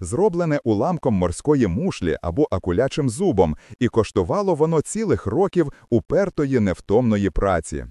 зроблене уламком морської мушлі або акулячим зубом, і коштувало воно цілих років упертої невтомної праці.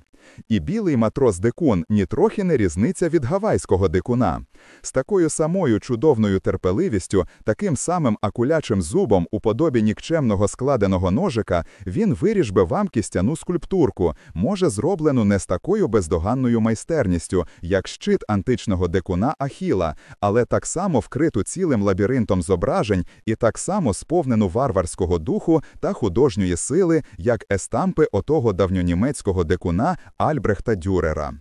І білий матрос дикун нітрохи не різниця від гавайського дикуна. З такою самою чудовною терпеливістю, таким самим акулячим зубом у подобі нікчемного складеного ножика, він виріж би вам кістяну скульптурку, може зроблену не з такою бездоганною майстерністю, як щит античного дикуна Ахіла, але так само вкриту цілим лабіринтом зображень і так само сповнену варварського духу та художньої сили, як естампи отого давньонімецького дикуна Альбрехта Дюрера.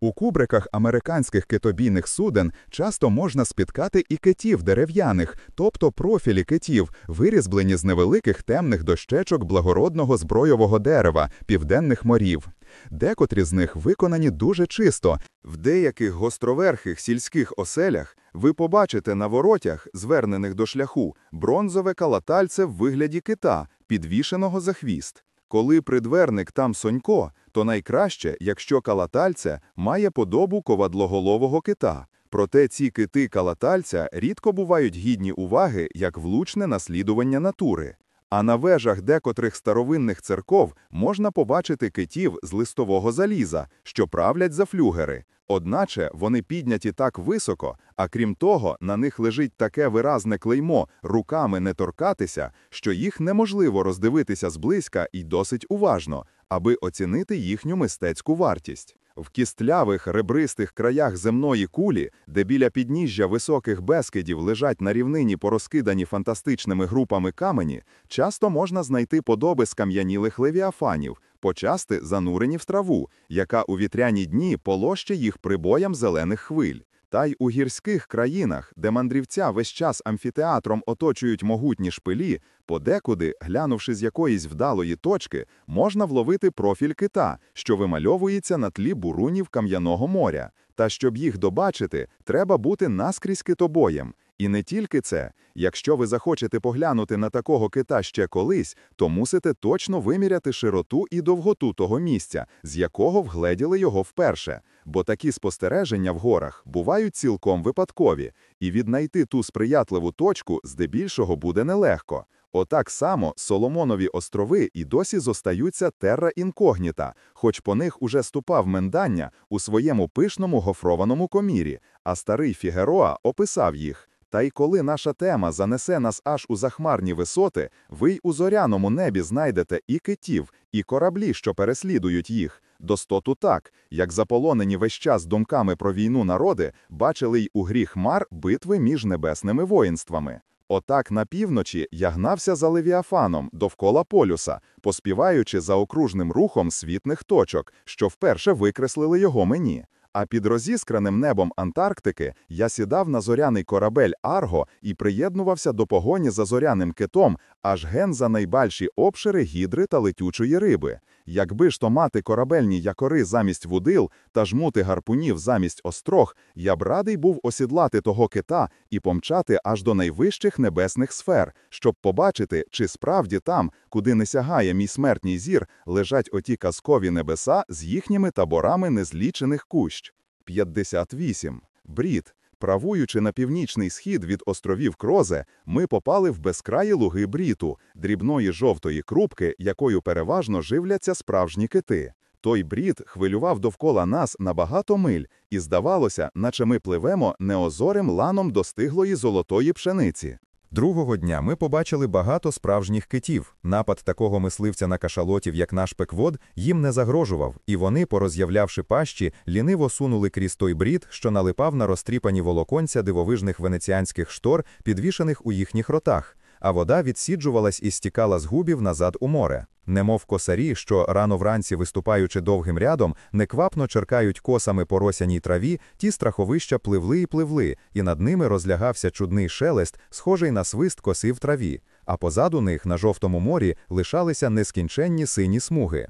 У кубриках американських китобійних суден часто можна спіткати і китів дерев'яних, тобто профілі китів, вирізблені з невеликих темних дощечок благородного збройового дерева, південних морів. Декотрі з них виконані дуже чисто. В деяких гостроверхих сільських оселях ви побачите на воротях, звернених до шляху, бронзове калатальце в вигляді кита, підвішеного за хвіст. Коли придверник там сонько, то найкраще, якщо калатальця має подобу ковадлоголового кита. Проте ці кити калатальця рідко бувають гідні уваги як влучне наслідування натури. А на вежах декотрих старовинних церков можна побачити китів з листового заліза, що правлять за флюгери. Одначе вони підняті так високо, а крім того, на них лежить таке виразне клеймо руками не торкатися, що їх неможливо роздивитися зблизька і досить уважно, аби оцінити їхню мистецьку вартість. В кістлявих ребристих краях земної кулі, де біля підніжжя високих безкидів лежать на рівнині порозкидані фантастичними групами камені, часто можна знайти подоби скам'янілих левіафанів, почасти занурені в траву, яка у вітряні дні полоще їх прибоям зелених хвиль. Та й у гірських країнах, де мандрівця весь час амфітеатром оточують могутні шпилі, подекуди, глянувши з якоїсь вдалої точки, можна вловити профіль кита, що вимальовується на тлі бурунів кам'яного моря. Та щоб їх добачити, треба бути наскрізь китобоєм. І не тільки це. Якщо ви захочете поглянути на такого кита ще колись, то мусите точно виміряти широту і довготу того місця, з якого вгледіли його вперше. Бо такі спостереження в горах бувають цілком випадкові, і віднайти ту сприятливу точку здебільшого буде нелегко. Отак само Соломонові острови і досі зостаються терра інкогніта, хоч по них уже ступав мендання у своєму пишному гофрованому комірі, а старий Фігероа описав їх. Та й коли наша тема занесе нас аж у захмарні висоти, ви й у зоряному небі знайдете і китів, і кораблі, що переслідують їх. Достоту так, як заполонені весь час думками про війну народи, бачили й у грі хмар битви між небесними воїнствами. Отак на півночі я гнався за Левіафаном довкола полюса, поспіваючи за окружним рухом світних точок, що вперше викреслили його мені. А під розіскраним небом Антарктики я сідав на зоряний корабель Арго і приєднувався до погоні за зоряним китом, аж ген за найбальші обшири гідри та летючої риби. Якби ж то мати корабельні якори замість вудил та жмути гарпунів замість острог, я б радий був осідлати того кита і помчати аж до найвищих небесних сфер, щоб побачити, чи справді там, куди не сягає мій смертній зір, лежать оті казкові небеса з їхніми таборами незлічених кущ. 58. Брід. Правуючи на північний схід від островів Крозе, ми попали в безкраї луги бріту, дрібної жовтої крупки, якою переважно живляться справжні кити. Той брід хвилював довкола нас на багато миль, і здавалося, наче ми пливемо неозорим ланом достиглої золотої пшениці. Другого дня ми побачили багато справжніх китів. Напад такого мисливця на кашалотів, як наш пеквод, їм не загрожував, і вони, пороз'являвши пащі, ліниво сунули крізь той брід, що налипав на розтріпані волоконця дивовижних венеціанських штор, підвішених у їхніх ротах а вода відсіджувалась і стікала з губів назад у море. Немов косарі, що рано вранці, виступаючи довгим рядом, неквапно черкають косами по росяній траві, ті страховища пливли і пливли, і над ними розлягався чудний шелест, схожий на свист коси в траві, а позаду них на жовтому морі лишалися нескінченні сині смуги.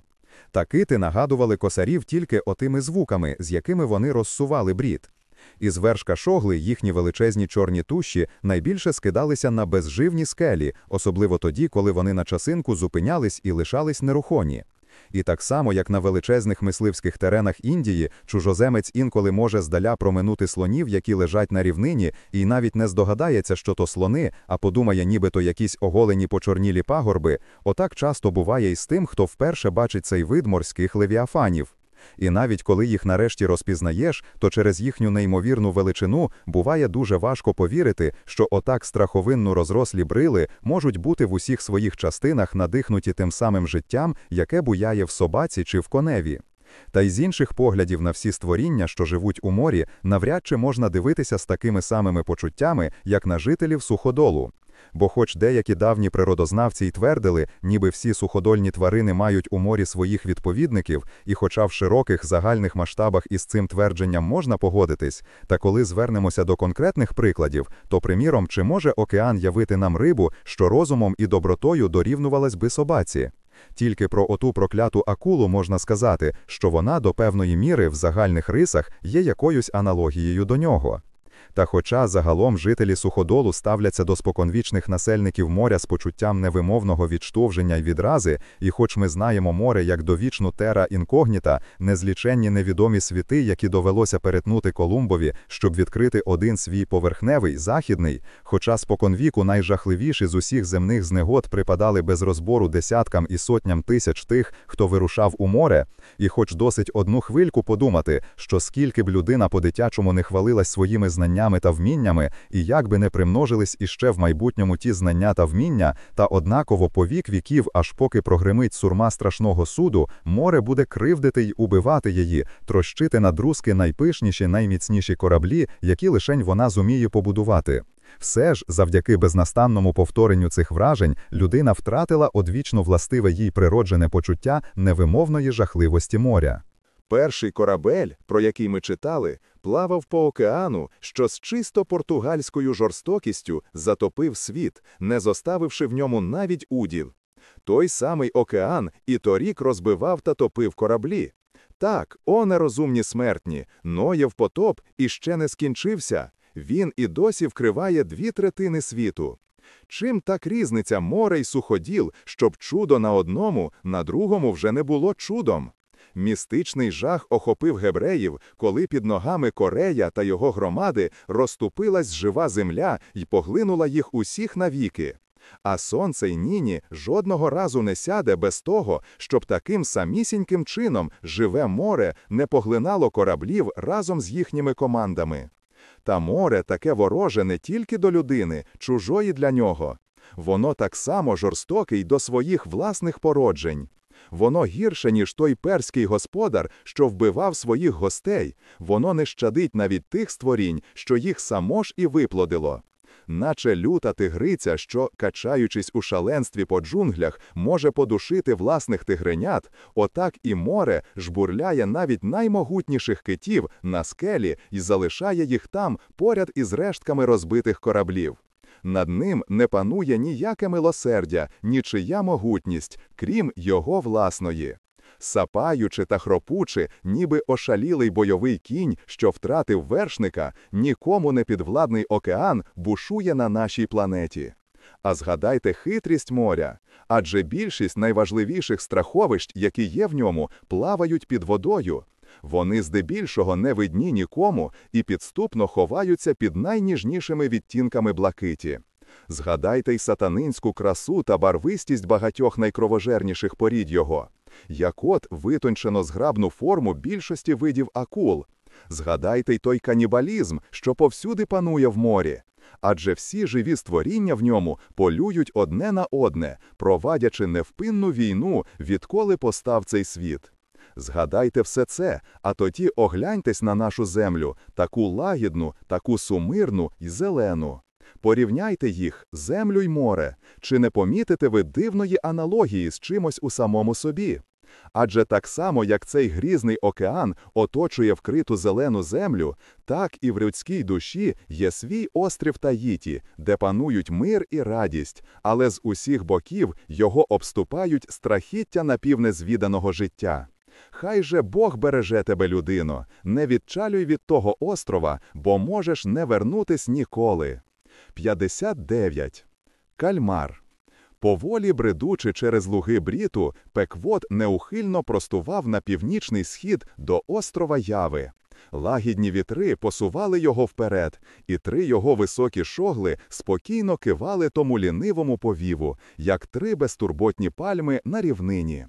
Такити нагадували косарів тільки отими звуками, з якими вони розсували брід. Із вершка шогли їхні величезні чорні туші найбільше скидалися на безживні скелі, особливо тоді, коли вони на часинку зупинялись і лишались нерухомі. І так само, як на величезних мисливських теренах Індії, чужоземець інколи може здаля проминути слонів, які лежать на рівнині, і навіть не здогадається, що то слони, а подумає, нібито якісь оголені почорнілі пагорби, отак часто буває і з тим, хто вперше бачить цей вид морських левіафанів. І навіть коли їх нарешті розпізнаєш, то через їхню неймовірну величину буває дуже важко повірити, що отак страховинно розрослі брили можуть бути в усіх своїх частинах надихнуті тим самим життям, яке буяє в собаці чи в коневі. Та й з інших поглядів на всі створіння, що живуть у морі, навряд чи можна дивитися з такими самими почуттями, як на жителів суходолу. Бо, хоч деякі давні природознавці й твердили, ніби всі суходольні тварини мають у морі своїх відповідників, і, хоча в широких загальних масштабах із цим твердженням можна погодитись, та коли звернемося до конкретних прикладів, то, приміром, чи може океан явити нам рибу, що розумом і добротою дорівнювалась би собаці? Тільки про оту прокляту акулу можна сказати, що вона до певної міри в загальних рисах є якоюсь аналогією до нього. Та хоча загалом жителі суходолу ставляться до споконвічних насельників моря з почуттям невимовного відштовження й відрази, і хоч ми знаємо море як довічну тера інкогніта, незліченні невідомі світи, які довелося перетнути Колумбові, щоб відкрити один свій поверхневий, західний, хоча споконвіку найжахливіші з усіх земних знегод припадали без розбору десяткам і сотням тисяч тих, хто вирушав у море, і хоч досить одну хвильку подумати, що скільки б людина по-дитячому не хвалилась своїми знаннями, знаннями та вміннями, і як би не примножились іще в майбутньому ті знання та вміння, та однаково по вік віків, аж поки прогримить сурма страшного суду, море буде кривдити й убивати її, трощити на друзки найпишніші, найміцніші кораблі, які лишень вона зуміє побудувати. Все ж, завдяки безнастанному повторенню цих вражень, людина втратила одвічно властиве їй природжене почуття невимовної жахливості моря. Перший корабель, про який ми читали, плавав по океану, що з чисто португальською жорстокістю затопив світ, не зоставивши в ньому навіть удів. Той самий океан і торік розбивав та топив кораблі. Так, о нерозумні смертні, Ноєв потоп іще не скінчився. Він і досі вкриває дві третини світу. Чим так різниця море й суходіл, щоб чудо на одному, на другому вже не було чудом? Містичний жах охопив гебреїв, коли під ногами Корея та його громади розступилась жива земля і поглинула їх усіх навіки. А сонце й ніні жодного разу не сяде без того, щоб таким самісіньким чином живе море не поглинало кораблів разом з їхніми командами. Та море таке вороже не тільки до людини, чужої для нього. Воно так само жорстоке й до своїх власних породжень. Воно гірше, ніж той перський господар, що вбивав своїх гостей, воно не щадить навіть тих створінь, що їх само ж і виплодило. Наче люта тигриця, що, качаючись у шаленстві по джунглях, може подушити власних тигренят, отак і море жбурляє навіть наймогутніших китів на скелі і залишає їх там поряд із рештками розбитих кораблів. Над ним не панує ніяке милосердя, нічия могутність, крім його власної. Сапаючи та хропучи, ніби ошалілий бойовий кінь, що втратив вершника, нікому не підвладний океан бушує на нашій планеті. А згадайте хитрість моря, адже більшість найважливіших страховищ, які є в ньому, плавають під водою. Вони здебільшого не видні нікому і підступно ховаються під найніжнішими відтінками блакиті. Згадайте й сатанинську красу та барвистість багатьох найкровожерніших порід його, як от витончено зграбну форму більшості видів акул. Згадайте й той канібалізм, що повсюди панує в морі. Адже всі живі створіння в ньому полюють одне на одне, провадячи невпинну війну, відколи постав цей світ. Згадайте все це, а тоді огляньтесь на нашу землю, таку лагідну, таку сумирну і зелену. Порівняйте їх, землю й море, чи не помітите ви дивної аналогії з чимось у самому собі? Адже так само, як цей грізний океан оточує вкриту зелену землю, так і в людській душі є свій острів Таїті, де панують мир і радість, але з усіх боків його обступають страхіття напівнезвіданого життя. Хай же Бог береже тебе, людино, не відчалюй від того острова, бо можеш не вернутись ніколи. 59. Кальмар. Поволі бредучи через луги бріту, Пеквод неухильно простував на північний схід до острова Яви. Лагідні вітри посували його вперед, і три його високі шогли спокійно кивали тому лінивому повіву, як три безтурботні пальми на рівнині.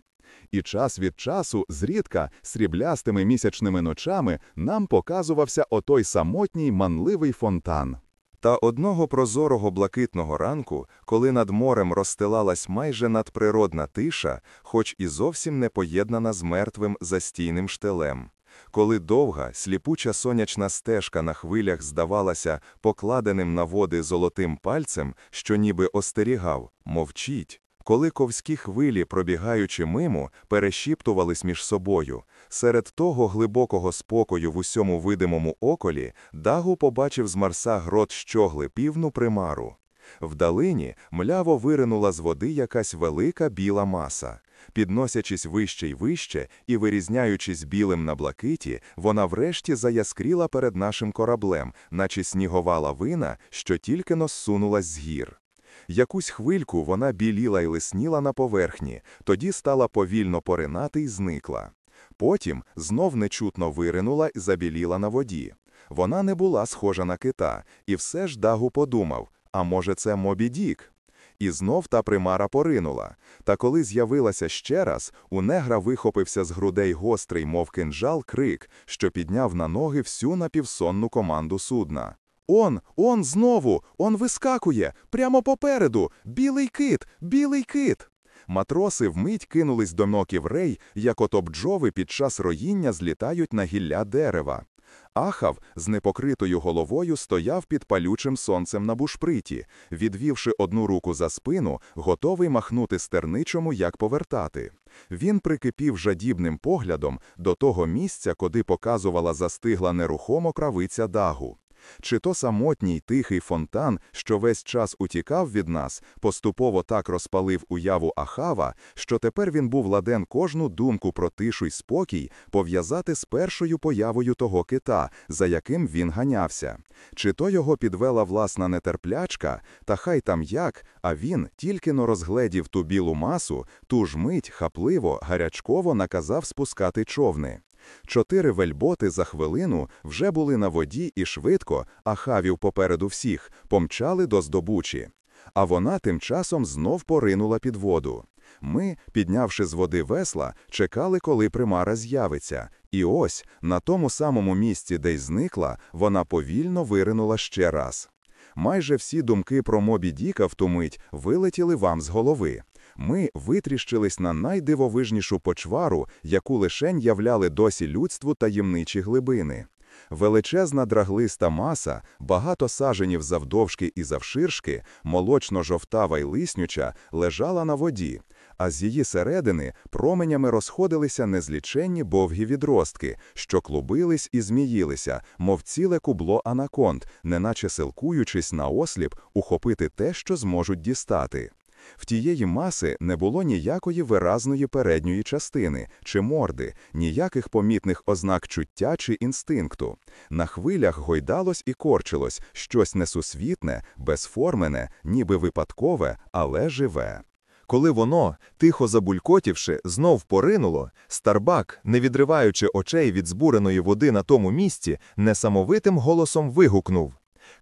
І час від часу, зрідка, сріблястими місячними ночами, нам показувався отой самотній манливий фонтан. Та одного прозорого блакитного ранку, коли над морем розстилалась майже надприродна тиша, хоч і зовсім не поєднана з мертвим застійним штилем. Коли довга, сліпуча сонячна стежка на хвилях здавалася покладеним на води золотим пальцем, що ніби остерігав, мовчіть. Коли ковські хвилі, пробігаючи мимо, перешіптувались між собою, серед того глибокого спокою в усьому видимому околі, Дагу побачив з марса грот щогли півну примару. Вдалині мляво виринула з води якась велика біла маса. Підносячись вище й вище і вирізняючись білим на блакиті, вона врешті заяскріла перед нашим кораблем, наче снігова лавина, що тільки но зсунулась з гір. Якусь хвильку вона біліла й лисніла на поверхні, тоді стала повільно поринати й зникла. Потім знов нечутно виринула й забіліла на воді. Вона не була схожа на кита, і все ж Дагу подумав: а може, це Мобі Дік? І знов та примара поринула. Та коли з'явилася ще раз, у негра вихопився з грудей гострий, мов кинжал, крик, що підняв на ноги всю напівсонну команду судна. Он, он знову, он вискакує, прямо попереду, білий кит, білий кит. Матроси вмить кинулись до ноків рей, як ото бджови під час роїння злітають на гілля дерева. Ахав з непокритою головою стояв під палючим сонцем на бушприті, відвівши одну руку за спину, готовий махнути стерничому, як повертати. Він прикипів жадібним поглядом до того місця, куди показувала застигла нерухомо кравиця дагу. Чи то самотній тихий фонтан, що весь час утікав від нас, поступово так розпалив уяву Ахава, що тепер він був ладен кожну думку про тишу й спокій пов'язати з першою появою того кита, за яким він ганявся. Чи то його підвела власна нетерплячка, та хай там як, а він, тільки но розгледів ту білу масу, ту ж мить хапливо, гарячково наказав спускати човни. Чотири вельботи за хвилину вже були на воді і швидко, а хавів попереду всіх, помчали до здобучі. А вона тим часом знов поринула під воду. Ми, піднявши з води весла, чекали, коли примара з'явиться, і ось, на тому самому місці, де й зникла, вона повільно виринула ще раз. Майже всі думки про Мобі Діка в ту мить вилетіли вам з голови. Ми витріщились на найдивовижнішу почвару, яку лишень являли досі людству таємничі глибини. Величезна драглиста маса, багато саженів завдовжки і завширшки, молочно-жовтава й лиснюча, лежала на воді, а з її середини променями розходилися незліченні бовгі відростки, що клубились і зміїлися, мов ціле кубло анаконд, неначе силкуючись на осліп ухопити те, що зможуть дістати. В тієї маси не було ніякої виразної передньої частини чи морди, ніяких помітних ознак чуття чи інстинкту. На хвилях гойдалось і корчилось щось несусвітне, безформене, ніби випадкове, але живе. Коли воно, тихо забулькотівши, знов поринуло, Старбак, не відриваючи очей від збуреної води на тому місці, несамовитим голосом вигукнув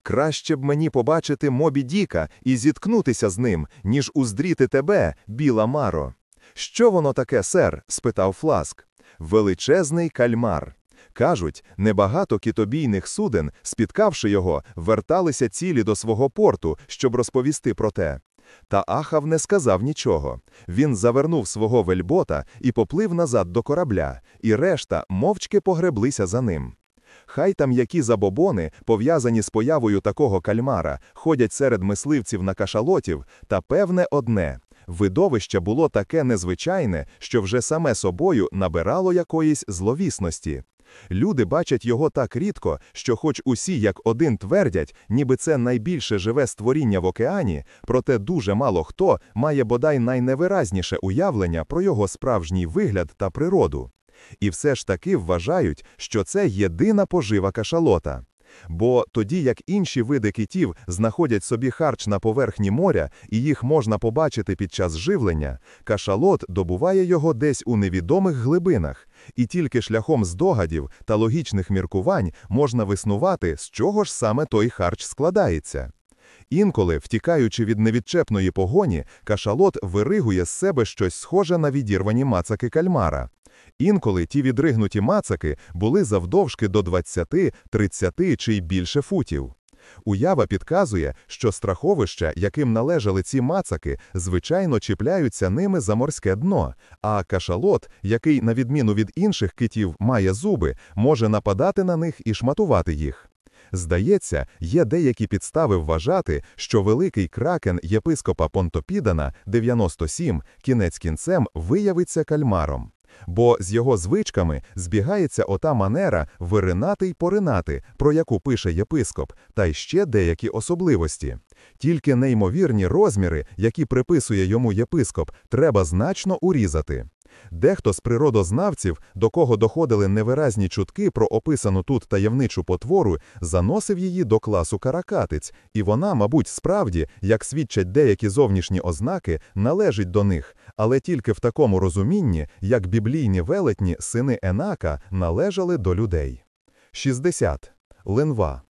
Краще б мені побачити Мобі Діка і зіткнутися з ним, ніж уздріти тебе, біла Маро. Що воно таке, сер? спитав Фласк. Величезний кальмар. Кажуть, небагато китобійних суден, спіткавши його, верталися цілі до свого порту, щоб розповісти про те. Та Ахав не сказав нічого. Він завернув свого вельбота і поплив назад до корабля, і решта мовчки погреблися за ним. Хай там які забобони, пов'язані з появою такого кальмара, ходять серед мисливців на кашалотів, та певне одне. Видовище було таке незвичайне, що вже саме собою набирало якоїсь зловісності. Люди бачать його так рідко, що, хоч усі як один твердять, ніби це найбільше живе створіння в океані, проте дуже мало хто має бодай найневиразніше уявлення про його справжній вигляд та природу. І все ж таки вважають, що це єдина пожива кашалота. Бо тоді як інші види китів знаходять собі харч на поверхні моря і їх можна побачити під час живлення, кашалот добуває його десь у невідомих глибинах, і тільки шляхом здогадів та логічних міркувань можна виснувати, з чого ж саме той харч складається. Інколи, втікаючи від невідчепної погоні, кашалот виригує з себе щось схоже на відірвані мацаки кальмара. Інколи ті відригнуті мацаки були завдовжки до 20, 30 чи й більше футів. Уява підказує, що страховища, яким належали ці мацаки, звичайно чіпляються ними за морське дно, а кашалот, який, на відміну від інших китів, має зуби, може нападати на них і шматувати їх. Здається, є деякі підстави вважати, що великий кракен єпископа Понтопідана 97 кінець кінцем виявиться кальмаром. Бо з його звичками збігається ота манера виринати й поринати, про яку пише єпископ, та й ще деякі особливості. Тільки неймовірні розміри, які приписує йому єпископ, треба значно урізати. Дехто з природознавців, до кого доходили невиразні чутки про описану тут таємничу потвору, заносив її до класу каракатиць, і вона, мабуть, справді, як свідчать деякі зовнішні ознаки, належить до них, але тільки в такому розумінні, як біблійні велетні сини Енака належали до людей. 60. Ленва.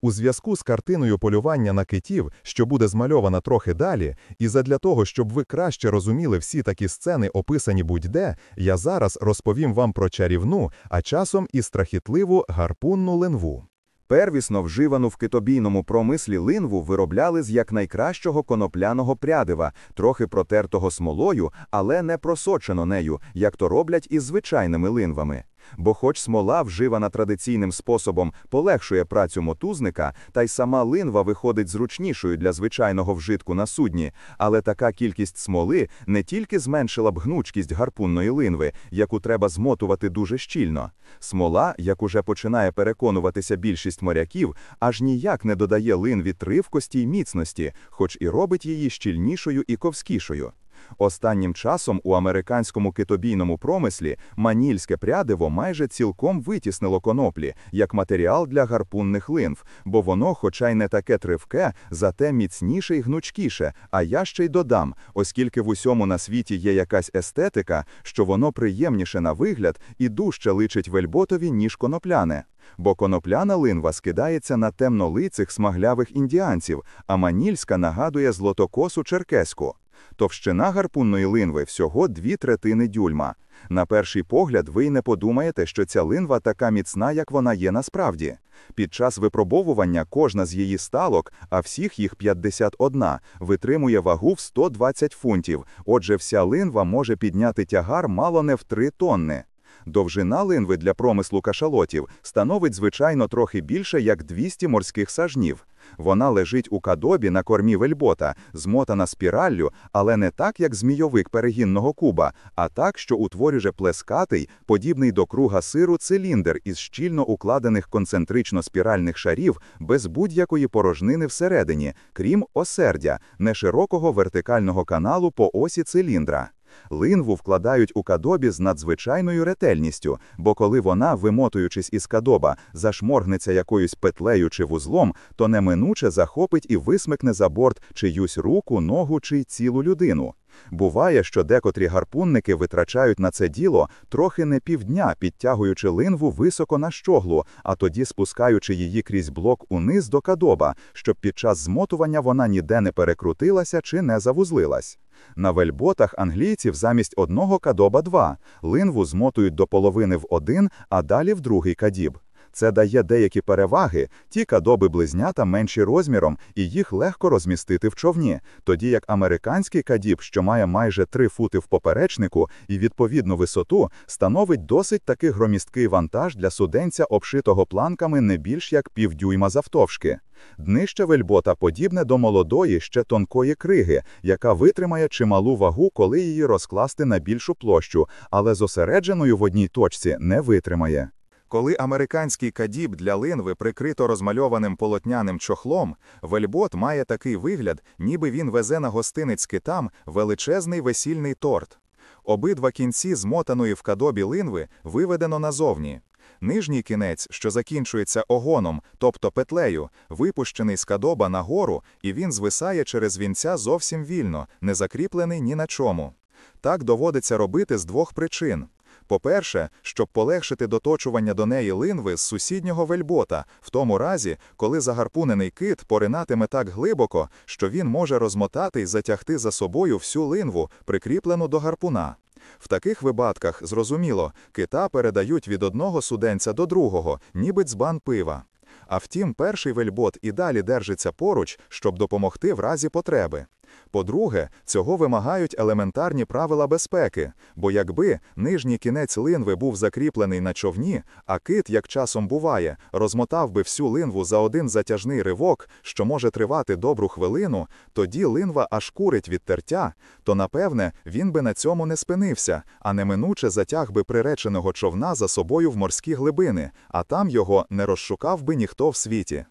У зв'язку з картиною полювання на китів, що буде змальована трохи далі, і задля того, щоб ви краще розуміли всі такі сцени, описані будь-де, я зараз розповім вам про чарівну, а часом і страхітливу гарпунну ленву. Первісно вживану в китобійному промислі линву виробляли з якнайкращого конопляного прядива, трохи протертого смолою, але не просочено нею, як то роблять із звичайними линвами. Бо, хоч смола, вживана традиційним способом, полегшує працю мотузника, та й сама линва виходить зручнішою для звичайного вжитку на судні, але така кількість смоли не тільки зменшила б гнучкість гарпунної линви, яку треба змотувати дуже щільно. Смола, як уже починає переконуватися більшість моряків, аж ніяк не додає линві тривкості й міцності, хоч і робить її щільнішою і ковськішою. Останнім часом у американському китобійному промислі манільське прядиво майже цілком витіснило коноплі як матеріал для гарпунних линв, бо воно, хоча й не таке тривке, зате міцніше й гнучкіше. А я ще й додам, оскільки в усьому на світі є якась естетика, що воно приємніше на вигляд і дужче личить вельботові, ніж конопляне. Бо конопляна линва скидається на темнолицих смаглявих індіанців, а манільська нагадує злотокосу черкеську. Товщина гарпунної линви всього дві третини дюльма. На перший погляд, ви й не подумаєте, що ця линва така міцна, як вона є насправді. Під час випробовування кожна з її сталок, а всіх їх 51, витримує вагу в 120 фунтів. Отже, вся линва може підняти тягар мало не в 3 тонни. Довжина линви для промислу кашалотів становить, звичайно, трохи більше як 200 морських сажнів. Вона лежить у кадобі на кормі вельбота, змотана спіраллю, але не так, як змійовик перегінного куба, а так, що утворює плескатий, подібний до круга сиру циліндр із щільно укладених концентрично-спіральних шарів без будь-якої порожнини всередині, крім осердя, неширокого вертикального каналу по осі циліндра. Линву вкладають у кадобі з надзвичайною ретельністю, бо коли вона, вимотуючись із кадоба, зашморгнеться якоюсь петлею чи вузлом, то неминуче захопить і висмикне за борт чиюсь руку, ногу чи цілу людину. Буває, що декотрі гарпунники витрачають на це діло трохи не півдня, підтягуючи линву високо на щоглу, а тоді спускаючи її крізь блок униз до кадоба, щоб під час змотування вона ніде не перекрутилася чи не завузлилась. На вельботах англійців замість одного кадоба два, линву змотують до половини в один, а далі в другий кадіб. Це дає деякі переваги, ті кадоби близнята менші розміром, і їх легко розмістити в човні, тоді як американський кадіб, що має майже 3 фути в поперечнику і відповідну висоту, становить досить таки громісткий вантаж для суденця, обшитого планками не більш як півдюйма завтовшки. Днище вельбота подібне до молодої, ще тонкої криги, яка витримає чималу вагу, коли її розкласти на більшу площу, але зосередженою в одній точці не витримає. Коли американський кадіб для линви прикрито розмальованим полотняним чохлом, вельбот має такий вигляд, ніби він везе на гостиниць китам величезний весільний торт. Обидва кінці змотаної в кадобі линви виведено назовні. Нижній кінець, що закінчується огоном, тобто петлею, випущений з кадоба нагору, і він звисає через вінця зовсім вільно, не закріплений ні на чому. Так доводиться робити з двох причин. По-перше, щоб полегшити доточування до неї линви з сусіднього вельбота, в тому разі, коли загарпунений кит поринатиме так глибоко, що він може розмотати і затягти за собою всю линву, прикріплену до гарпуна. В таких випадках, зрозуміло, кита передають від одного суденця до другого, ніби дзбан пива. А втім, перший вельбот і далі держиться поруч, щоб допомогти в разі потреби. По-друге, цього вимагають елементарні правила безпеки, бо якби нижній кінець линви був закріплений на човні, а кит, як часом буває, розмотав би всю линву за один затяжний ривок, що може тривати добру хвилину, тоді линва аж курить від тертя, то напевне він би на цьому не спинився, а неминуче затяг би приреченого човна за собою в морські глибини, а там його не розшукав би ніхто в світі.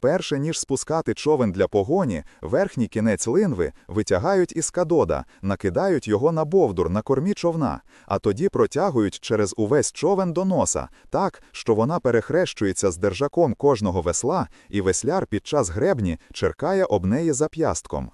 Перше ніж спускати човен для погоні, верхній кінець линви витягають із кадода, накидають його на бовдур на кормі човна, а тоді протягують через увесь човен до носа, так, що вона перехрещується з держаком кожного весла, і весляр під час гребні черкає об неї зап'ястком.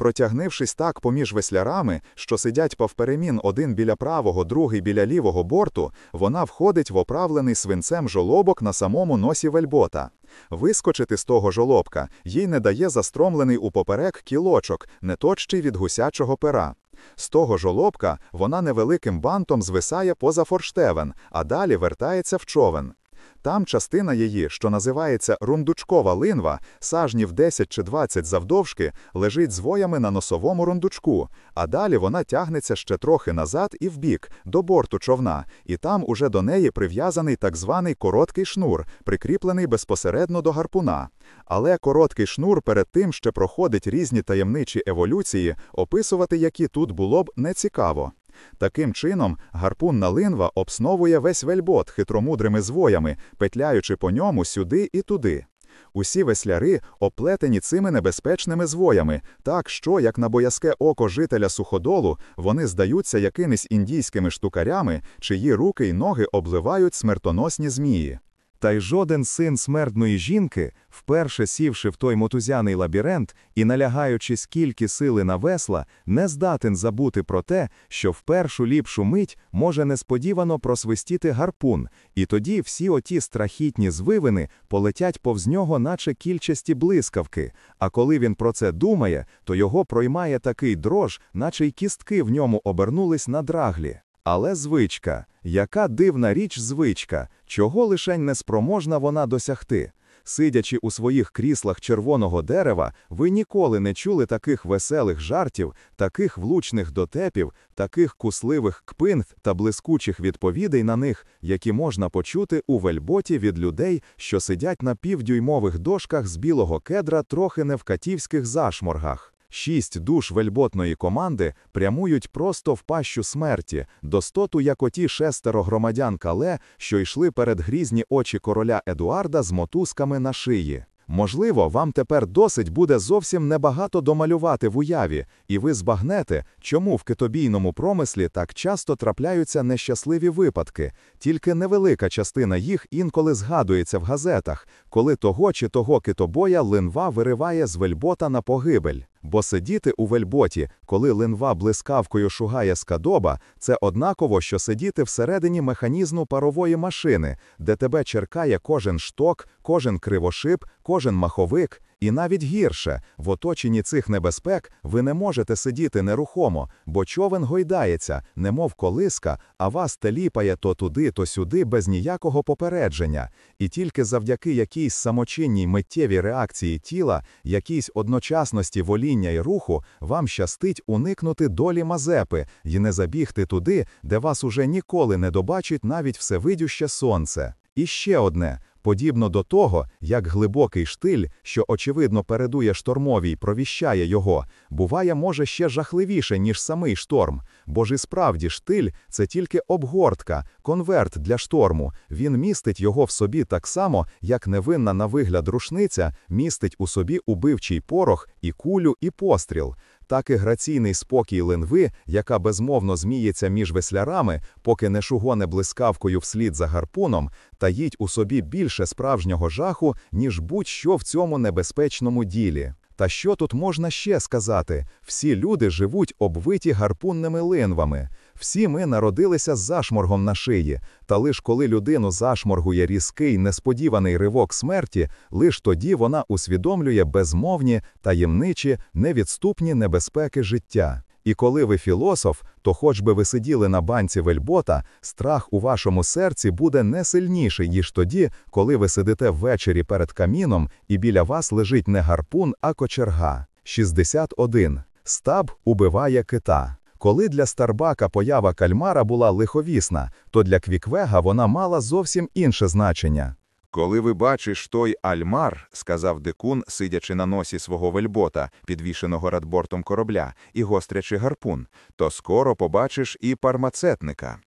Протягнившись так поміж веслярами, що сидять повперемін один біля правого, другий біля лівого борту, вона входить в оправлений свинцем жолобок на самому носі вельбота. Вискочити з того жолобка їй не дає застромлений у поперек кілочок, не точчий від гусячого пера. З того жолобка вона невеликим бантом звисає поза форштевен, а далі вертається в човен. Там частина її, що називається рундучкова линва, сажнів 10 чи 20 завдовжки, лежить з воями на носовому рундучку, а далі вона тягнеться ще трохи назад і вбік, до борту човна, і там уже до неї прив'язаний так званий короткий шнур, прикріплений безпосередньо до гарпуна. Але короткий шнур перед тим ще проходить різні таємничі еволюції, описувати які тут було б нецікаво. Таким чином, гарпунна линва обсновує весь вельбот хитромудрими звоями, петляючи по ньому сюди і туди. Усі весляри оплетені цими небезпечними звоями, так що, як на боязке око жителя суходолу, вони здаються якимись індійськими штукарями, чиї руки й ноги обливають смертоносні змії. Та й жоден син смертної жінки, вперше сівши в той мотузяний лабіринт і налягаючи скільки сили на весла, не здатен забути про те, що в першу ліпшу мить може несподівано просвистіти гарпун, і тоді всі оті страхітні звивини полетять повз нього, наче кільчасті блискавки. А коли він про це думає, то його проймає такий дрож, наче й кістки в ньому обернулись на драглі. Але звичка, яка дивна річ звичка, чого лишень неспроможна вона досягти. Сидячи у своїх кріслах червоного дерева, ви ніколи не чули таких веселих жартів, таких влучних дотепів, таких кусливих кпин та блискучих відповідей на них, які можна почути у вельботі від людей, що сидять на півдюймових дошках з білого кедра трохи не в катівських зашморгах. Шість душ вельботної команди прямують просто в пащу смерті, достоту як оті шестеро громадян Кале, що йшли перед грізні очі короля Едуарда з мотузками на шиї. Можливо, вам тепер досить буде зовсім небагато домалювати в уяві, і ви збагнете, чому в китобійному промислі так часто трапляються нещасливі випадки, тільки невелика частина їх інколи згадується в газетах, коли того чи того китобоя линва вириває з вельбота на погибель. Бо сидіти у вельботі, коли линва блискавкою шугає з кадоба, це однаково, що сидіти всередині механізму парової машини, де тебе черкає кожен шток, кожен кривошип, кожен маховик. І навіть гірше, в оточенні цих небезпек ви не можете сидіти нерухомо, бо човен гойдається, немов колиска, а вас теліпає то туди, то сюди без ніякого попередження. І тільки завдяки якійсь самочинній миттєвій реакції тіла, якійсь одночасності воління й руху, вам щастить уникнути долі Мазепи і не забігти туди, де вас уже ніколи не добачить навіть всевидюще сонце. І ще одне. Подібно до того, як глибокий штиль, що очевидно передує штормовій, провіщає його, буває може ще жахливіше, ніж самий шторм. Бо ж і справді штиль це тільки обгортка, конверт для шторму. Він містить його в собі так само, як невинна на вигляд рушниця містить у собі убивчий порох і кулю, і постріл. Так і граційний спокій линви, яка безмовно зміється між веслярами, поки не шугоне блискавкою вслід за гарпуном, таїть у собі більше справжнього жаху, ніж будь-що в цьому небезпечному ділі. Та що тут можна ще сказати? Всі люди живуть обвиті гарпунними линвами. Всі ми народилися з зашморгом на шиї, та лиш коли людину зашморгує різкий, несподіваний ривок смерті, лиш тоді вона усвідомлює безмовні, таємничі, невідступні небезпеки життя. І коли ви філософ, то хоч би ви сиділи на банці вельбота, страх у вашому серці буде не сильніший, ніж тоді, коли ви сидите ввечері перед каміном і біля вас лежить не гарпун, а кочерга. 61. Стаб убиває кита. Коли для Старбака поява кальмара була лиховісна, то для Квіквега вона мала зовсім інше значення. Коли ви бачиш той альмар, сказав дикун, сидячи на носі свого вельбота, підвішеного радбортом корабля, і гострячи гарпун, то скоро побачиш і пармацетника.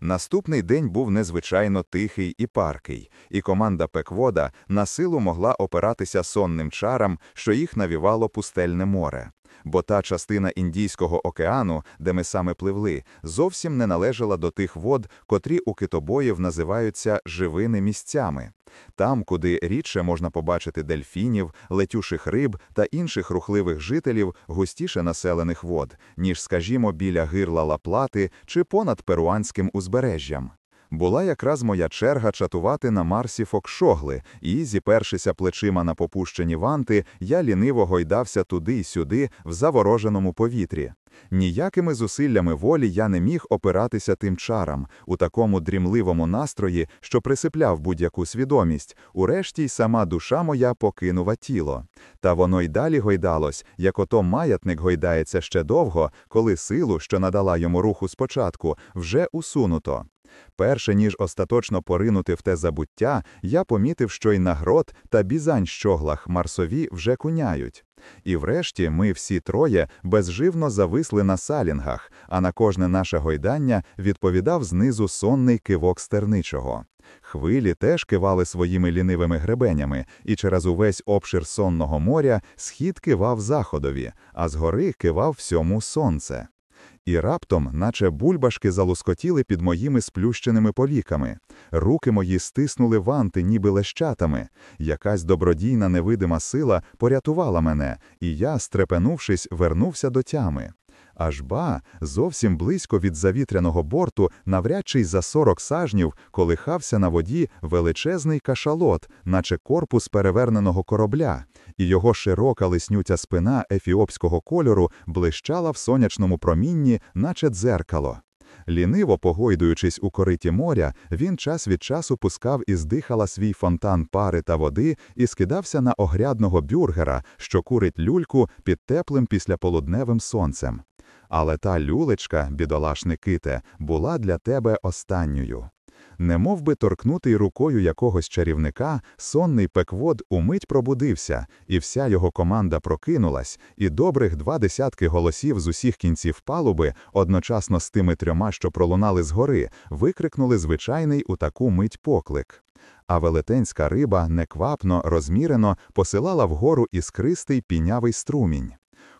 Наступний день був незвичайно тихий і паркий, і команда Пеквода на силу могла опиратися сонним чарам, що їх навівало пустельне море. Бо та частина Індійського океану, де ми саме пливли, зовсім не належала до тих вод, котрі у китобоїв називаються живими місцями. Там, куди рідше можна побачити дельфінів, летюших риб та інших рухливих жителів густіше населених вод, ніж, скажімо, біля гирла Лаплати чи понад перуанським узбережжям. Була якраз моя черга чатувати на Марсі Фокшогли, і, зіпершися плечима на попущені ванти, я ліниво гойдався туди й сюди, в завороженому повітрі. Ніякими зусиллями волі я не міг опиратися тим чарам, у такому дрімливому настрої, що присипляв будь-яку свідомість, урешті й сама душа моя покинула тіло. Та воно й далі гойдалось, як ото маятник гойдається ще довго, коли силу, що надала йому руху спочатку, вже усунуто. Перше ніж остаточно поринути в те забуття, я помітив, що й нагрод та бізань щоглах марсові вже куняють. І врешті ми всі троє безживно зависли на салінгах, а на кожне наше гойдання відповідав знизу сонний кивок стерничого. Хвилі теж кивали своїми лінивими гребенями, і через увесь обшир сонного моря схід кивав заходові, а згори кивав всьому сонце. І раптом, наче бульбашки, залускотіли під моїми сплющеними поліками, Руки мої стиснули ванти, ніби лещатами. Якась добродійна невидима сила порятувала мене, і я, стрепенувшись, вернувся до тями. Аж ба, зовсім близько від завітряного борту, навряд чи й за сорок сажнів, колихався на воді величезний кашалот, наче корпус переверненого корабля, і його широка лиснютя спина ефіопського кольору блищала в сонячному промінні, наче дзеркало. Ліниво погойдуючись у кориті моря, він час від часу пускав із дихала свій фонтан пари та води і скидався на огрядного бюргера, що курить люльку під теплим післяполудневим сонцем. Але та люлечка, бідолашний ките, була для тебе останньою. Немов би торкнутий рукою якогось чарівника, сонний пеквод умить пробудився, і вся його команда прокинулась, і добрих два десятки голосів з усіх кінців палуби, одночасно з тими трьома, що пролунали згори, викрикнули звичайний у таку мить поклик. А велетенська риба неквапно, розмірено посилала вгору іскристий пінявий струмінь.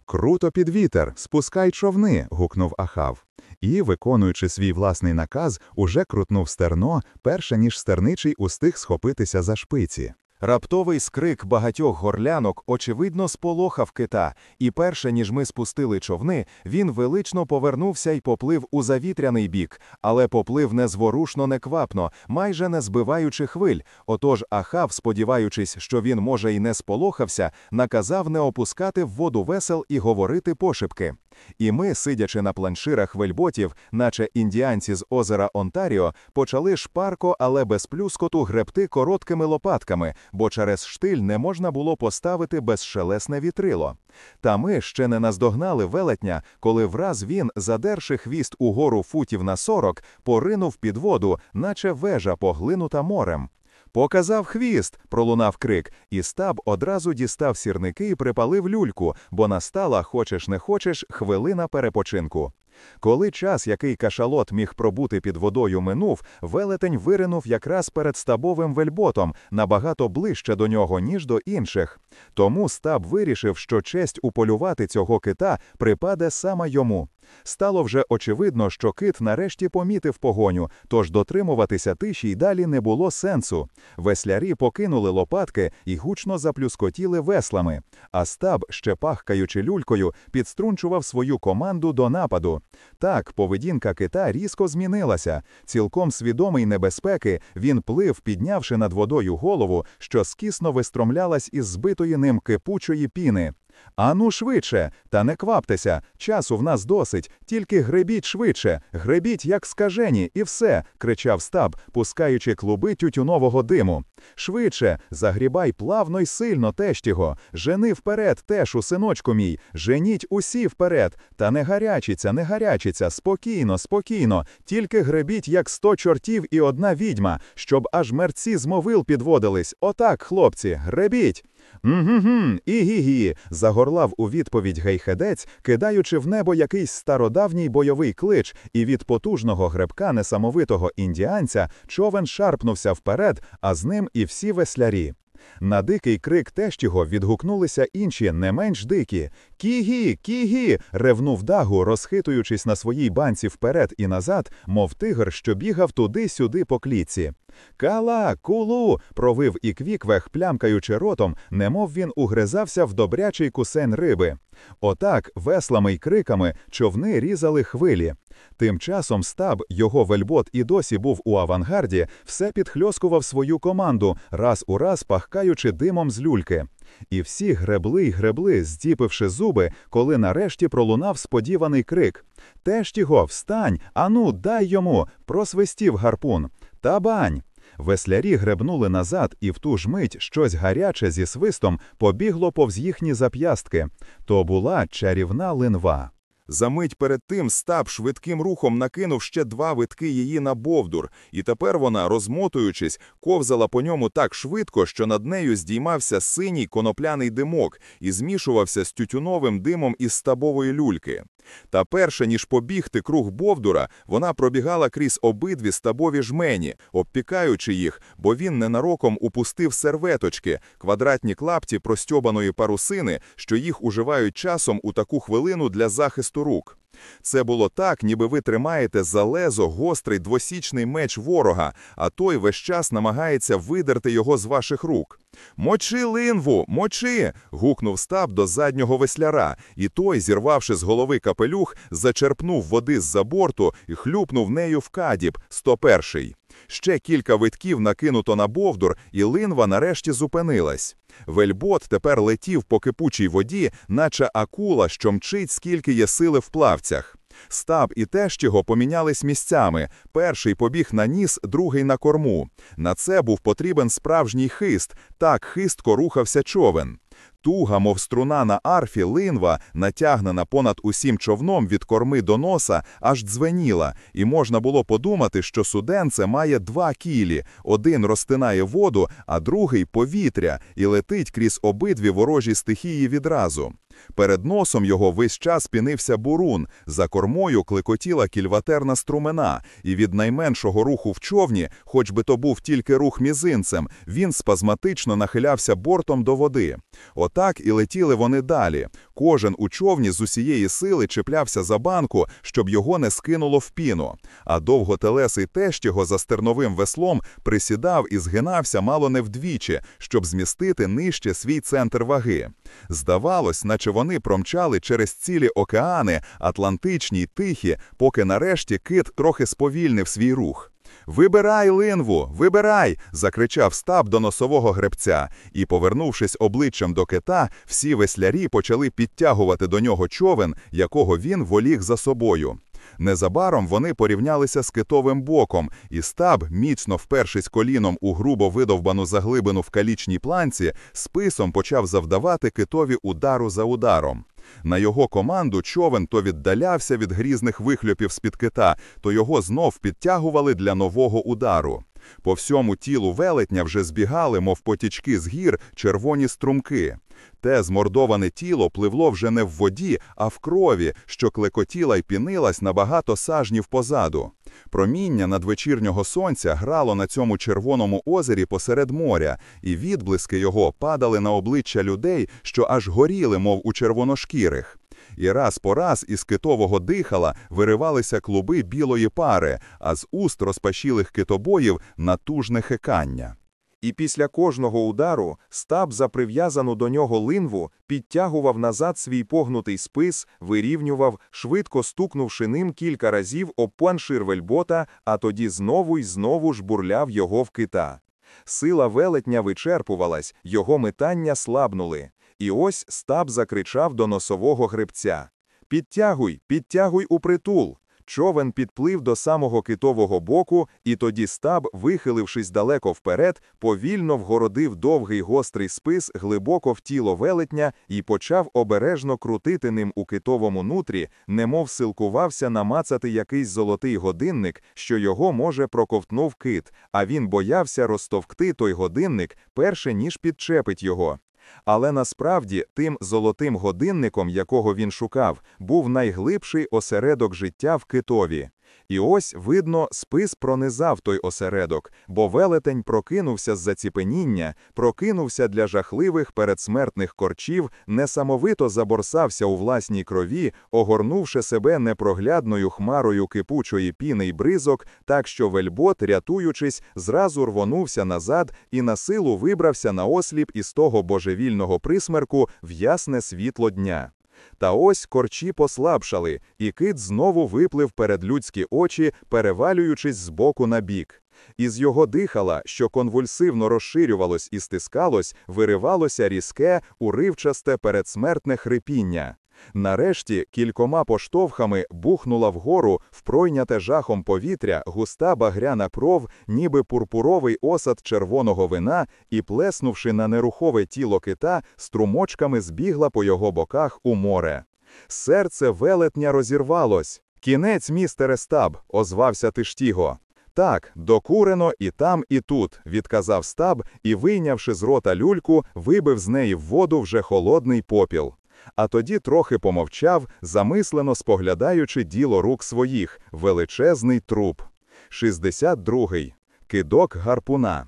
Круто під вітер, спускай човни. гукнув Ахав. І, виконуючи свій власний наказ, уже крутнув стерно, перше ніж стерничий устиг схопитися за шпиці. Раптовий скрик багатьох горлянок, очевидно, сполохав кита, і перше, ніж ми спустили човни, він велично повернувся і поплив у завітряний бік, але поплив незворушно неквапно, майже не збиваючи хвиль. Отож Ахав, сподіваючись, що він, може, й не сполохався, наказав не опускати в воду весел і говорити пошепки. І ми, сидячи на планширах вельботів, наче індіанці з озера Онтаріо, почали шпарко, але без плюскоту гребти короткими лопатками, бо через штиль не можна було поставити безшелесне вітрило. Та ми ще не наздогнали велетня, коли враз він, задерши хвіст угору футів на сорок, поринув під воду, наче вежа поглинута морем. Показав хвіст, пролунав крик, і стаб одразу дістав сірники і припалив люльку, бо настала, хочеш не хочеш, хвилина перепочинку. Коли час, який кашалот міг пробути під водою, минув, велетень виринув якраз перед стабовим вельботом, набагато ближче до нього, ніж до інших. Тому стаб вирішив, що честь уполювати цього кита припаде саме йому. Стало вже очевидно, що кит нарешті помітив погоню, тож дотримуватися тиші й далі не було сенсу. Веслярі покинули лопатки і гучно заплюскотіли веслами, а стаб, ще пахкаючи люлькою, підструнчував свою команду до нападу. Так, поведінка кита різко змінилася. Цілком свідомий небезпеки, він плив, піднявши над водою голову, що скісно вистромлялась із збитої ним кипучої піни. Ану швидше, та не кваптеся, часу в нас досить, тільки гребіть швидше, гребіть, як скажені, і все, кричав стаб, пускаючи клуби тютюнового диму. Швидше, загрібай плавно й сильно тещіго, жени вперед, тешу, синочку мій, женіть усі вперед, та не гарячиться, не гарячиться, спокійно, спокійно, тільки гребіть, як сто чортів і одна відьма, щоб аж мерці з мовил підводились. Отак, хлопці, гребіть. «Мгм-гм, ігі-гі», – загорлав у відповідь гейхедець, кидаючи в небо якийсь стародавній бойовий клич, і від потужного гребка несамовитого індіанця човен шарпнувся вперед, а з ним і всі веслярі. На дикий крик тещого відгукнулися інші, не менш дикі. Кігі, кігі. ревнув дагу, розхитуючись на своїй банці вперед і назад, мов тигр, що бігав туди-сюди по клітці. Кала, кулу. провив і квіквех, плямкаючи ротом, немов він угризався в добрячий кусень риби. Отак, веслами й криками, човни різали хвилі. Тим часом стаб, його вельбот і досі був у авангарді, все підхльоскував свою команду, раз у раз пахкаючи димом з люльки. І всі гребли й гребли, здіпивши зуби, коли нарешті пролунав сподіваний крик. Тештіго, встань! Ану, дай йому! просвистів гарпун. Табань! Веслярі гребнули назад, і в ту ж мить щось гаряче зі свистом побігло повз їхні зап'ястки. То була чарівна линва. За мить перед тим стаб швидким рухом накинув ще два витки її на бовдур, і тепер вона, розмотуючись, ковзала по ньому так швидко, що над нею здіймався синій конопляний димок і змішувався з тютюновим димом із стабової люльки. Та перше, ніж побігти круг Бовдура, вона пробігала крізь обидві стабові жмені, обпікаючи їх, бо він ненароком упустив серветочки, квадратні клапті простьобаної парусини, що їх уживають часом у таку хвилину для захисту рук. Це було так, ніби ви тримаєте за лезо гострий двосічний меч ворога, а той весь час намагається видерти його з ваших рук. Мочи линву, мочи. гукнув стаб до заднього весляра, і той, зірвавши з голови капелюх, зачерпнув води з-за борту і хлюпнув нею в кадіб, 101-й. Ще кілька витків накинуто на бовдур, і линва нарешті зупинилась. Вельбот тепер летів по кипучій воді, наче акула, що мчить, скільки є сили в плавцях. Стаб і тещого помінялись місцями. Перший побіг на ніс, другий на корму. На це був потрібен справжній хист. Так хистко рухався човен. Туга, мов струна на арфі, линва, натягнена понад усім човном від корми до носа, аж дзвеніла, і можна було подумати, що суденце має два кілі: один розтинає воду, а другий повітря, і летить крізь обидві ворожі стихії відразу. Перед носом його весь час пінився бурун, за кормою клекотіла кільватерна струмена, і від найменшого руху в човні, хоч би то був тільки рух мізинцем, він спазматично нахилявся бортом до води. Отак і летіли вони далі. Кожен у човні з усієї сили чіплявся за банку, щоб його не скинуло в піну. А довготелесий тещого за стерновим веслом присідав і згинався мало не вдвічі, щоб змістити нижче свій центр ваги. Здавалось, наче вони промчали через цілі океани, атлантичні й тихі, поки нарешті кит трохи сповільнив свій рух. Вибирай, линву, вибирай! закричав стаб до носового гребця, і, повернувшись обличчям до кита, всі веслярі почали підтягувати до нього човен, якого він воліг за собою. Незабаром вони порівнялися з китовим боком, і стаб, міцно впершись коліном у грубо видовбану заглибину в калічній планці, списом почав завдавати китові удару за ударом. На його команду човен то віддалявся від грізних вихльопів з-під кита, то його знов підтягували для нового удару. По всьому тілу велетня вже збігали, мов потічки з гір, червоні струмки. Те змордоване тіло пливло вже не в воді, а в крові, що клекотіла й пінилась на багато сажнів позаду. Проміння надвечірнього сонця грало на цьому червоному озері посеред моря, і відблиски його падали на обличчя людей, що аж горіли, мов у червоношкірих. І раз по раз із китового дихала виривалися клуби білої пари, а з уст розпашілих китобоїв натужне хекання. І після кожного удару стаб за прив'язану до нього линву підтягував назад свій погнутий спис, вирівнював, швидко стукнувши ним кілька разів об паншир вельбота, а тоді знову й знову жбурляв його в кита. Сила велетня вичерпувалась, його метання слабнули. І ось стаб закричав до носового гребця. «Підтягуй, підтягуй у притул!» Човен підплив до самого китового боку, і тоді стаб, вихилившись далеко вперед, повільно вгородив довгий гострий спис глибоко в тіло велетня і почав обережно крутити ним у китовому нутрі, немов силкувався намацати якийсь золотий годинник, що його, може, проковтнув кит, а він боявся розтовкти той годинник, перше ніж підчепить його. Але насправді тим золотим годинником, якого він шукав, був найглибший осередок життя в китові. І ось, видно, спис пронизав той осередок, бо велетень прокинувся з заціпеніння, прокинувся для жахливих передсмертних корчів, несамовито заборсався у власній крові, огорнувши себе непроглядною хмарою кипучої піни й бризок, так що вельбот, рятуючись, зразу рвонувся назад і на силу вибрався на осліп із того божевільного присмерку в ясне світло дня. Та ось корчі послабшали, і кит знову виплив перед людські очі, перевалюючись з боку на бік. Із його дихала, що конвульсивно розширювалось і стискалось, виривалося різке, уривчасте передсмертне хрипіння. Нарешті кількома поштовхами бухнула вгору в пройняте жахом повітря густа багряна кров, ніби пурпуровий осад червоного вина, і, плеснувши на нерухове тіло кита, струмочками збігла по його боках у море. Серце велетня розірвалось. Кінець, містере стаб, озвався Тиштіго. Так, докурено і там, і тут, відказав стаб і, вийнявши з рота люльку, вибив з неї в воду вже холодний попіл. А тоді трохи помовчав, замислено споглядаючи діло рук своїх, величезний труп. 62-й. Кидок гарпуна.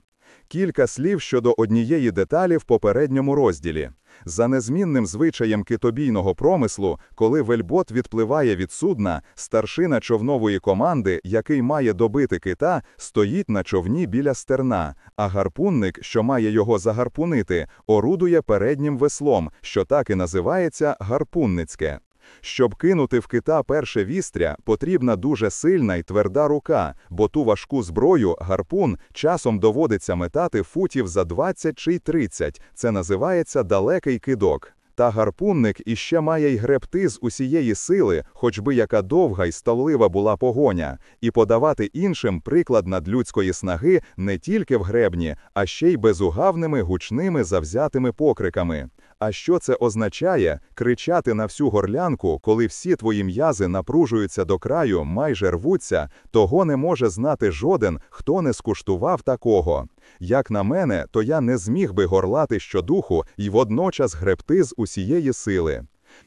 Кілька слів щодо однієї деталі в попередньому розділі. За незмінним звичаєм китобійного промислу, коли вельбот відпливає від судна, старшина човнової команди, який має добити кита, стоїть на човні біля стерна, а гарпунник, що має його загарпунити, орудує переднім веслом, що так і називається гарпунницьке. Щоб кинути в кита перше вістря, потрібна дуже сильна й тверда рука, бо ту важку зброю гарпун часом доводиться метати футів за 20 чи й 30. Це називається далекий кидок. Та гарпунник іще має й гребти з усієї сили, хоч би яка довга й ставлива була погоня, і подавати іншим приклад надлюдської снаги не тільки в гребні, а ще й безугавними гучними завзятими покриками. А що це означає кричати на всю горлянку, коли всі твої м'язи напружуються до краю, майже рвуться, того не може знати жоден, хто не скуштував такого. Як на мене, то я не зміг би горлати щодуху і водночас гребти з усієї сили.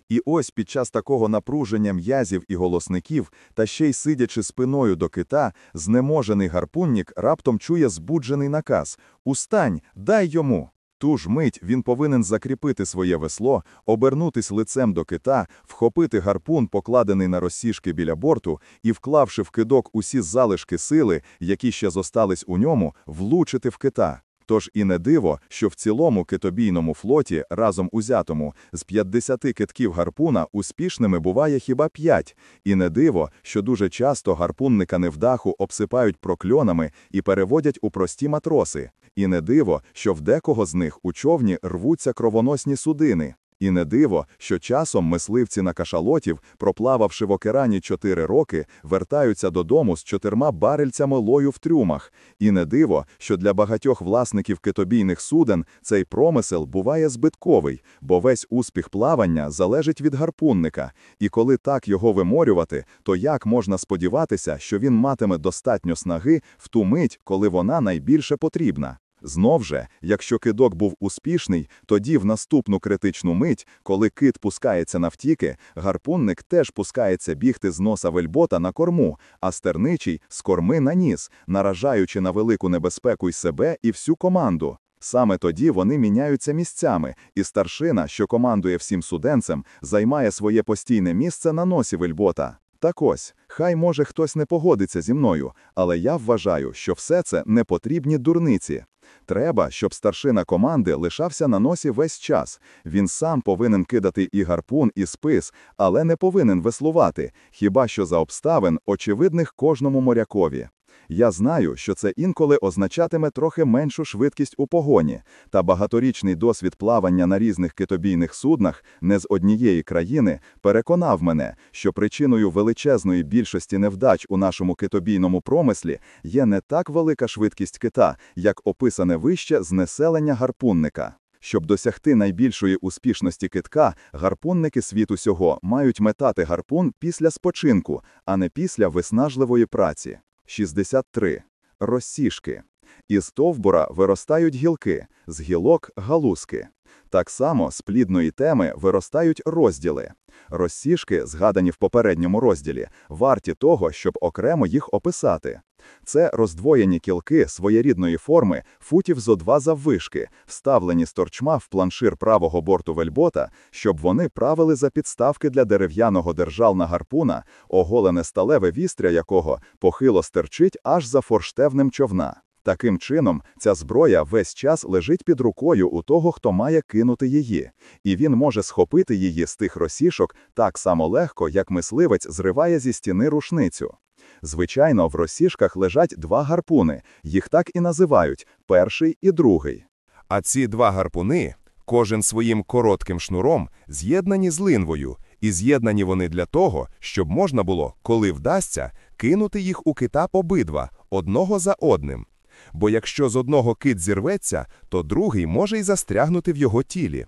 І ось під час такого напруження м'язів і голосників, та ще й сидячи спиною до кита, знеможений гарпуннік раптом чує збуджений наказ Устань, дай йому. Ту ж мить він повинен закріпити своє весло, обернутись лицем до кита, вхопити гарпун, покладений на розсіжки біля борту, і, вклавши в кидок усі залишки сили, які ще зостались у ньому, влучити в кита. Тож і не диво, що в цілому китобійному флоті, разом узятому, з 50 китків гарпуна успішними буває хіба 5. І не диво, що дуже часто гарпунника невдаху обсипають прокльонами і переводять у прості матроси. І не диво, що в декого з них у човні рвуться кровоносні судини. І не диво, що часом мисливці на кашалотів, проплававши в океані чотири роки, вертаються додому з чотирма барельцями лою в трюмах. І не диво, що для багатьох власників китобійних суден цей промисел буває збитковий, бо весь успіх плавання залежить від гарпунника. І коли так його виморювати, то як можна сподіватися, що він матиме достатньо снаги в ту мить, коли вона найбільше потрібна? Знов же, якщо кидок був успішний, тоді в наступну критичну мить, коли кит пускається навтіки, гарпунник теж пускається бігти з носа вельбота на корму, а стерничий – з корми на ніс, наражаючи на велику небезпеку й себе і всю команду. Саме тоді вони міняються місцями, і старшина, що командує всім суденцем, займає своє постійне місце на носі вельбота. Так ось, хай може хтось не погодиться зі мною, але я вважаю, що все це не потрібні дурниці. Треба, щоб старшина команди лишався на носі весь час. Він сам повинен кидати і гарпун, і спис, але не повинен веслувати, хіба що за обставин, очевидних кожному морякові. Я знаю, що це інколи означатиме трохи меншу швидкість у погоні, та багаторічний досвід плавання на різних китобійних суднах не з однієї країни переконав мене, що причиною величезної більшості невдач у нашому китобійному промислі є не так велика швидкість кита, як описане вище знеселення гарпунника. Щоб досягти найбільшої успішності китка, гарпунники світу сього мають метати гарпун після спочинку, а не після виснажливої праці. 63. Розсішки. Із стовбура виростають гілки, з гілок – галузки. Так само з плідної теми виростають розділи. Розсішки, згадані в попередньому розділі, варті того, щоб окремо їх описати. Це роздвоєні кілки своєрідної форми, футів зо два заввишки, вставлені з торчма в планшир правого борту вельбота, щоб вони правили за підставки для дерев'яного держална гарпуна, оголене сталеве вістря якого похило стерчить аж за форштевнем човна. Таким чином, ця зброя весь час лежить під рукою у того, хто має кинути її, і він може схопити її з тих росішок так само легко, як мисливець зриває зі стіни рушницю. Звичайно, в росішках лежать два гарпуни, їх так і називають перший і другий. А ці два гарпуни, кожен своїм коротким шнуром, з'єднані з линвою, і з'єднані вони для того, щоб можна було, коли вдасться, кинути їх у кита обидва, одного за одним. Бо якщо з одного кит зірветься, то другий може й застрягнути в його тілі.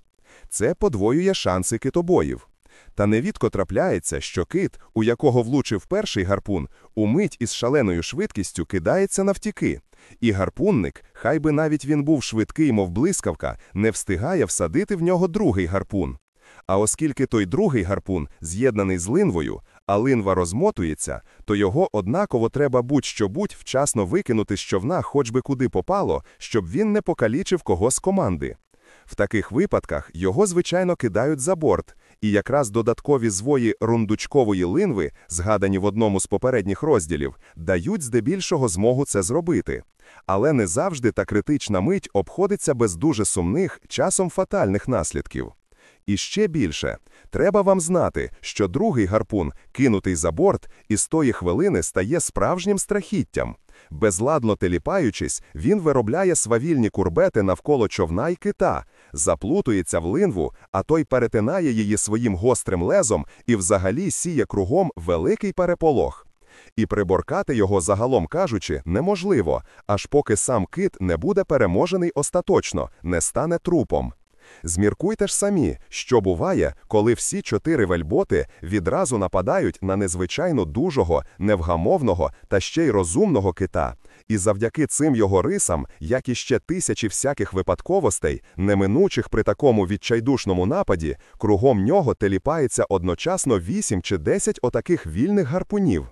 Це подвоює шанси китобоїв. Та невідко трапляється, що кит, у якого влучив перший гарпун, умить із шаленою швидкістю кидається навтіки, і гарпунник, хай би навіть він був швидкий, мов блискавка, не встигає всадити в нього другий гарпун. А оскільки той другий гарпун з'єднаний з линвою, а линва розмотується, то його однаково треба будь-що будь вчасно викинути з човна хоч би куди попало, щоб він не покалічив кого з команди. В таких випадках його, звичайно, кидають за борт, і якраз додаткові звої рундучкової линви, згадані в одному з попередніх розділів, дають здебільшого змогу це зробити. Але не завжди та критична мить обходиться без дуже сумних, часом фатальних наслідків. І ще більше, треба вам знати, що другий гарпун, кинутий за борт, із тої хвилини стає справжнім страхіттям. Безладно теліпаючись, він виробляє свавільні курбети навколо човна й кита, заплутується в линву, а той перетинає її своїм гострим лезом і взагалі сіє кругом великий переполох. І приборкати його, загалом кажучи, неможливо, аж поки сам кит не буде переможений остаточно, не стане трупом. Зміркуйте ж самі, що буває, коли всі чотири вельботи відразу нападають на незвичайно дужого, невгамовного та ще й розумного кита, і завдяки цим його рисам, як і ще тисячі всяких випадковостей, неминучих при такому відчайдушному нападі, кругом нього теліпається одночасно вісім чи десять отаких вільних гарпунів.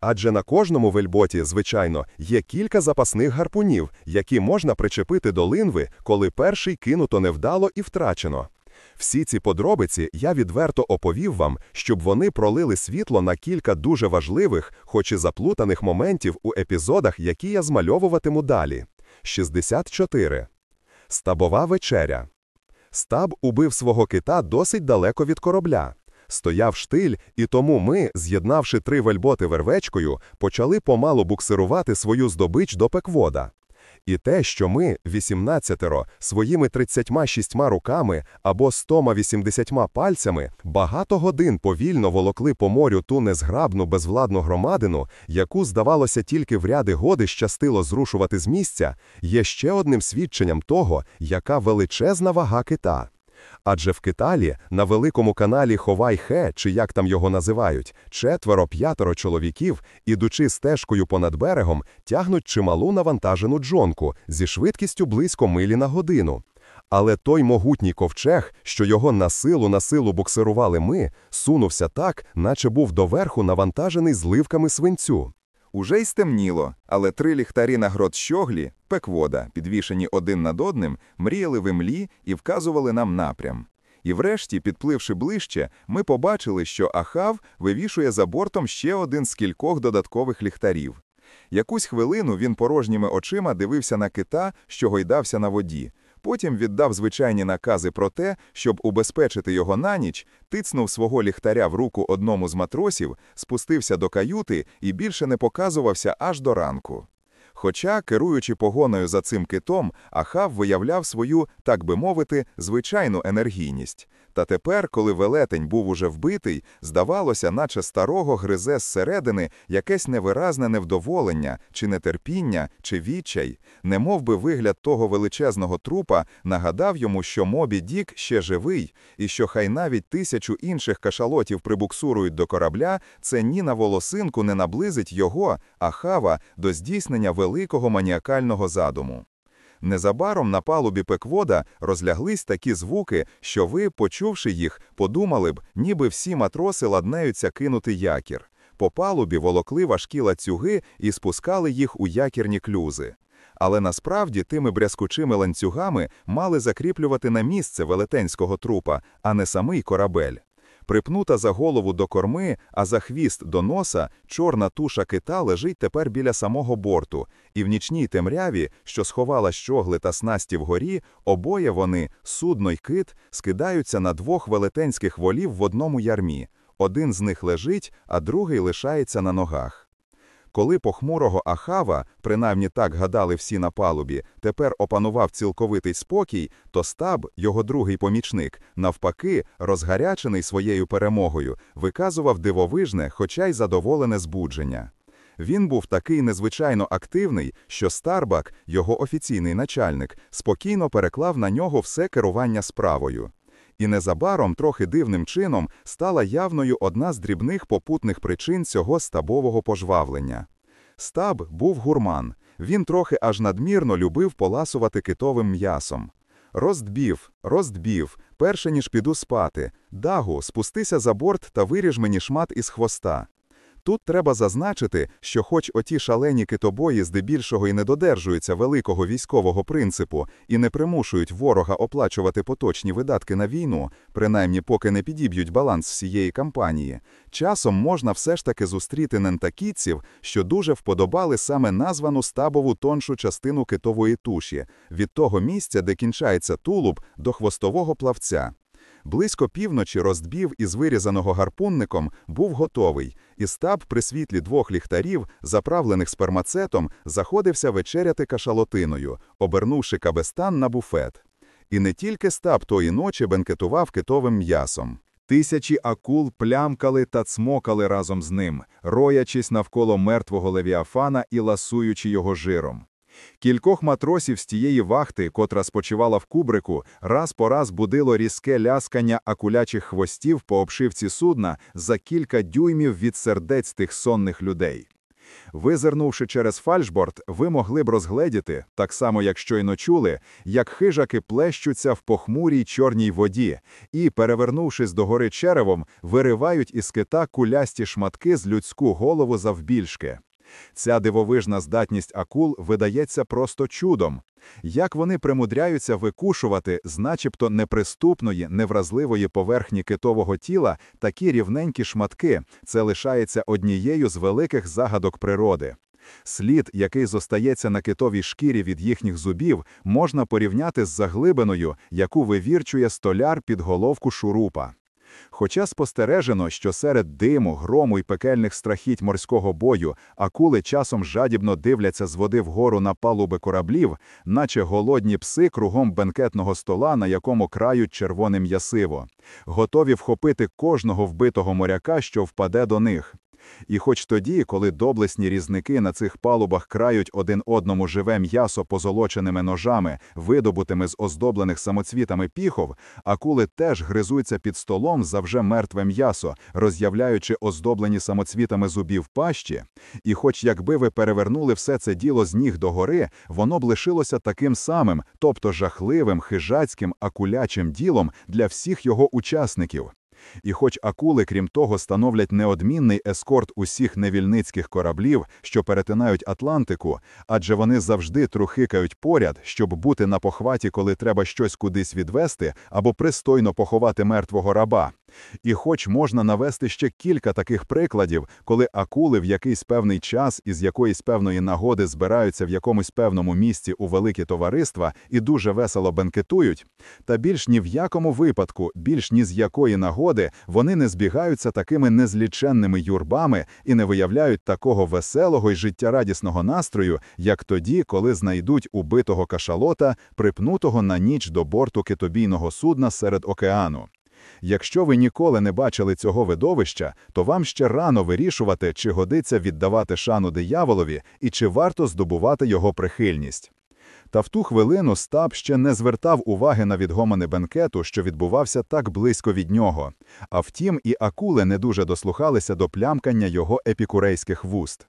Адже на кожному вельботі, звичайно, є кілька запасних гарпунів, які можна причепити до линви, коли перший кинуто невдало і втрачено. Всі ці подробиці я відверто оповів вам, щоб вони пролили світло на кілька дуже важливих, хоч і заплутаних моментів у епізодах, які я змальовуватиму далі. 64. Стабова вечеря. Стаб убив свого кита досить далеко від корабля. Стояв штиль, і тому ми, з'єднавши три вельботи вервечкою, почали помалу буксирувати свою здобич до пеквода. І те, що ми, 18-ро, своїми 36 руками або 180 пальцями багато годин повільно волокли по морю ту незграбну безвладну громадину, яку, здавалося, тільки в ряди годи щастило зрушувати з місця, є ще одним свідченням того, яка величезна вага кита. Адже в Киталі на великому каналі Ховай-Хе, чи як там його називають, четверо-п'ятеро чоловіків, ідучи стежкою понад берегом, тягнуть чималу навантажену джонку зі швидкістю близько милі на годину. Але той могутній ковчег, що його на силу на силу буксирували ми, сунувся так, наче був доверху навантажений зливками свинцю. Уже й стемніло, але три ліхтарі на грот щоглі, пеквода, підвішені один над одним, мріяли в імлі і вказували нам напрям. І врешті, підпливши ближче, ми побачили, що Ахав вивішує за бортом ще один з кількох додаткових ліхтарів. Якусь хвилину він порожніми очима дивився на кита, що гойдався на воді. Потім віддав звичайні накази про те, щоб убезпечити його на ніч, тицнув свого ліхтаря в руку одному з матросів, спустився до каюти і більше не показувався аж до ранку. Хоча, керуючи погоною за цим китом, Ахав виявляв свою, так би мовити, звичайну енергійність. Та тепер, коли велетень був уже вбитий, здавалося, наче старого гризе зсередини якесь невиразне невдоволення, чи нетерпіння, чи відчай, немов би вигляд того величезного трупа нагадав йому, що Мобі Дік ще живий, і що хай навіть тисячу інших кашалотів прибуксурують до корабля, це ні на волосинку не наблизить його, Ахава, до здійснення великого маніакального задуму. Незабаром на палубі пеквода розляглись такі звуки, що ви, почувши їх, подумали б, ніби всі матроси ладнеються кинути якір. По палубі волокли важкі ланцюги і спускали їх у якірні клюзи. Але насправді тими брязкучими ланцюгами мали закріплювати на місце велетенського трупа, а не самий корабель. Припнута за голову до корми, а за хвіст до носа, чорна туша кита лежить тепер біля самого борту, і в нічній темряві, що сховала щогли та снасті вгорі, обоє вони, судно й кит, скидаються на двох велетенських волів в одному ярмі. Один з них лежить, а другий лишається на ногах. Коли похмурого Ахава, принаймні так гадали всі на палубі, тепер опанував цілковитий спокій, то стаб, його другий помічник, навпаки, розгарячений своєю перемогою, виказував дивовижне, хоча й задоволене збудження. Він був такий незвичайно активний, що Старбак, його офіційний начальник, спокійно переклав на нього все керування справою. І незабаром, трохи дивним чином, стала явною одна з дрібних попутних причин цього стабового пожвавлення. Стаб був гурман. Він трохи аж надмірно любив поласувати китовим м'ясом. Роздбів, роздбів, перше ніж піду спати. Дагу, спустися за борт та виріж мені шмат із хвоста. Тут треба зазначити, що, хоч оті шалені китобої здебільшого і не додержуються великого військового принципу і не примушують ворога оплачувати поточні видатки на війну, принаймні поки не підіб'ють баланс всієї кампанії, часом можна все ж таки зустріти нентакійців, що дуже вподобали саме названу стабову тоншу частину китової туші, від того місця, де кінчається тулуб, до хвостового плавця. Близько півночі роздбів із вирізаного гарпунником був готовий, і стаб при світлі двох ліхтарів, заправлених спермацетом, заходився вечеряти кашалотиною, обернувши кабестан на буфет. І не тільки стаб тої ночі бенкетував китовим м'ясом. Тисячі акул плямкали та цмокали разом з ним, роячись навколо мертвого левіафана і ласуючи його жиром. Кількох матросів з тієї вахти, котра спочивала в кубрику, раз по раз будило різке ляскання акулячих хвостів по обшивці судна за кілька дюймів від сердець тих сонних людей. Визирнувши через фальшборд, ви могли б розгледіти, так само як щойно чули, як хижаки плещуться в похмурій чорній воді і, перевернувшись догори черевом, виривають із кита кулясті шматки з людську голову завбільшки. Ця дивовижна здатність акул видається просто чудом. Як вони примудряються викушувати з начебто неприступної, невразливої поверхні китового тіла такі рівненькі шматки, це лишається однією з великих загадок природи. Слід, який зостається на китовій шкірі від їхніх зубів, можна порівняти з заглибиною, яку вивірчує столяр під головку шурупа. Хоча спостережено, що серед диму, грому і пекельних страхіть морського бою акули часом жадібно дивляться з води вгору на палуби кораблів, наче голодні пси кругом бенкетного стола, на якому крають червоне м'ясиво, готові вхопити кожного вбитого моряка, що впаде до них. І хоч тоді, коли доблесні різники на цих палубах крають один одному живе м'ясо позолоченими ножами, видобутими з оздоблених самоцвітами піхов, акули теж гризуться під столом за вже мертве м'ясо, роз'являючи оздоблені самоцвітами зубів пащі, і хоч якби ви перевернули все це діло з ніг до гори, воно б лишилося таким самим, тобто жахливим, хижацьким, акулячим ділом для всіх його учасників. І хоч акули, крім того, становлять неодмінний ескорт усіх невільницьких кораблів, що перетинають Атлантику, адже вони завжди трухикають поряд, щоб бути на похваті, коли треба щось кудись відвести або пристойно поховати мертвого раба. І хоч можна навести ще кілька таких прикладів, коли акули в якийсь певний час із якоїсь певної нагоди збираються в якомусь певному місці у великі товариства і дуже весело бенкетують, та більш ні в якому випадку, більш ні з якої нагоди вони не збігаються такими незліченними юрбами і не виявляють такого веселого й життєрадісного настрою, як тоді, коли знайдуть убитого кашалота, припнутого на ніч до борту китобійного судна серед океану. Якщо ви ніколи не бачили цього видовища, то вам ще рано вирішувати, чи годиться віддавати шану дияволові і чи варто здобувати його прихильність. Та в ту хвилину Стаб ще не звертав уваги на відгомони бенкету, що відбувався так близько від нього. А втім, і акули не дуже дослухалися до плямкання його епікурейських вуст.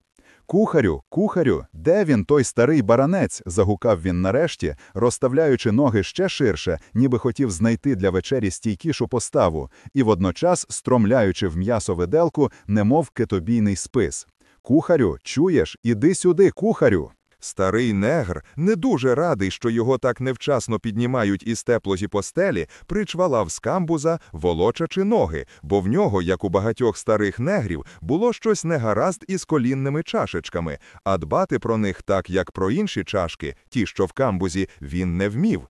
Кухарю, кухарю, де він, той старий баранець? загукав він нарешті, розставляючи ноги ще ширше, ніби хотів знайти для вечері стійкішу поставу, і водночас стромляючи в м'ясо виделку, немов китобійний спис. Кухарю, чуєш, іди сюди, кухарю. Старий негр, не дуже радий, що його так невчасно піднімають із теплої постелі, причвалав з камбуза, волочачи ноги, бо в нього, як у багатьох старих негрів, було щось негаразд із колінними чашечками, а дбати про них так, як про інші чашки, ті, що в камбузі, він не вмів.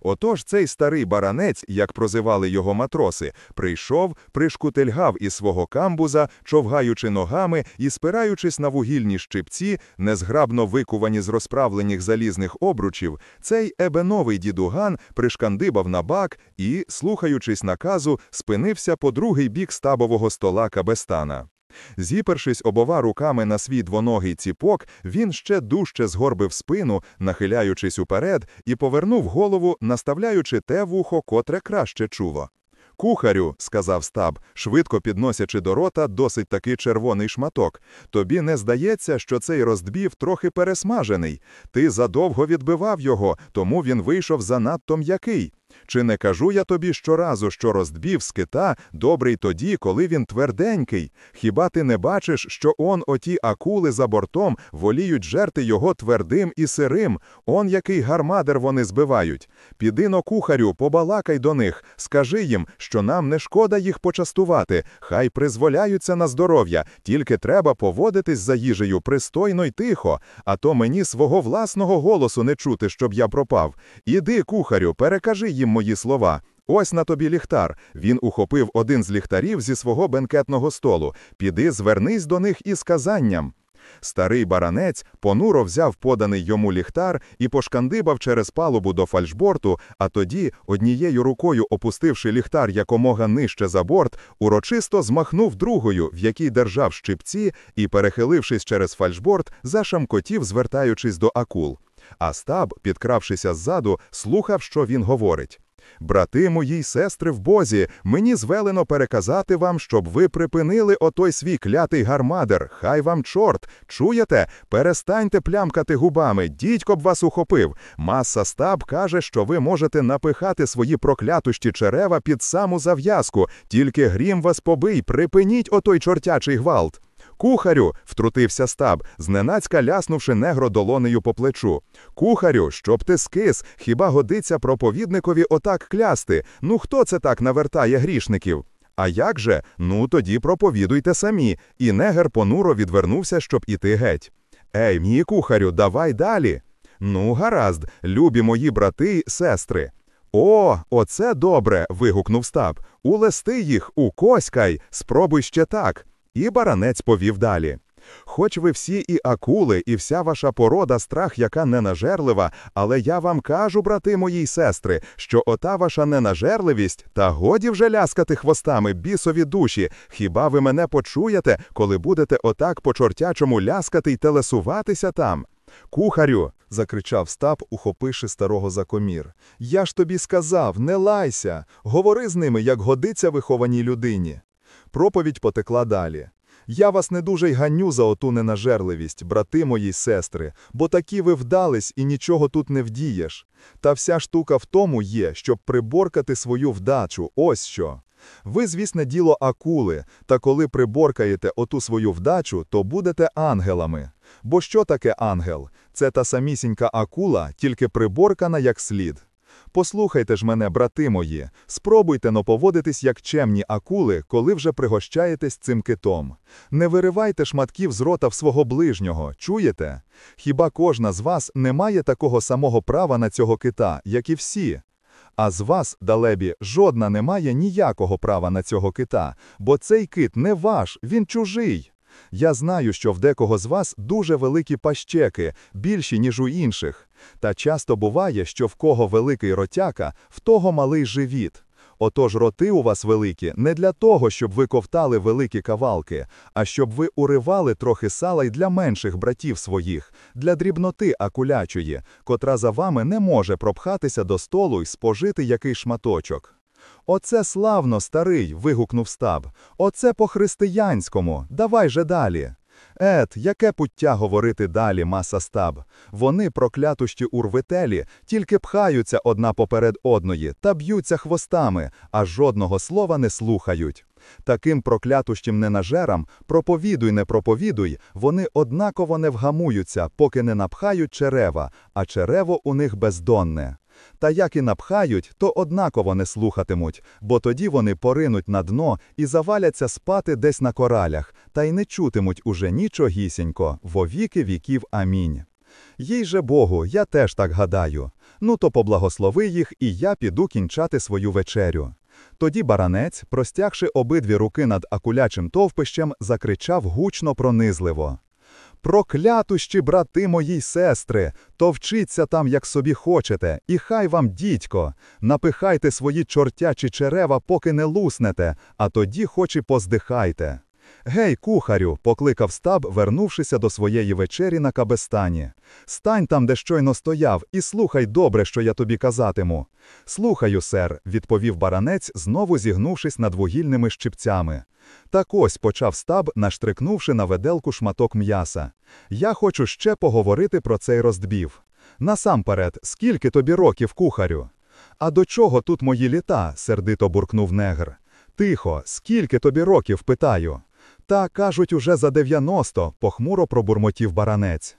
Отож цей старий баранець, як прозивали його матроси, прийшов, пришкутильгав із свого камбуза, човгаючи ногами і спираючись на вугільні щипці, незграбно викувані з розправлених залізних обручів, цей ебеновий дідуган пришкандибав на бак і, слухаючись наказу, спинився по другий бік стабового стола кабестана. Зіпершись обома руками на свій двоногий ціпок, він ще дужче згорбив спину, нахиляючись уперед, і повернув голову, наставляючи те вухо, котре краще чуло. Кухарю, сказав стаб, швидко підносячи до рота досить таки червоний шматок. Тобі не здається, що цей роздбів трохи пересмажений. Ти задовго відбивав його, тому він вийшов занадто м'який. Чи не кажу я тобі щоразу, що роздбів з кита добрий тоді, коли він тверденький? Хіба ти не бачиш, що он оті акули за бортом воліють жерти його твердим і сирим? Он який гармадер вони збивають. Піди но кухарю, побалакай до них, скажи їм, що нам не шкода їх почастувати, хай призволяються на здоров'я, тільки треба поводитись за їжею пристойно й тихо, а то мені свого власного голосу не чути, щоб я пропав. Іди, кухарю, перекажи їм мої слова. Ось на тобі ліхтар. Він ухопив один з ліхтарів зі свого бенкетного столу. Піди, звернись до них із казанням. Старий баранець понуро взяв поданий йому ліхтар і пошкандибав через палубу до фальшборту, а тоді, однією рукою опустивши ліхтар якомога нижче за борт, урочисто змахнув другою, в якій держав щипці, і, перехилившись через фальшборт, зашамкотів, звертаючись до акул. А стаб, підкравшися ззаду, слухав, що він говорить. Брати мої й сестри в Бозі, мені звелено переказати вам, щоб ви припинили отой свій клятий гармадер. Хай вам чорт. Чуєте? Перестаньте плямкати губами, дідько б вас ухопив. Маса стаб каже, що ви можете напихати свої проклятущі черева під саму зав'язку, тільки грім вас побий, припиніть отой чортячий гвалт. Кухарю, втрутився стаб, зненацька ляснувши негро долонею по плечу. Кухарю, щоб ти скис, хіба годиться проповідникові отак клясти? Ну хто це так навертає грішників? А як же? Ну тоді проповідуйте самі. І негер понуро відвернувся, щоб іти геть. Ей, мій кухарю, давай далі. Ну, гаразд, любі мої брати й сестри. О, оце добре. вигукнув стаб. Улести їх, укоськай, спробуй ще так. І баранець повів далі. Хоч ви всі і акули, і вся ваша порода страх, яка ненажерлива, але я вам кажу, брати мої й сестри, що ота ваша ненажерливість, та годі вже ляскати хвостами, бісові душі. Хіба ви мене почуєте, коли будете отак по чортячому ляскати й телесуватися там? Кухарю, закричав Стап, ухопивши старого за комір. Я ж тобі сказав, не лайся, говори з ними, як годиться вихованій людині. Проповідь потекла далі. Я вас не дуже й ганю за оту ненажерливість, брати мої й сестри, бо такі ви вдались і нічого тут не вдієш. Та вся штука в тому є, щоб приборкати свою вдачу, ось що. Ви, звісне діло, акули, та коли приборкаєте оту свою вдачу, то будете ангелами. Бо що таке ангел? Це та самісінька акула, тільки приборкана як слід. Послухайте ж мене, брати мої, спробуйте но поводитись як чемні акули, коли вже пригощаєтесь цим китом. Не виривайте шматків з рота в свого ближнього, чуєте? Хіба кожна з вас не має такого самого права на цього кита, як і всі? А з вас, далебі, жодна не має ніякого права на цього кита, бо цей кит не ваш, він чужий. Я знаю, що в декого з вас дуже великі пащеки, більші, ніж у інших. Та часто буває, що в кого великий ротяка, в того малий живіт. Отож роти у вас великі не для того, щоб ви ковтали великі кавалки, а щоб ви уривали трохи сала й для менших братів своїх, для дрібноти акулячої, котра за вами не може пропхатися до столу й спожити який шматочок. Оце славно, старий. вигукнув стаб. Оце по-християнському. Давай же далі. Ет, яке пуття говорити далі, маса стаб. Вони, проклятущі урвителі, тільки пхаються одна поперед одної та б'ються хвостами, а жодного слова не слухають. Таким проклятущим ненажерам, проповідуй, не проповідуй, вони однаково не вгамуються, поки не напхають черева, а черево у них бездонне. Та як і напхають, то однаково не слухатимуть, бо тоді вони поринуть на дно і заваляться спати десь на коралях, та й не чутимуть уже нічогісінько, во віки віків амінь. Їй же Богу, я теж так гадаю. Ну то поблагослови їх, і я піду кінчати свою вечерю. Тоді баранець, простягши обидві руки над акулячим товпищем, закричав гучно пронизливо. Проклятущі, брати мої й сестри, то вчіться там, як собі хочете, і хай вам, дідько, напихайте свої чортячі черева, поки не луснете, а тоді хоч і поздихайте. Гей, кухарю, покликав стаб, вернувшися до своєї вечері на кабестані. Стань там, де щойно стояв, і слухай добре, що я тобі казатиму. Слухаю, сер, відповів баранець, знову зігнувшись над вугільними щипцями. Так ось почав стаб, наштрикнувши на веделку шматок м'яса. Я хочу ще поговорити про цей роздбів. Насамперед, скільки тобі років, кухарю? А до чого тут мої літа? сердито буркнув негр. Тихо, скільки тобі років, питаю. Та кажуть, уже за 90, похмуро пробурмотів баранець.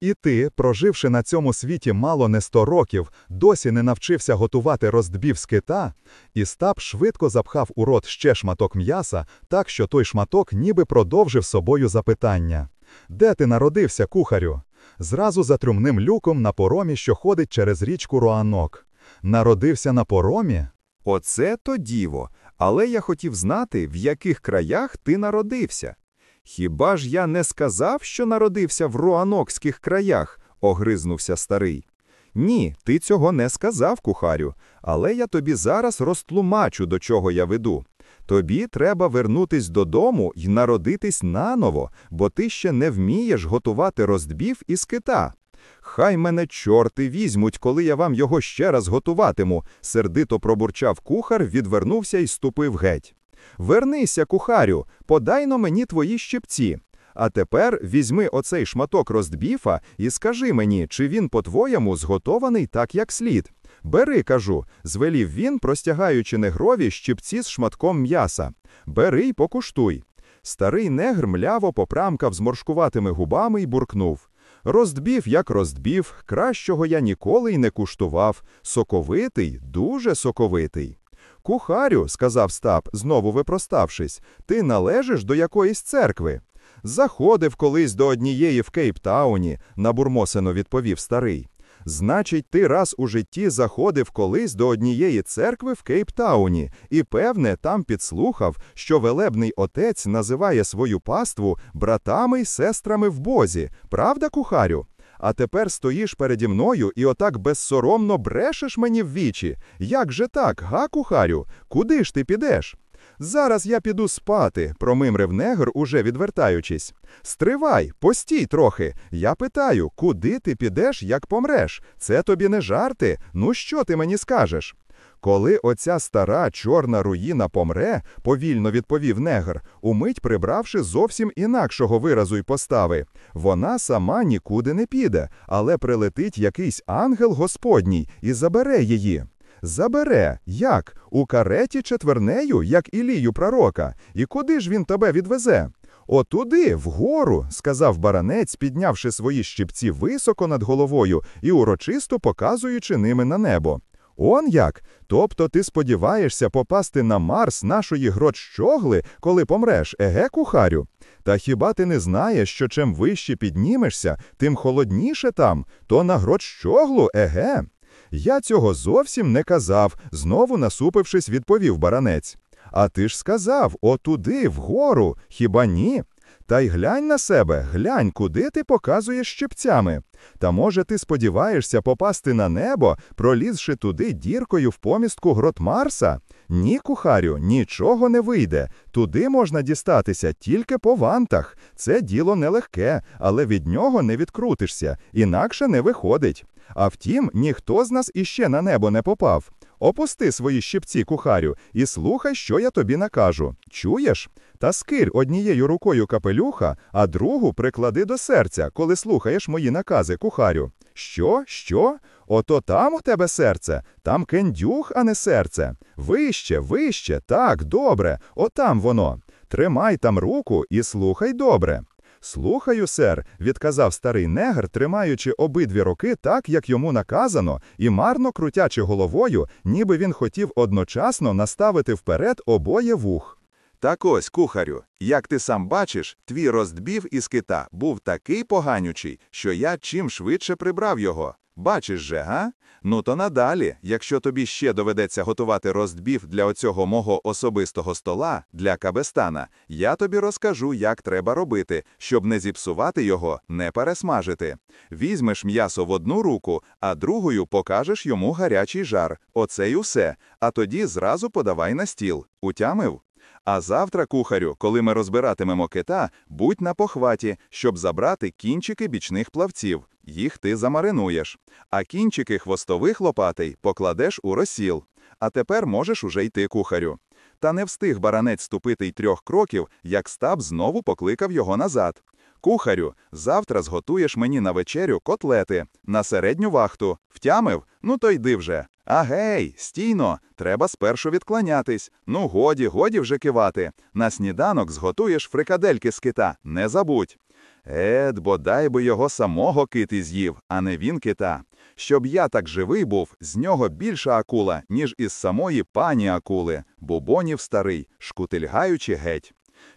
І ти, проживши на цьому світі мало не сто років, досі не навчився готувати роздбів з кита, і стап швидко запхав у рот ще шматок м'яса, так що той шматок ніби продовжив собою запитання. Де ти народився, кухарю? Зразу за трюмним люком на поромі, що ходить через річку Роанок. Народився на поромі? Оце то діво, але я хотів знати, в яких краях ти народився. Хіба ж я не сказав, що народився в руанокських краях? огризнувся старий. Ні, ти цього не сказав, кухарю, але я тобі зараз розтлумачу, до чого я веду. Тобі треба вернутись додому і народитись наново, бо ти ще не вмієш готувати роздбів із кита. Хай мене чорти візьмуть, коли я вам його ще раз готуватиму, сердито пробурчав кухар, відвернувся і ступив геть. Вернися, кухарю, подай но мені твої щепці. А тепер візьми оцей шматок роздбіфа і скажи мені, чи він, по-твоєму, зготований так, як слід. Бери, кажу, звелів він, простягаючи негрові щепці з шматком м'яса. Бери й покуштуй. Старий негр мляво попрамкав зморшкуватими губами й буркнув. Роздбів, як роздбів, кращого я ніколи й не куштував. Соковитий, дуже соковитий. Кухарю, сказав Стап, знову випроставшись, ти належиш до якоїсь церкви. Заходив колись до однієї в Кейптауні, набурмосено відповів старий. Значить, ти раз у житті заходив колись до однієї церкви в Кейптауні і, певне, там підслухав, що велебний отець називає свою паству братами й сестрами в Бозі. Правда, кухарю? А тепер стоїш переді мною і отак безсоромно брешеш мені в вічі. Як же так, га, кухарю? Куди ж ти підеш? Зараз я піду спати, промимрив негр, уже відвертаючись. Стривай, постій трохи. Я питаю, куди ти підеш, як помреш? Це тобі не жарти. Ну що ти мені скажеш? Коли оця стара чорна руїна помре, повільно відповів негр, умить прибравши зовсім інакшого виразу й постави, вона сама нікуди не піде, але прилетить якийсь ангел Господній і забере її. Забере, як? У кареті четвернею, як Ілію пророка. І куди ж він тебе відвезе? Отуди, вгору, сказав баранець, піднявши свої щипці високо над головою і урочисто показуючи ними на небо. Он як? Тобто ти сподіваєшся попасти на Марс нашої грот-щогли, коли помреш, еге, кухарю? Та хіба ти не знаєш, що чим вище піднімешся, тим холодніше там, то на грот-щоглу, еге? Я цього зовсім не казав, знову насупившись, відповів баранець. А ти ж сказав, отуди, вгору, хіба ні? Та й глянь на себе, глянь, куди ти показуєш щипцями. Та може ти сподіваєшся попасти на небо, пролізши туди діркою в помістку грот Марса? Ні, кухарю, нічого не вийде. Туди можна дістатися тільки по вантах. Це діло нелегке, але від нього не відкрутишся, інакше не виходить. А втім, ніхто з нас іще на небо не попав. Опусти свої щипці, кухарю, і слухай, що я тобі накажу. Чуєш? Та скирь однією рукою капелюха, а другу приклади до серця, коли слухаєш мої накази, кухарю. Що? Що? Ото там у тебе серце, там кендюх, а не серце. Вище, вище, так, добре, отам воно. Тримай там руку і слухай добре. Слухаю, сер, відказав старий негр, тримаючи обидві руки так, як йому наказано, і марно крутячи головою, ніби він хотів одночасно наставити вперед обоє вух. Так ось, кухарю, як ти сам бачиш, твій роздбів із кита був такий поганючий, що я чим швидше прибрав його. Бачиш же, га? Ну то надалі, якщо тобі ще доведеться готувати роздбів для оцього мого особистого стола, для кабестана, я тобі розкажу, як треба робити, щоб не зіпсувати його, не пересмажити. Візьмеш м'ясо в одну руку, а другою покажеш йому гарячий жар. Оце й усе. А тоді зразу подавай на стіл. Утямив? А завтра, кухарю, коли ми розбиратимемо кита, будь на похваті, щоб забрати кінчики бічних плавців. Їх ти замаринуєш. А кінчики хвостових лопатей покладеш у розсіл. А тепер можеш уже йти кухарю. Та не встиг баранець ступити й трьох кроків, як стаб знову покликав його назад. Кухарю, завтра зготуєш мені на вечерю котлети на середню вахту. Втямив? Ну то йди вже. А гей, стійно, треба спершу відклонятись. Ну, годі, годі вже кивати. На сніданок зготуєш фрикадельки з кита, не забудь. Ед, бодай би його самого кити з'їв, а не він кита. Щоб я так живий був, з нього більша акула, ніж із самої пані акули, бубонів старий, шкутильгаючи геть.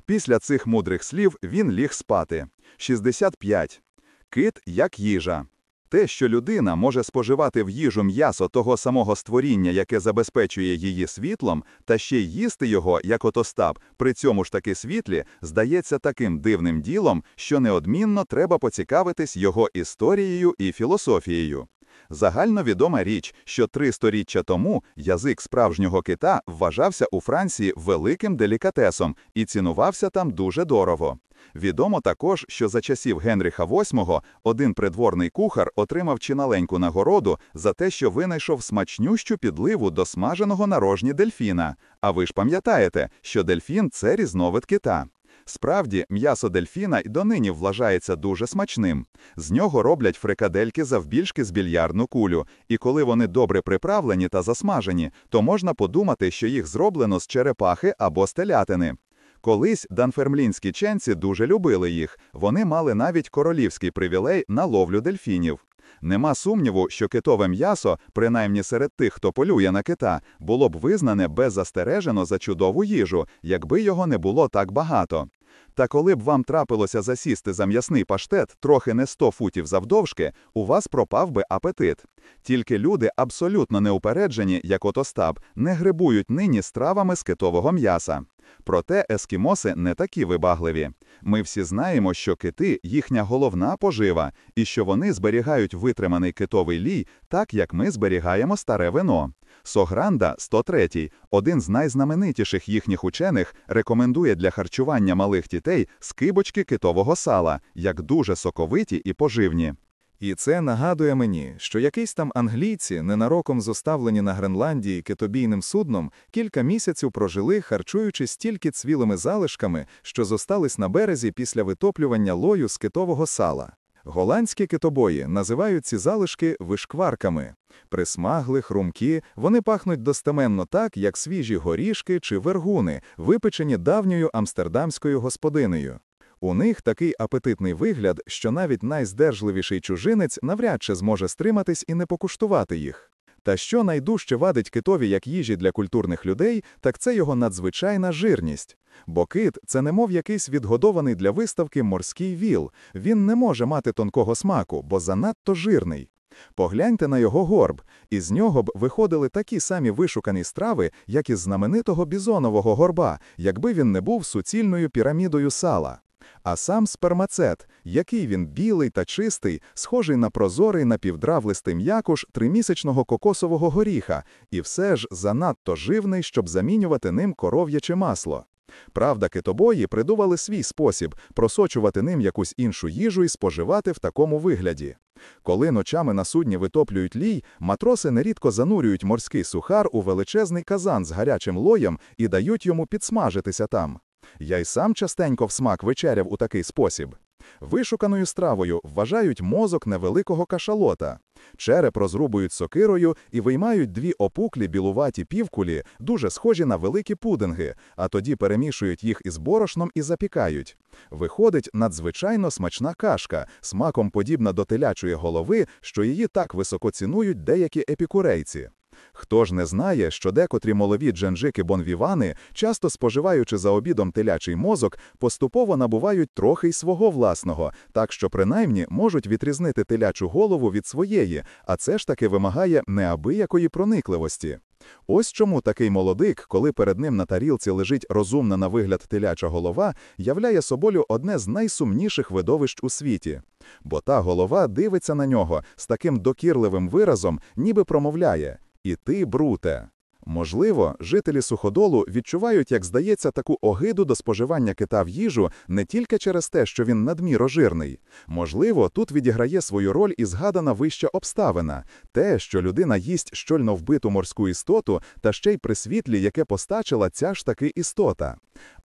Після цих мудрих слів він ліг спати. 65. Кит як їжа. Те, що людина може споживати в їжу м'ясо того самого створіння, яке забезпечує її світлом, та ще й їсти його, як отостап, при цьому ж таки світлі, здається таким дивним ділом, що неодмінно треба поцікавитись його історією і філософією. Загальновідома річ, що три сторіччя тому язик справжнього кита вважався у Франції великим делікатесом і цінувався там дуже дорого. Відомо також, що за часів Генріха VIII один придворний кухар отримав чималеньку нагороду за те, що винайшов смачнющу підливу до смаженого на рожні дельфіна. А ви ж пам'ятаєте, що дельфін це різновид кита. Справді, м'ясо дельфіна й донині вважається дуже смачним. З нього роблять фрикадельки завбільшки з більярдну кулю, і коли вони добре приправлені та засмажені, то можна подумати, що їх зроблено з черепахи або з телятини. Колись данфермлінські ченці дуже любили їх, вони мали навіть королівський привілей на ловлю дельфінів. Нема сумніву, що китове м'ясо, принаймні серед тих, хто полює на кита, було б визнане беззастережено за чудову їжу, якби його не було так багато. Та коли б вам трапилося засісти за м'ясний паштет трохи не 100 футів завдовжки, у вас пропав би апетит. Тільки люди абсолютно неупереджені, як от Остап, не грибують нині стравами з китового м'яса. Проте ескімоси не такі вибагливі. Ми всі знаємо, що кити – їхня головна пожива, і що вони зберігають витриманий китовий лій так, як ми зберігаємо старе вино. Согранда, 103, один з найзнаменитіших їхніх учених, рекомендує для харчування малих дітей скибочки китового сала, як дуже соковиті і поживні. І це нагадує мені, що якісь там англійці, ненароком зоставлені на Гренландії китобійним судном, кілька місяців прожили, харчуючись тільки цвілими залишками, що зостались на березі після витоплювання лою з китового сала. Голландські китобої називають ці залишки вишкварками. Присмагли, хрумкі, вони пахнуть достеменно так, як свіжі горішки чи вергуни, випечені давньою амстердамською господинею. У них такий апетитний вигляд, що навіть найздержливіший чужинець навряд чи зможе стриматись і не покуштувати їх. Та що найдужче вадить китові як їжі для культурних людей, так це його надзвичайна жирність. Бо кит – це немов якийсь відгодований для виставки морський віл. Він не може мати тонкого смаку, бо занадто жирний. Погляньте на його горб. Із нього б виходили такі самі вишукані страви, як із знаменитого бізонового горба, якби він не був суцільною пірамідою сала. А сам спермацет, який він білий та чистий, схожий на прозорий напівдравлистий м'якуш тримісячного кокосового горіха, і все ж занадто живний, щоб замінювати ним коров'яче масло. Правда, китобої придумали свій спосіб просочувати ним якусь іншу їжу і споживати в такому вигляді. Коли ночами на судні витоплюють лій, матроси нерідко занурюють морський сухар у величезний казан з гарячим лоєм і дають йому підсмажитися там. Я й сам частенько в смак вечеряв у такий спосіб. Вишуканою стравою вважають мозок невеликого кашалота. Череп розрубують сокирою і виймають дві опуклі білуваті півкулі, дуже схожі на великі пудинги, а тоді перемішують їх із борошном і запікають. Виходить надзвичайно смачна кашка, смаком подібна до телячої голови, що її так високо цінують деякі епікурейці. Хто ж не знає, що декотрі молові дженджики бонвівани, часто споживаючи за обідом телячий мозок, поступово набувають трохи й свого власного, так що принаймні можуть відрізнити телячу голову від своєї, а це ж таки вимагає неабиякої проникливості. Ось чому такий молодик, коли перед ним на тарілці лежить розумна на вигляд теляча голова, являє собою одне з найсумніших видовищ у світі. Бо та голова дивиться на нього з таким докірливим виразом, ніби промовляє і ти, бруте. Можливо, жителі суходолу відчувають, як здається, таку огиду до споживання кита в їжу не тільки через те, що він надміро жирний. Можливо, тут відіграє свою роль і згадана вища обставина те, що людина їсть щольно вбиту морську істоту, та ще й при світлі, яке постачила ця ж таки істота.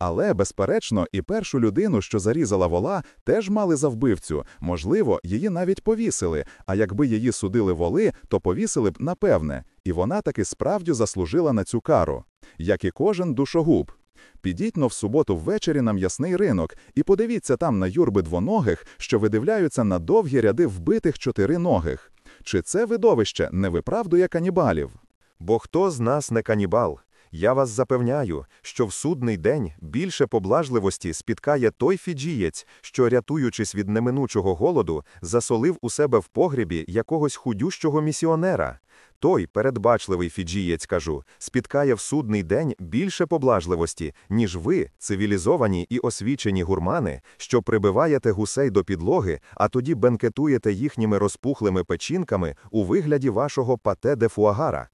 Але, безперечно, і першу людину, що зарізала вола, теж мали за вбивцю. Можливо, її навіть повісили. А якби її судили воли, то повісили б напевне. І вона таки справді заслужила на цю кару, як і кожен душогуб. Підіть но в суботу ввечері на м'ясний ринок і подивіться там на юрби двоногих, що видивляються на довгі ряди вбитих чотириногих. Чи це видовище не виправдує канібалів? Бо хто з нас не канібал? Я вас запевняю, що в судний день більше поблажливості спіткає той фіджієць, що, рятуючись від неминучого голоду, засолив у себе в погребі якогось худющого місіонера. Той передбачливий фіджієць, кажу, спіткає в судний день більше поблажливості, ніж ви, цивілізовані і освічені гурмани, що прибиваєте гусей до підлоги, а тоді бенкетуєте їхніми розпухлими печінками у вигляді вашого пате де фуагара.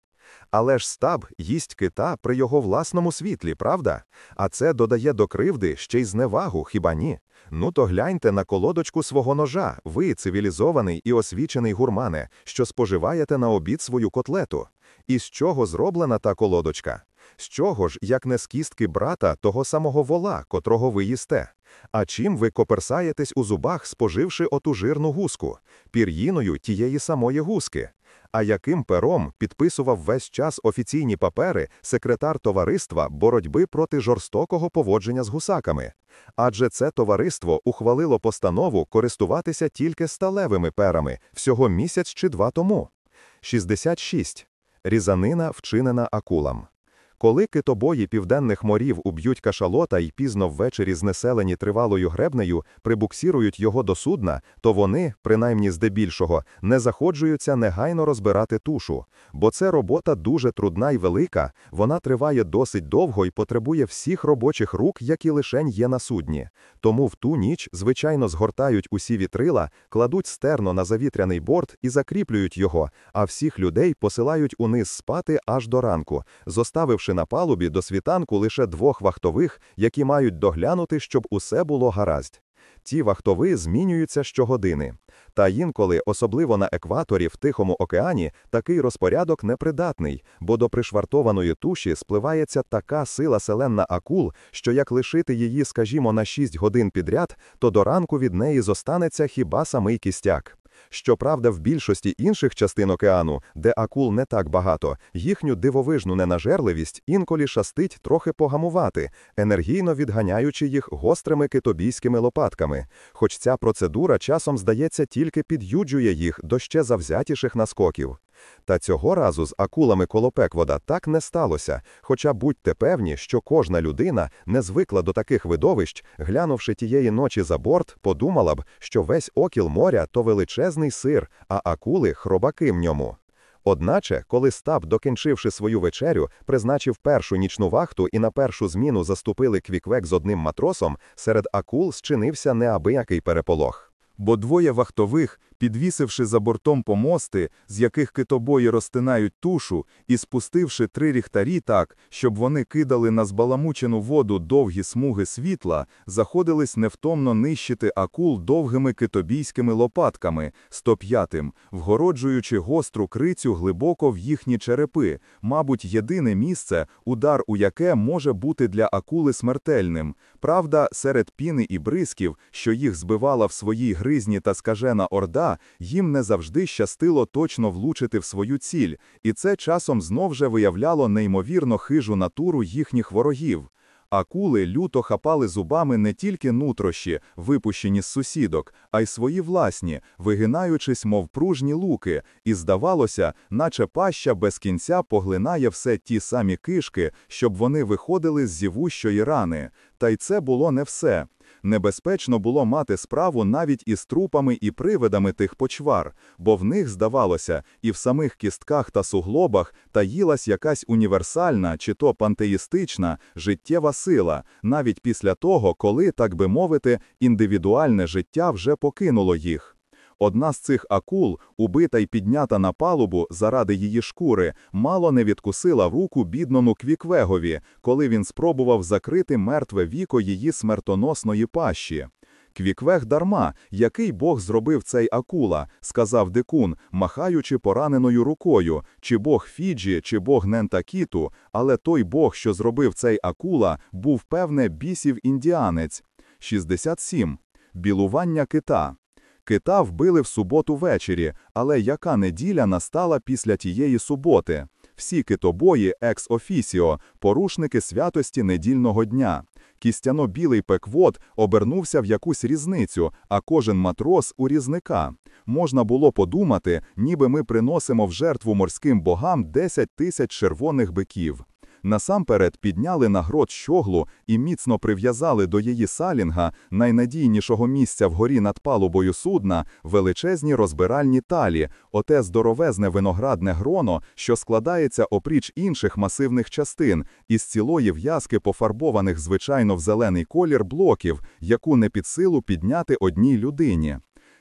Але ж стаб їсть кита при його власному світлі, правда? А це додає до кривди ще й зневагу, хіба ні? Ну то гляньте на колодочку свого ножа, ви, цивілізований і освічений гурмане, що споживаєте на обід свою котлету. І з чого зроблена та колодочка? З чого ж, як не з кістки брата того самого вола, котрого ви їсте? А чим ви коперсаєтесь у зубах, споживши оту жирну гуску, пір'їною тієї самої гуски? А яким пером підписував весь час офіційні папери секретар товариства боротьби проти жорстокого поводження з гусаками? Адже це товариство ухвалило постанову користуватися тільки сталевими перами всього місяць чи два тому. 66. Різанина вчинена акулам. Коли китобої південних морів уб'ють кашалота і пізно ввечері знеселені тривалою гребнею прибуксірують його до судна, то вони, принаймні здебільшого, не заходжуються негайно розбирати тушу. Бо це робота дуже трудна і велика, вона триває досить довго і потребує всіх робочих рук, які лишень є на судні. Тому в ту ніч, звичайно, згортають усі вітрила, кладуть стерно на завітряний борт і закріплюють його, а всіх людей посилають униз спати аж до ранку, зоставивши на палубі до світанку лише двох вахтових, які мають доглянути, щоб усе було гаразд. Ті вахтови змінюються щогодини. Та інколи, особливо на екваторі в Тихому океані, такий розпорядок непридатний, бо до пришвартованої туші спливається така сила селенна акул, що як лишити її, скажімо, на 6 годин підряд, то до ранку від неї зостанеться хіба самий кістяк. Щоправда, в більшості інших частин океану, де акул не так багато, їхню дивовижну ненажерливість інколи шастить трохи погамувати, енергійно відганяючи їх гострими китобійськими лопатками. Хоч ця процедура часом, здається, тільки під'юджує їх до ще завзятіших наскоків. Та цього разу з акулами коло Пеквода так не сталося, хоча будьте певні, що кожна людина не звикла до таких видовищ, глянувши тієї ночі за борт, подумала б, що весь окіл моря то величезний сир, а акули хробаки в ньому. Одначе, коли Стаб, докінчивши свою вечерю, призначив першу нічну вахту і на першу зміну заступили квіквек з одним матросом, серед акул зчинився неабиякий переполох. Бо двоє вахтових, підвісивши за бортом помости, з яких китобої розтинають тушу, і спустивши три ріхтарі так, щоб вони кидали на збаламучену воду довгі смуги світла, заходились невтомно нищити акул довгими китобійськими лопатками, 105-м, вгороджуючи гостру крицю глибоко в їхні черепи, мабуть, єдине місце, удар у яке може бути для акули смертельним. Правда, серед піни і бризків, що їх збивала в своїй гризні та скажена орда, їм не завжди щастило точно влучити в свою ціль, і це часом знов же виявляло неймовірно хижу натуру їхніх ворогів. Акули люто хапали зубами не тільки нутрощі, випущені з сусідок, а й свої власні, вигинаючись, мов пружні луки, і здавалося, наче паща без кінця поглинає все ті самі кишки, щоб вони виходили з зівущої рани. Та й це було не все. Небезпечно було мати справу навіть із трупами і привидами тих почвар, бо в них, здавалося, і в самих кістках та суглобах таїлась якась універсальна чи то пантеїстична життєва сила, навіть після того, коли, так би мовити, індивідуальне життя вже покинуло їх. Одна з цих акул, убита й піднята на палубу заради її шкури, мало не відкусила руку бідному Квіквегові, коли він спробував закрити мертве віко її смертоносної пащі. Квіквег дарма, який бог зробив цей акула, сказав дикун, махаючи пораненою рукою, чи бог Фіджі, чи бог Нентакету, але той бог, що зробив цей акула, був певне бісів індіанець. 67. Білування кита. Кита вбили в суботу ввечері, але яка неділя настала після тієї суботи? Всі китобої ex officio, порушники святості недільного дня. Кістяно-білий пеквод обернувся в якусь різницю, а кожен матрос – у різника. Можна було подумати, ніби ми приносимо в жертву морським богам 10 тисяч червоних биків. Насамперед підняли на грот щоглу і міцно прив'язали до її салінга, найнадійнішого місця вгорі над палубою судна, величезні розбиральні талі, оте здоровезне виноградне гроно, що складається опріч інших масивних частин, із цілої в'язки пофарбованих звичайно в зелений колір блоків, яку не під силу підняти одній людині.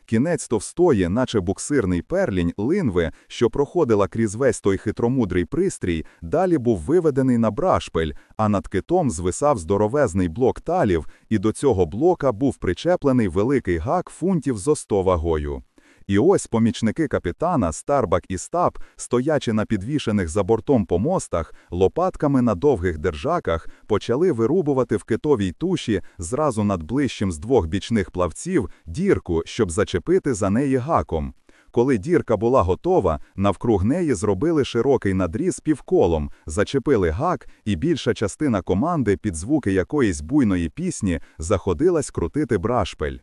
Кінець товстої, наче буксирний перлінь, линви, що проходила крізь весь той хитромудрий пристрій, далі був виведений на брашпель, а над китом звисав здоровезний блок талів, і до цього блока був причеплений великий гак фунтів зо сто вагою. І ось помічники капітана, Старбак і Стаб, стоячи на підвішених за бортом помостах, лопатками на довгих держаках, почали вирубувати в китовій туші зразу над ближчим з двох бічних плавців дірку, щоб зачепити за неї гаком. Коли дірка була готова, навкруг неї зробили широкий надріз півколом, зачепили гак, і більша частина команди під звуки якоїсь буйної пісні заходилась крутити брашпель.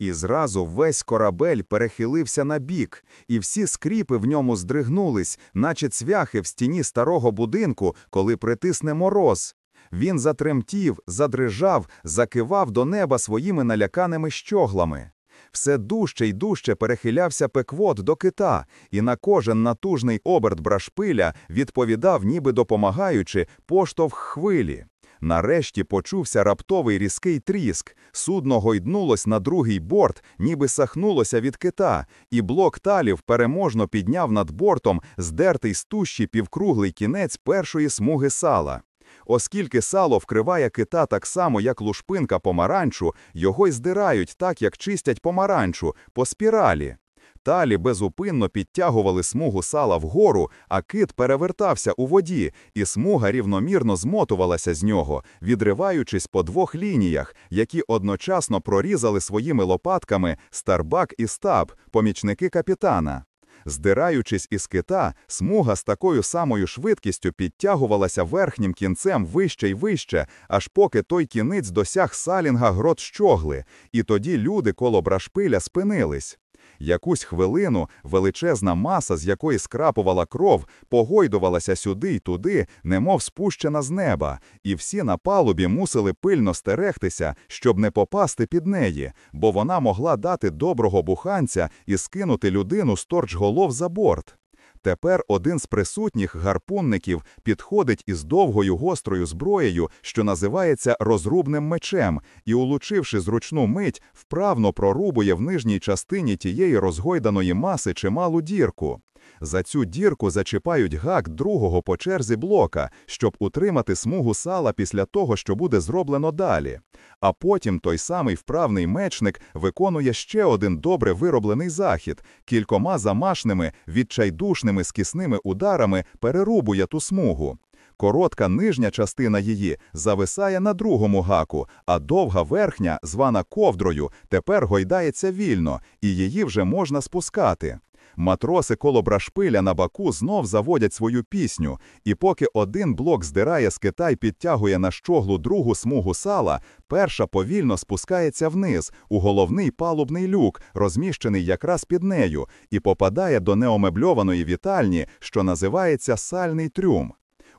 І зразу весь корабель перехилився на бік, і всі скріпи в ньому здригнулись, наче цвяхи в стіні старого будинку, коли притисне мороз. Він затремтів, задрижав, закивав до неба своїми наляканими щоглами. Все дужче й дужче перехилявся пеквот до кита, і на кожен натужний оберт брашпиля відповідав, ніби допомагаючи, поштовх хвилі. Нарешті почувся раптовий різкий тріск, судно гойднулось на другий борт, ніби сахнулося від кита, і блок талів переможно підняв над бортом здертий з тущі півкруглий кінець першої смуги сала. Оскільки сало вкриває кита так само, як лушпинка помаранчу, його й здирають так, як чистять помаранчу, по спіралі. Талі безупинно підтягували смугу сала вгору, а кит перевертався у воді, і смуга рівномірно змотувалася з нього, відриваючись по двох лініях, які одночасно прорізали своїми лопатками Старбак і Стаб, помічники капітана. Здираючись із кита, смуга з такою самою швидкістю підтягувалася верхнім кінцем вище й вище, аж поки той кінець досяг салінга грот щогли, і тоді люди коло брашпиля спинились. Якусь хвилину величезна маса, з якої скрапувала кров, погойдувалася сюди й туди, немов спущена з неба, і всі на палубі мусили пильно стерегтися, щоб не попасти під неї, бо вона могла дати доброго буханця і скинути людину з торчголов за борт. Тепер один з присутніх гарпунників підходить із довгою гострою зброєю, що називається розрубним мечем, і, улучивши зручну мить, вправно прорубує в нижній частині тієї розгойданої маси чималу дірку. За цю дірку зачіпають гак другого по черзі блока, щоб утримати смугу сала після того, що буде зроблено далі. А потім той самий вправний мечник виконує ще один добре вироблений захід, кількома замашними, відчайдушними скісними ударами перерубує ту смугу. Коротка нижня частина її зависає на другому гаку, а довга верхня, звана ковдрою, тепер гойдається вільно, і її вже можна спускати. Матроси коло брашпиля на баку знов заводять свою пісню, і поки один блок здирає з Китай підтягує на щоглу другу смугу сала, перша повільно спускається вниз, у головний палубний люк, розміщений якраз під нею, і попадає до неомебльованої вітальні, що називається сальний трюм.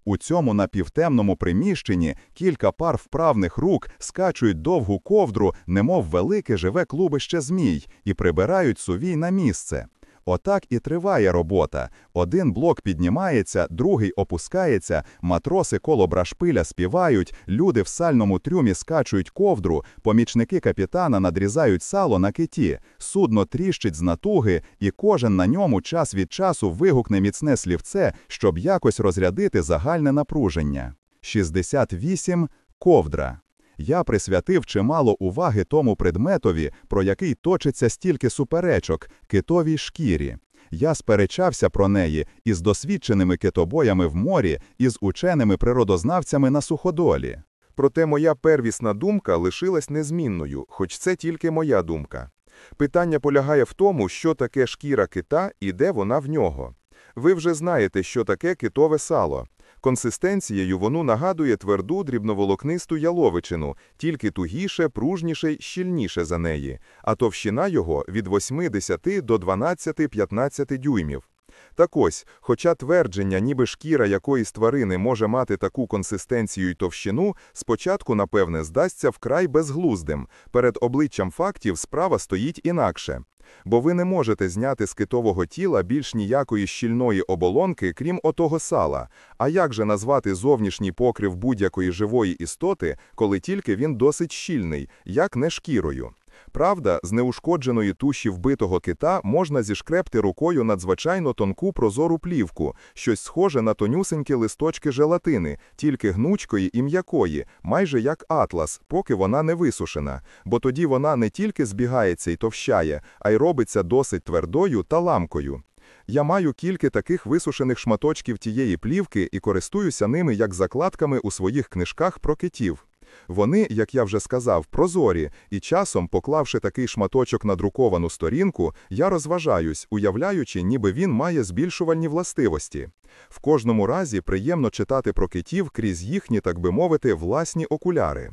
У цьому напівтемному приміщенні кілька пар вправних рук скачують довгу ковдру, немов велике живе клубище змій, і прибирають сувій на місце. Отак і триває робота. Один блок піднімається, другий опускається, матроси коло брашпиля співають, люди в сальному трюмі скачують ковдру, помічники капітана надрізають сало на киті, судно тріщить з натуги, і кожен на ньому час від часу вигукне міцне слівце, щоб якось розрядити загальне напруження. 68. Ковдра. Я присвятив чимало уваги тому предметові, про який точиться стільки суперечок китовій шкірі. Я сперечався про неї із досвідченими китобоями в морі і з ученими природознавцями на суходолі. Проте моя первісна думка лишилась незмінною, хоч це тільки моя думка. Питання полягає в тому, що таке шкіра кита і де вона в нього. Ви вже знаєте, що таке китове сало. Консистенцією воно нагадує тверду дрібноволокнисту яловичину, тільки тугіше, пружніше щільніше за неї, а товщина його від 80 до 12-15 дюймів. Так ось, хоча твердження, ніби шкіра якоїсь тварини може мати таку консистенцію й товщину, спочатку, напевне, здасться вкрай безглуздим. Перед обличчям фактів справа стоїть інакше. Бо ви не можете зняти з китового тіла більш ніякої щільної оболонки, крім отого сала. А як же назвати зовнішній покрив будь-якої живої істоти, коли тільки він досить щільний, як не шкірою? Правда, з неушкодженої туші вбитого кита можна зішкрепти рукою надзвичайно тонку прозору плівку, щось схоже на тонюсенькі листочки желатини, тільки гнучкої і м'якої, майже як атлас, поки вона не висушена, бо тоді вона не тільки збігається і товщає, а й робиться досить твердою та ламкою. Я маю кілька таких висушених шматочків тієї плівки і користуюся ними як закладками у своїх книжках про китів. Вони, як я вже сказав, прозорі, і часом, поклавши такий шматочок на друковану сторінку, я розважаюсь, уявляючи, ніби він має збільшувальні властивості. В кожному разі приємно читати про китів крізь їхні, так би мовити, власні окуляри.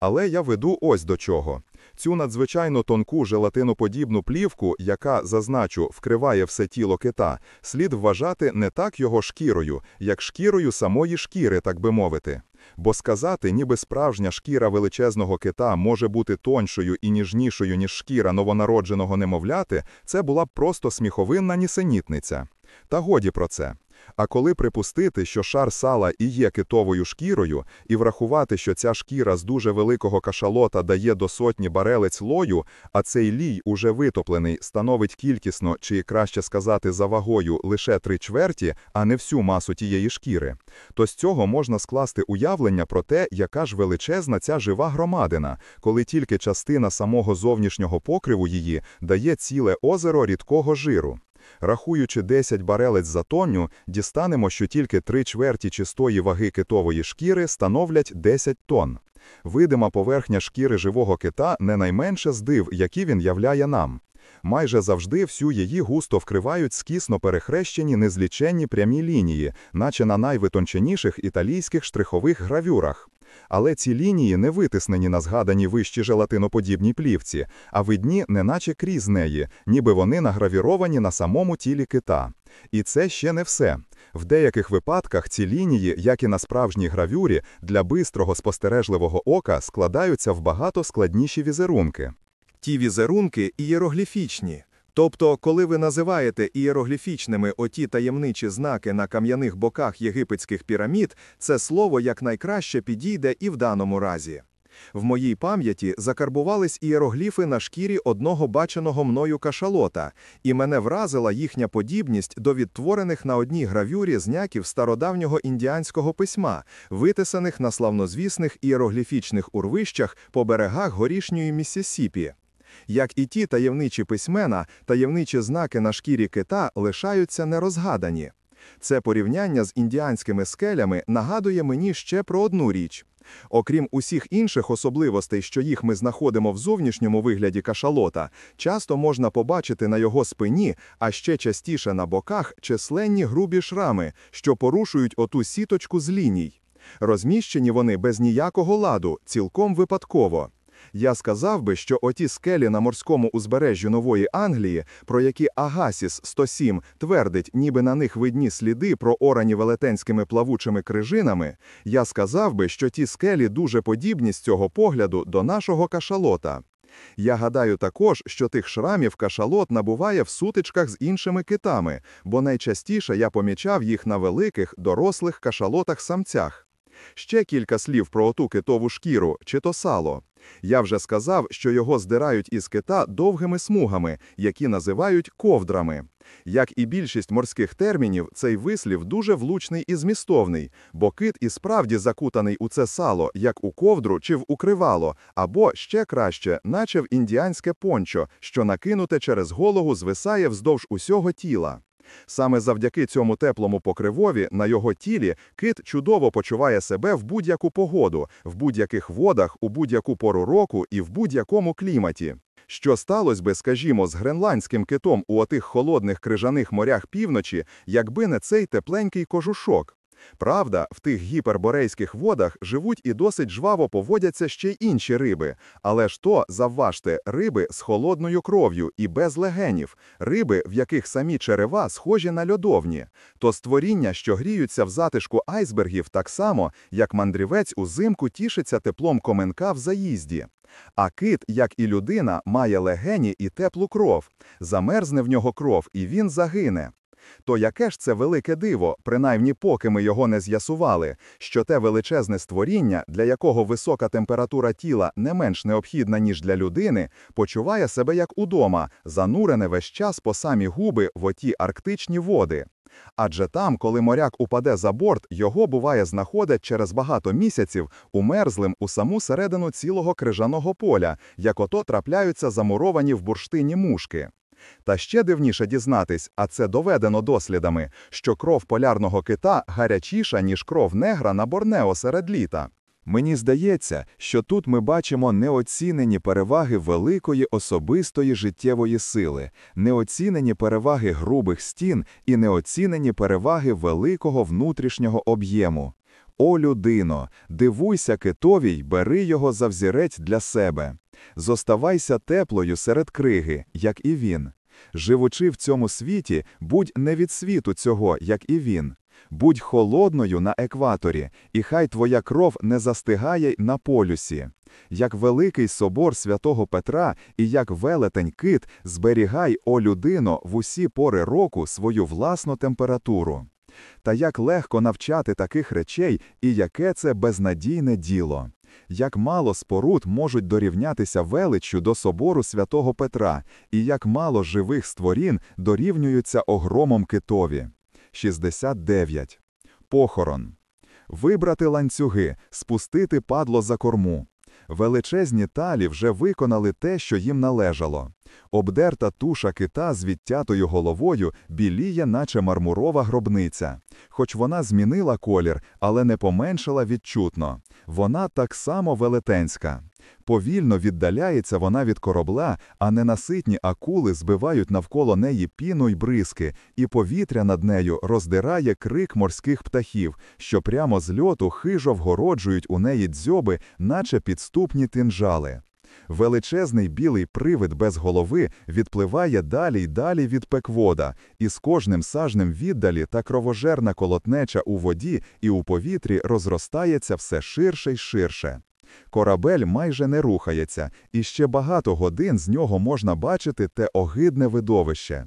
Але я веду ось до чого. Цю надзвичайно тонку желатиноподібну плівку, яка, зазначу, вкриває все тіло кита, слід вважати не так його шкірою, як шкірою самої шкіри, так би мовити. Бо сказати, ніби справжня шкіра величезного кита може бути тоншою і ніжнішою, ніж шкіра новонародженого немовляти, це була б просто сміховинна нісенітниця. Та годі про це. А коли припустити, що шар сала і є китовою шкірою, і врахувати, що ця шкіра з дуже великого кашалота дає до сотні барелець лою, а цей лій, уже витоплений, становить кількісно, чи краще сказати, за вагою лише три чверті, а не всю масу тієї шкіри, то з цього можна скласти уявлення про те, яка ж величезна ця жива громадина, коли тільки частина самого зовнішнього покриву її дає ціле озеро рідкого жиру. Рахуючи 10 барелець за тонню, дістанемо, що тільки три чверті чистої ваги китової шкіри становлять 10 тонн. Видима поверхня шкіри живого кита не найменше здив, які він являє нам. Майже завжди всю її густо вкривають скісно перехрещені незліченні прямі лінії, наче на найвитонченіших італійських штрихових гравюрах. Але ці лінії не витиснені на згаданій вищі желатиноподібній плівці, а видні неначе крізь неї, ніби вони награвіровані на самому тілі кита. І це ще не все. В деяких випадках ці лінії, як і на справжній гравюрі, для бистрого спостережливого ока складаються в багато складніші візерунки. Ті візерунки ієрогліфічні. Тобто, коли ви називаєте ієрогліфічними оті таємничі знаки на кам'яних боках єгипетських пірамід, це слово якнайкраще підійде і в даному разі. В моїй пам'яті закарбувались ієрогліфи на шкірі одного баченого мною кашалота, і мене вразила їхня подібність до відтворених на одній гравюрі знаків стародавнього індіанського письма, витисаних на славнозвісних ієрогліфічних урвищах по берегах горішньої Міссісіпі. Як і ті таємничі письмена, таємничі знаки на шкірі кита лишаються нерозгадані. Це порівняння з індіанськими скелями нагадує мені ще про одну річ. Окрім усіх інших особливостей, що їх ми знаходимо в зовнішньому вигляді кашалота, часто можна побачити на його спині, а ще частіше на боках, численні грубі шрами, що порушують оту сіточку з ліній. Розміщені вони без ніякого ладу, цілком випадково. Я сказав би, що оті скелі на морському узбережжі Нової Англії, про які Агасіс 107 твердить, ніби на них видні сліди проорані велетенськими плавучими крижинами, я сказав би, що ті скелі дуже подібні з цього погляду до нашого кашалота. Я гадаю також, що тих шрамів кашалот набуває в сутичках з іншими китами, бо найчастіше я помічав їх на великих, дорослих кашалотах-самцях. Ще кілька слів про оту китову шкіру, чи то сало. Я вже сказав, що його здирають із кита довгими смугами, які називають ковдрами. Як і більшість морських термінів, цей вислів дуже влучний і змістовний, бо кит і справді закутаний у це сало, як у ковдру чи в укривало, або ще краще, наче в індіанське пончо, що накинуте через голову звисає вздовж усього тіла. Саме завдяки цьому теплому покривові на його тілі кит чудово почуває себе в будь-яку погоду, в будь-яких водах, у будь-яку пору року і в будь-якому кліматі. Що сталося би, скажімо, з гренландським китом у отих холодних крижаних морях півночі, якби не цей тепленький кожушок? Правда, в тих гіперборейських водах живуть і досить жваво поводяться ще й інші риби, але ж то, завважте, риби з холодною кров'ю і без легенів, риби, в яких самі черева схожі на льодовні, то створіння, що гріються в затишку айсбергів так само, як мандрівець узимку тішиться теплом коменка в заїзді. А кит, як і людина, має легені і теплу кров, замерзне в нього кров, і він загине. То яке ж це велике диво, принаймні поки ми його не з'ясували, що те величезне створіння, для якого висока температура тіла не менш необхідна, ніж для людини, почуває себе як удома, занурене весь час по самі губи в оті арктичні води. Адже там, коли моряк упаде за борт, його буває знаходять через багато місяців умерзлим у саму середину цілого крижаного поля, як ото трапляються замуровані в бурштині мушки. Та ще дивніше дізнатись, а це доведено дослідами, що кров полярного кита гарячіша, ніж кров негра на Борнео серед літа. Мені здається, що тут ми бачимо неоцінені переваги великої особистої життєвої сили, неоцінені переваги грубих стін і неоцінені переваги великого внутрішнього об'єму. О, людино, дивуйся китові й бери його за взірець для себе. Зоставайся теплою серед криги, як і він. Живучи в цьому світі, будь не від світу цього, як і він. Будь холодною на екваторі, і хай твоя кров не застигає на полюсі. Як великий собор святого Петра і як велетень кит, зберігай, о людино, в усі пори року свою власну температуру. Та як легко навчати таких речей, і яке це безнадійне діло. Як мало споруд можуть дорівнятися величчю до собору святого Петра, і як мало живих створін дорівнюються огромом китові. 69. Похорон. Вибрати ланцюги, спустити падло за корму. Величезні талі вже виконали те, що їм належало. Обдерта туша кита з відтятою головою біліє, наче мармурова гробниця. Хоч вона змінила колір, але не поменшила відчутно. Вона так само велетенська. Повільно віддаляється вона від корабля, а ненаситні акули збивають навколо неї піну й бризки, і повітря над нею роздирає крик морських птахів, що прямо з льоту хижо вгороджують у неї дзьоби, наче підступні тинжали. Величезний білий привид без голови відпливає далі й далі від пеквода, і з кожним сажнем віддалі та кровожерна колотнеча у воді і у повітрі розростається все ширше й ширше. Корабель майже не рухається, і ще багато годин з нього можна бачити те огидне видовище.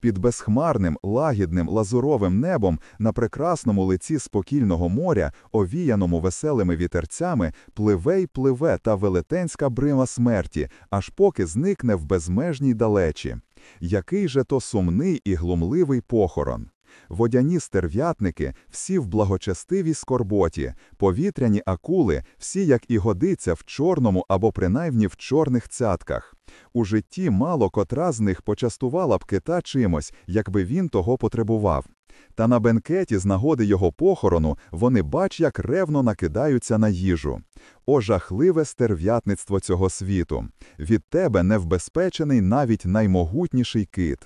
Під безхмарним, лагідним, лазуровим небом на прекрасному лиці спокійного моря, овіяному веселими вітерцями, пливе й пливе та велетенська брима смерті, аж поки зникне в безмежній далечі. Який же то сумний і глумливий похорон! Водяні стерв'ятники, всі в благочестивій скорботі, повітряні акули, всі, як і годиться, в чорному або принаймні в чорних цятках. У житті мало котра з них почастувала б кита чимось, якби він того потребував. Та на бенкеті з нагоди його похорону вони бач, як ревно накидаються на їжу. О, жахливе стерв'ятництво цього світу! Від тебе невбезпечений навіть наймогутніший кит.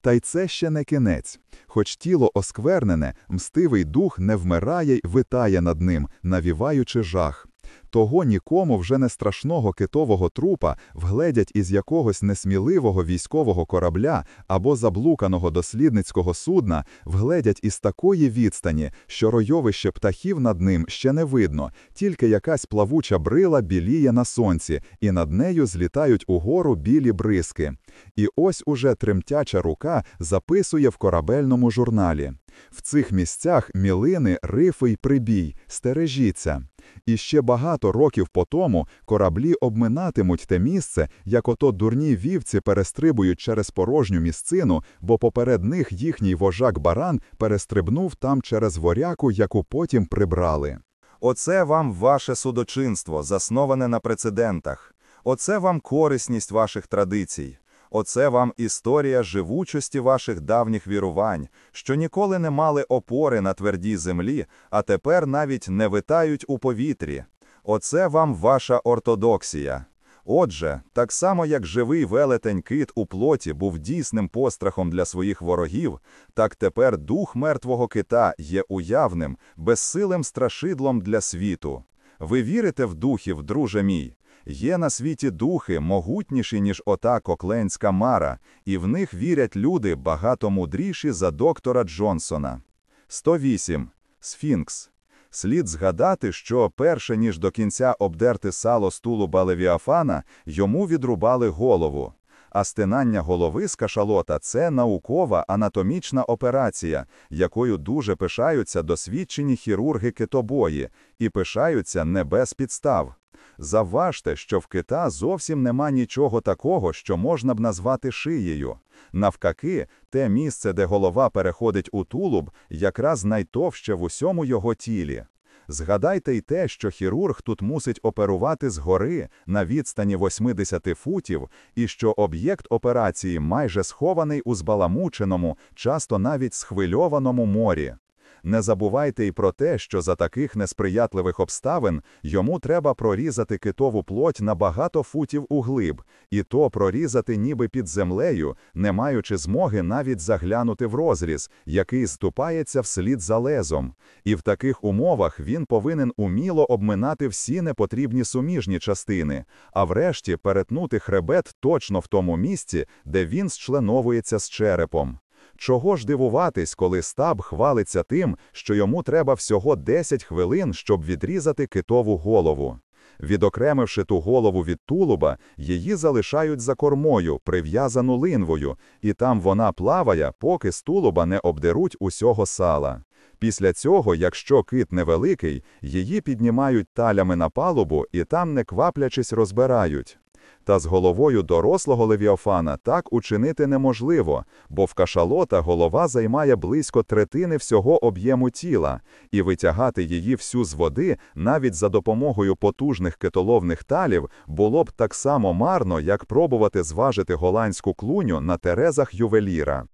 Та й це ще не кінець. Хоч тіло осквернене, мстивий дух не вмирає й витає над ним, навіваючи жах. Того нікому вже не страшного китового трупа вгледять із якогось несміливого військового корабля або заблуканого дослідницького судна, вгледять із такої відстані, що ройовище птахів над ним ще не видно, тільки якась плавуча брила біліє на сонці, і над нею злітають угору білі бризки. І ось уже тремтяча рука записує в корабельному журналі. В цих місцях мілини, рифи й прибій, стережіться. І ще багато років по тому кораблі обминатимуть те місце, як ото дурні вівці перестрибують через порожню місцину, бо поперед них їхній вожак баран перестрибнув там через воряку, яку потім прибрали. Оце вам ваше судочинство, засноване на прецедентах. Оце вам корисність ваших традицій. Оце вам історія живучості ваших давніх вірувань, що ніколи не мали опори на твердій землі, а тепер навіть не витають у повітрі. Оце вам ваша ортодоксія. Отже, так само як живий велетень кит у плоті був дійсним пострахом для своїх ворогів, так тепер дух мертвого кита є уявним, безсилим страшидлом для світу. Ви вірите в духів, друже мій? Є на світі духи могутніші, ніж ота кокленська мара, і в них вірять люди багато мудріші за доктора Джонсона. 108. Сфінкс. Слід згадати, що перше ніж до кінця обдерти сало з тулуба Левіафана, йому відрубали голову. А стинання голови з кашалота це наукова анатомічна операція, якою дуже пишаються досвідчені хірурги китобої, і пишаються не без підстав. Завважте, що в кита зовсім нема нічого такого, що можна б назвати шиєю. Навкаки, те місце, де голова переходить у тулуб, якраз найтовще в усьому його тілі. Згадайте й те, що хірург тут мусить оперувати згори на відстані 80 футів, і що об'єкт операції майже схований у збаламученому, часто навіть схвильованому морі. Не забувайте й про те, що за таких несприятливих обставин йому треба прорізати китову плоть на багато футів углиб, і то прорізати ніби під землею, не маючи змоги навіть заглянути в розріз, який ступається вслід за лезом. І в таких умовах він повинен уміло обминати всі непотрібні суміжні частини, а врешті перетнути хребет точно в тому місці, де він зчленовується з черепом. Чого ж дивуватись, коли стаб хвалиться тим, що йому треба всього 10 хвилин, щоб відрізати китову голову? Відокремивши ту голову від тулуба, її залишають за кормою, прив'язану линвою, і там вона плаває, поки з тулуба не обдеруть усього сала. Після цього, якщо кит невеликий, її піднімають талями на палубу і там, не кваплячись, розбирають. Та з головою дорослого левіофана так учинити неможливо, бо в кашалота голова займає близько третини всього об'єму тіла, і витягати її всю з води навіть за допомогою потужних китоловних талів було б так само марно, як пробувати зважити голландську клуню на терезах ювеліра.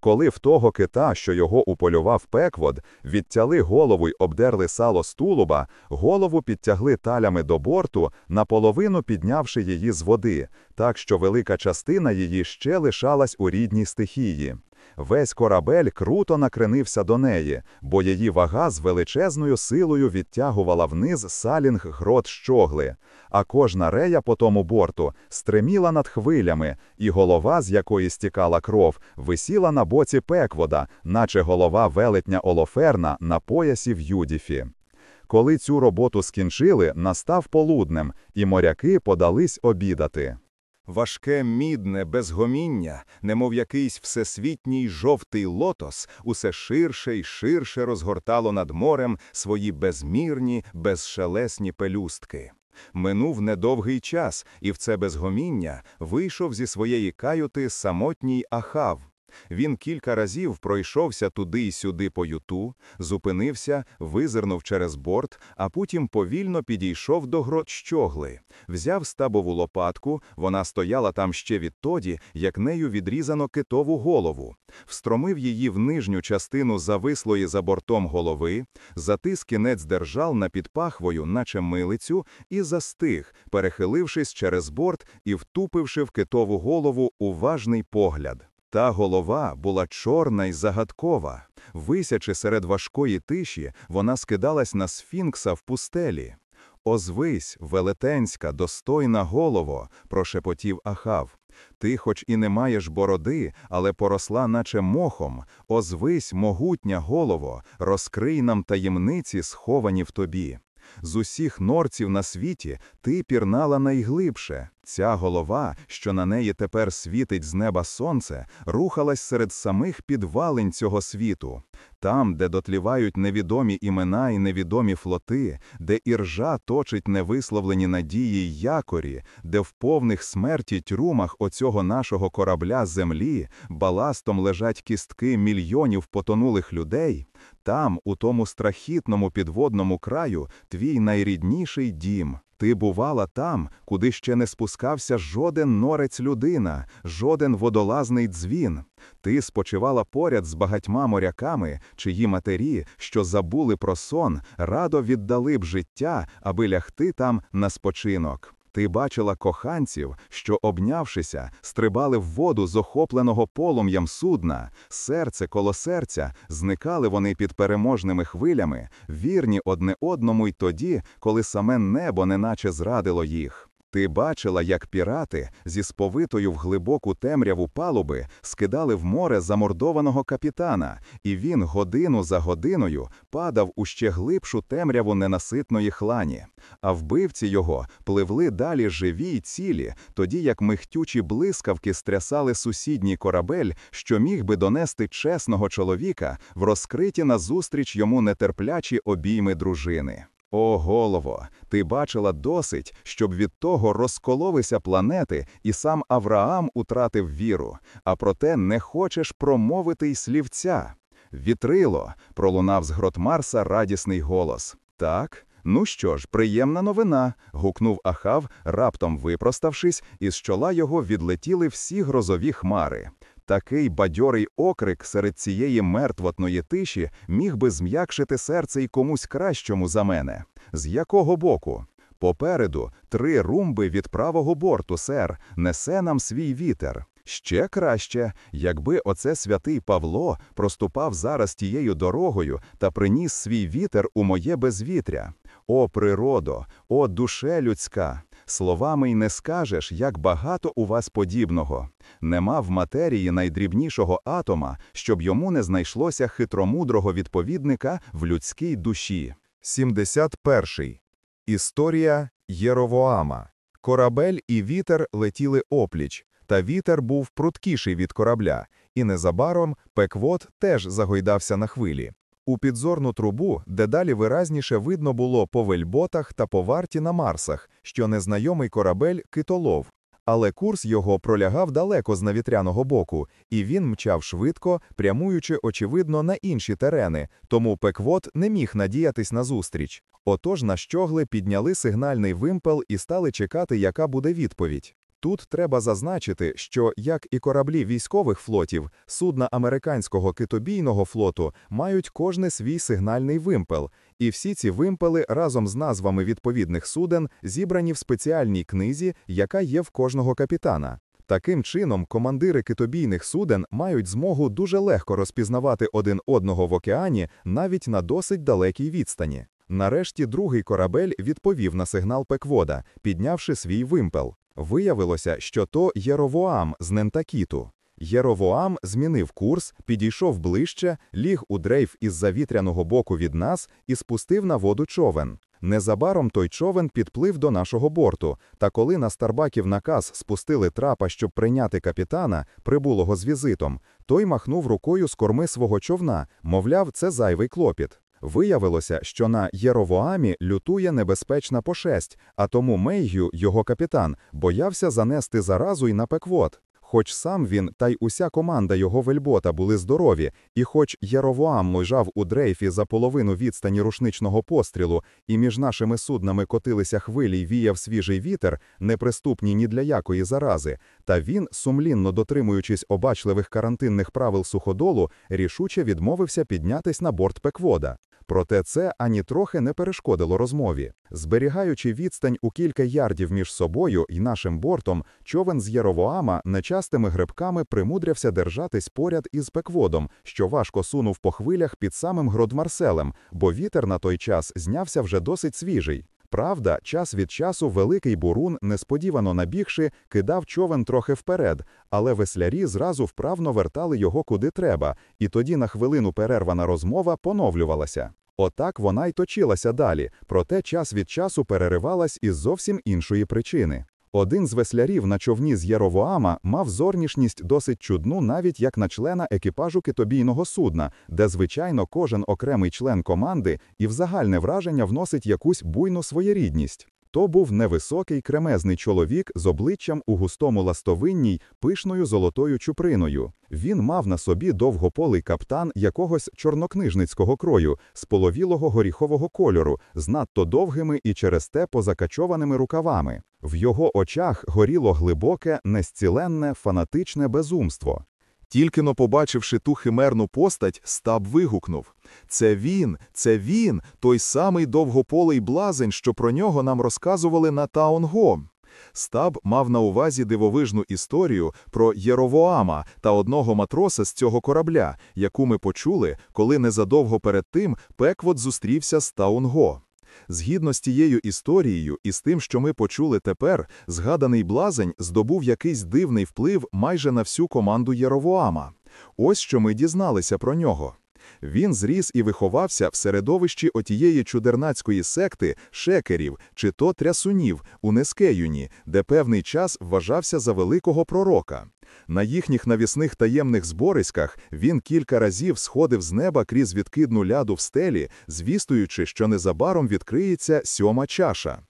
Коли в того кита, що його уполював пеквод, відтяли голову й обдерли сало з тулуба, голову підтягли талями до борту, наполовину піднявши її з води, так що велика частина її ще лишалась у рідній стихії. Весь корабель круто накренився до неї, бо її вага з величезною силою відтягувала вниз салінг грот щогли, а кожна рея по тому борту стреміла над хвилями, і голова, з якої стікала кров, висіла на боці пеквода, наче голова велетня Олоферна на поясі в Юдіфі. Коли цю роботу скінчили, настав полуднем, і моряки подались обідати. Важке мідне безгоміння, немов якийсь всесвітній жовтий лотос, усе ширше й ширше розгортало над морем свої безмірні, безшелесні пелюстки. Минув недовгий час, і в це безгоміння вийшов зі своєї каюти самотній Ахав. Він кілька разів пройшовся туди й сюди по юту, зупинився, визирнув через борт, а потім повільно підійшов до грот щогли. Взяв стабову лопатку, вона стояла там ще відтоді, як нею відрізано китову голову, встромив її в нижню частину завислої за бортом голови, затис кінець держал на підпахвою, наче милицю, і застиг, перехилившись через борт і втупивши в китову голову уважний погляд. Та голова була чорна й загадкова. Висячи серед важкої тиші, вона скидалась на сфінкса в пустелі. Озвись, велетенська, достойна голово, прошепотів Ахав. Ти, хоч і не маєш бороди, але поросла, наче мохом. Озвись, могутня голово, розкрий нам таємниці, сховані в тобі. З усіх норців на світі ти пірнала найглибше. Ця голова, що на неї тепер світить з неба сонце, рухалась серед самих підвалин цього світу. Там, де дотлівають невідомі імена і невідомі флоти, де іржа точить невисловлені надії й якорі, де в повних смерті тюрмах оцього нашого корабля землі баластом лежать кістки мільйонів потонулих людей, там, у тому страхітному підводному краю, твій найрідніший дім. Ти бувала там, куди ще не спускався жоден норець людина, жоден водолазний дзвін. Ти спочивала поряд з багатьма моряками, чиї матері, що забули про сон, радо віддали б життя, аби лягти там на спочинок. Ти бачила коханців, що, обнявшися, стрибали в воду з охопленого полум'ям судна, серце коло серця, зникали вони під переможними хвилями, вірні одне одному й тоді, коли саме небо неначе зрадило їх. Ти бачила, як пірати зі сповитою в глибоку темряву палуби скидали в море замордованого капітана, і він годину за годиною падав у ще глибшу темряву ненаситної хлані. А вбивці його пливли далі живі й цілі, тоді як михтючі блискавки стрясали сусідній корабель, що міг би донести чесного чоловіка в розкриті назустріч йому нетерплячі обійми дружини. О, голово, ти бачила досить, щоб від того розкололися планети, і сам Авраам утратив віру, а проте не хочеш промовити й слівця. Вітрило, пролунав з грот Марса радісний голос. Так, ну що ж, приємна новина. гукнув Ахав, раптом випроставшись, і з чола його відлетіли всі грозові хмари. Такий бадьорий окрик серед цієї мертвотної тиші міг би зм'якшити серце й комусь кращому за мене. З якого боку? Попереду три румби від правого борту, сер, несе нам свій вітер. Ще краще, якби оце святий Павло проступав зараз тією дорогою та приніс свій вітер у моє безвітря. О, природо, о, душе людська! Словами й не скажеш, як багато у вас подібного. Нема в матерії найдрібнішого атома, щоб йому не знайшлося хитромудрого відповідника в людській душі. 71. Історія Єровоама. Корабель і вітер летіли опліч, та вітер був пруткіший від корабля, і незабаром Пеквот теж загойдався на хвилі. У підзорну трубу дедалі виразніше видно було по вельботах та по варті на Марсах, що незнайомий корабель китолов. Але курс його пролягав далеко з навітряного боку, і він мчав швидко, прямуючи, очевидно, на інші терени, тому Пеквот не міг надіятись на зустріч. Отож на щогли підняли сигнальний вимпел і стали чекати, яка буде відповідь. Тут треба зазначити, що, як і кораблі військових флотів, судна американського китобійного флоту мають кожне свій сигнальний вимпел, і всі ці вимпели разом з назвами відповідних суден зібрані в спеціальній книзі, яка є в кожного капітана. Таким чином, командири китобійних суден мають змогу дуже легко розпізнавати один одного в океані навіть на досить далекій відстані. Нарешті другий корабель відповів на сигнал Пеквода, піднявши свій вимпел. Виявилося, що то Єровоам з Нентакіту. Єровоам змінив курс, підійшов ближче, ліг у дрейф із завітряного боку від нас і спустив на воду човен. Незабаром той човен підплив до нашого борту, та коли на Старбаків наказ спустили трапа, щоб прийняти капітана, прибулого з візитом, той махнув рукою з корми свого човна, мовляв, це зайвий клопіт. Виявилося, що на Єровоамі лютує небезпечна пошесть, а тому Мейгю, його капітан, боявся занести заразу й на пеквот. Хоч сам він та й уся команда його вельбота були здорові, і хоч Єровоам лежав у дрейфі за половину відстані рушничного пострілу, і між нашими суднами котилися хвилі й віяв свіжий вітер, неприступні ні для якої зарази, та він, сумлінно дотримуючись обачливих карантинних правил суходолу, рішуче відмовився піднятись на борт пеквода. Проте це ані трохи не перешкодило розмові. Зберігаючи відстань у кілька ярдів між собою і нашим бортом, човен з Єровоама нечастими грибками примудрявся держатись поряд із пекводом, що важко сунув по хвилях під самим Гродмарселем, бо вітер на той час знявся вже досить свіжий. Правда, час від часу великий бурун, несподівано набігши, кидав човен трохи вперед, але веслярі зразу вправно вертали його куди треба, і тоді на хвилину перервана розмова поновлювалася. Отак вона й точилася далі, проте час від часу переривалась із зовсім іншої причини. Один з веслярів на човні з Єровоама мав зорнішність досить чудну навіть як на члена екіпажу китобійного судна, де, звичайно, кожен окремий член команди і в загальне враження вносить якусь буйну своєрідність. То був невисокий кремезний чоловік з обличчям у густому ластовинній, пишною золотою чуприною. Він мав на собі довгополий каптан якогось чорнокнижницького крою, з половілого горіхового кольору, з надто довгими і через те позакачованими рукавами. В його очах горіло глибоке, незціленне, фанатичне безумство. Тільки но побачивши ту химерну постать, стаб вигукнув Це він, це він, той самий довгополий блазень, що про нього нам розказували на Таонго. Стаб мав на увазі дивовижну історію про Єровоама та одного матроса з цього корабля, яку ми почули, коли незадовго перед тим Пеквот зустрівся з Таунго. Згідно з тією історією і з тим, що ми почули тепер, згаданий блазень здобув якийсь дивний вплив майже на всю команду Єровоама. Ось що ми дізналися про нього. Він зріс і виховався в середовищі отієї чудернацької секти шекерів чи то трясунів у Нескеюні, де певний час вважався за великого пророка. На їхніх навісних таємних збориськах він кілька разів сходив з неба крізь відкидну ляду в стелі, звістуючи, що незабаром відкриється сьома чаша.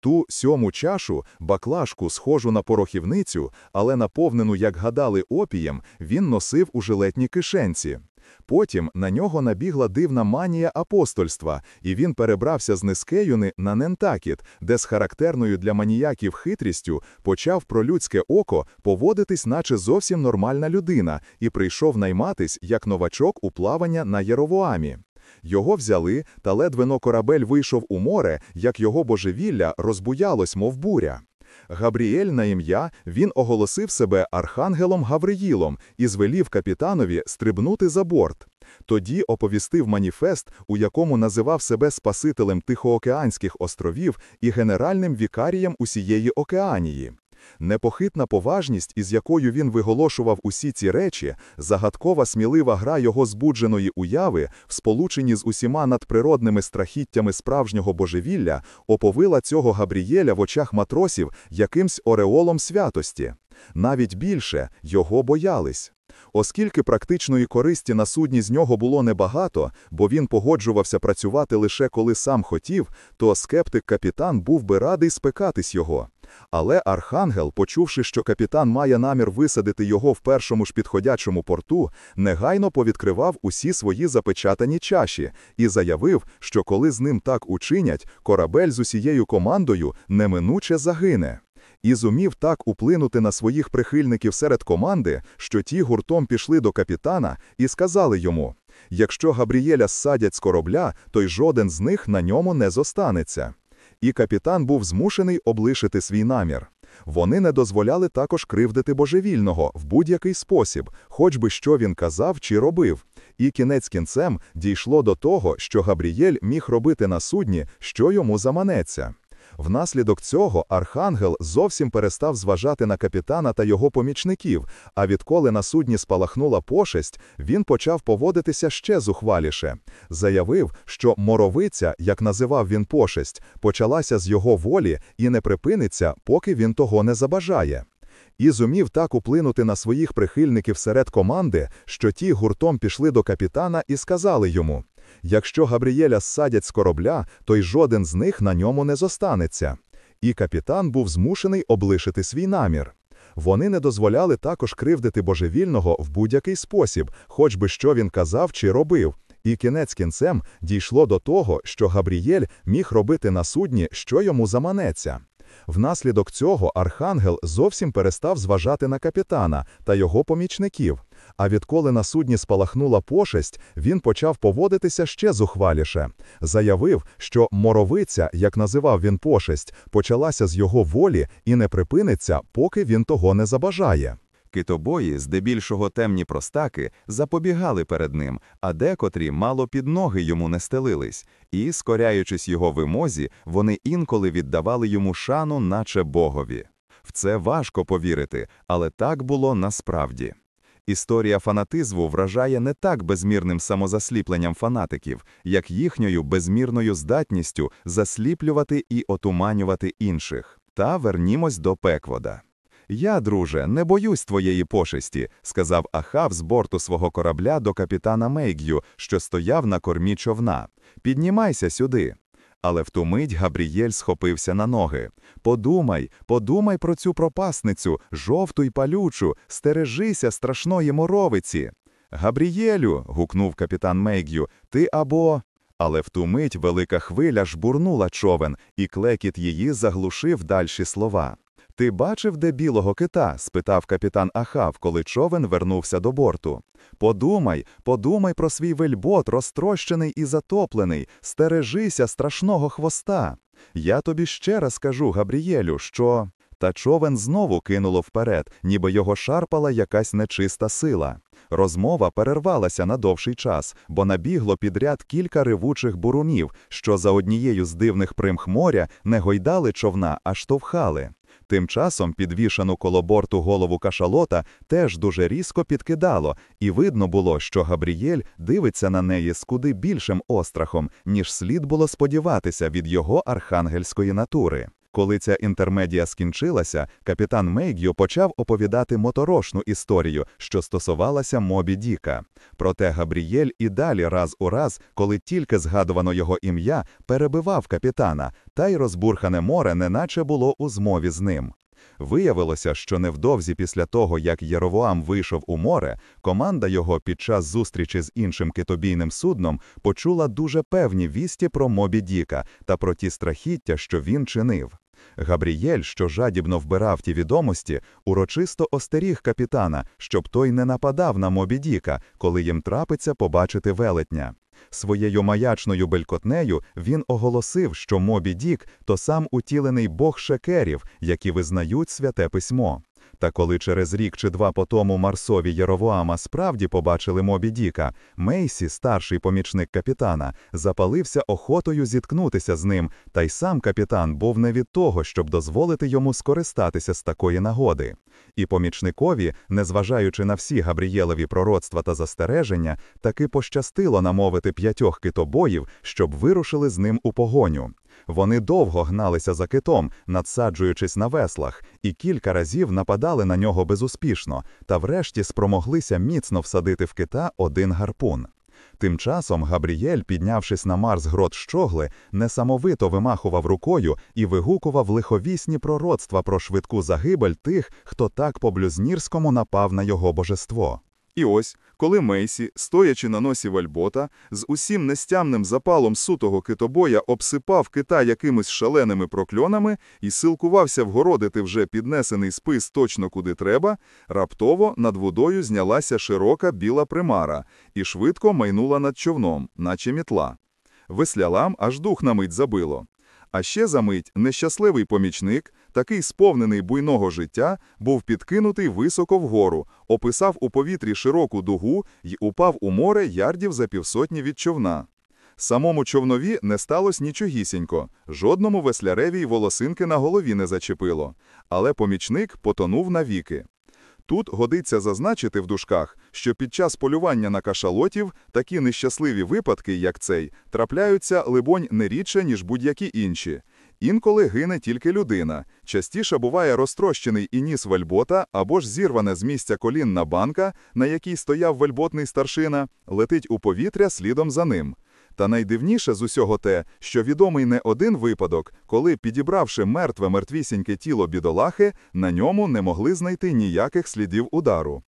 Ту сьому чашу, баклажку, схожу на порохівницю, але наповнену, як гадали, опієм, він носив у жилетній кишенці. Потім на нього набігла дивна манія апостольства, і він перебрався з Нискеюни на Нентакіт, де з характерною для маніяків хитрістю почав про людське око поводитись, наче зовсім нормальна людина, і прийшов найматись як новачок у плавання на Єровоамі. Його взяли, та ледвено корабель вийшов у море, як його божевілля розбуялось, мов буря. Габріель на ім'я він оголосив себе архангелом Гавриїлом і звелів капітанові стрибнути за борт. Тоді оповістив маніфест, у якому називав себе Спасителем Тихоокеанських островів і генеральним вікарієм усієї Океанії. Непохитна поважність, із якою він виголошував усі ці речі, загадкова смілива гра його збудженої уяви, в сполученні з усіма надприродними страхіттями справжнього божевілля, оповила цього Габрієля в очах матросів якимсь ореолом святості. Навіть більше його боялись. Оскільки практичної користі на судні з нього було небагато, бо він погоджувався працювати лише коли сам хотів, то скептик-капітан був би радий спекатись його. Але архангел, почувши, що капітан має намір висадити його в першому ж підходячому порту, негайно повідкривав усі свої запечатані чаші і заявив, що коли з ним так учинять, корабель з усією командою неминуче загине. І зумів так уплинути на своїх прихильників серед команди, що ті гуртом пішли до капітана і сказали йому: якщо Габрієля ссадять з корабля, то й жоден з них на ньому не зостанеться. І капітан був змушений облишити свій намір. Вони не дозволяли також кривдити божевільного в будь-який спосіб, хоч би що він казав чи робив. І кінець кінцем дійшло до того, що Габрієль міг робити на судні, що йому заманеться. Внаслідок цього архангел зовсім перестав зважати на капітана та його помічників, а відколи на судні спалахнула пошесть, він почав поводитися ще зухваліше. Заявив, що моровиця, як називав він пошесть, почалася з його волі і не припиниться, поки він того не забажає. І зумів так уплинути на своїх прихильників серед команди, що ті гуртом пішли до капітана і сказали йому: якщо Габрієля ссадять з корабля, то й жоден з них на ньому не зостанеться. І капітан був змушений облишити свій намір. Вони не дозволяли також кривдити божевільного в будь-який спосіб, хоч би що він казав чи робив. І кінець кінцем дійшло до того, що Габрієль міг робити на судні, що йому заманеться. Внаслідок цього архангел зовсім перестав зважати на капітана та його помічників. А відколи на судні спалахнула пошесть, він почав поводитися ще зухваліше. Заявив, що моровиця, як називав він пошесть, почалася з його волі і не припиниться, поки він того не забажає. Китобої, здебільшого темні простаки, запобігали перед ним, а декотрі мало під ноги йому не стелились, і, скоряючись його вимозі, вони інколи віддавали йому шану, наче богові. В це важко повірити, але так було насправді. Історія фанатизму вражає не так безмірним самозасліпленням фанатиків, як їхньою безмірною здатністю засліплювати і отуманювати інших. Та вернімось до Пеквода. Я, друже, не боюсь твоєї пошесті, сказав Ахав з борту свого корабля до капітана Мейг'ю, що стояв на кормі човна. Піднімайся сюди. Але в ту мить Габрієль схопився на ноги. Подумай, подумай про цю пропасницю, жовту й палючу, стережися страшної моровиці. Габрієлю. гукнув капітан Мейг'ю, ти або. Але в ту мить велика хвиля жбурнула човен, і клекіт її заглушив дальші слова. Ти бачив, де білого кита? спитав капітан Ахав, коли човен вернувся до борту. Подумай, подумай про свій вельбот, розтрощений і затоплений, стережися страшного хвоста. Я тобі ще раз кажу, Габрієлю, що. Та човен знову кинуло вперед, ніби його шарпала якась нечиста сила. Розмова перервалася на довший час, бо набігло підряд кілька ревучих бурунів, що за однією з дивних примх моря не гойдали човна, а штовхали. Тим часом підвішану коло борту голову кашалота теж дуже різко підкидало, і видно було, що Габрієль дивиться на неї з куди більшим острахом, ніж слід було сподіватися від його архангельської натури. Коли ця інтермедія скінчилася, капітан Мейг'ю почав оповідати моторошну історію, що стосувалася Мобі Діка. Проте Габрієль і далі раз у раз, коли тільки згадувано його ім'я, перебивав капітана, та й розбурхане море неначе було у змові з ним. Виявилося, що невдовзі після того, як Єровоам вийшов у море, команда його під час зустрічі з іншим китобійним судном почула дуже певні вісті про Мобі Діка та про ті страхіття, що він чинив. Габрієль, що жадібно вбирав ті відомості, урочисто остеріг капітана, щоб той не нападав на Мобі Діка, коли їм трапиться побачити велетня. Своєю маячною белькотнею він оголосив, що Мобі Дік – то сам утілений бог шекерів, які визнають святе письмо. Та коли через рік чи два по тому Марсові Єровоама справді побачили Мобі Діка, Мейсі, старший помічник капітана, запалився охотою зіткнутися з ним, та й сам капітан був не від того, щоб дозволити йому скористатися з такої нагоди. І помічникові, незважаючи на всі Габрієлові пророцтва та застереження, таки пощастило намовити п'ятьох китобоїв, щоб вирушили з ним у погоню. Вони довго гналися за китом, надсаджуючись на веслах, і кілька разів нападали на нього безуспішно, та врешті спромоглися міцно всадити в кита один гарпун. Тим часом Габрієль, піднявшись на Марс грот щогли, несамовито вимахував рукою і вигукував лиховісні пророцтва про швидку загибель тих, хто так по-блюзнірському напав на його божество. І ось, коли Мейсі, стоячи на носі вальбота, з усім нестямним запалом сутого китобоя обсипав кита якимись шаленими прокльонами і силкувався вгородити вже піднесений спис точно куди треба, раптово над водою знялася широка біла примара і швидко майнула над човном, наче мітла. Веслялам аж дух на мить забило. А ще за мить нещасливий помічник, такий сповнений буйного життя, був підкинутий високо вгору, описав у повітрі широку дугу й упав у море ярдів за півсотні від човна. Самому човнові не сталося нічогісінько, жодному весляреві й волосинки на голові не зачепило, але помічник потонув навіки. Тут годиться зазначити в дужках, що під час полювання на кашалотів такі нещасливі випадки, як цей, трапляються, либонь, не рідше, ніж будь-які інші. Інколи гине тільки людина, частіше буває розтрощений і ніс вельбота або ж зірване з місця колінна банка, на якій стояв вельботний старшина, летить у повітря слідом за ним. Та найдивніше з усього те, що відомий не один випадок, коли, підібравши мертве мертвісіньке тіло бідолахи, на ньому не могли знайти ніяких слідів удару.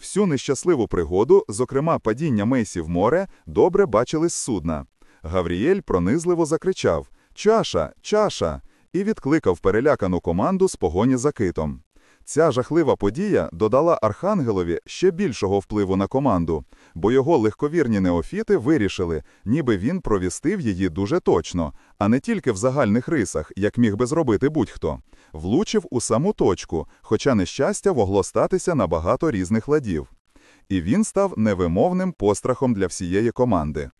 Всю нещасливу пригоду, зокрема падіння Мейсі в море, добре бачили з судна. Гаврієль пронизливо закричав «Чаша! Чаша!» і відкликав перелякану команду з погоні за китом. Ця жахлива подія додала Архангелові ще більшого впливу на команду, бо його легковірні неофіти вирішили, ніби він провістив її дуже точно, а не тільки в загальних рисах, як міг би зробити будь-хто. Влучив у саму точку, хоча нещастя могло статися на багато різних ладів. І він став невимовним пострахом для всієї команди.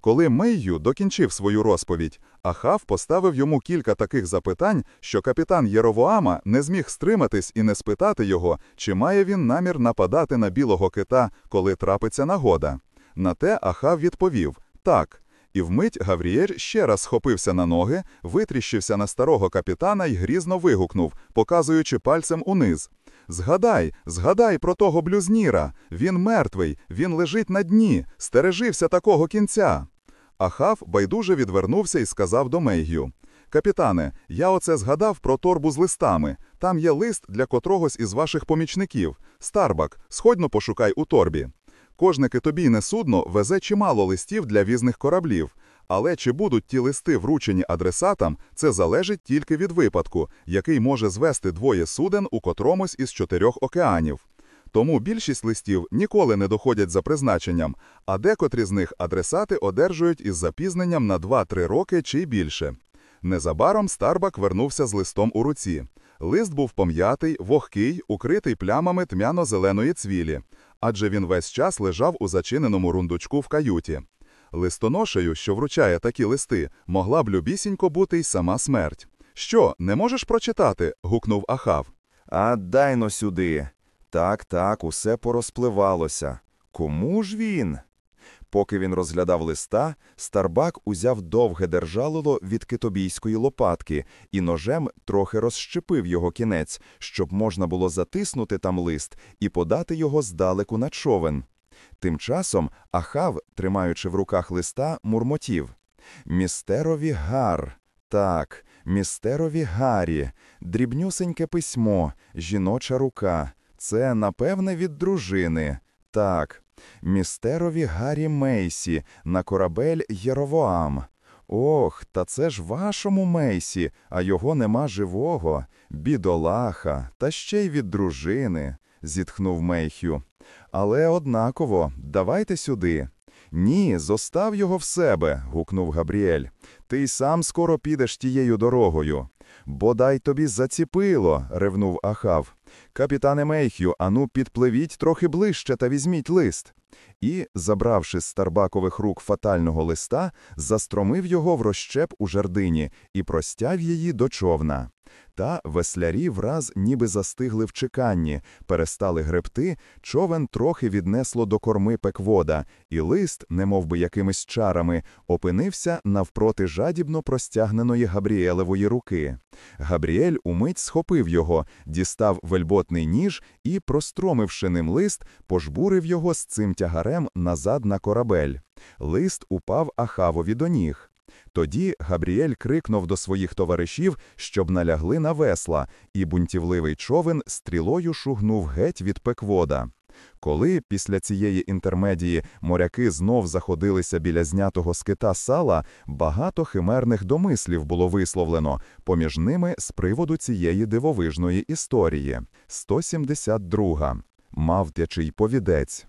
Коли Мейю докінчив свою розповідь, Ахав поставив йому кілька таких запитань, що капітан Єровоама не зміг стриматись і не спитати його, чи має він намір нападати на білого кита, коли трапиться нагода. На те Ахав відповів «так». І вмить Гаврієль ще раз схопився на ноги, витріщився на старого капітана й грізно вигукнув, показуючи пальцем униз. Згадай, згадай про того блюзніра. Він мертвий, він лежить на дні, стережився такого кінця. Ахав байдуже відвернувся і сказав до Мейгю. Капітане, я оце згадав про торбу з листами. Там є лист для котрогось із ваших помічників. Старбак, сходно пошукай у торбі. Кожне китобійне судно везе чимало листів для візних кораблів. Але чи будуть ті листи вручені адресатам, це залежить тільки від випадку, який може звести двоє суден у котромусь із чотирьох океанів. Тому більшість листів ніколи не доходять за призначенням, а декотрі з них адресати одержують із запізненням на 2-3 роки чи більше. Незабаром Старбак вернувся з листом у руці. Лист був пом'ятий, вогкий, укритий плямами тмяно-зеленої цвілі, адже він весь час лежав у зачиненому рундучку в каюті. Листоношею, що вручає такі листи, могла б любісінько бути й сама смерть. Що, не можеш прочитати? гукнув Ахав. А дай но сюди. Так, так, усе порозпливалося. Кому ж він? Поки він розглядав листа, Старбак узяв довге держалило від китобійської лопатки і ножем трохи розщепив його кінець, щоб можна було затиснути там лист і подати його здалеку на човен. Тим часом Ахав, тримаючи в руках листа, мурмотів. Містерові гар. Так, Містерові Гаррі, дрібнюсеньке письмо, жіноча рука. Це, напевне, від дружини. Так. Містерові Гаррі Мейсі на корабель Єровоам. Ох, та це ж вашому Мейсі, а його нема живого. Бідолаха, та ще й від дружини, зітхнув Мейхю. Але однаково, давайте сюди. Ні, зостав його в себе, гукнув Габріель. Ти й сам скоро підеш тією дорогою. Бодай тобі заціпило, ревнув Ахав. Капітане Мейхю, ану підпливіть трохи ближче та візьміть лист. І, забравши з старбакових рук фатального листа, застромив його в розщеп у жердині і простяг її до човна. Та веслярі враз ніби застигли в чеканні, перестали гребти, човен трохи віднесло до корми пеквода, і лист, немов би якимись чарами, опинився навпроти жадібно простягненої Габріелевої руки. Габріель умить схопив його, дістав вельботний ніж і, простромивши ним лист, пожбурив його з цим тягарем назад на корабель. Лист упав Ахавові до ніг. Тоді Габріель крикнув до своїх товаришів, щоб налягли на весла, і бунтівливий човен стрілою шугнув геть від пеквода. Коли після цієї інтермедії моряки знов заходилися біля знятого з кита сала, багато химерних домислів було висловлено, поміж ними з приводу цієї дивовижної історії. 172. Мавтячий повідець.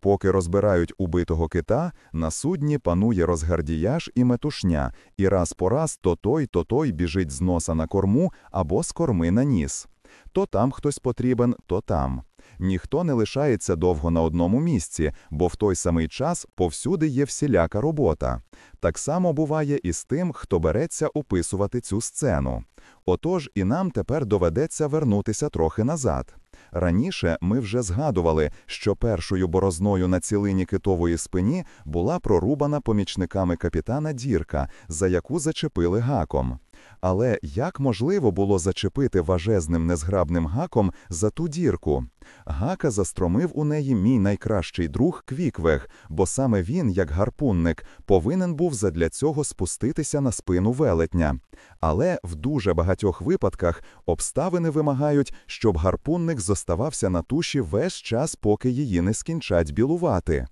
Поки розбирають убитого кита, на судні панує розгардіяж і метушня, і раз по раз то той, то той біжить з носа на корму або з корми на ніс. То там хтось потрібен, то там. Ніхто не лишається довго на одному місці, бо в той самий час повсюди є всіляка робота. Так само буває і з тим, хто береться описувати цю сцену. Отож і нам тепер доведеться вернутися трохи назад. Раніше ми вже згадували, що першою борозною на цілині китової спині була прорубана помічниками капітана дірка, за яку зачепили гаком. Але як можливо було зачепити важезним незграбним гаком за ту дірку? Гака застромив у неї мій найкращий друг Квіквег, бо саме він, як гарпунник, повинен був задля цього спуститися на спину велетня. Але в дуже багатьох випадках обставини вимагають, щоб гарпунник зоставався на туші весь час, поки її не скінчать білувати.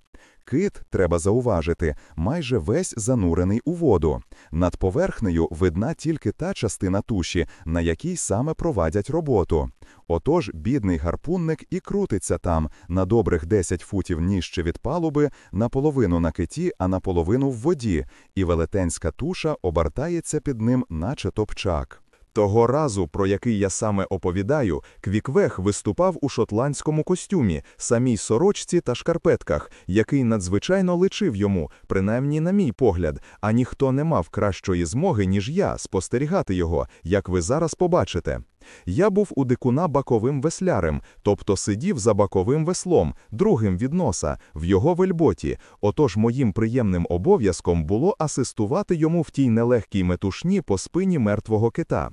Кит, треба зауважити, майже весь занурений у воду. Над поверхнею видна тільки та частина туші, на якій саме провадять роботу. Отож, бідний гарпунник і крутиться там, на добрих 10 футів нижче від палуби, наполовину на киті, а наполовину в воді, і велетенська туша обертається під ним, наче топчак. Того разу, про який я саме оповідаю, Квіквег виступав у шотландському костюмі, самій сорочці та шкарпетках, який надзвичайно личив йому, принаймні на мій погляд, а ніхто не мав кращої змоги, ніж я, спостерігати його, як ви зараз побачите. Я був у дикуна баковим веслярем, тобто сидів за баковим веслом, другим від носа, в його вельботі. Отож моїм приємним обов'язком було асистувати йому в тій нелегкій метушні по спині мертвого кита.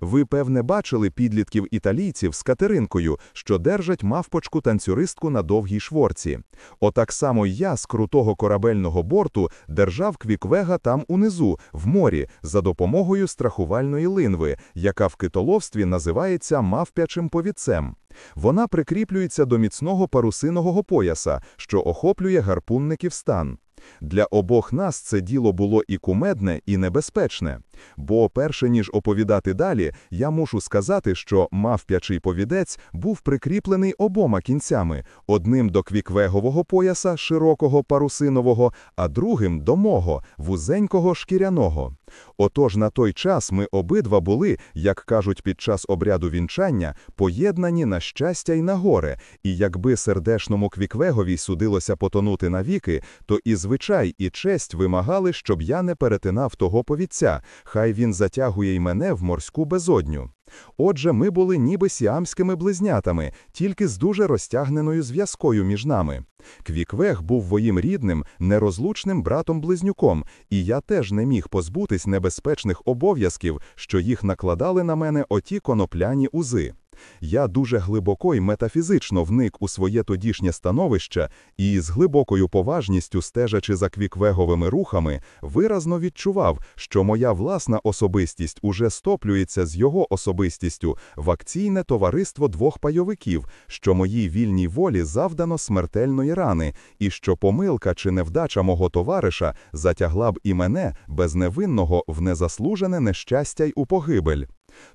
Ви, певне, бачили підлітків італійців з Катеринкою, що держать мавпочку танцюристку на довгій шворці. Отак само я з крутого корабельного борту держав квіквега там унизу, в морі, за допомогою страхувальної линви, яка в китоловстві називається мавпячим повідцем. Вона прикріплюється до міцного парусинового пояса, що охоплює гарпунників стан. Для обох нас це діло було і кумедне, і небезпечне. Бо, перше ніж оповідати далі, я мушу сказати, що мавп'ячий повідець був прикріплений обома кінцями: одним до квіквегового пояса, широкого парусинового, а другим до мого, вузенького шкіряного. Отож на той час ми обидва були, як кажуть під час обряду вінчання, поєднані на щастя й на горе, і якби сердешному квіквегові судилося потонути навіки, то і звичай, і честь вимагали, щоб я не перетинав того повідця, хай він затягує й мене в морську безодню. Отже, ми були ніби сіамськими близнятами, тільки з дуже розтягненою зв'язкою між нами. Квіквех був воїм рідним, нерозлучним братом-близнюком, і я теж не міг позбутись небезпечних обов'язків, що їх накладали на мене оті конопляні узи. Я дуже глибоко і метафізично вник у своє тодішнє становище і з глибокою поважністю, стежачи за квіквеговими рухами, виразно відчував, що моя власна особистість уже стоплюється з його особистістю в акційне товариство двох пайовиків, що моїй вільній волі завдано смертельної рани, і що помилка чи невдача мого товариша затягла б і мене безневинного в незаслужене нещастя й у погибель.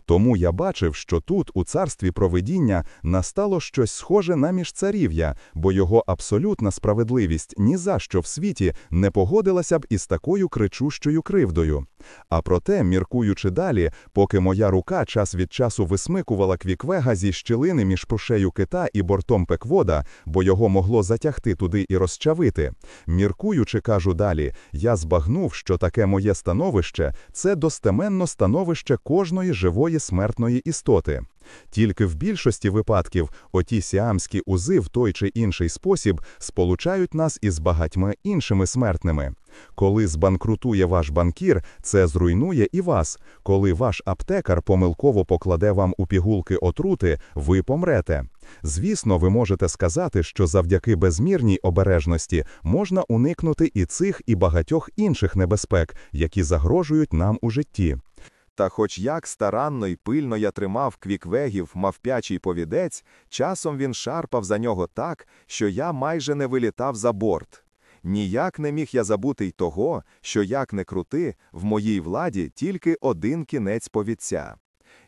Тому я бачив, що тут, у царстві провидіння, настало щось схоже на міжцарів'я, бо його абсолютна справедливість ні за що в світі не погодилася б із такою кричущою кривдою. А проте, міркуючи далі, поки моя рука час від часу висмикувала квіквега зі щілини між пушею кита і бортом пеквода, бо його могло затягти туди і розчавити. Міркуючи, кажу далі, я збагнув, що таке моє становище це достеменно становище кожної живої смертної істоти. Тільки в більшості випадків оті сіамські узи в той чи інший спосіб сполучають нас із багатьма іншими смертними. Коли збанкрутує ваш банкір, це зруйнує і вас. Коли ваш аптекар помилково покладе вам у пігулки отрути, ви помрете. Звісно, ви можете сказати, що завдяки безмірній обережності можна уникнути і цих, і багатьох інших небезпек, які загрожують нам у житті. Та хоч як старанно й пильно я тримав квіквегів мавпячий повідець, часом він шарпав за нього так, що я майже не вилітав за борт. Ніяк не міг я забути й того, що як не крути, в моїй владі тільки один кінець повідця.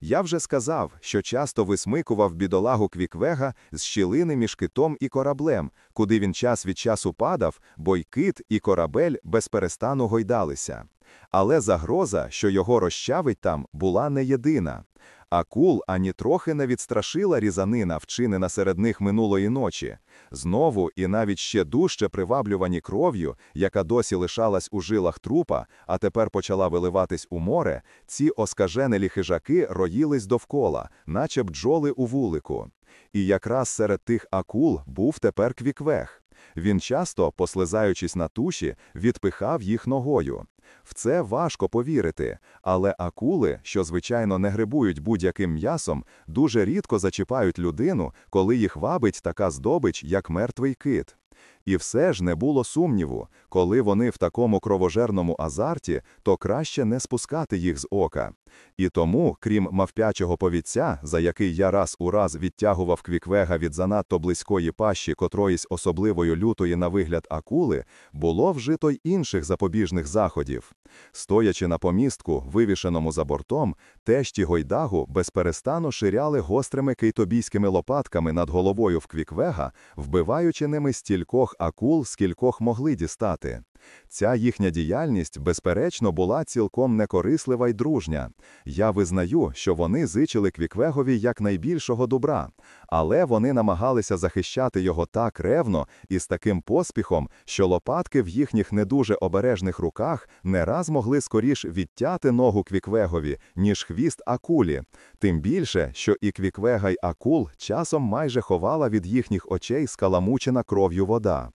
Я вже сказав, що часто висмикував бідолагу Квіквега з щілини між китом і кораблем, куди він час від часу падав, бо й кит і корабель безперестану гойдалися. Але загроза, що його розчавить там, була не єдина. Акул ані трохи не відстрашила різанина, вчинена серед них минулої ночі. Знову і навіть ще дужче приваблювані кров'ю, яка досі лишалась у жилах трупа, а тепер почала виливатись у море, ці оскаженелі хижаки роїлись довкола, наче бджоли у вулику. І якраз серед тих акул був тепер квіквех. Він часто, послизаючись на туші, відпихав їх ногою. В це важко повірити, але акули, що звичайно не грибують будь-яким м'ясом, дуже рідко зачіпають людину, коли їх вабить така здобич, як мертвий кит. І все ж не було сумніву, коли вони в такому кровожерному азарті, то краще не спускати їх з ока. І тому, крім мавпячого повідця, за який я раз у раз відтягував квіквега від занадто близької пащі котроїсь особливої лютої на вигляд акули, було вжито й інших запобіжних заходів. Стоячи на помістку, вивішеному за бортом, тещі гойдагу безперестану ширяли гострими кейтобійськими лопатками над головою в квіквега, вбиваючи ними стількох акул, скількох могли дістати. Ця їхня діяльність, безперечно, була цілком некорислива й дружня. Я визнаю, що вони зичили Квіквегові якнайбільшого добра, але вони намагалися захищати його так ревно і з таким поспіхом, що лопатки в їхніх не дуже обережних руках не раз могли скоріш відтяти ногу Квіквегові, ніж хвіст акулі. Тим більше, що і Квіквега й акул часом майже ховала від їхніх очей скаламучена кров'ю вода.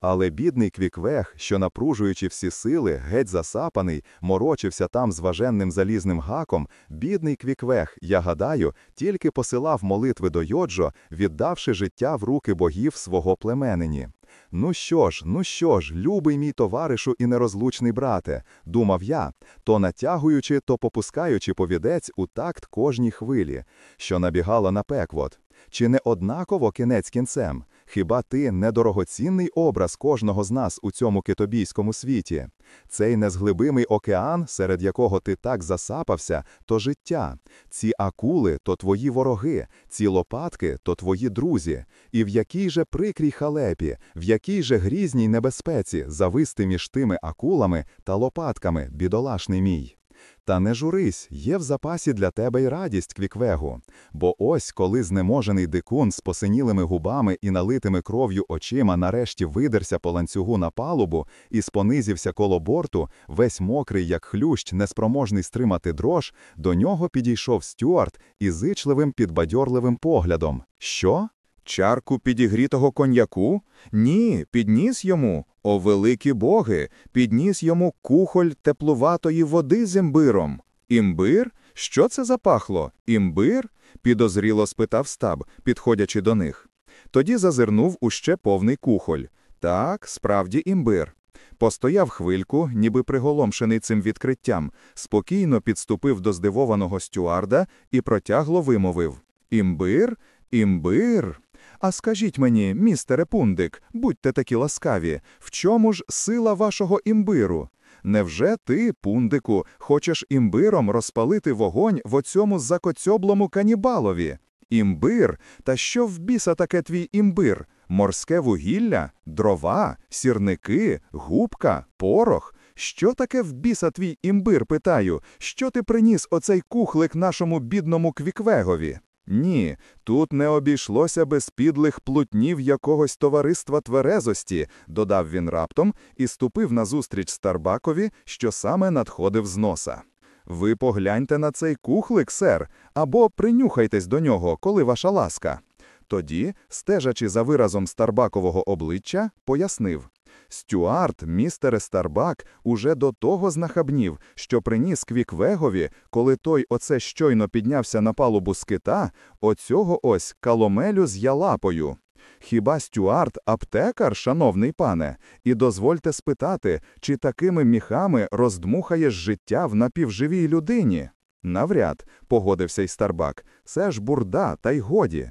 Але бідний квіквег, що, напружуючи всі сили, геть засапаний, морочився там з важенним залізним гаком, бідний квіквег, я гадаю, тільки посилав молитви до Йоджо, віддавши життя в руки богів свого племенині. Ну що ж, ну що ж, любий мій товаришу і нерозлучний брате, думав я, то натягуючи, то попускаючи повідець у такт кожній хвилі, що набігала на пеквот. Чи не однаково кінець кінцем? Хіба ти недорогоцінний образ кожного з нас у цьому китобійському світі? Цей незглибимий океан, серед якого ти так засапався, то життя. Ці акули то твої вороги, ці лопатки то твої друзі. І в якій же прикрій халепі, в якій же грізній небезпеці зависти між тими акулами та лопатками, бідолашний мій. Та не журись, є в запасі для тебе й радість, квіквегу. Бо ось, коли знеможений дикун з посинілими губами і налитими кров'ю очима нарешті видерся по ланцюгу на палубу і спонизівся коло борту, весь мокрий, як хлющ, неспроможний стримати дрож, до нього підійшов Стюарт зичливим підбадьорливим поглядом. Що? Чарку підігрітого коньяку? Ні, підніс йому, о великі боги, підніс йому кухоль теплуватої води з імбиром. Імбир? Що це запахло? Імбир? Підозріло спитав стаб, підходячи до них. Тоді зазирнув у ще повний кухоль. Так, справді імбир. Постояв хвильку, ніби приголомшений цим відкриттям, спокійно підступив до здивованого стюарда і протягло вимовив Імбир? Імбир? А скажіть мені, містере Пундик, будьте такі ласкаві, в чому ж сила вашого імбиру? Невже ти, пундику, хочеш імбиром розпалити вогонь в оцьому закоцьоблому канібалові? Імбир? Та що в біса таке твій імбир? Морське вугілля, дрова, сірники, губка, порох. Що таке в біса твій імбир, питаю? Що ти приніс оцей кухлик нашому бідному квіквегові? Ні, тут не обійшлося без підлих плутнів якогось товариства тверезості, додав він раптом і ступив назустріч Старбакові, що саме надходив з носа. Ви погляньте на цей кухлик, сер, або принюхайтесь до нього, коли ваша ласка. Тоді, стежачи за виразом Старбакового обличчя, пояснив. Стюарт, містере Старбак, уже до того знахабнів, що приніс Квіквегові, коли той оце щойно піднявся на палубу з кита, оцього ось каломелю з ялапою. Хіба Стюарт аптекар, шановний пане, і дозвольте спитати, чи такими міхами роздмухаєш життя в напівживій людині? Навряд, погодився й Старбак, це ж бурда, та й годі.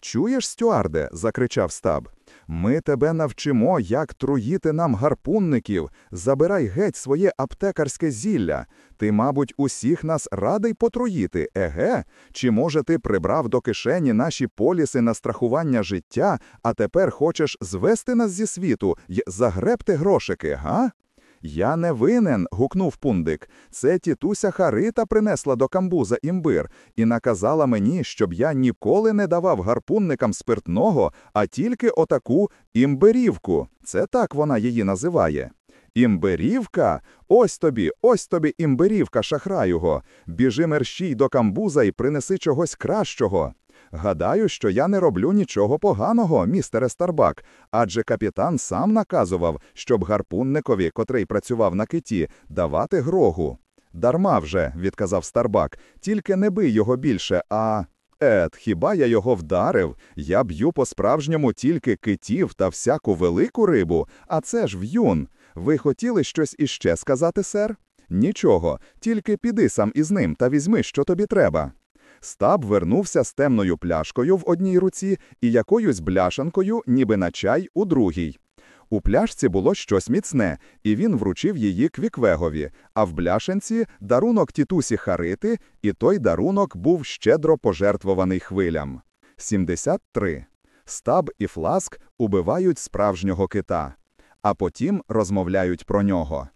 Чуєш, Стюарде? закричав стаб. Ми тебе навчимо, як труїти нам гарпунників. Забирай геть своє аптекарське зілля. Ти, мабуть, усіх нас радий потруїти, еге? Чи може ти прибрав до кишені наші поліси на страхування життя, а тепер хочеш звести нас зі світу й загребти грошики, га? Я не винен, гукнув пундик. Це тітуся Харита принесла до камбуза імбир і наказала мені, щоб я ніколи не давав гарпунникам спиртного, а тільки отаку імбирівку. Це так вона її називає. Імбирівка? Ось тобі, ось тобі імбирівка, шахраюго. Біжи мерщій до камбуза і принеси чогось кращого. Гадаю, що я не роблю нічого поганого, містере Старбак, адже капітан сам наказував, щоб гарпунникові, котрий працював на киті, давати грогу. Дарма вже, відказав Старбак, тільки не бий його більше, а. Ет, хіба я його вдарив? Я б'ю по-справжньому тільки китів та всяку велику рибу, а це ж в'юн. Ви хотіли щось іще сказати, сер? Нічого, тільки піди сам із ним та візьми, що тобі треба. Стаб вернувся з темною пляшкою в одній руці і якоюсь бляшанкою, ніби на чай, у другій. У пляшці було щось міцне, і він вручив її Квіквегові, а в бляшанці дарунок тітусі Харити, і той дарунок був щедро пожертвований хвилям. 73. Стаб і фласк убивають справжнього кита, а потім розмовляють про нього.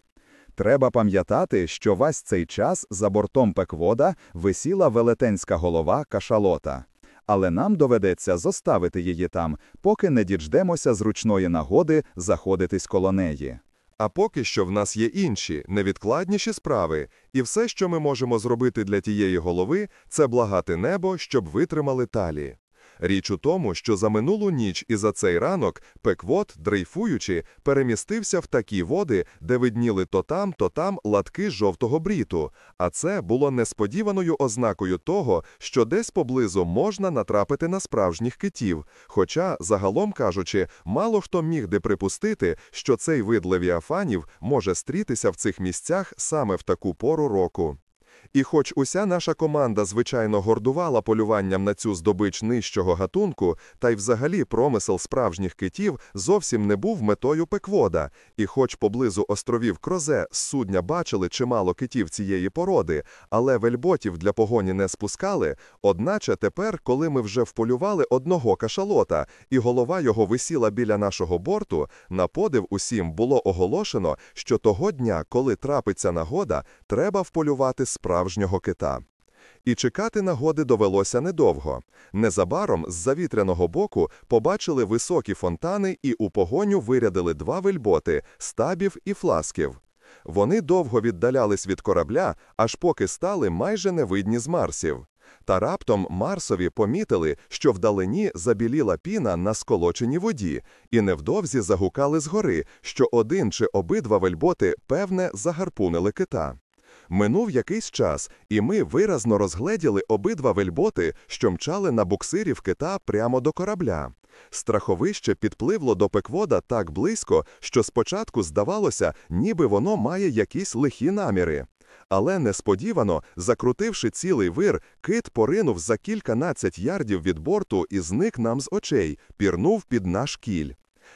Треба пам'ятати, що весь цей час за бортом пеквода висіла велетенська голова кашалота. Але нам доведеться зоставити її там, поки не діждемося зручної нагоди заходитись коло неї. А поки що в нас є інші, невідкладніші справи, і все, що ми можемо зробити для тієї голови, це благати небо, щоб витримали талі. Річ у тому, що за минулу ніч і за цей ранок пеквот, дрейфуючи, перемістився в такі води, де видніли то там, то там латки жовтого бріту, а це було несподіваною ознакою того, що десь поблизу можна натрапити на справжніх китів. Хоча, загалом кажучи, мало хто міг де припустити, що цей вид левіафанів може стрітися в цих місцях саме в таку пору року. І хоч уся наша команда, звичайно, гордувала полюванням на цю здобич нижчого гатунку, та й взагалі промисел справжніх китів зовсім не був метою пеквода, і хоч поблизу островів Крозе з судня бачили чимало китів цієї породи, але вельботів для погоні не спускали, одначе тепер, коли ми вже вполювали одного кашалота, і голова його висіла біля нашого борту, на подив усім було оголошено, що того дня, коли трапиться нагода, треба вполювати справжнього кита. І чекати нагоди довелося недовго. Незабаром з завітряного боку побачили високі фонтани і у погоню вирядили два вельботи стабів і фласків. Вони довго віддалялись від корабля, аж поки стали майже невидні з Марсів. Та раптом Марсові помітили, що вдалині забіліла піна на сколоченій воді, і невдовзі загукали згори, що один чи обидва вельботи, певне, загарпунили кита. Минув якийсь час, і ми виразно розгледіли обидва вельботи, що мчали на буксирі в кита прямо до корабля. Страховище підпливло до пеквода так близько, що спочатку здавалося, ніби воно має якісь лихі наміри. Але несподівано, закрутивши цілий вир, кит поринув за кільканадцять ярдів від борту і зник нам з очей, пірнув під наш кіль.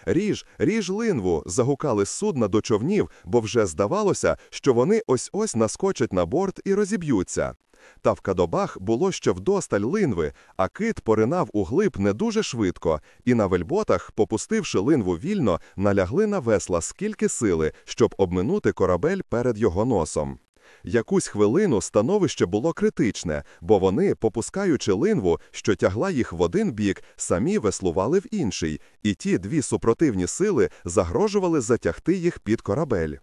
Ріж, ріж линву, загукали судна до човнів, бо вже здавалося, що вони ось-ось наскочать на борт і розіб'ються. Та в кадобах було ще вдосталь линви, а кит поринав у глиб не дуже швидко, і на вельботах, попустивши линву вільно, налягли на весла скільки сили, щоб обминути корабель перед його носом. Якусь хвилину становище було критичне, бо вони, попускаючи линву, що тягла їх в один бік, самі веслували в інший, і ті дві супротивні сили загрожували затягти їх під корабель.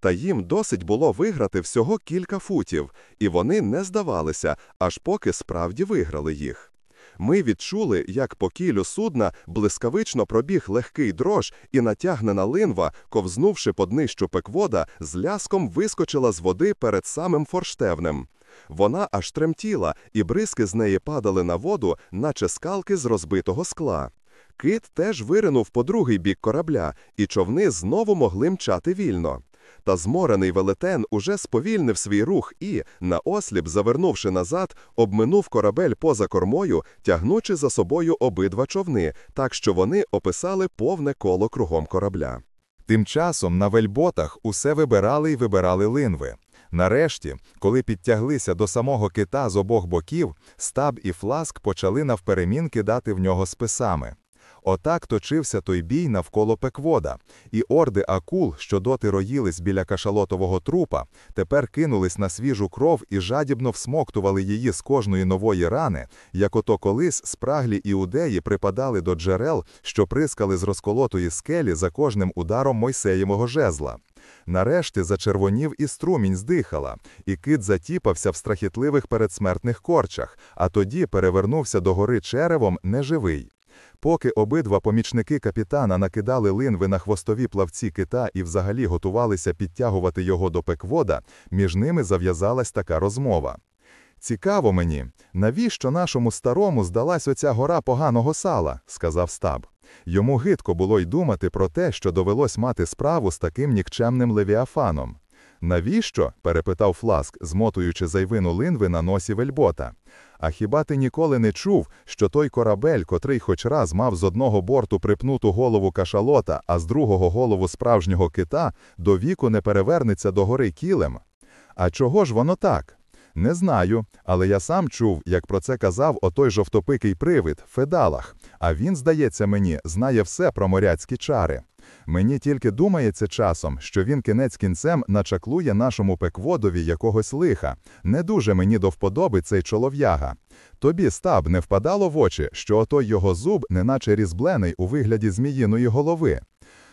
Та їм досить було виграти всього кілька футів, і вони не здавалися, аж поки справді виграли їх. Ми відчули, як по кілю судна блискавично пробіг легкий дрож, і натягнена линва, ковзнувши по днищу пеквода, з ляском вискочила з води перед самим форштевнем. Вона аж тремтіла, і бризки з неї падали на воду, наче скалки з розбитого скла. Кит теж виринув по другий бік корабля, і човни знову могли мчати вільно. Та зморений велетен уже сповільнив свій рух і, наосліп, завернувши назад, обминув корабель поза кормою, тягнучи за собою обидва човни, так що вони описали повне коло кругом корабля. Тим часом на вельботах усе вибирали й вибирали линви. Нарешті, коли підтяглися до самого кита з обох боків, стаб і фласк почали навперемін кидати в нього списами. Отак точився той бій навколо пеквода, і орди акул, що доти роїлись біля кашалотового трупа, тепер кинулись на свіжу кров і жадібно всмоктували її з кожної нової рани, як ото колись спраглі іудеї припадали до джерел, що прискали з розколотої скелі за кожним ударом Мойсеєвого жезла. Нарешті зачервонів і струмінь здихала, і кит затіпався в страхітливих передсмертних корчах, а тоді перевернувся до гори черевом неживий. Поки обидва помічники капітана накидали линви на хвостові плавці кита і взагалі готувалися підтягувати його до пеквода, між ними зав'язалась така розмова. Цікаво мені, навіщо нашому старому здалась оця гора поганого сала, сказав стаб. Йому гидко було й думати про те, що довелось мати справу з таким нікчемним левіафаном. Навіщо? перепитав Фласк, змотуючи зайвину линви на носі вельбота. А хіба ти ніколи не чув, що той корабель, котрий хоч раз мав з одного борту припнуту голову кашалота, а з другого голову справжнього кита, до віку не перевернеться до гори кілем? А чого ж воно так? Не знаю, але я сам чув, як про це казав отой жовтопикий привид Федалах, а він, здається мені, знає все про моряцькі чари. Мені тільки думається часом, що він кінець кінцем начаклує нашому пекводові якогось лиха. Не дуже мені до вподоби цей чолов'яга. Тобі, стаб, не впадало в очі, що отой його зуб неначе різблений у вигляді зміїної голови.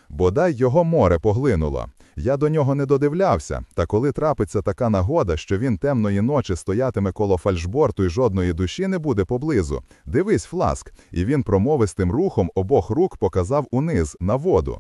Бодай його море поглинуло. Я до нього не додивлявся, та коли трапиться така нагода, що він темної ночі стоятиме коло фальшборту і жодної душі не буде поблизу. Дивись, фласк, і він промовистим рухом обох рук показав униз, на воду.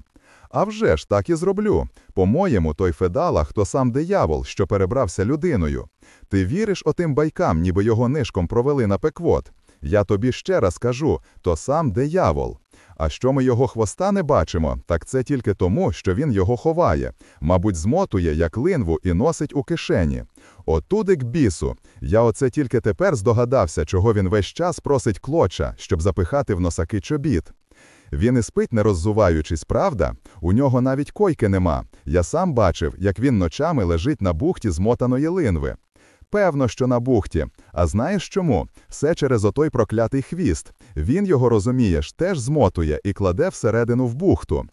А вже ж так і зроблю. По-моєму, той Федала, хто сам диявол, що перебрався людиною. Ти віриш отим байкам, ніби його нишком провели на пеквот? Я тобі ще раз кажу, то сам диявол. А що ми його хвоста не бачимо, так це тільки тому, що він його ховає, мабуть, змотує, як линву, і носить у кишені. Отуди к бісу. Я оце тільки тепер здогадався, чого він весь час просить клоча, щоб запихати в носаки чобіт. Він і спить, не роззуваючись, правда? У нього навіть койки нема. Я сам бачив, як він ночами лежить на бухті змотаної линви. Певно, що на бухті. А знаєш чому? Все через отой проклятий хвіст. Він його, розумієш, теж змотує і кладе всередину в бухту.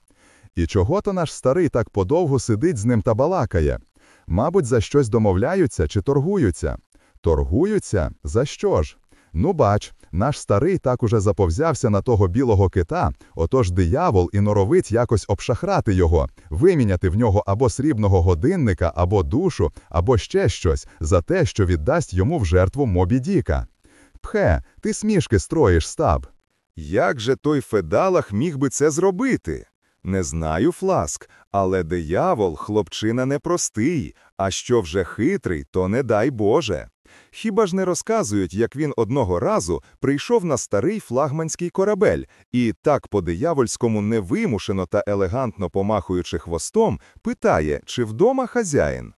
І чого то наш старий так подовго сидить з ним та балакає? Мабуть, за щось домовляються чи торгуються. Торгуються? За що ж? Ну, бач, наш старий так уже заповзявся на того білого кита, отож диявол і норовить якось обшахрати його, виміняти в нього або срібного годинника, або душу, або ще щось за те, що віддасть йому в жертву Мобі Діка. Пхе, ти смішки строїш, стаб. Як же той Федалах міг би це зробити? Не знаю, Фласк, але диявол хлопчина непростий, а що вже хитрий, то не дай Боже. Хіба ж не розказують, як він одного разу прийшов на старий флагманський корабель і так по-диявольському невимушено та елегантно помахуючи хвостом, питає, чи вдома хазяїн.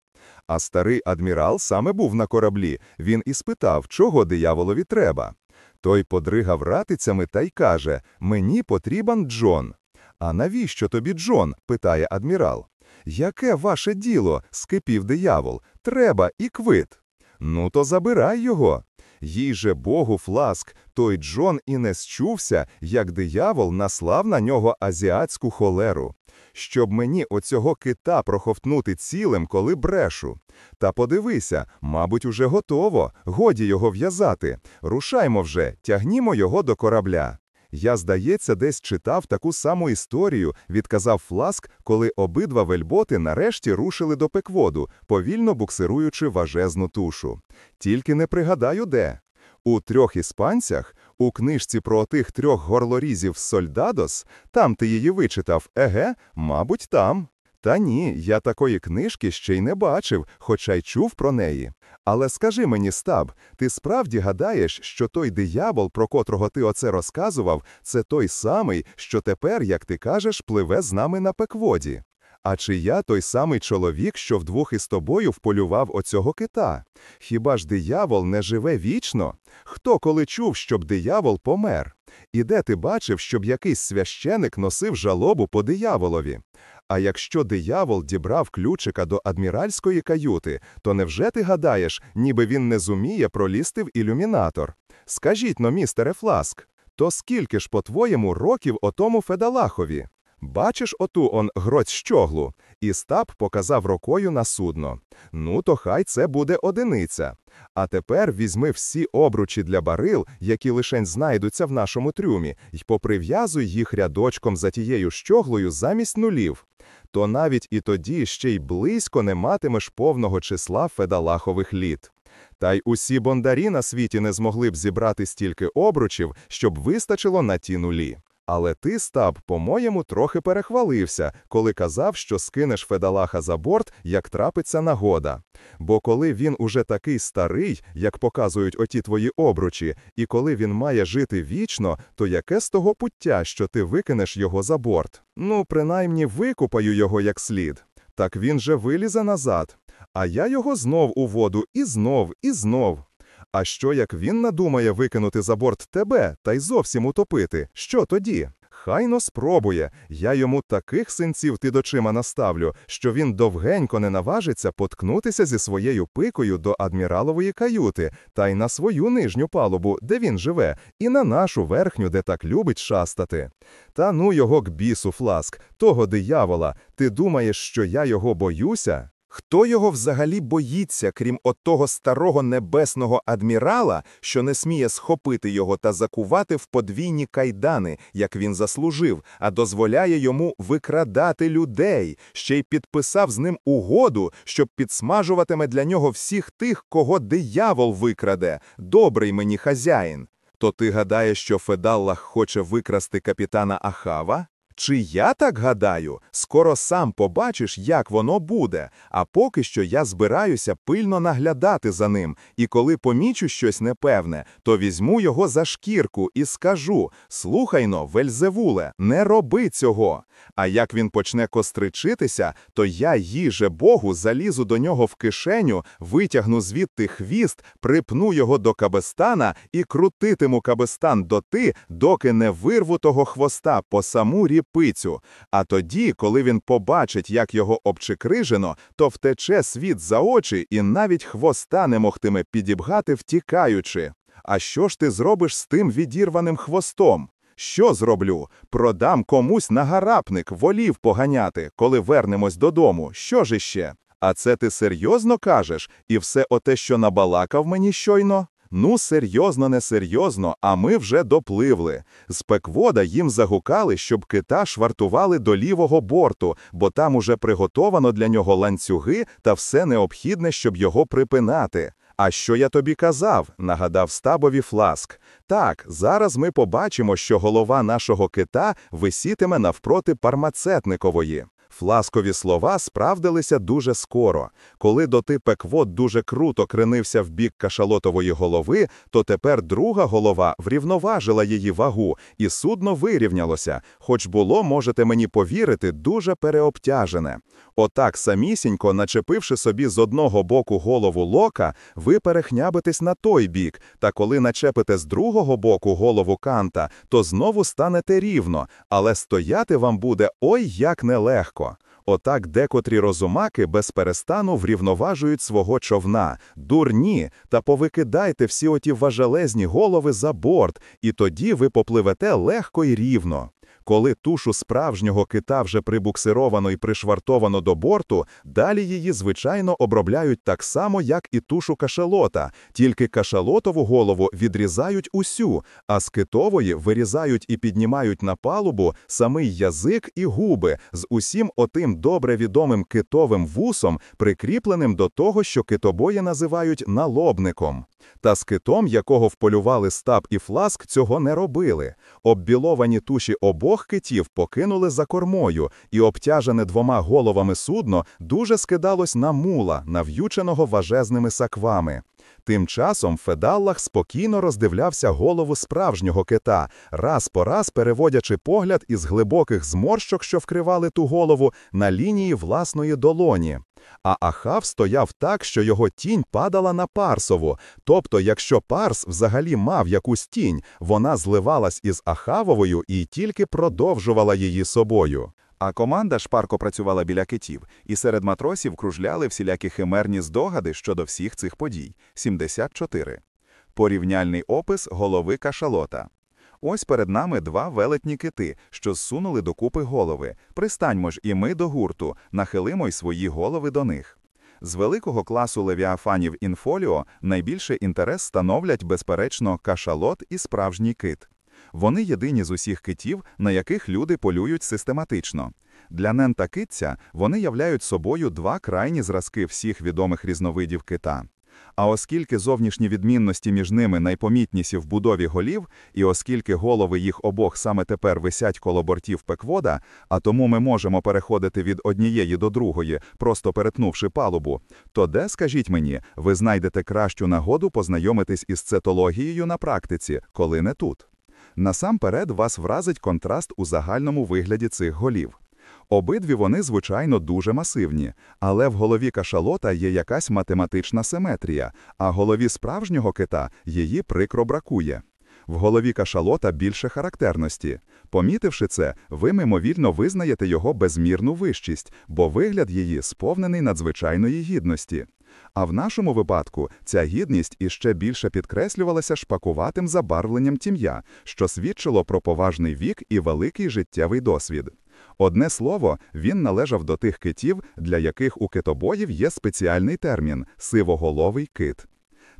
А старий адмірал саме був на кораблі, він і спитав, чого дияволові треба. Той подригав ратицями та й каже, мені потрібен Джон. А навіщо тобі Джон? питає адмірал. Яке ваше діло? скипів диявол. Треба і квит. Ну, то забирай його. Їй же Богу фласк, той Джон і не счувся, як диявол наслав на нього азіатську холеру. Щоб мені оцього кита проковтнути цілим, коли брешу. Та подивися, мабуть, уже готово, годі його в'язати. Рушаймо вже, тягнімо його до корабля. Я, здається, десь читав таку саму історію, відказав Фласк, коли обидва вельботи нарешті рушили до пекводу, повільно буксируючи важезну тушу. Тільки не пригадаю де. У трьох іспанцях, у книжці про тих трьох горлорізів Сольдадос, там ти її вичитав, еге, мабуть, там. Та ні, я такої книжки ще й не бачив, хоча й чув про неї. Але скажи мені, Стаб, ти справді гадаєш, що той диявол, про котрого ти оце розказував, це той самий, що тепер, як ти кажеш, пливе з нами на пекводі? А чи я той самий чоловік, що вдвох із тобою вполював оцього кита? Хіба ж диявол не живе вічно? Хто коли чув, щоб диявол помер? І де ти бачив, щоб якийсь священик носив жалобу по дияволові? А якщо диявол дібрав ключика до адміральської каюти, то невже ти гадаєш, ніби він не зуміє пролізти в ілюмінатор? Скажіть но, містере Фласк, то скільки ж, по-твоєму, років отому Федалахові? Бачиш оту он гроць щоглу? І Стап показав рукою на судно. Ну, то хай це буде одиниця. А тепер візьми всі обручі для барил, які лишень знайдуться в нашому трюмі, й поприв'язуй їх рядочком за тією щоглою замість нулів. То навіть і тоді ще й близько не матимеш повного числа федалахових літ. Та й усі бондарі на світі не змогли б зібрати стільки обручів, щоб вистачило на ті нулі. Але ти, Стаб, по-моєму, трохи перехвалився, коли казав, що скинеш Федалаха за борт, як трапиться нагода. Бо коли він уже такий старий, як показують оті твої обручі, і коли він має жити вічно, то яке з того пуття, що ти викинеш його за борт? Ну, принаймні викупаю його як слід. Так він же вилізе назад. А я його знов у воду, і знов, і знов. А що як він надумає викинути за борт тебе та й зовсім утопити? Що тоді? Хай-но спробує. Я йому таких синців під очима наставлю, що він довгенько не наважиться поткнутися зі своєю пикою до адміралової каюти, та й на свою нижню палубу, де він живе, і на нашу верхню, де так любить шастати. Та ну його к бісу, фласк, того диявола. Ти думаєш, що я його боюся? Хто його взагалі боїться, крім отого старого небесного адмірала, що не сміє схопити його та закувати в подвійні кайдани, як він заслужив, а дозволяє йому викрадати людей, ще й підписав з ним угоду, що підсмажуватиме для нього всіх тих, кого диявол викраде, добрий мені хазяїн. То ти гадаєш, що Федаллах хоче викрасти капітана Ахава? Чи я так гадаю? Скоро сам побачиш, як воно буде. А поки що я збираюся пильно наглядати за ним, і коли помічу щось непевне, то візьму його за шкірку і скажу: слухайно, Вельзевуле, не роби цього. А як він почне костричитися, то я, їже Богу, залізу до нього в кишеню, витягну звідти хвіст, припну його до кабестана і крутитиму кабестан доти, доки не вирву того хвоста по саму ріпицю. А тоді, коли він побачить, як його обчикрижено, то втече світ за очі і навіть хвоста не могтиме підібгати, втікаючи. А що ж ти зробиш з тим відірваним хвостом? Що зроблю? Продам комусь на гарапник, волів поганяти, коли вернемось додому. Що ж іще? А це ти серйозно кажеш? І все оте, що набалакав мені щойно? Ну, серйозно, не серйозно, а ми вже допливли. З пеквода їм загукали, щоб кита швартували до лівого борту, бо там уже приготовано для нього ланцюги та все необхідне, щоб його припинати. А що я тобі казав? нагадав стабові фласк. Так, зараз ми побачимо, що голова нашого кита висітиме навпроти пармацетникової. Фласкові слова справдилися дуже скоро. Коли доти Пеквот дуже круто кренився в бік кашалотової голови, то тепер друга голова врівноважила її вагу, і судно вирівнялося, хоч було, можете мені повірити, дуже переобтяжене. Отак самісінько, начепивши собі з одного боку голову лока, ви перехнябитесь на той бік, та коли начепите з другого боку голову канта, то знову станете рівно, але стояти вам буде ой як нелегко. Отак декотрі розумаки без перестану врівноважують свого човна. Дурні, та повикидайте всі оті важелезні голови за борт, і тоді ви попливете легко і рівно. Коли тушу справжнього кита вже прибуксировано і пришвартовано до борту, далі її, звичайно, обробляють так само, як і тушу кашалота, тільки кашалотову голову відрізають усю, а з китової вирізають і піднімають на палубу самий язик і губи з усім отим добре відомим китовим вусом, прикріпленим до того, що китобої називають налобником. Та з китом, якого вполювали стаб і фласк, цього не робили. Оббіловані туші обох китів покинули за кормою, і обтяжене двома головами судно дуже скидалось на мула, нав'юченого важезними саквами. Тим часом Федаллах спокійно роздивлявся голову справжнього кита, раз по раз переводячи погляд із глибоких зморщок, що вкривали ту голову, на лінії власної долоні. А Ахав стояв так, що його тінь падала на Парсову. Тобто, якщо Парс взагалі мав якусь тінь, вона зливалась із Ахавовою і тільки продовжувала її собою. А команда шпарко працювала біля китів, і серед матросів кружляли всілякі химерні здогади щодо всіх цих подій. 74. Порівняльний опис голови кашалота. Ось перед нами два велетні кити, що зсунули докупи голови. Пристаньмо ж і ми до гурту, нахилимо й свої голови до них. З великого класу левіафанів інфоліо найбільше інтерес становлять, безперечно, кашалот і справжній кит. Вони єдині з усіх китів, на яких люди полюють систематично. Для нента китця вони являють собою два крайні зразки всіх відомих різновидів кита. А оскільки зовнішні відмінності між ними найпомітніші в будові голів, і оскільки голови їх обох саме тепер висять коло бортів пеквода, а тому ми можемо переходити від однієї до другої, просто перетнувши палубу, то де, скажіть мені, ви знайдете кращу нагоду познайомитись із цетологією на практиці, коли не тут? Насамперед вас вразить контраст у загальному вигляді цих голів. Обидві вони, звичайно, дуже масивні, але в голові кашалота є якась математична симетрія, а голові справжнього кита її прикро бракує. В голові кашалота більше характерності. Помітивши це, ви мимовільно визнаєте його безмірну вищість, бо вигляд її сповнений надзвичайної гідності. А в нашому випадку ця гідність іще більше підкреслювалася шпакуватим забарвленням тім'я, що свідчило про поважний вік і великий життєвий досвід. Одне слово, він належав до тих китів, для яких у китобоїв є спеціальний термін сивоголовий кит.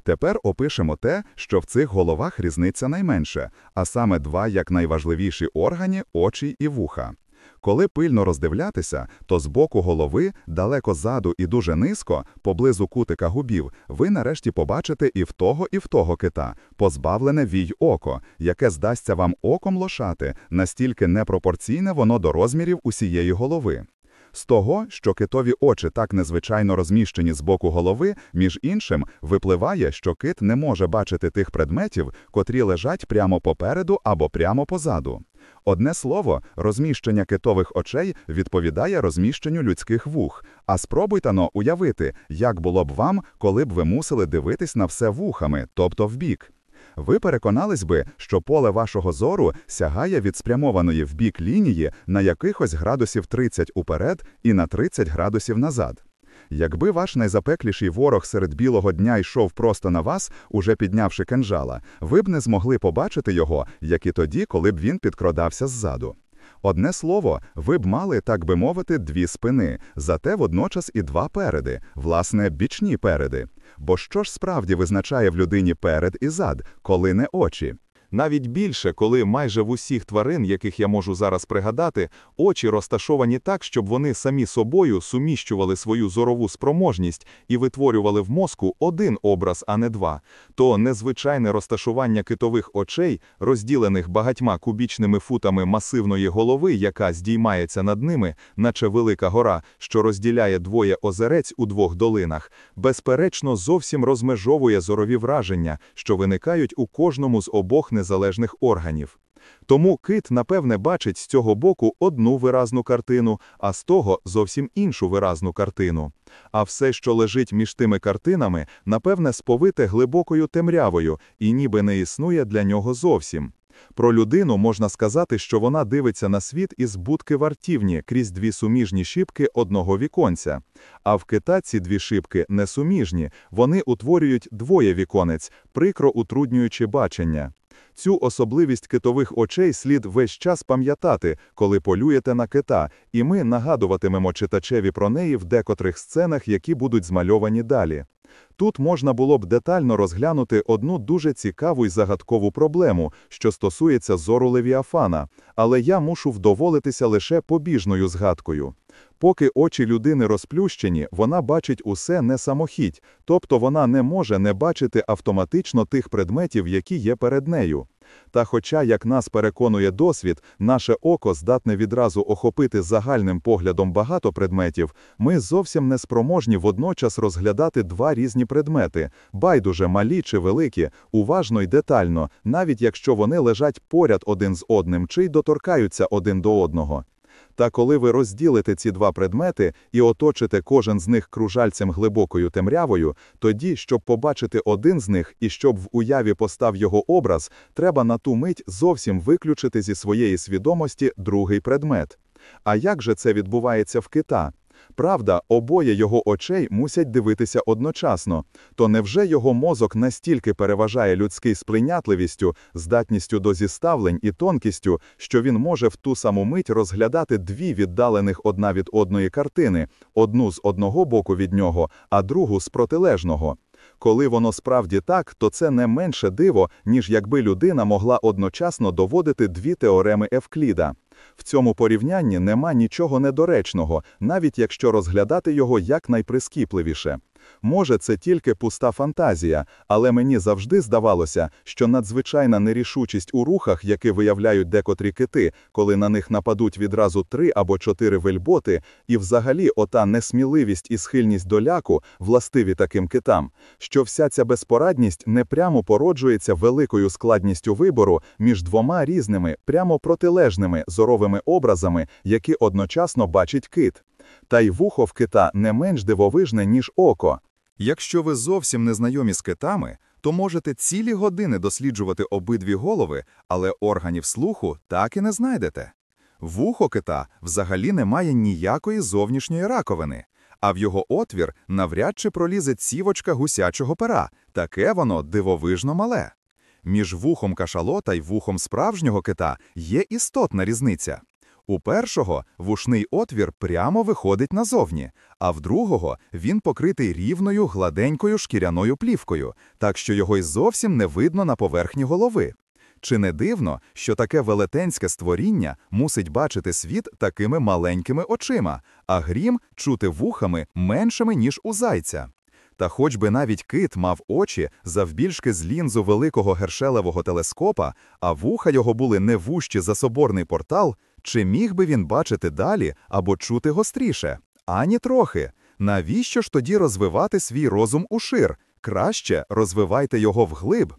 Тепер опишемо те, що в цих головах різниця найменше, а саме два як найважливіші органі очі і вуха. Коли пильно роздивлятися, то з боку голови, далеко ззаду і дуже низько, поблизу кутика губів, ви нарешті побачите і в того, і в того кита, позбавлене вій око, яке здасться вам оком лошати, настільки непропорційне воно до розмірів усієї голови. З того, що китові очі так незвичайно розміщені з боку голови, між іншим, випливає, що кит не може бачити тих предметів, котрі лежать прямо попереду або прямо позаду. Одне слово, розміщення китових очей відповідає розміщенню людських вух. А спробуйте но уявити, як було б вам, коли б ви мусили дивитись на все вухами, тобто вбік. Ви переконались би, що поле вашого зору сягає від спрямованої в бік лінії на якихось градусів 30 уперед і на 30 градусів назад. Якби ваш найзапекліший ворог серед білого дня йшов просто на вас, уже піднявши кинжала, ви б не змогли побачити його, як і тоді, коли б він підкрадався ззаду. Одне слово, ви б мали, так би мовити, дві спини, зате водночас і два переди, власне, бічні переди. Бо що ж справді визначає в людині перед і зад, коли не очі? Навіть більше, коли майже в усіх тварин, яких я можу зараз пригадати, очі розташовані так, щоб вони самі собою суміщували свою зорову спроможність і витворювали в мозку один образ, а не два, то незвичайне розташування китових очей, розділених багатьма кубічними футами масивної голови, яка здіймається над ними, наче велика гора, що розділяє двоє озерець у двох долинах, безперечно зовсім розмежовує зорові враження, що виникають у кожному з обох незалежних органів. Тому кит, напевне, бачить з цього боку одну виразну картину, а з того зовсім іншу виразну картину. А все, що лежить між тими картинами, напевне, сповите глибокою темрявою і ніби не існує для нього зовсім. Про людину можна сказати, що вона дивиться на світ із будки вартівні крізь дві суміжні шибки одного віконця. А в кита ці дві шибки несуміжні, вони утворюють двоє віконець, прикро утруднюючи бачення. Цю особливість китових очей слід весь час пам'ятати, коли полюєте на кита, і ми нагадуватимемо читачеві про неї в декотрих сценах, які будуть змальовані далі. Тут можна було б детально розглянути одну дуже цікаву і загадкову проблему, що стосується зору Левіафана, але я мушу вдоволитися лише побіжною згадкою. Поки очі людини розплющені, вона бачить усе не самохідь, тобто вона не може не бачити автоматично тих предметів, які є перед нею. Та хоча, як нас переконує досвід, наше око здатне відразу охопити загальним поглядом багато предметів, ми зовсім не спроможні водночас розглядати два різні предмети, байдуже малі чи великі, уважно й детально, навіть якщо вони лежать поряд один з одним чи й доторкаються один до одного. Та коли ви розділите ці два предмети і оточите кожен з них кружальцем глибокою темрявою, тоді, щоб побачити один з них і щоб в уяві постав його образ, треба на ту мить зовсім виключити зі своєї свідомості другий предмет. А як же це відбувається в кита? Правда, обоє його очей мусять дивитися одночасно. То невже його мозок настільки переважає людський сприйнятливістю, здатністю до зіставлень і тонкістю, що він може в ту саму мить розглядати дві віддалених одна від одної картини, одну з одного боку від нього, а другу з протилежного? Коли воно справді так, то це не менше диво, ніж якби людина могла одночасно доводити дві теореми Евкліда. В цьому порівнянні нема нічого недоречного, навіть якщо розглядати його якнайприскіпливіше. Може, це тільки пуста фантазія, але мені завжди здавалося, що надзвичайна нерішучість у рухах, які виявляють декотрі кити, коли на них нападуть відразу три або чотири вельботи, і взагалі ота несміливість і схильність до ляку, властиві таким китам, що вся ця безпорадність непрямо породжується великою складністю вибору між двома різними, прямо протилежними зоровими образами, які одночасно бачить кит. Та й вухо в кита не менш дивовижне, ніж око. Якщо ви зовсім не знайомі з китами, то можете цілі години досліджувати обидві голови, але органів слуху так і не знайдете. Вухо кита взагалі не має ніякої зовнішньої раковини, а в його отвір навряд чи пролізе цівочка гусячого пера, таке воно дивовижно мале. Між вухом кашалота й вухом справжнього кита є істотна різниця. У першого вушний отвір прямо виходить назовні, а в другого він покритий рівною гладенькою шкіряною плівкою, так що його й зовсім не видно на поверхні голови. Чи не дивно, що таке велетенське створіння мусить бачити світ такими маленькими очима, а грім чути вухами меншими, ніж у зайця? Та хоч би навіть кит мав очі завбільшки з лінзу великого гершелевого телескопа, а вуха його були не вущі за соборний портал, чи міг би він бачити далі або чути гостріше? Ані трохи. Навіщо ж тоді розвивати свій розум ушир? Краще розвивайте його вглиб.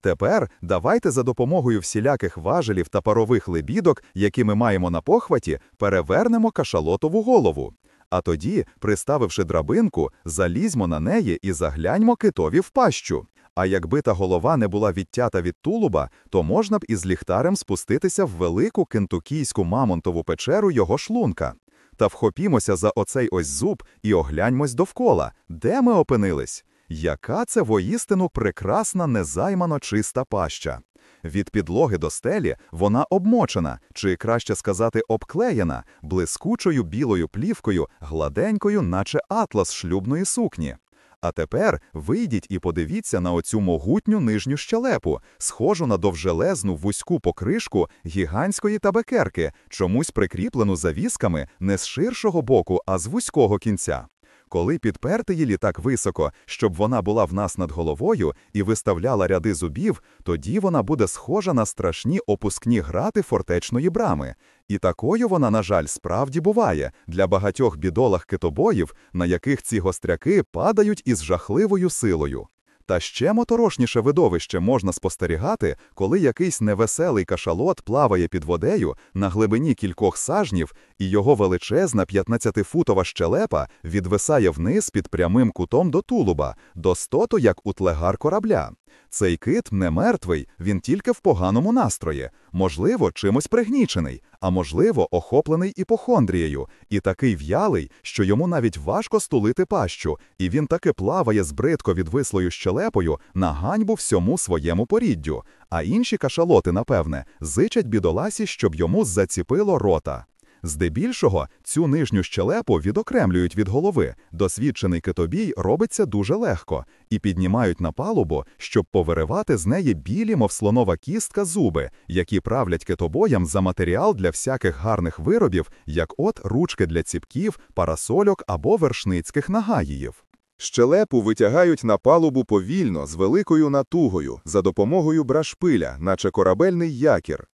Тепер давайте за допомогою всіляких важелів та парових лебідок, які ми маємо на похваті, перевернемо кашалотову голову. А тоді, приставивши драбинку, залізьмо на неї і загляньмо китові в пащу. А якби та голова не була відтята від тулуба, то можна б із ліхтарем спуститися в велику кентукійську мамонтову печеру його шлунка. Та вхопімося за оцей ось зуб і огляньмось довкола, де ми опинились. Яка це воїстину прекрасна, незаймано чиста паща. Від підлоги до стелі вона обмочена, чи краще сказати, обклеєна, блискучою білою плівкою, гладенькою, наче атлас шлюбної сукні. А тепер вийдіть і подивіться на оцю могутню нижню щелепу, схожу на довжелезну вузьку покришку гігантської табакерки, чомусь прикріплену завісками не з ширшого боку, а з вузького кінця. Коли підперти її так високо, щоб вона була в нас над головою і виставляла ряди зубів, тоді вона буде схожа на страшні опускні грати фортечної брами. І такою вона, на жаль, справді буває для багатьох бідолах китобоїв, на яких ці гостряки падають із жахливою силою. Та ще моторошніше видовище можна спостерігати, коли якийсь невеселий кашалот плаває під водею на глибині кількох сажнів, і його величезна 15-футова щелепа відвисає вниз під прямим кутом до тулуба, достото як утлегар корабля. Цей кит не мертвий, він тільки в поганому настрої, можливо, чимось пригнічений, а можливо, охоплений іпохондрією, і такий в'ялий, що йому навіть важко стулити пащу, і він таки плаває з бридко відвислою щелепою на ганьбу всьому своєму поріддю. А інші кашалоти, напевне, зичать бідоласі, щоб йому заціпило рота. Здебільшого цю нижню щелепу відокремлюють від голови, досвідчений китобій робиться дуже легко, і піднімають на палубу, щоб повиривати з неї білі, мов слонова кістка, зуби, які правлять китобоям за матеріал для всяких гарних виробів, як от ручки для ціпків, парасольок або вершницьких нагаїїв. Щелепу витягають на палубу повільно, з великою натугою, за допомогою брашпиля, наче корабельний якір.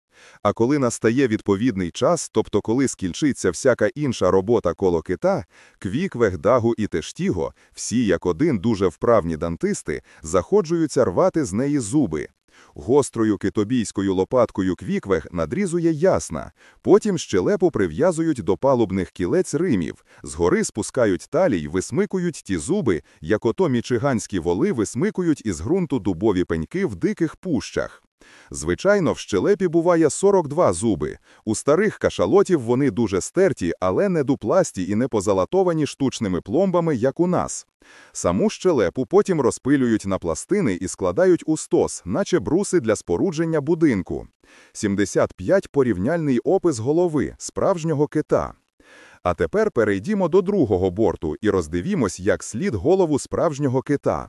А коли настає відповідний час, тобто коли скінчиться всяка інша робота коло кита, квіквег, дагу і тештіго, всі як один дуже вправні дантисти, заходжуються рвати з неї зуби. Гострою китобійською лопаткою квіквег надрізує ясна, потім щелепу прив'язують до палубних кілець римів, згори спускають талій, висмикують ті зуби, як ото мічиганські воли висмикують із ґрунту дубові пеньки в диких пущах. Звичайно, в щелепі буває 42 зуби. У старих кашалотів вони дуже стерті, але не дупласті і не позалатовані штучними пломбами, як у нас. Саму щелепу потім розпилюють на пластини і складають у стос, наче бруси для спорудження будинку. 75 – порівняльний опис голови, справжнього кита. А тепер перейдімо до другого борту і роздивімось, як слід голову справжнього кита.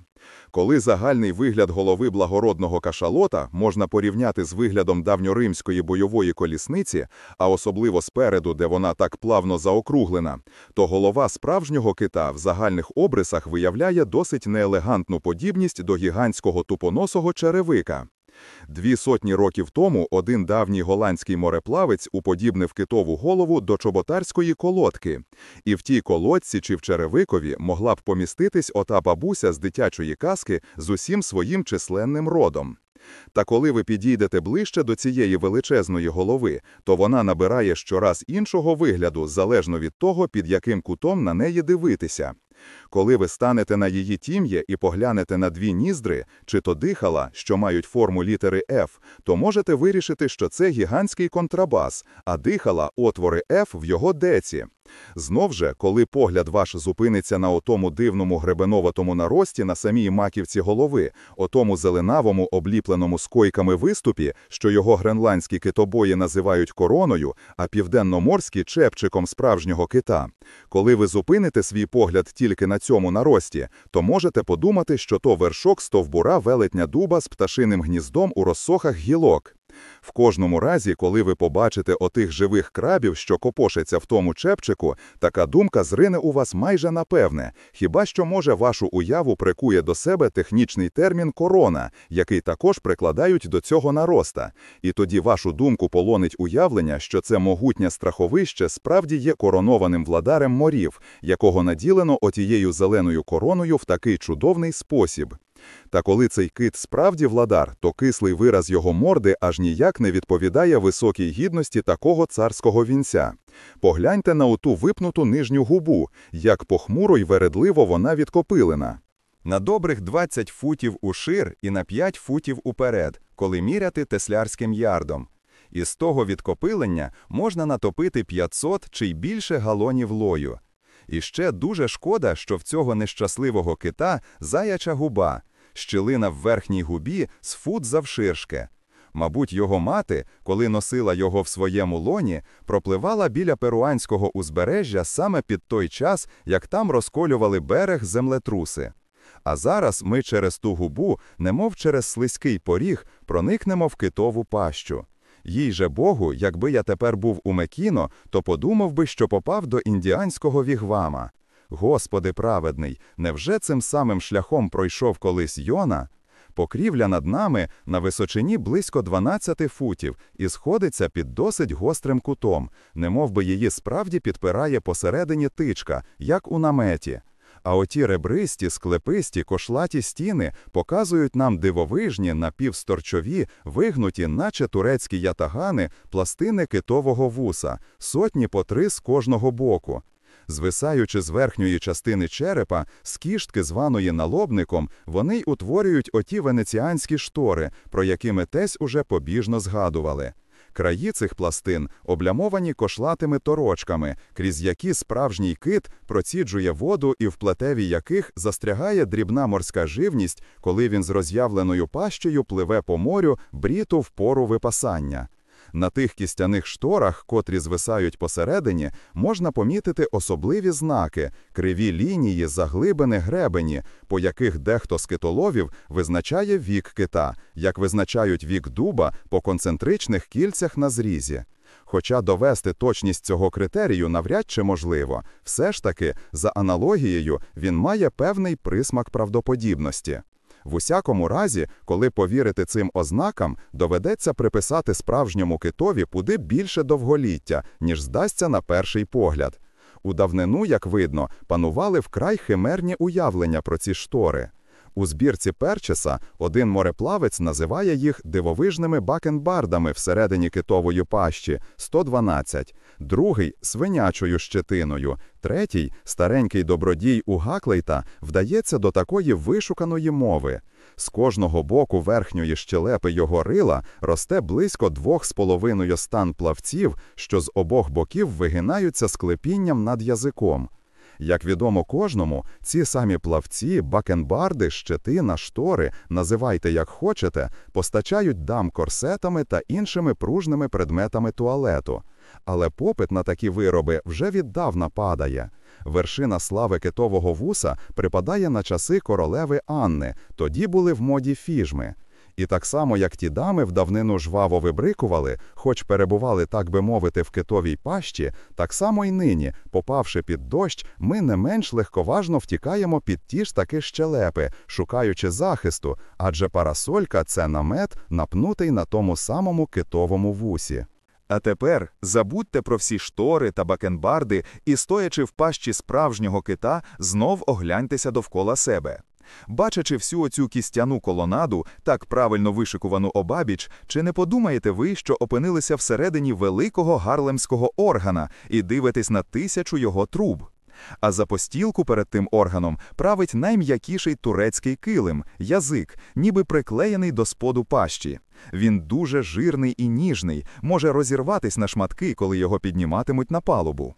Коли загальний вигляд голови благородного кашалота можна порівняти з виглядом давньоримської бойової колісниці, а особливо спереду, де вона так плавно заокруглена, то голова справжнього кита в загальних обрисах виявляє досить неелегантну подібність до гігантського тупоносого черевика. Дві сотні років тому один давній голландський мореплавець уподібнив китову голову до чоботарської колодки, і в тій колодці чи в черевикові могла б поміститись ота бабуся з дитячої казки з усім своїм численним родом. Та коли ви підійдете ближче до цієї величезної голови, то вона набирає щораз іншого вигляду, залежно від того, під яким кутом на неї дивитися. Коли ви станете на її тім'є і поглянете на дві ніздри, чи то дихала, що мають форму літери F, то можете вирішити, що це гігантський контрабас, а дихала – отвори F в його деці. Знов же, коли погляд ваш зупиниться на отому дивному гребеноватому нарості на самій маківці голови, отому зеленавому, обліпленому скойками виступі, що його гренландські китобої називають короною, а південноморські – чепчиком справжнього кита. Коли ви зупините свій погляд тільки на цьому нарості, то можете подумати, що то вершок стовбура велетня дуба з пташиним гніздом у розсохах гілок. В кожному разі, коли ви побачите отих живих крабів, що копошаться в тому чепчику, така думка зрине у вас майже напевне, хіба що, може, вашу уяву прикує до себе технічний термін корона, який також прикладають до цього нароста. І тоді вашу думку полонить уявлення, що це могутнє страховище справді є коронованим владарем морів, якого наділено отією зеленою короною в такий чудовний спосіб. Та коли цей кит справді владар, то кислий вираз його морди аж ніяк не відповідає високій гідності такого царського вінця. Погляньте на оту випнуту нижню губу, як похмуро й вередливо вона відкопилена. На добрих 20 футів ушир і на 5 футів уперед, коли міряти теслярським ярдом. Із того відкопилення можна натопити 500 чи й більше галонів лою. І ще дуже шкода, що в цього нещасливого кита заяча губа, щілина в верхній губі з фут завширшки. Мабуть, його мати, коли носила його в своєму лоні, пропливала біля перуанського узбережжя саме під той час, як там розколювали берег землетруси. А зараз ми через ту губу, немов через слизький поріг, проникнемо в китову пащу. Їй же Богу, якби я тепер був у Мекіно, то подумав би, що попав до індіанського вігвама. Господи праведний, невже цим самим шляхом пройшов колись Йона? Покрівля над нами на височині близько 12 футів і сходиться під досить гострим кутом, немов би її справді підпирає посередині тичка, як у наметі. А оті ребристі, склеписті, кошлаті стіни показують нам дивовижні, напівсторчові, вигнуті, наче турецькі ятагани, пластини китового вуса, сотні по три з кожного боку. Звисаючи з верхньої частини черепа, з кіштки, званої налобником, вони й утворюють оті венеціанські штори, про які ми тесь уже побіжно згадували. Краї цих пластин облямовані кошлатими торочками, крізь які справжній кит проціджує воду і в плетеві яких застрягає дрібна морська живність, коли він з роз'явленою пащею пливе по морю бріту в пору випасання. На тих кістяних шторах, котрі звисають посередині, можна помітити особливі знаки, криві лінії, заглибини гребені, по яких дехто з китоловів визначає вік кита, як визначають вік дуба по концентричних кільцях на зрізі. Хоча довести точність цього критерію навряд чи можливо, все ж таки, за аналогією, він має певний присмак правдоподібності. В усякому разі, коли повірити цим ознакам, доведеться приписати справжньому китові куди більше довголіття, ніж здасться на перший погляд. У давнину, як видно, панували вкрай химерні уявлення про ці штори. У збірці Перчеса один мореплавець називає їх дивовижними бакенбардами всередині китової пащі 112, другий свинячою щетиною, третій старенький добродій у Гаклейта вдається до такої вишуканої мови. З кожного боку верхньої щелепи його рила росте близько двох з половиною стан плавців, що з обох боків вигинаються склепінням над язиком. Як відомо кожному, ці самі плавці, бакенбарди, щетина, штори, називайте як хочете, постачають дам корсетами та іншими пружними предметами туалету. Але попит на такі вироби вже віддавна падає. Вершина слави китового вуса припадає на часи королеви Анни, тоді були в моді фіжми. І так само, як ті дами в давнину жваво вибрикували, хоч перебували, так би мовити, в китовій пащі, так само й нині, попавши під дощ, ми не менш легковажно втікаємо під ті ж таки щелепи, шукаючи захисту, адже парасолька це намет, напнутий на тому самому китовому вусі. А тепер забудьте про всі штори та бакенбарди і, стоячи в пащі справжнього кита, знов огляньтеся довкола себе. Бачачи всю оцю кістяну колонаду, так правильно вишикувану обабіч, чи не подумаєте ви, що опинилися всередині великого гарлемського органа і дивитесь на тисячу його труб? А за постілку перед тим органом править найм'якіший турецький килим, язик, ніби приклеєний до споду пащі. Він дуже жирний і ніжний, може розірватись на шматки, коли його підніматимуть на палубу.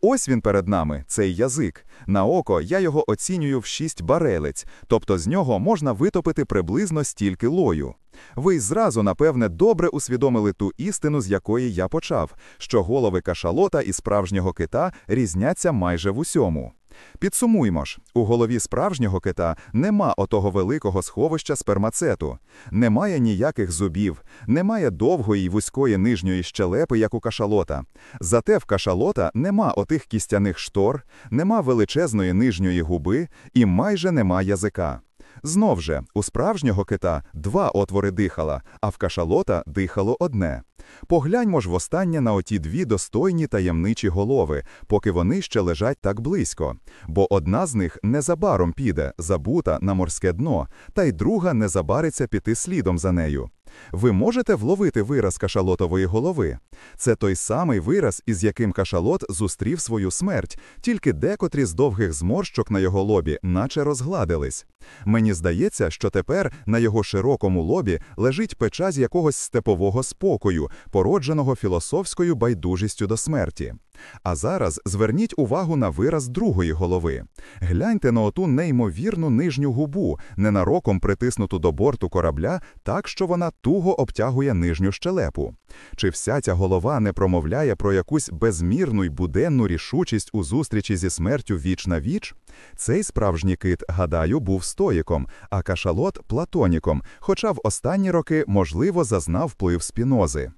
Ось він перед нами, цей язик. На око я його оцінюю в шість барелець, тобто з нього можна витопити приблизно стільки лою. Ви зразу, напевне, добре усвідомили ту істину, з якої я почав, що голови кашалота і справжнього кита різняться майже в усьому. Підсумуймо ж, у голові справжнього кита нема отого великого сховища спермацету, немає ніяких зубів, немає довгої й вузької нижньої щелепи, як у кашалота. Зате в кашалота нема отих кістяних штор, нема величезної нижньої губи і майже нема язика. Знов же, у справжнього кита два отвори дихала, а в кашалота дихало одне. Погляньмо ж востаннє на оті дві достойні таємничі голови, поки вони ще лежать так близько, бо одна з них незабаром піде, забута на морське дно, та й друга не забариться піти слідом за нею. Ви можете вловити вираз кашалотової голови? Це той самий вираз, із яким кашалот зустрів свою смерть, тільки декотрі з довгих зморщок на його лобі, наче розгладились. Мені здається, що тепер на його широкому лобі лежить печа з якогось степового спокою, породженого філософською байдужістю до смерті. А зараз зверніть увагу на вираз другої голови. Гляньте на оту неймовірну нижню губу, ненароком притиснуту до борту корабля, так що вона туго обтягує нижню щелепу. Чи вся ця голова не промовляє про якусь безмірну й буденну рішучість у зустрічі зі смертю віч на віч? Цей справжній кит, гадаю, був стоїком, а кашалот платоніком, хоча в останні роки, можливо, зазнав вплив спінози.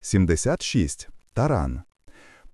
76. Таран.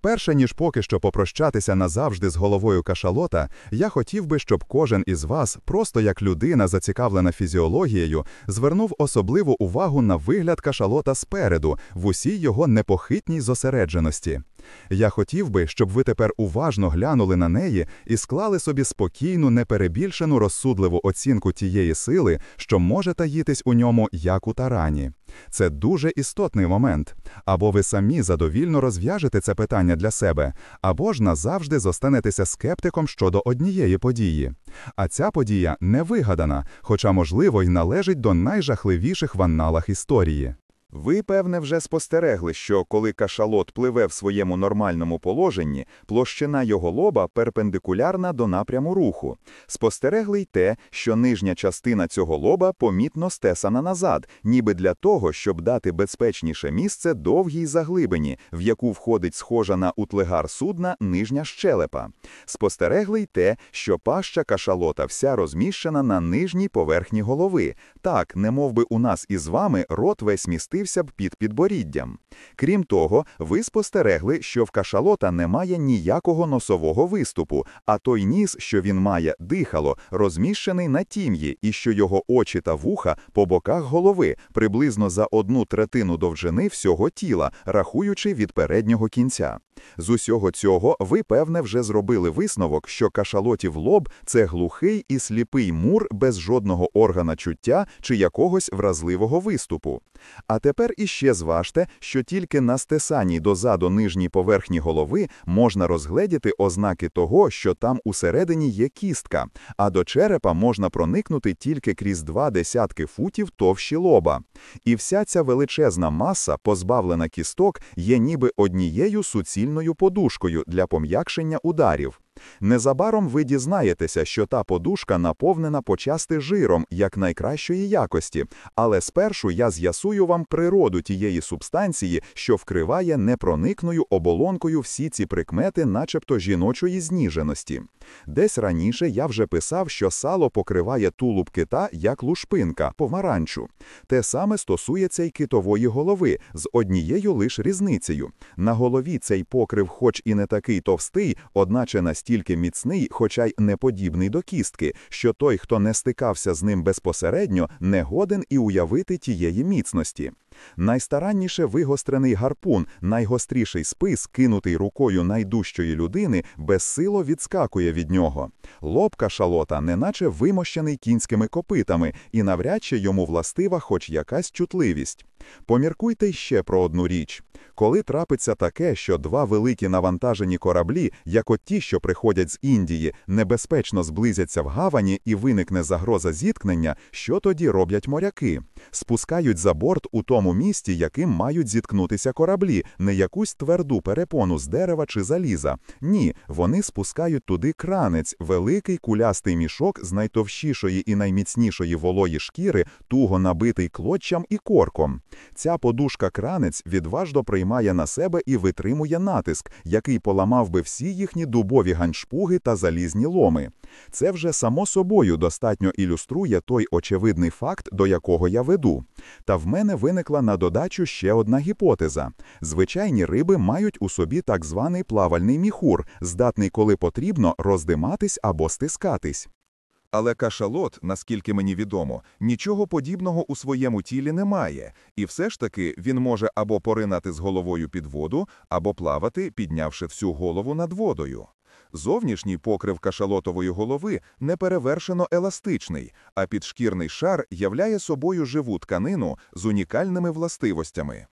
Перше, ніж поки що попрощатися назавжди з головою кашалота, я хотів би, щоб кожен із вас, просто як людина, зацікавлена фізіологією, звернув особливу увагу на вигляд кашалота спереду, в усій його непохитній зосередженості. Я хотів би, щоб ви тепер уважно глянули на неї і склали собі спокійну, неперебільшену розсудливу оцінку тієї сили, що може таїтись у ньому, як у тарані. Це дуже істотний момент. Або ви самі задовільно розв'яжете це питання для себе, або ж назавжди зостанетеся скептиком щодо однієї події. А ця подія не вигадана, хоча, можливо, й належить до найжахливіших в анналах історії. Ви, певне, вже спостерегли, що коли кашалот пливе в своєму нормальному положенні, площина його лоба перпендикулярна до напряму руху. Спостерегли й те, що нижня частина цього лоба помітно стесана назад, ніби для того, щоб дати безпечніше місце довгій заглибині, в яку входить схожа на утлегар судна нижня щелепа. Спостерегли й те, що паща кашалота вся розміщена на нижній поверхні голови. Так, немов би у нас із вами рот весь містився б під підборіддям. Крім того, ви спостерегли, що в кашалота немає ніякого носового виступу, а той ніс, що він має, дихало, розміщений на тім'ї, і що його очі та вуха по боках голови, приблизно за одну третину довжини всього тіла, рахуючи від переднього кінця. З усього цього ви, певне, вже зробили висновок, що кашалотів лоб це глухий і сліпий мур без жодного органа чуття чи якогось вразливого виступу. А тепер іще зважте, що тільки на стесаній дозаду нижній поверхні голови можна розгледіти ознаки того, що там усередині є кістка, а до черепа можна проникнути тільки крізь два десятки футів товщі лоба. І вся ця величезна маса, позбавлена кісток, є ніби однією суцільною подушкою для пом'якшення ударів. Незабаром ви дізнаєтеся, що та подушка наповнена почасти жиром як найкращої якості, але спершу я з'ясую вам природу тієї субстанції, що вкриває непроникною оболонкою всі ці прикмети, начебто жіночої зніженості. Десь раніше я вже писав, що сало покриває тулуб кита як лушпинка, помаранчу. Те саме стосується й китової голови з однією лиш різницею. На голові цей покрив, хоч і не такий товстий, одначе настільки міцний, хоча й не подібний до кістки, що той, хто не стикався з ним безпосередньо, не годен і уявити тієї міцності. Найстаранніше вигострений гарпун, найгостріший спис, кинутий рукою найдужчої людини, безсило відскакує від нього. Лоб кашалота неначе вимощений кінськими копитами, і навряд чи йому властива хоч якась чутливість. Поміркуйте ще про одну річ. Коли трапиться таке, що два великі навантажені кораблі, як от ті, що приходять з Індії, небезпечно зблизяться в гавані і виникне загроза зіткнення, що тоді роблять моряки? Спускають за борт у тому місті, яким мають зіткнутися кораблі, не якусь тверду перепону з дерева чи заліза. Ні, вони спускають туди кранець, великий кулястий мішок з найтовщішої і найміцнішої волої шкіри, туго набитий клоччям і корком. Ця подушка кранець відважно приймає на себе і витримує натиск, який поламав би всі їхні дубові ганчпуги та залізні ломи. Це вже само собою достатньо ілюструє той очевидний факт, до якого я веду. Та в мене виникла на додачу ще одна гіпотеза: звичайні риби мають у собі так званий плавальний міхур, здатний, коли потрібно, роздиматись або стискатись. Але кашалот, наскільки мені відомо, нічого подібного у своєму тілі не має, і все ж таки він може або поринати з головою під воду, або плавати, піднявши всю голову над водою. Зовнішній покрив кашалотової голови неперевершено еластичний, а підшкірний шар являє собою живу тканину з унікальними властивостями.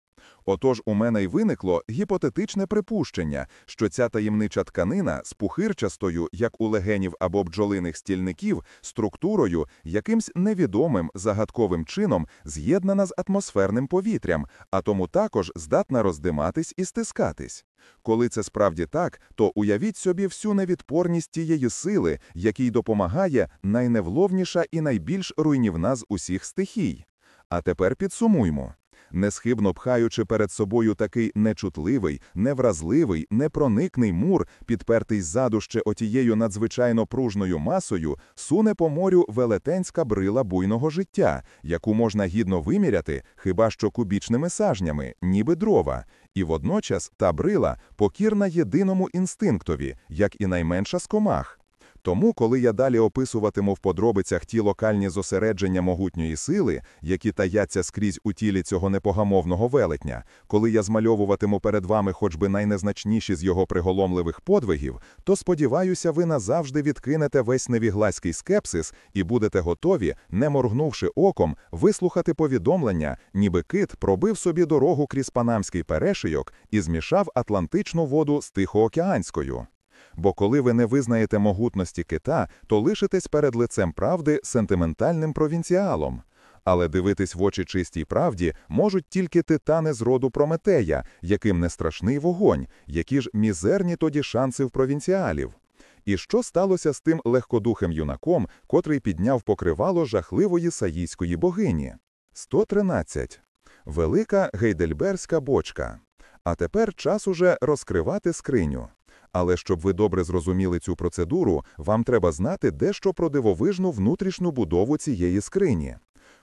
Отож у мене й виникло гіпотетичне припущення, що ця таємнича тканина з пухирчастою, як у легенів або бджолиних стільників, структурою, якимсь невідомим загадковим чином з'єднана з атмосферним повітрям, а тому також здатна роздиматись і стискатись. Коли це справді так, то уявіть собі всю невідпорність тієї сили, якій допомагає найневловніша і найбільш руйнівна з усіх стихій. А тепер підсумуймо. Несхибно пхаючи перед собою такий нечутливий, невразливий, непроникний мур, підпертий ззаду ще отією надзвичайно пружною масою, суне по морю велетенська брила буйного життя, яку можна гідно виміряти хіба що кубічними сажнями, ніби дрова. І водночас та брила покірна єдиному інстинктові, як і найменша з комах. Тому, коли я далі описуватиму в подробицях ті локальні зосередження могутньої сили, які таяться скрізь у тілі цього непогамовного велетня, коли я змальовуватиму перед вами хоч би найнезначніші з його приголомливих подвигів, то сподіваюся, ви назавжди відкинете весь невігласький скепсис і будете готові, не моргнувши оком, вислухати повідомлення, ніби кит пробив собі дорогу крізь панамський перешийок і змішав Атлантичну воду з Тихоокеанською. Бо коли ви не визнаєте могутності кита, то лишитесь перед лицем правди сентиментальним провінціалом. Але дивитись в очі чистій правді можуть тільки титани з роду Прометея, яким не страшний вогонь, які ж мізерні тоді шанси в провінціалів. І що сталося з тим легкодухим юнаком, котрий підняв покривало жахливої саїської богині? 113. Велика гейдельберська бочка. А тепер час уже розкривати скриню. Але щоб ви добре зрозуміли цю процедуру, вам треба знати дещо про дивовижну внутрішню будову цієї скрині.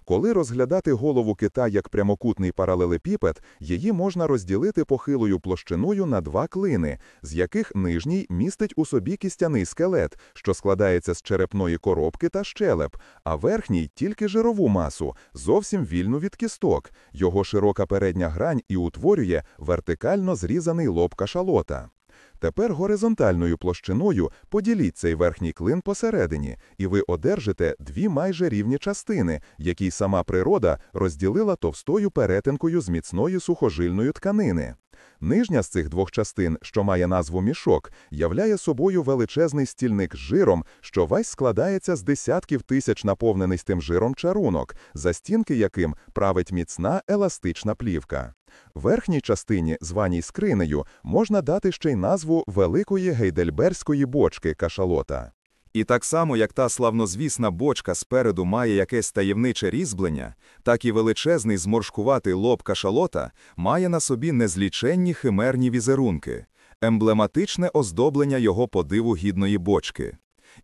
Коли розглядати голову кита як прямокутний паралелепіпед, її можна розділити похилою площиною на два клини, з яких нижній містить у собі кістяний скелет, що складається з черепної коробки та щелеп, а верхній тільки жирову масу, зовсім вільну від кісток. Його широка передня грань і утворює вертикально зрізаний лоб кашалота. Тепер горизонтальною площиною поділіть цей верхній клин посередині, і ви одержите дві майже рівні частини, які сама природа розділила товстою перетинкою з міцної сухожильної тканини. Нижня з цих двох частин, що має назву мішок, являє собою величезний стільник з жиром, що весь складається з десятків тисяч наповнений з тим жиром чарунок, за стінки яким править міцна еластична плівка. Верхній частині, званій скринею, можна дати ще й назву великої гейдельберської бочки кашалота. І так само, як та славнозвісна бочка спереду має якесь таємниче різьблення, так і величезний зморшкуватий лоб кашалота має на собі незліченні химерні візерунки, емблематичне оздоблення його подиву гідної бочки.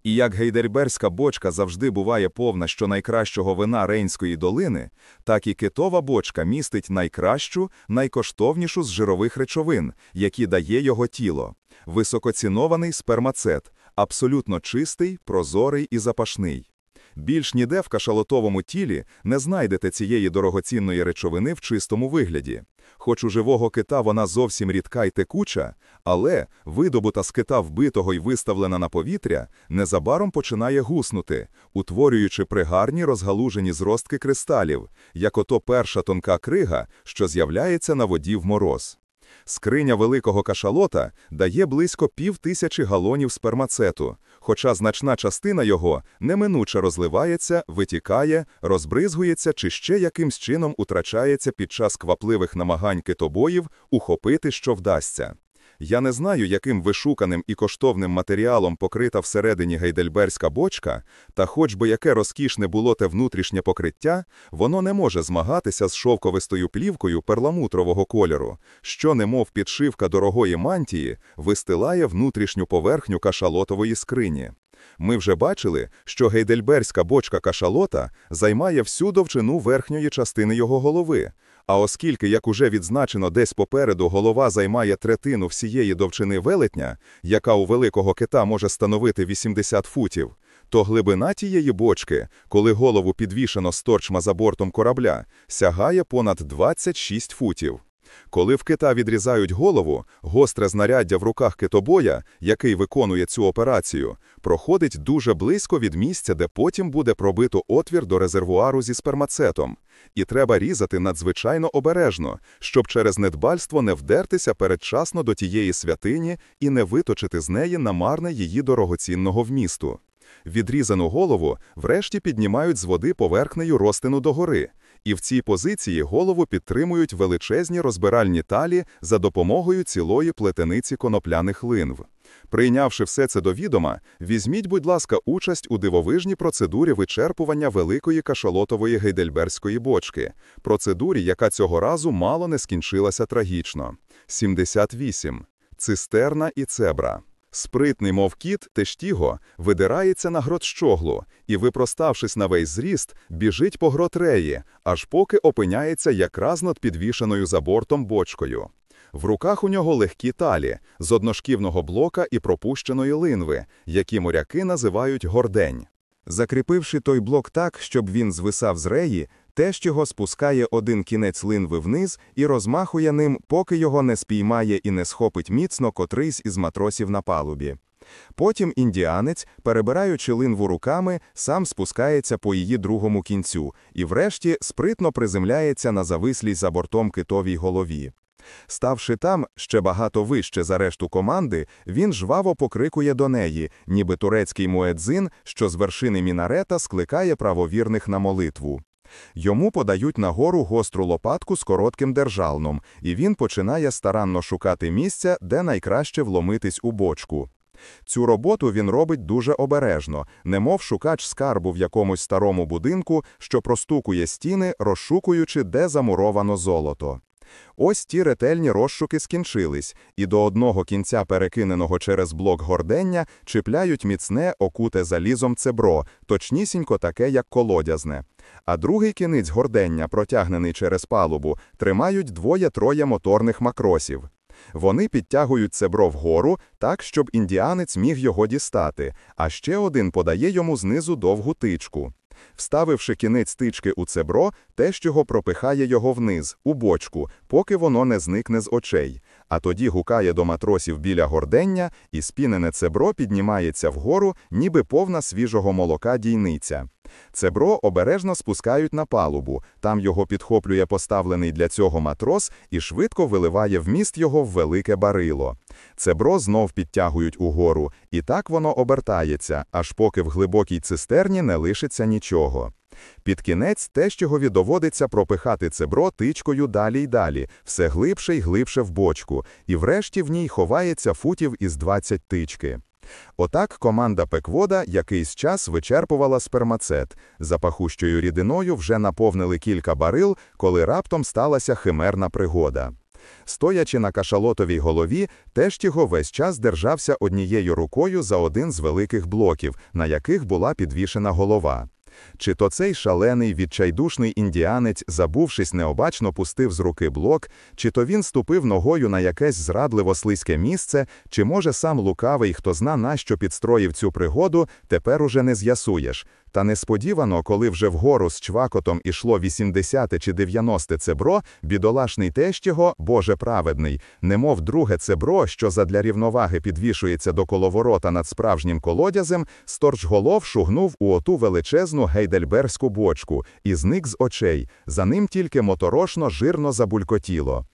І як гейдельберська бочка завжди буває повна щонайкращого вина Рейнської долини, так і китова бочка містить найкращу, найкоштовнішу з жирових речовин, які дає його тіло, високоцінований спермацет, абсолютно чистий, прозорий і запашний. Більш ніде в кашалотовому тілі не знайдете цієї дорогоцінної речовини в чистому вигляді. Хоч у живого кита вона зовсім рідка й текуча, але, видобута з кита вбитого й виставлена на повітря, незабаром починає гуснути, утворюючи пригарні розгалужені зростки кристалів, як ото перша тонка крига, що з'являється на воді в мороз. Скриня великого кашалота дає близько пів тисячі галонів спермацету, хоча значна частина його неминуче розливається, витікає, розбризгується чи ще якимсь чином утрачається під час квапливих намагань китобоїв ухопити, що вдасться. Я не знаю, яким вишуканим і коштовним матеріалом покрита всередині гейдельберська бочка, та хоч би яке розкішне було те внутрішнє покриття, воно не може змагатися з шовковистою плівкою перламутрового кольору, що, немов підшивка дорогої мантії, вистилає внутрішню поверхню кашалотової скрині. Ми вже бачили, що гейдельберська бочка кашалота займає всю довжину верхньої частини його голови, а оскільки, як уже відзначено, десь попереду голова займає третину всієї довжини велетня, яка у великого кита може становити 80 футів, то глибина тієї бочки, коли голову підвішено з торчма за бортом корабля, сягає понад 26 футів. Коли в кита відрізають голову, гостре знаряддя в руках китобоя, який виконує цю операцію, проходить дуже близько від місця, де потім буде пробито отвір до резервуару зі спермацетом. І треба різати надзвичайно обережно, щоб через недбальство не вдертися передчасно до тієї святині і не виточити з неї намарне її дорогоцінного вмісту. Відрізану голову врешті піднімають з води поверхнею розтину догори, І в цій позиції голову підтримують величезні розбиральні талі за допомогою цілої плетениці конопляних линв. Прийнявши все це до відома, візьміть, будь ласка, участь у дивовижній процедурі вичерпування великої кашалотової гейдельберської бочки, процедурі, яка цього разу мало не скінчилася трагічно. 78. Цистерна і цебра. Спритний, мов кіт, Тештіго видирається на грот щоглу і, випроставшись на весь зріст, біжить по грот реї, аж поки опиняється якраз над підвішеною за бортом бочкою. В руках у нього легкі талі з одношківного блока і пропущеної линви, які моряки називають гордень. Закріпивши той блок так, щоб він звисав з реї, теж його спускає один кінець линви вниз і розмахує ним, поки його не спіймає і не схопить міцно котрийсь із матросів на палубі. Потім індіанець, перебираючи линву руками, сам спускається по її другому кінцю і, врешті, спритно приземляється на завислій за бортом китовій голові. Ставши там ще багато вище за решту команди, він жваво покрикує до неї, ніби турецький муедзин, що з вершини мінарета скликає правовірних на молитву. Йому подають нагору гостру лопатку з коротким держалном, і він починає старанно шукати місця, де найкраще вломитись у бочку. Цю роботу він робить дуже обережно, немов шукач скарбу в якомусь старому будинку, що простукує стіни, розшукуючи, де замуровано золото. Ось ті ретельні розшуки скінчились, і до одного кінця перекиненого через блок гордення чіпляють міцне, окуте залізом цебро, точнісінько таке, як колодязне. А другий кінець гордення, протягнений через палубу, тримають двоє-троє моторних макросів. Вони підтягують цебро вгору так, щоб індіанець міг його дістати, а ще один подає йому знизу довгу тичку. Вставивши кінець тички у цебро, теж його пропихає його вниз, у бочку, поки воно не зникне з очей, а тоді гукає до матросів біля гордення, і спінене цебро піднімається вгору, ніби повна свіжого молока дійниця. Цебро обережно спускають на палубу, там його підхоплює поставлений для цього матрос і швидко виливає вміст його в велике барило. Цебро знов підтягують угору, і так воно обертається, аж поки в глибокій цистерні не лишиться нічого. Під кінець тещогові доводиться пропихати цебро тичкою далі й далі, все глибше й глибше в бочку, і врешті в ній ховається футів із 20 тички. Отак команда Пеквода якийсь час вичерпувала спермацет. Запахущою рідиною вже наповнили кілька барил, коли раптом сталася химерна пригода. Стоячи на кашалотовій голові, Тештіго весь час держався однією рукою за один з великих блоків, на яких була підвішена голова. Чи то цей шалений, відчайдушний індіанець, забувшись, необачно пустив з руки блок, чи то він ступив ногою на якесь зрадливо слизьке місце, чи може сам лукавий, хто зна нащо підстроїв цю пригоду, тепер уже не з'ясуєш. Та несподівано, коли вже вгору з чвакотом ішло 80 чи 90 цебро, бідолашний тещого, Боже праведний, немов друге цебро, що задля рівноваги підвішується до коловорота над справжнім колодязем, сторчголов шугнув у оту величезну гейдельберську бочку і зник з очей. За ним тільки моторошно жирно забулькотіло.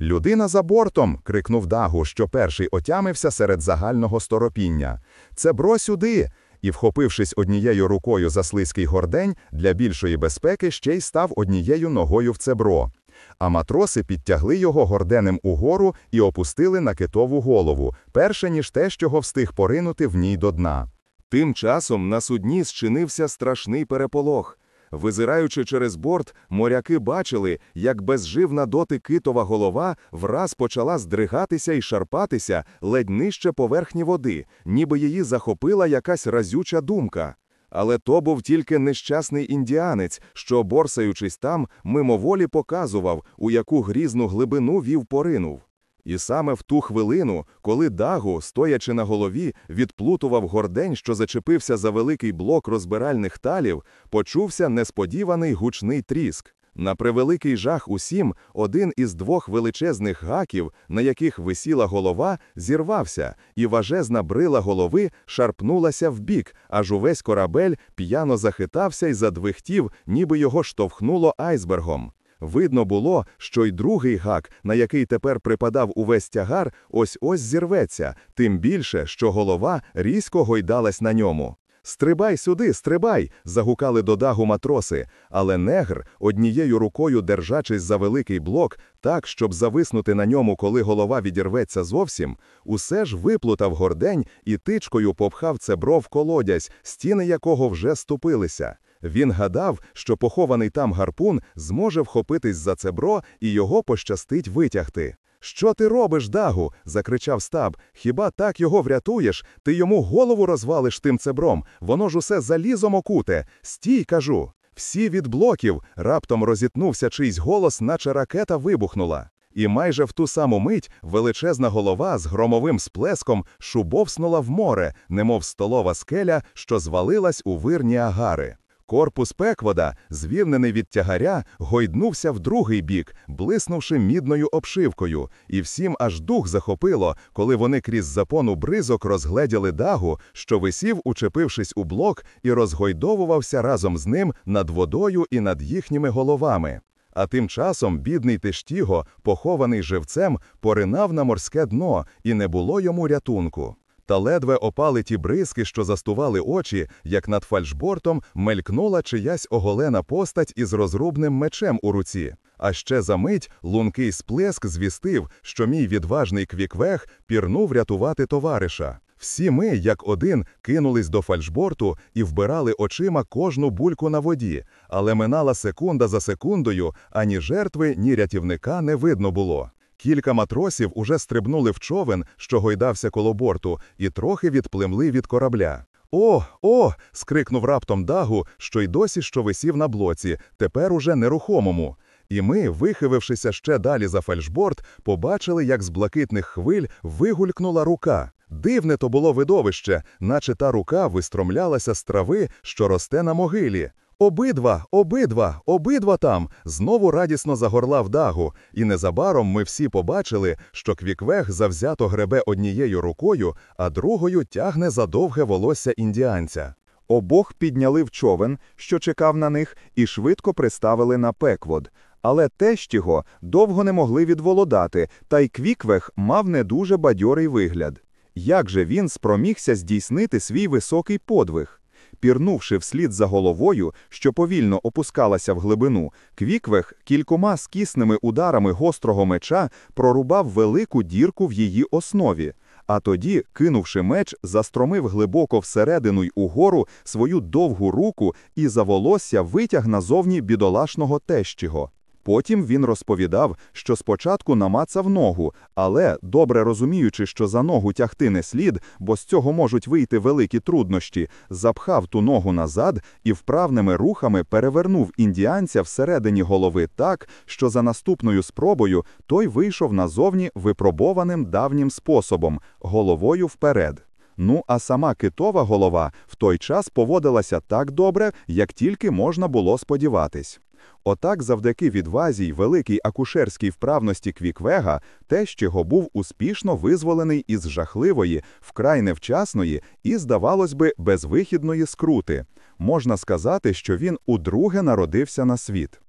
Людина за бортом. крикнув Дагу, що перший отямився серед загального сторопіння. Цебро сюди і, вхопившись однією рукою за слизький гордень, для більшої безпеки ще й став однією ногою в цебро. А матроси підтягли його горденем угору і опустили на китову голову, перше ніж те, що встиг поринути в ній до дна. Тим часом на судні зчинився страшний переполох. Визираючи через борт, моряки бачили, як безживна доти китова голова враз почала здригатися і шарпатися ледь нижче поверхні води, ніби її захопила якась разюча думка. Але то був тільки нещасний індіанець, що, борсаючись там, мимоволі показував, у яку грізну глибину вів поринув. І саме в ту хвилину, коли Дагу, стоячи на голові, відплутував гордень, що зачепився за великий блок розбиральних талів, почувся несподіваний гучний тріск. На превеликий жах усім, один із двох величезних гаків, на яких висіла голова, зірвався, і важезна брила голови шарпнулася вбік, аж увесь корабель п'яно захитався і задвихтів, ніби його штовхнуло айсбергом. Видно було, що й другий гак, на який тепер припадав увесь тягар, ось ось зірветься, тим більше, що голова різко гойдалась на ньому. Стрибай сюди, стрибай. загукали до дагу матроси. Але негр, однією рукою держачись за великий блок, так, щоб зависнути на ньому, коли голова відірветься зовсім, усе ж виплутав гордень і тичкою попхав цебро в колодязь, стіни якого вже ступилися. Він гадав, що похований там гарпун зможе вхопитись за цебро і його пощастить витягти. Що ти робиш, Дагу? закричав стаб. Хіба так його врятуєш? Ти йому голову розвалиш тим цебром, воно ж усе залізом окуте. Стій, кажу. Всі від блоків раптом розітнувся чийсь голос, наче ракета вибухнула. І майже в ту саму мить величезна голова з громовим сплеском шубовснула в море, немов столова скеля, що звалилась у вир Ніагари. Корпус пеквода, звільнений від тягаря, гойднувся в другий бік, блиснувши мідною обшивкою, і всім аж дух захопило, коли вони крізь запону бризок розгледіли дагу, що висів, учепившись у блок, і розгойдовувався разом з ним над водою і над їхніми головами. А тим часом бідний Тештіго, похований живцем, поринав на морське дно, і не було йому рятунку. Та ледве опали ті бризки, що застували очі, як над фальшбортом мелькнула чиясь оголена постать із розрубним мечем у руці. А ще за мить лункий сплеск звістив, що мій відважний квіквех пірнув рятувати товариша. Всі ми, як один, кинулись до фальшборту і вбирали очима кожну бульку на воді, але минала секунда за секундою, ані жертви, ні рятівника не видно було. Кілька матросів уже стрибнули в човен, що гойдався коло борту, і трохи відплимли від корабля. О, о! скрикнув раптом дагу, що й досі що висів на блоці, тепер уже нерухомому. І ми, вихилившися ще далі за фальшборд, побачили, як з блакитних хвиль вигулькнула рука. Дивне то було видовище, наче та рука вистромлялася з трави, що росте на могилі. Обидва, обидва, обидва там, знову радісно загорлав дагу, і незабаром ми всі побачили, що Квіквег завзято гребе однією рукою, а другою тягне за довге волосся індіанця. Обох підняли в човен, що чекав на них, і швидко приставили на пеквод. Але тещіго довго не могли відволодати, та й Квіквег мав не дуже бадьорий вигляд. Як же він спромігся здійснити свій високий подвиг? Пірнувши вслід за головою, що повільно опускалася в глибину, Квіквех кількома скісними ударами гострого меча прорубав велику дірку в її основі. А тоді, кинувши меч, застромив глибоко всередину й угору свою довгу руку і за волосся витяг назовні бідолашного тещого. Потім він розповідав, що спочатку намацав ногу, але, добре розуміючи, що за ногу тягти не слід, бо з цього можуть вийти великі труднощі, запхав ту ногу назад і вправними рухами перевернув індіанця всередині голови так, що за наступною спробою той вийшов назовні випробованим давнім способом головою вперед. Ну, а сама китова голова в той час поводилася так добре, як тільки можна було сподіватись. Отак, завдяки відвазі й великій акушерській вправності Квіквега, тещого був успішно визволений із жахливої, вкрай невчасної і, здавалось би, безвихідної скрути. Можна сказати, що він удруге народився на світ.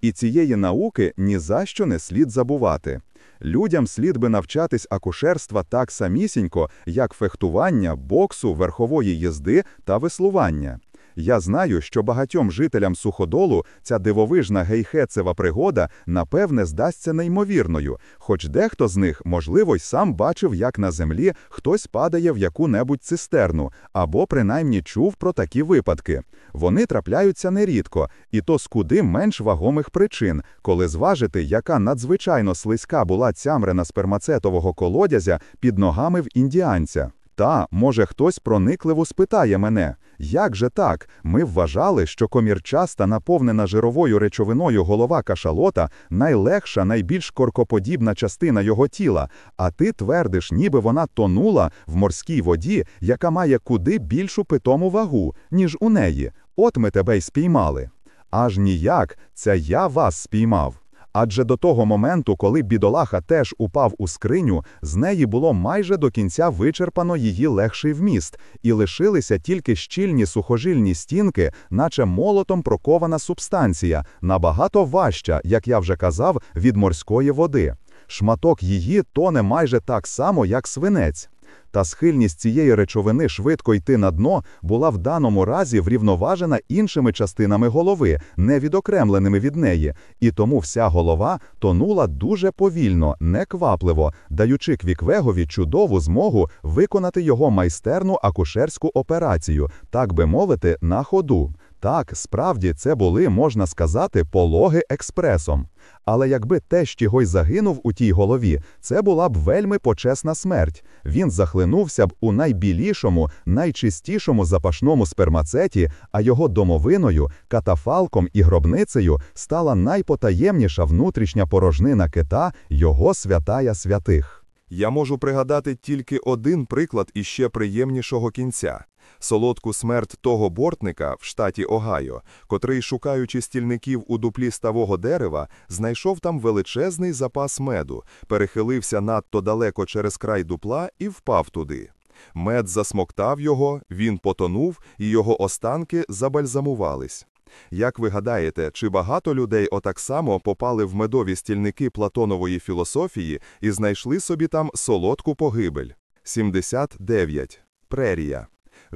І цієї науки ні за що не слід забувати. Людям слід би навчатись акушерства так самісінько, як фехтування, боксу, верхової їзди та веслування. Я знаю, що багатьом жителям суходолу ця дивовижна гейхецева пригода напевне здасться неймовірною, хоч дехто з них, можливо, й сам бачив, як на землі хтось падає в яку-небудь цистерну, або принаймні чув про такі випадки. Вони трапляються нерідко, і то з куди менш вагомих причин, коли зважити, яка надзвичайно слизька була цямрена спермацетового колодязя під ногами в індіанця. Та, може, хтось проникливо спитає мене, як же так? Ми вважали, що комірчаста, наповнена жировою речовиною голова кашалота найлегша, найбільш коркоподібна частина його тіла, а ти твердиш, ніби вона тонула в морській воді, яка має куди більшу питому вагу, ніж у неї. От ми тебе й спіймали. Аж ніяк, це я вас спіймав. Адже до того моменту, коли бідолаха теж упав у скриню, з неї було майже до кінця вичерпано її легший вміст, і лишилися тільки щільні сухожильні стінки, наче молотом прокована субстанція, набагато важча, як я вже казав, від морської води. Шматок її тоне майже так само, як свинець. Та схильність цієї речовини швидко йти на дно була в даному разі врівноважена іншими частинами голови, не відокремленими від неї, і тому вся голова тонула дуже повільно, неквапливо, даючи Квіквегові чудову змогу виконати його майстерну акушерську операцію, так би мовити, на ходу. Так, справді це були, можна сказати, пологи експресом. Але якби Тещігой загинув у тій голові, це була б вельми почесна смерть. Він захлинувся б у найбілішому, найчистішому запашному спермацеті, а його домовиною, катафалком і гробницею стала найпотаємніша внутрішня порожнина кита, його святая святих. Я можу пригадати тільки один приклад іще приємнішого кінця солодку смерть того бортника в штаті Огайо, котрий, шукаючи стільників у дуплі ставого дерева, знайшов там величезний запас меду, перехилився надто далеко через край дупла і впав туди. Мед засмоктав його, він потонув, і його останки забальзамувались. Як ви гадаєте, чи багато людей отак само попали в медові стільники Платонової філософії і знайшли собі там солодку погибель? 79. Прерія.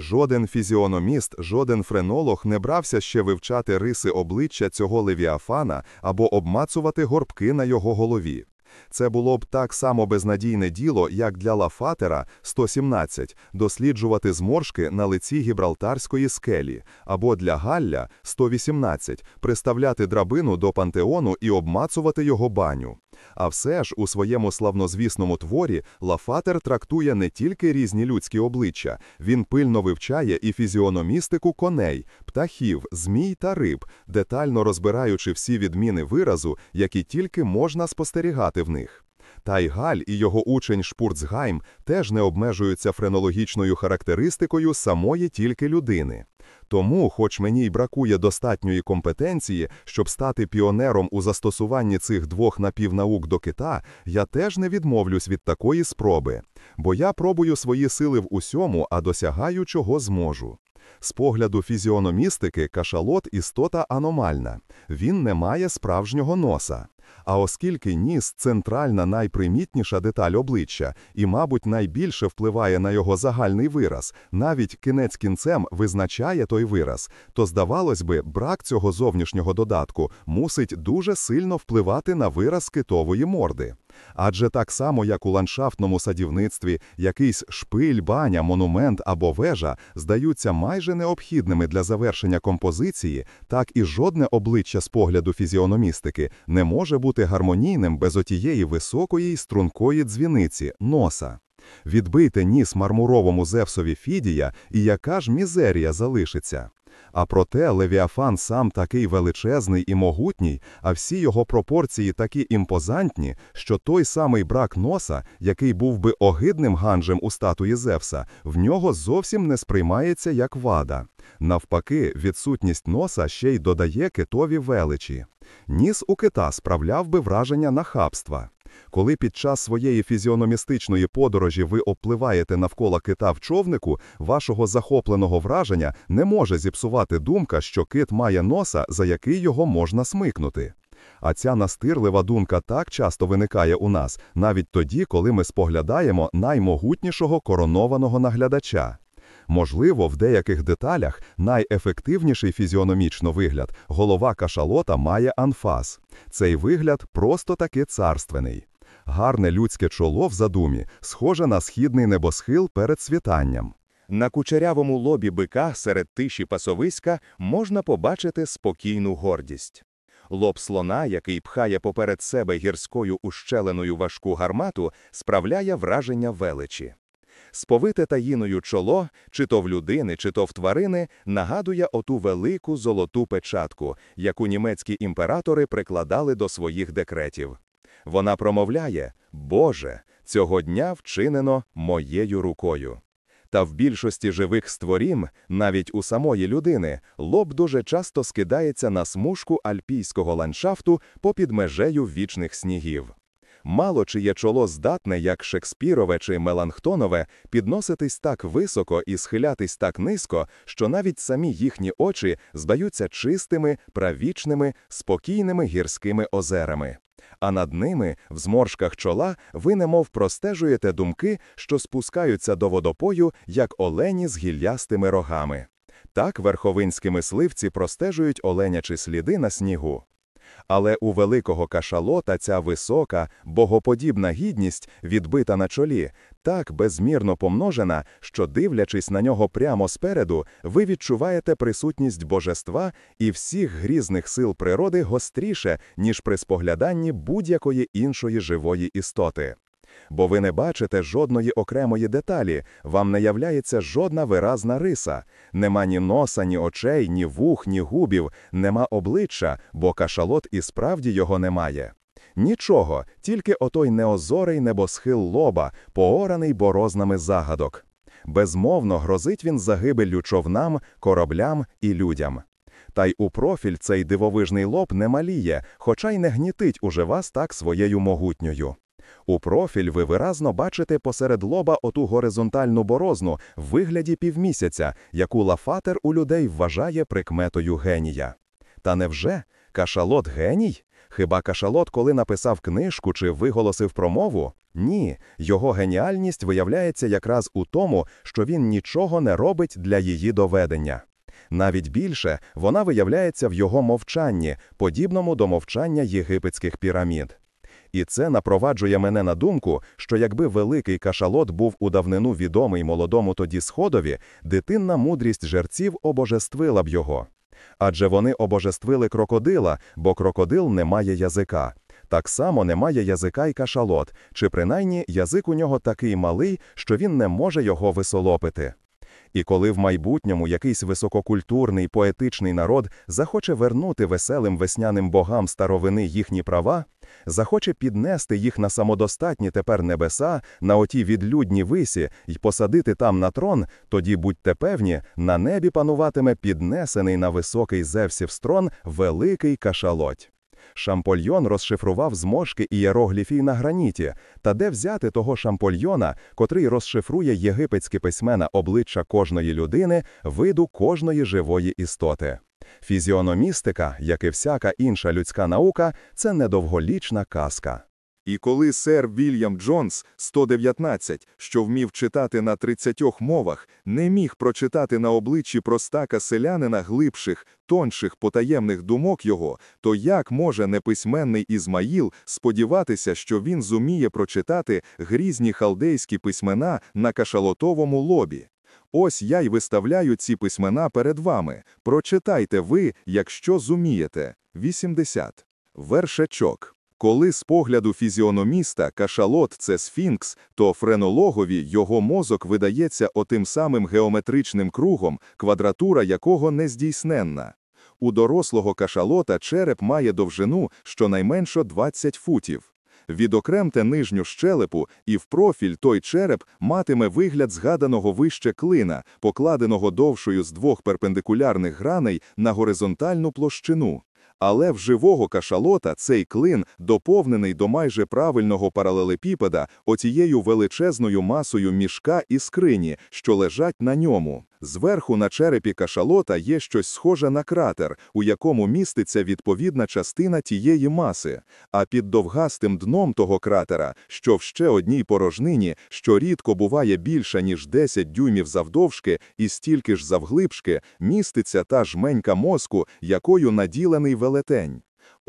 Жоден фізіономіст, жоден френолог не брався ще вивчати риси обличчя цього левіафана або обмацувати горбки на його голові. Це було б так само безнадійне діло, як для Лафатера 117 досліджувати зморшки на лиці Гібралтарської скелі, або для Галля 118 приставляти драбину до пантеону і обмацувати його баню. А все ж у своєму славнозвісному творі Лафатер трактує не тільки різні людські обличчя, він пильно вивчає і фізіономістику коней, птахів, змій та риб, детально розбираючи всі відміни виразу, які тільки можна спостерігати в них. Та й Галь і його учень Шпурцгайм теж не обмежуються френологічною характеристикою самої тільки людини. Тому, хоч мені й бракує достатньої компетенції, щоб стати піонером у застосуванні цих двох напівнаук до кита, я теж не відмовлюсь від такої спроби, бо я пробую свої сили в усьому, а досягаю чого зможу. З погляду фізіономістики кашалот істота аномальна, він не має справжнього носа. А оскільки ніс центральна найпримітніша деталь обличчя і, мабуть, найбільше впливає на його загальний вираз, навіть кінець кінцем визначає той вираз, то, здавалось би, брак цього зовнішнього додатку мусить дуже сильно впливати на вираз китової морди. Адже так само, як у ландшафтному садівництві якийсь шпиль, баня, монумент або вежа здаються майже необхідними для завершення композиції, так і жодне обличчя з погляду фізіономістики не може бути гармонійним без отієї високої й стрункої дзвіниці носа. Відбийте ніс мармуровому Зевсові Фідія, і яка ж мізерія залишиться. А проте Левіафан сам такий величезний і могутній, а всі його пропорції такі імпозантні, що той самий брак носа, який був би огидним ганджем у статуї Зевса, в нього зовсім не сприймається як вада. Навпаки, відсутність носа ще й додає китові величі. Ніс у кита справляв би враження нахабства. Коли під час своєї фізіономістичної подорожі ви обпливаєте навколо кита в човнику, вашого захопленого враження не може зіпсувати думка, що кит має носа, за який його можна смикнути. А ця настирлива думка так часто виникає у нас, навіть тоді, коли ми споглядаємо наймогутнішого коронованого наглядача. Можливо, в деяких деталях найефективніший фізіономічно вигляд голова кашалота має анфас. Цей вигляд просто таки царственний. Гарне людське чоло в задумі схоже на східний небосхил перед світанням. На кучерявому лобі бика серед тиші пасовиська можна побачити спокійну гордість. Лоб слона, який пхає поперед себе гірською ущеленою важку гармату, справляє враження величі. Сповите таїною чоло, чи то в людини, чи то в тварини, нагадує оту велику золоту печатку, яку німецькі імператори прикладали до своїх декретів. Вона промовляє Боже, цього дня вчинено моєю рукою. Та в більшості живих створім, навіть у самої людини, лоб дуже часто скидається на смужку альпійського ландшафту попід межею вічних снігів. Мало чиє чоло здатне, як Шекспірове чи Меланхтонове, підноситись так високо і схилятись так низько, що навіть самі їхні очі здаються чистими, правічними, спокійними гірськими озерами. А над ними, в зморшках чола, ви немов простежуєте думки, що спускаються до водопою, як олені з гіллястими рогами. Так верховинські мисливці простежують оленячі сліди на снігу. Але у великого кашалота ця висока, богоподібна гідність, відбита на чолі, так безмірно помножена, що, дивлячись на нього прямо спереду, ви відчуваєте присутність божества і всіх грізних сил природи гостріше, ніж при спогляданні будь-якої іншої живої істоти. Бо ви не бачите жодної окремої деталі, вам не являється жодна виразна риса, нема ні носа, ні очей, ні вух, ні губів, нема обличчя, бо кашалот і справді його немає. Нічого, тільки отой неозорий небосхил лоба, поораний борознами загадок. Безмовно грозить він загибеллю човнам, кораблям і людям. Та й у профіль цей дивовижний лоб не маліє, хоча й не гнітить уже вас так своєю могутньою. У профіль ви виразно бачите посеред лоба оту горизонтальну борозну в вигляді півмісяця, яку лафатер у людей вважає прикметою генія. Та невже кашалот геній? Хіба кашалот, коли написав книжку чи виголосив промову? Ні, його геніальність виявляється якраз у тому, що він нічого не робить для її доведення. Навіть більше вона виявляється в його мовчанні, подібному до мовчання єгипетських пірамід. І це напроваджує мене на думку, що якби великий кашалот був у давнину відомий молодому тоді сходові, дитинна мудрість жерців обожествила б його. Адже вони обожествили крокодила, бо крокодил не має язика. Так само немає язика й кашалот, чи принаймні язик у нього такий малий, що він не може його висолопити. І коли в майбутньому якийсь висококультурний поетичний народ захоче вернути веселим весняним богам старовини їхні права, захоче піднести їх на самодостатні тепер небеса, на оті відлюдні висі й посадити там на трон, тоді будьте певні, на небі пануватиме піднесений на високий Зевсів строн великий кашалоть. Шампольйон розшифрував зморшки ієрогліфій на граніті, та де взяти того шампольйона, котрий розшифрує єгипетські письмена обличчя кожної людини, виду кожної живої істоти. Фізіономістика, як і всяка інша людська наука, це недовголічна казка. І коли сер Вільям Джонс, 119, що вмів читати на 30 мовах, не міг прочитати на обличчі простака селянина глибших, тонших потаємних думок його, то як може неписьменний Ізмаїл сподіватися, що він зуміє прочитати грізні халдейські письмена на кашалотовому лобі? Ось я й виставляю ці письмена перед вами. Прочитайте ви, якщо зумієте. 80. Вершачок. Коли з погляду фізіономіста кашалот – це сфінкс, то френологові його мозок видається отим самим геометричним кругом, квадратура якого нездійсненна. У дорослого кашалота череп має довжину щонайменше 20 футів. Відокремте нижню щелепу, і в профіль той череп матиме вигляд згаданого вище клина, покладеного довшою з двох перпендикулярних граней на горизонтальну площину. Але в живого кашалота цей клин доповнений до майже правильного паралелепіпеда оцією величезною масою мішка і скрині, що лежать на ньому. Зверху на черепі кашалота є щось схоже на кратер, у якому міститься відповідна частина тієї маси, а під довгастим дном того кратера, що в ще одній порожнині, що рідко буває більше, ніж 10 дюймів завдовжки і стільки ж завглибшки, міститься та жменька мозку, якою наділений велетень.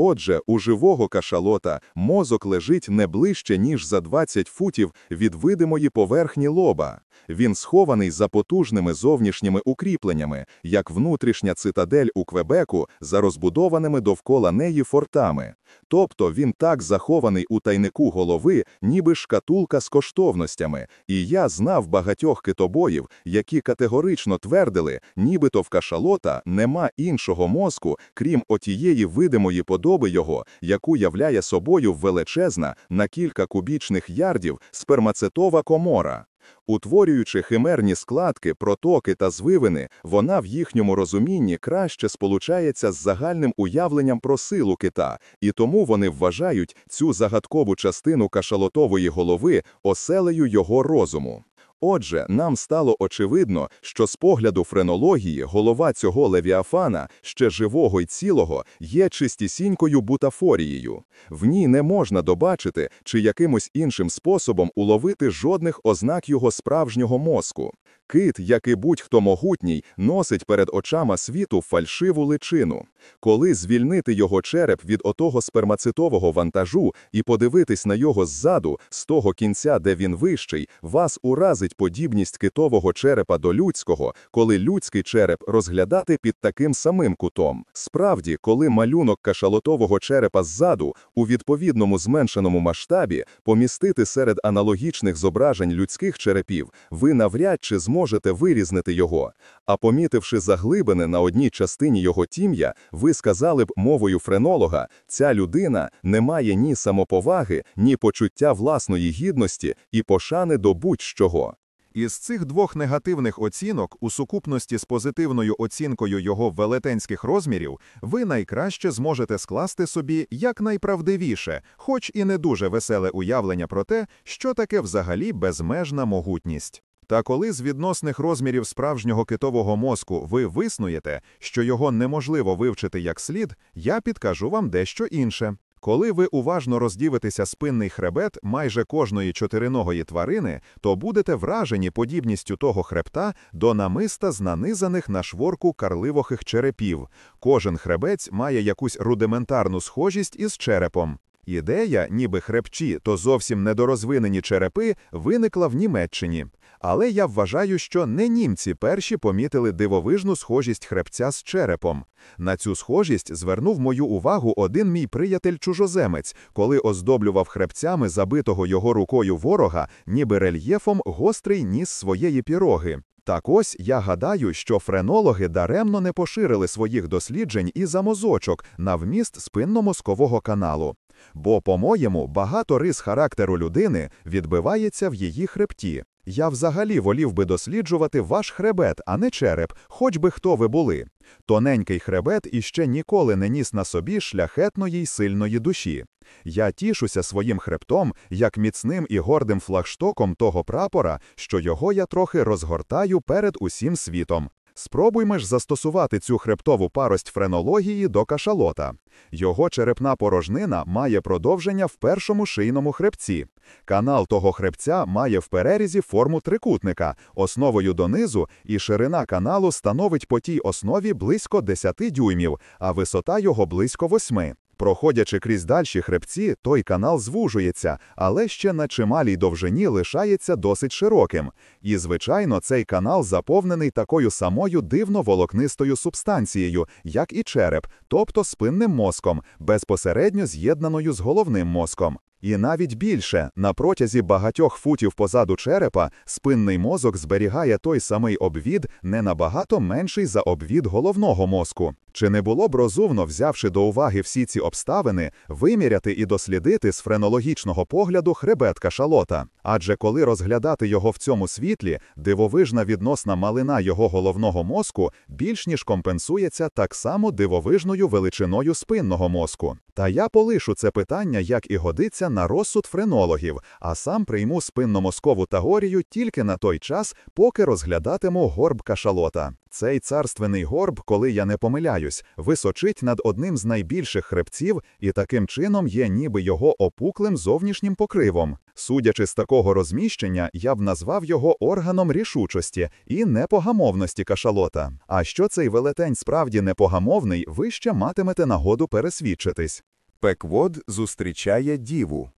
Отже, у живого кашалота мозок лежить не ближче, ніж за 20 футів від видимої поверхні лоба. Він схований за потужними зовнішніми укріпленнями, як внутрішня цитадель у Квебеку за розбудованими довкола неї фортами. Тобто він так захований у тайнику голови, ніби шкатулка з коштовностями, і я знав багатьох китобоїв, які категорично твердили, нібито в кашалота нема іншого мозку, крім отієї видимої подоби його, яку являє собою величезна на кілька кубічних ярдів спермацетова комора. Утворюючи химерні складки, протоки та звивини, вона в їхньому розумінні краще сполучається з загальним уявленням про силу кита, і тому вони вважають цю загадкову частину кашалотової голови оселею його розуму. Отже, нам стало очевидно, що з погляду френології голова цього левіафана, ще живого й цілого, є чистісінькою бутафорією. В ній не можна добачити чи якимось іншим способом уловити жодних ознак його справжнього мозку. Кит, як і будь-хто могутній, носить перед очима світу фальшиву личину. Коли звільнити його череп від отого спермацитового вантажу і подивитись на його ззаду, з того кінця, де він вищий, вас уразить подібність китового черепа до людського, коли людський череп розглядати під таким самим кутом. Справді, коли малюнок кашалотового черепа ззаду у відповідному зменшеному масштабі помістити серед аналогічних зображень людських черепів, ви навряд чи зможете вирізнити його. А помітивши заглибини на одній частині його тім'я, ви сказали б мовою френолога, ця людина не має ні самоповаги, ні почуття власної гідності і пошани до будь-чого. Із цих двох негативних оцінок, у сукупності з позитивною оцінкою його велетенських розмірів, ви найкраще зможете скласти собі якнайправдивіше, хоч і не дуже веселе уявлення про те, що таке взагалі безмежна могутність. Та коли з відносних розмірів справжнього китового мозку ви виснуєте, що його неможливо вивчити як слід, я підкажу вам дещо інше. Коли ви уважно роздивитеся спинний хребет майже кожної чотириногої тварини, то будете вражені подібністю того хребта до намиста з нанизаних на шворку карливохих черепів. Кожен хребець має якусь рудиментарну схожість із черепом. Ідея, ніби хребчі, то зовсім недорозвинені черепи, виникла в Німеччині. Але я вважаю, що не німці перші помітили дивовижну схожість хребця з черепом. На цю схожість звернув мою увагу один мій приятель-чужоземець, коли оздоблював хребцями забитого його рукою ворога, ніби рельєфом гострий ніс своєї піроги. Так ось я гадаю, що френологи даремно не поширили своїх досліджень і за мозочок на вміст спинно-мозкового каналу. Бо, по-моєму, багато рис характеру людини відбивається в її хребті. Я взагалі волів би досліджувати ваш хребет, а не череп, хоч би хто ви були. Тоненький хребет іще ніколи не ніс на собі шляхетної й сильної душі. Я тішуся своїм хребтом, як міцним і гордим флагштоком того прапора, що його я трохи розгортаю перед усім світом. Спробуйме ж застосувати цю хребтову парость френології до кашалота. Його черепна порожнина має продовження в першому шийному хребці. Канал того хребця має в перерізі форму трикутника, основою донизу, і ширина каналу становить по тій основі близько 10 дюймів, а висота його близько 8. Проходячи крізь дальші хребці, той канал звужується, але ще на чималій довжині лишається досить широким. І, звичайно, цей канал заповнений такою самою дивно волокнистою субстанцією, як і череп, тобто спинним мозком, безпосередньо з'єднаною з головним мозком. І навіть більше, на протязі багатьох футів позаду черепа, спинний мозок зберігає той самий обвід, не набагато менший за обвід головного мозку. Чи не було б розумно, взявши до уваги всі ці обставини, виміряти і дослідити з френологічного погляду хребет кашалота? Адже коли розглядати його в цьому світлі, дивовижна відносна малина його головного мозку більш ніж компенсується так само дивовижною величиною спинного мозку. Та я полишу це питання, як і годиться на розсуд френологів, а сам прийму спинномозкову тагорію тільки на той час, поки розглядатиму горб кашалота. Цей царственний горб, коли я не помиляюсь, височить над одним з найбільших хребців і таким чином є ніби його опуклим зовнішнім покривом. Судячи з такого розміщення, я б назвав його органом рішучості і непогамовності кашалота. А що цей велетень справді непогамовний, ви ще матимете нагоду пересвідчитись. Пеквод зустрічає діву.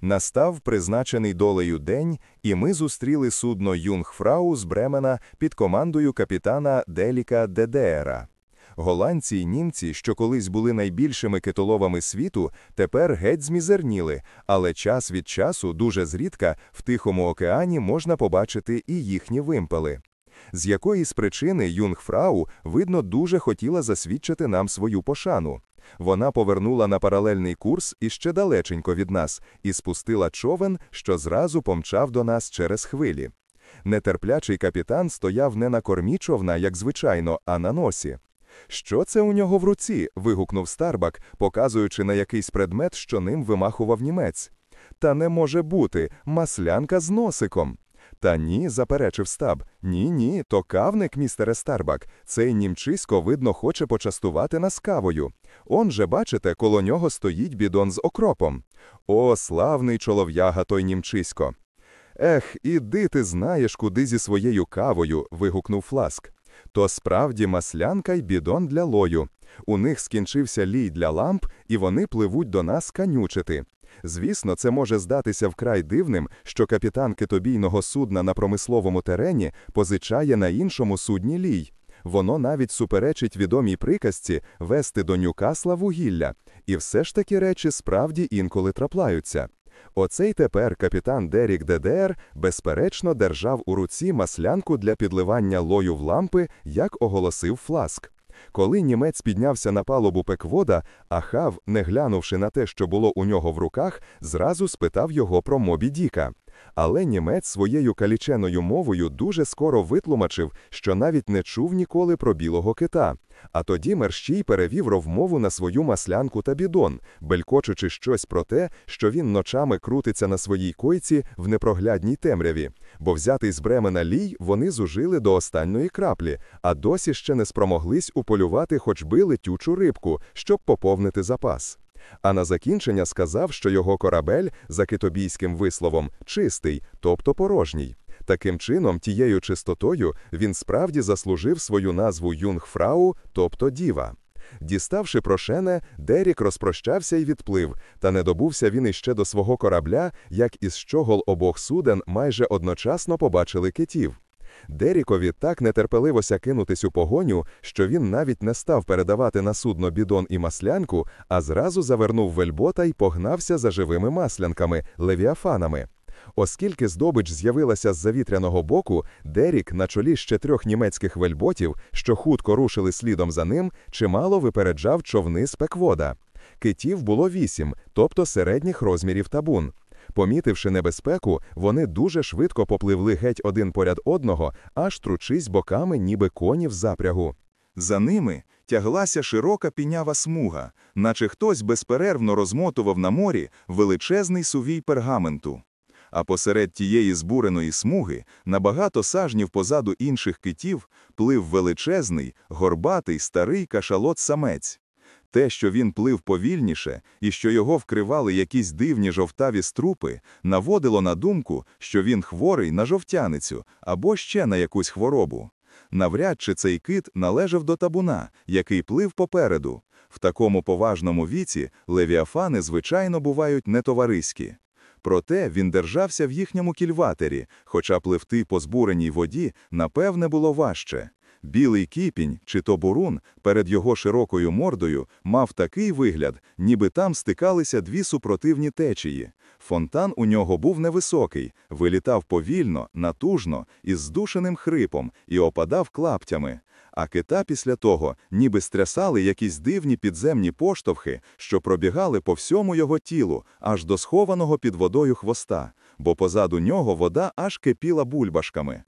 Настав призначений долею день, і ми зустріли судно Юнгфрау з Бремена під командою капітана Деліка Дедеера. Голландці й німці, що колись були найбільшими китоловами світу, тепер геть змізерніли, але час від часу, дуже зрідка, в Тихому океані можна побачити і їхні вимпели. З якоїсь причини Юнгфрау, видно, дуже хотіла засвідчити нам свою пошану. Вона повернула на паралельний курс іще далеченько від нас і спустила човен, що зразу помчав до нас через хвилі. Нетерплячий капітан стояв не на кормі човна, як звичайно, а на носі. Що це у нього в руці? вигукнув Старбак, показуючи на якийсь предмет, що ним вимахував німець. Та не може бути маслянка з носиком. Та ні, заперечив стаб. Ні, ні, то кавник, містере Старбак. Цей німчисько, видно, хоче почастувати нас кавою. Он же, бачите, коло нього стоїть бідон з окропом. О, славний чолов'яга той німчисько. Ех, іди ти знаєш, куди зі своєю кавою. вигукнув Фласк. То справді маслянка й бідон для лою. У них скінчився лій для ламп, і вони пливуть до нас канючити. Звісно, це може здатися вкрай дивним, що капітан китобійного судна на промисловому терені позичає на іншому судні лій. Воно навіть суперечить відомій приказці вести до Ньюкасла вугілля, і все ж таки речі справді інколи трапляються. Оцей тепер капітан Дерік ДДР безперечно держав у руці маслянку для підливання лою в лампи, як оголосив Фласк. Коли німець піднявся на палубу пеквода, Ахав, не глянувши на те, що було у нього в руках, зразу спитав його про Мобі Діка. Але німець своєю каліченою мовою дуже скоро витлумачив, що навіть не чув ніколи про білого кита. А тоді мерщій перевів розмову на свою маслянку та бідон, белькочучи щось про те, що він ночами крутиться на своїй койці в непроглядній темряві, бо взятий з бремена лій вони зужили до останньої краплі, а досі ще не спромоглись уполювати хоч би летючу рибку, щоб поповнити запас. А на закінчення сказав, що його корабель, за китобійським висловом, чистий, тобто порожній. Таким чином, тією чистотою він справді заслужив свою назву Юнгфрау, тобто діва. Діставши прошене, Дерік розпрощався і відплив, та не добувся він іще до свого корабля, як із щогол обох суден майже одночасно побачили китів. Дерікові так нетерпеливося кинутись у погоню, що він навіть не став передавати на судно бідон і маслянку, а зразу завернув вельбота і погнався за живими маслянками, левіафанами. Оскільки здобич з'явилася з завітряного боку, Дерік на чолі ще трьох німецьких вельботів, що хутко рушили слідом за ним, чимало випереджав човни з пеквода. Китів було вісім, тобто середніх розмірів табун. Помітивши небезпеку, вони дуже швидко попливли геть один поряд одного, аж тручись боками, ніби коні в запрягу. За ними тяглася широка пінява смуга, наче хтось безперервно розмотував на морі величезний сувій пергаменту. А посеред тієї збуреної смуги, на багато сажнів позаду інших китів, плив величезний, горбатий старий кашалот-самець. Те, що він плив повільніше і що його вкривали якісь дивні жовтаві струпи, наводило на думку, що він хворий на жовтяницю або ще на якусь хворобу. Навряд чи цей кит належав до табуна, який плив попереду. В такому поважному віці левіафани, звичайно, бувають нетовариські. Проте він держався в їхньому кільватері, хоча пливти по збуреній воді, напевне, було важче. Білий кіпінь, чи то бурун, перед його широкою мордою мав такий вигляд, ніби там стикалися дві супротивні течії. Фонтан у нього був невисокий, вилітав повільно, натужно, із здушеним хрипом і опадав клаптями. А кита після того ніби стрясали якісь дивні підземні поштовхи, що пробігали по всьому його тілу, аж до схованого під водою хвоста, бо позаду нього вода аж кипіла бульбашками.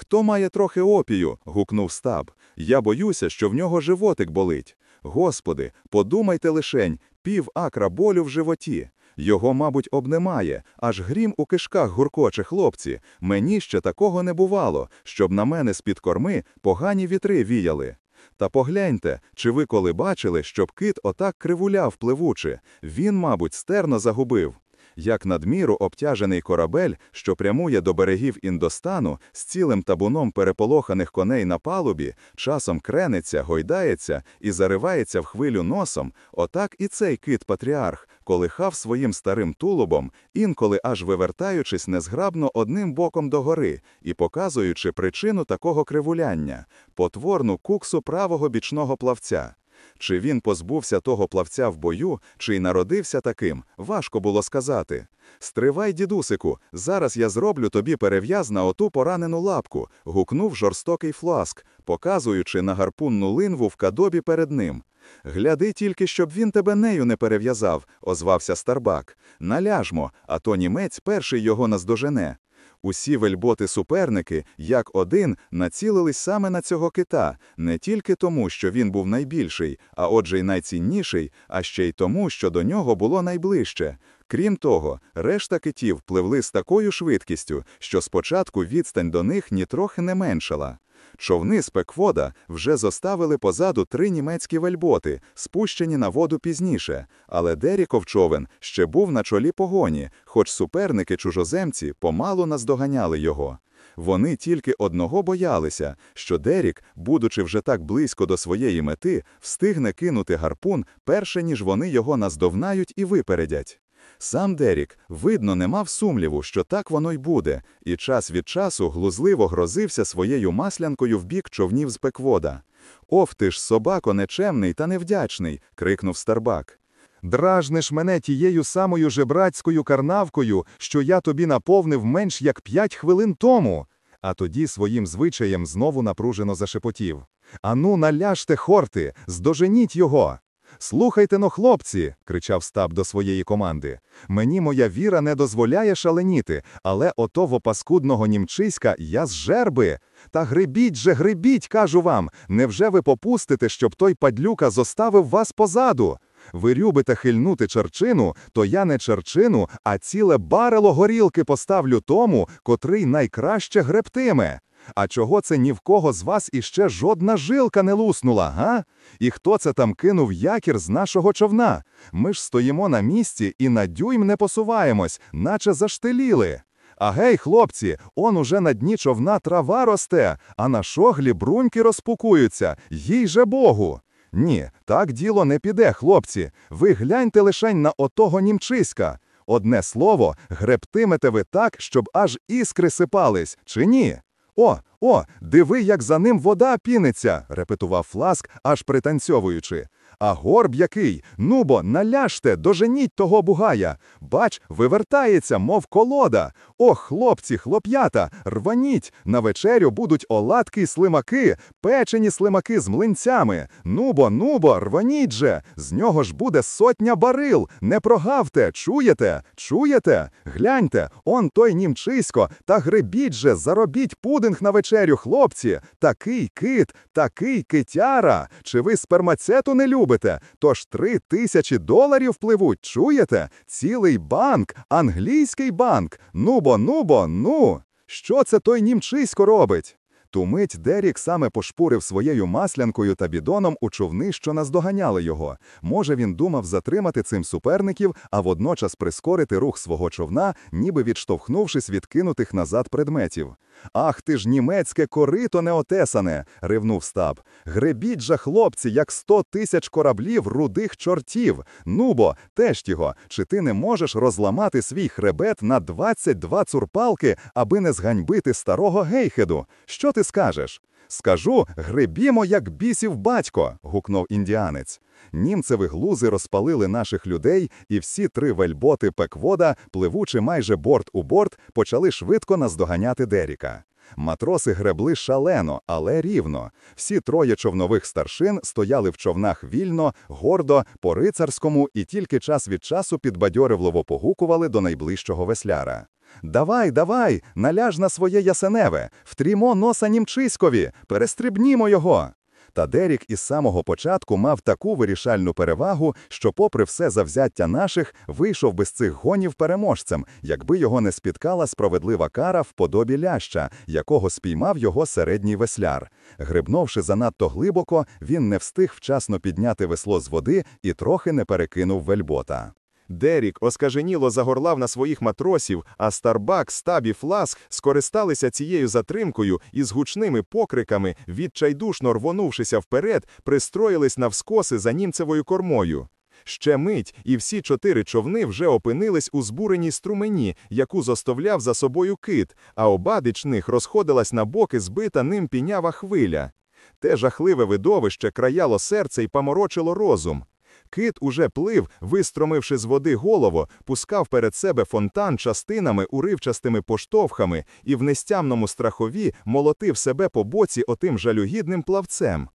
Хто має трохи опію? гукнув стаб. Я боюся, що в нього животик болить. Господи, подумайте лишень, пів акра болю в животі. Його, мабуть, обнемає, аж грім у кишках гуркоче, хлопці. Мені ще такого не бувало, щоб на мене з-під корми погані вітри віяли. Та погляньте, чи ви коли бачили, щоб кит отак кривуляв пливучи, він, мабуть, стерно загубив. Як надміру обтяжений корабель, що прямує до берегів Індостану з цілим табуном переполоханих коней на палубі, часом крениться, гойдається і заривається в хвилю носом, отак і цей кит-патріарх колихав своїм старим тулубом, інколи аж вивертаючись незграбно одним боком догори і показуючи причину такого кривуляння потворну куксу правого бічного плавця. Чи він позбувся того плавця в бою, чи й народився таким, важко було сказати. Стривай, дідусику, зараз я зроблю тобі перев'яз на оту поранену лапку, гукнув жорстокий фласк, показуючи на гарпунну линву в кадобі перед ним. Гляди тільки, щоб він тебе нею не перев'язав, озвався Старбак. Наляжмо, а то німець перший його наздожене. Усі вельботи-суперники, як один, націлились саме на цього кита, не тільки тому, що він був найбільший, а отже й найцінніший, а ще й тому, що до нього було найближче. Крім того, решта китів пливли з такою швидкістю, що спочатку відстань до них нітрохи не меншала. Човни з Пеквода вже зоставили позаду три німецькі вельботи, спущені на воду пізніше, але Деріков човен ще був на чолі погоні, хоч суперники-чужоземці помалу наздоганяли його. Вони тільки одного боялися, що Дерік, будучи вже так близько до своєї мети, встигне кинути гарпун, перше ніж вони його наздоженуть і випередять. Сам Дерік, видно, не мав сумніву, що так воно й буде, і час від часу глузливо грозився своєю маслянкою в бік човнів з пеквода. От ти ж, собако, нечемний та невдячний, крикнув Старбак. Дражниш мене тією самою жебрацькою карнавкою, що я тобі наповнив менш як п'ять хвилин тому. А тоді своїм звичаєм знову напружено зашепотів. Ану, наляжте, хорти, здоженіть його. Слухайте но, хлопці, кричав стаб до своєї команди. Мені моя віра не дозволяє шаленіти, але отого паскудного німчиська я з жерби. Та грибіть же, грибіть, кажу вам. Невже ви попустите, щоб той падлюка зоставив вас позаду? Ви любите хильнути черчину, то я не черчину, а ціле барело горілки поставлю тому, котрий найкраще гребтиме. А чого це ні в кого з вас іще жодна жилка не луснула, га? І хто це там кинув якір з нашого човна? Ми ж стоїмо на місці і на дюйм не посуваємось, наче заштеліли. А гей, хлопці, он уже на дні човна трава росте, а на шоглі бруньки розпукуються, їй же Богу. Ні, так діло не піде, хлопці. Ви гляньте лишень на отого німчиська. Одне слово, грептимете ви так, щоб аж іскри сипались, чи ні? О, о, диви, як за ним вода піниться, репетував Фласк, аж пританцьовуючи. А горб який? Нубо, наляжте, доженіть того бугая. Бач, вивертається, мов колода. О, хлопці, хлоп'ята, рваніть, на вечерю будуть оладки й слимаки, печені слимаки з млинцями. Ну бо, ну бо, рваніть же, з нього ж буде сотня барил. Не прогавте, чуєте? Чуєте? Гляньте, он той німчисько, та гребіть же, заробіть пудинг на вечерю, хлопці. Такий кит, такий китяра. Чи ви спермацету не любите? Тож три тисячі доларів пливуть, чуєте? Цілий банк, англійський банк. Ну бо, нубо, ну. Що це той німчисько робить? Ту мить Дерік саме пошпурив своєю маслянкою та бідоном у човни, що наздоганяли його. Може, він думав затримати цим суперників, а водночас прискорити рух свого човна, ніби відштовхнувшись від кинутих назад предметів. Ах ти ж німецьке корито неотесане, ривнув стаб. Гребіть же, хлопці, як сто тисяч кораблів рудих чортів. Нубо, теж його, чи ти не можеш розламати свій хребет на 22 цурпалки, аби не зганьбити старого гейхеду? Що ти скажеш? Скажу, гребімо, як бісів батько, гукнув індіанець. Німцеві глузи розпалили наших людей, і всі три вельботи пеквода, пливучи майже борт у борт, почали швидко наздоганяти Деріка. Матроси гребли шалено, але рівно. Всі троє човнових старшин стояли в човнах вільно, гордо, по-рицарському і тільки час від часу підбадьорливо погукували до найближчого весляра. Давай, давай, наляж на своє ясеневе, втрімо носа німчиськові, перестрибнімо його. Та Дерік із самого початку мав таку вирішальну перевагу, що, попри все завзяття наших, вийшов без цих гонів переможцем, якби його не спіткала справедлива кара в подобі ляща, якого спіймав його середній весляр. Грибнувши занадто глибоко, він не встиг вчасно підняти весло з води і трохи не перекинув вельбота. Дерік оскаженіло загорлав на своїх матросів, а Старбак, Стаб і Фласк скористалися цією затримкою і з гучними покриками, відчайдушно рвонувшися вперед, пристроїлись навскоси за німцевою кормою. Ще мить, і всі чотири човни вже опинились у збуреній струмені, яку зоставляв за собою кит, а обадич них розходилась на боки збита ним пінява хвиля. Те жахливе видовище краяло серце й поморочило розум. Кит уже плив, вистромивши з води голову, пускав перед себе фонтан частинами уривчастими поштовхами і в нестямному страхові молотив себе по боці отим жалюгідним плавцем.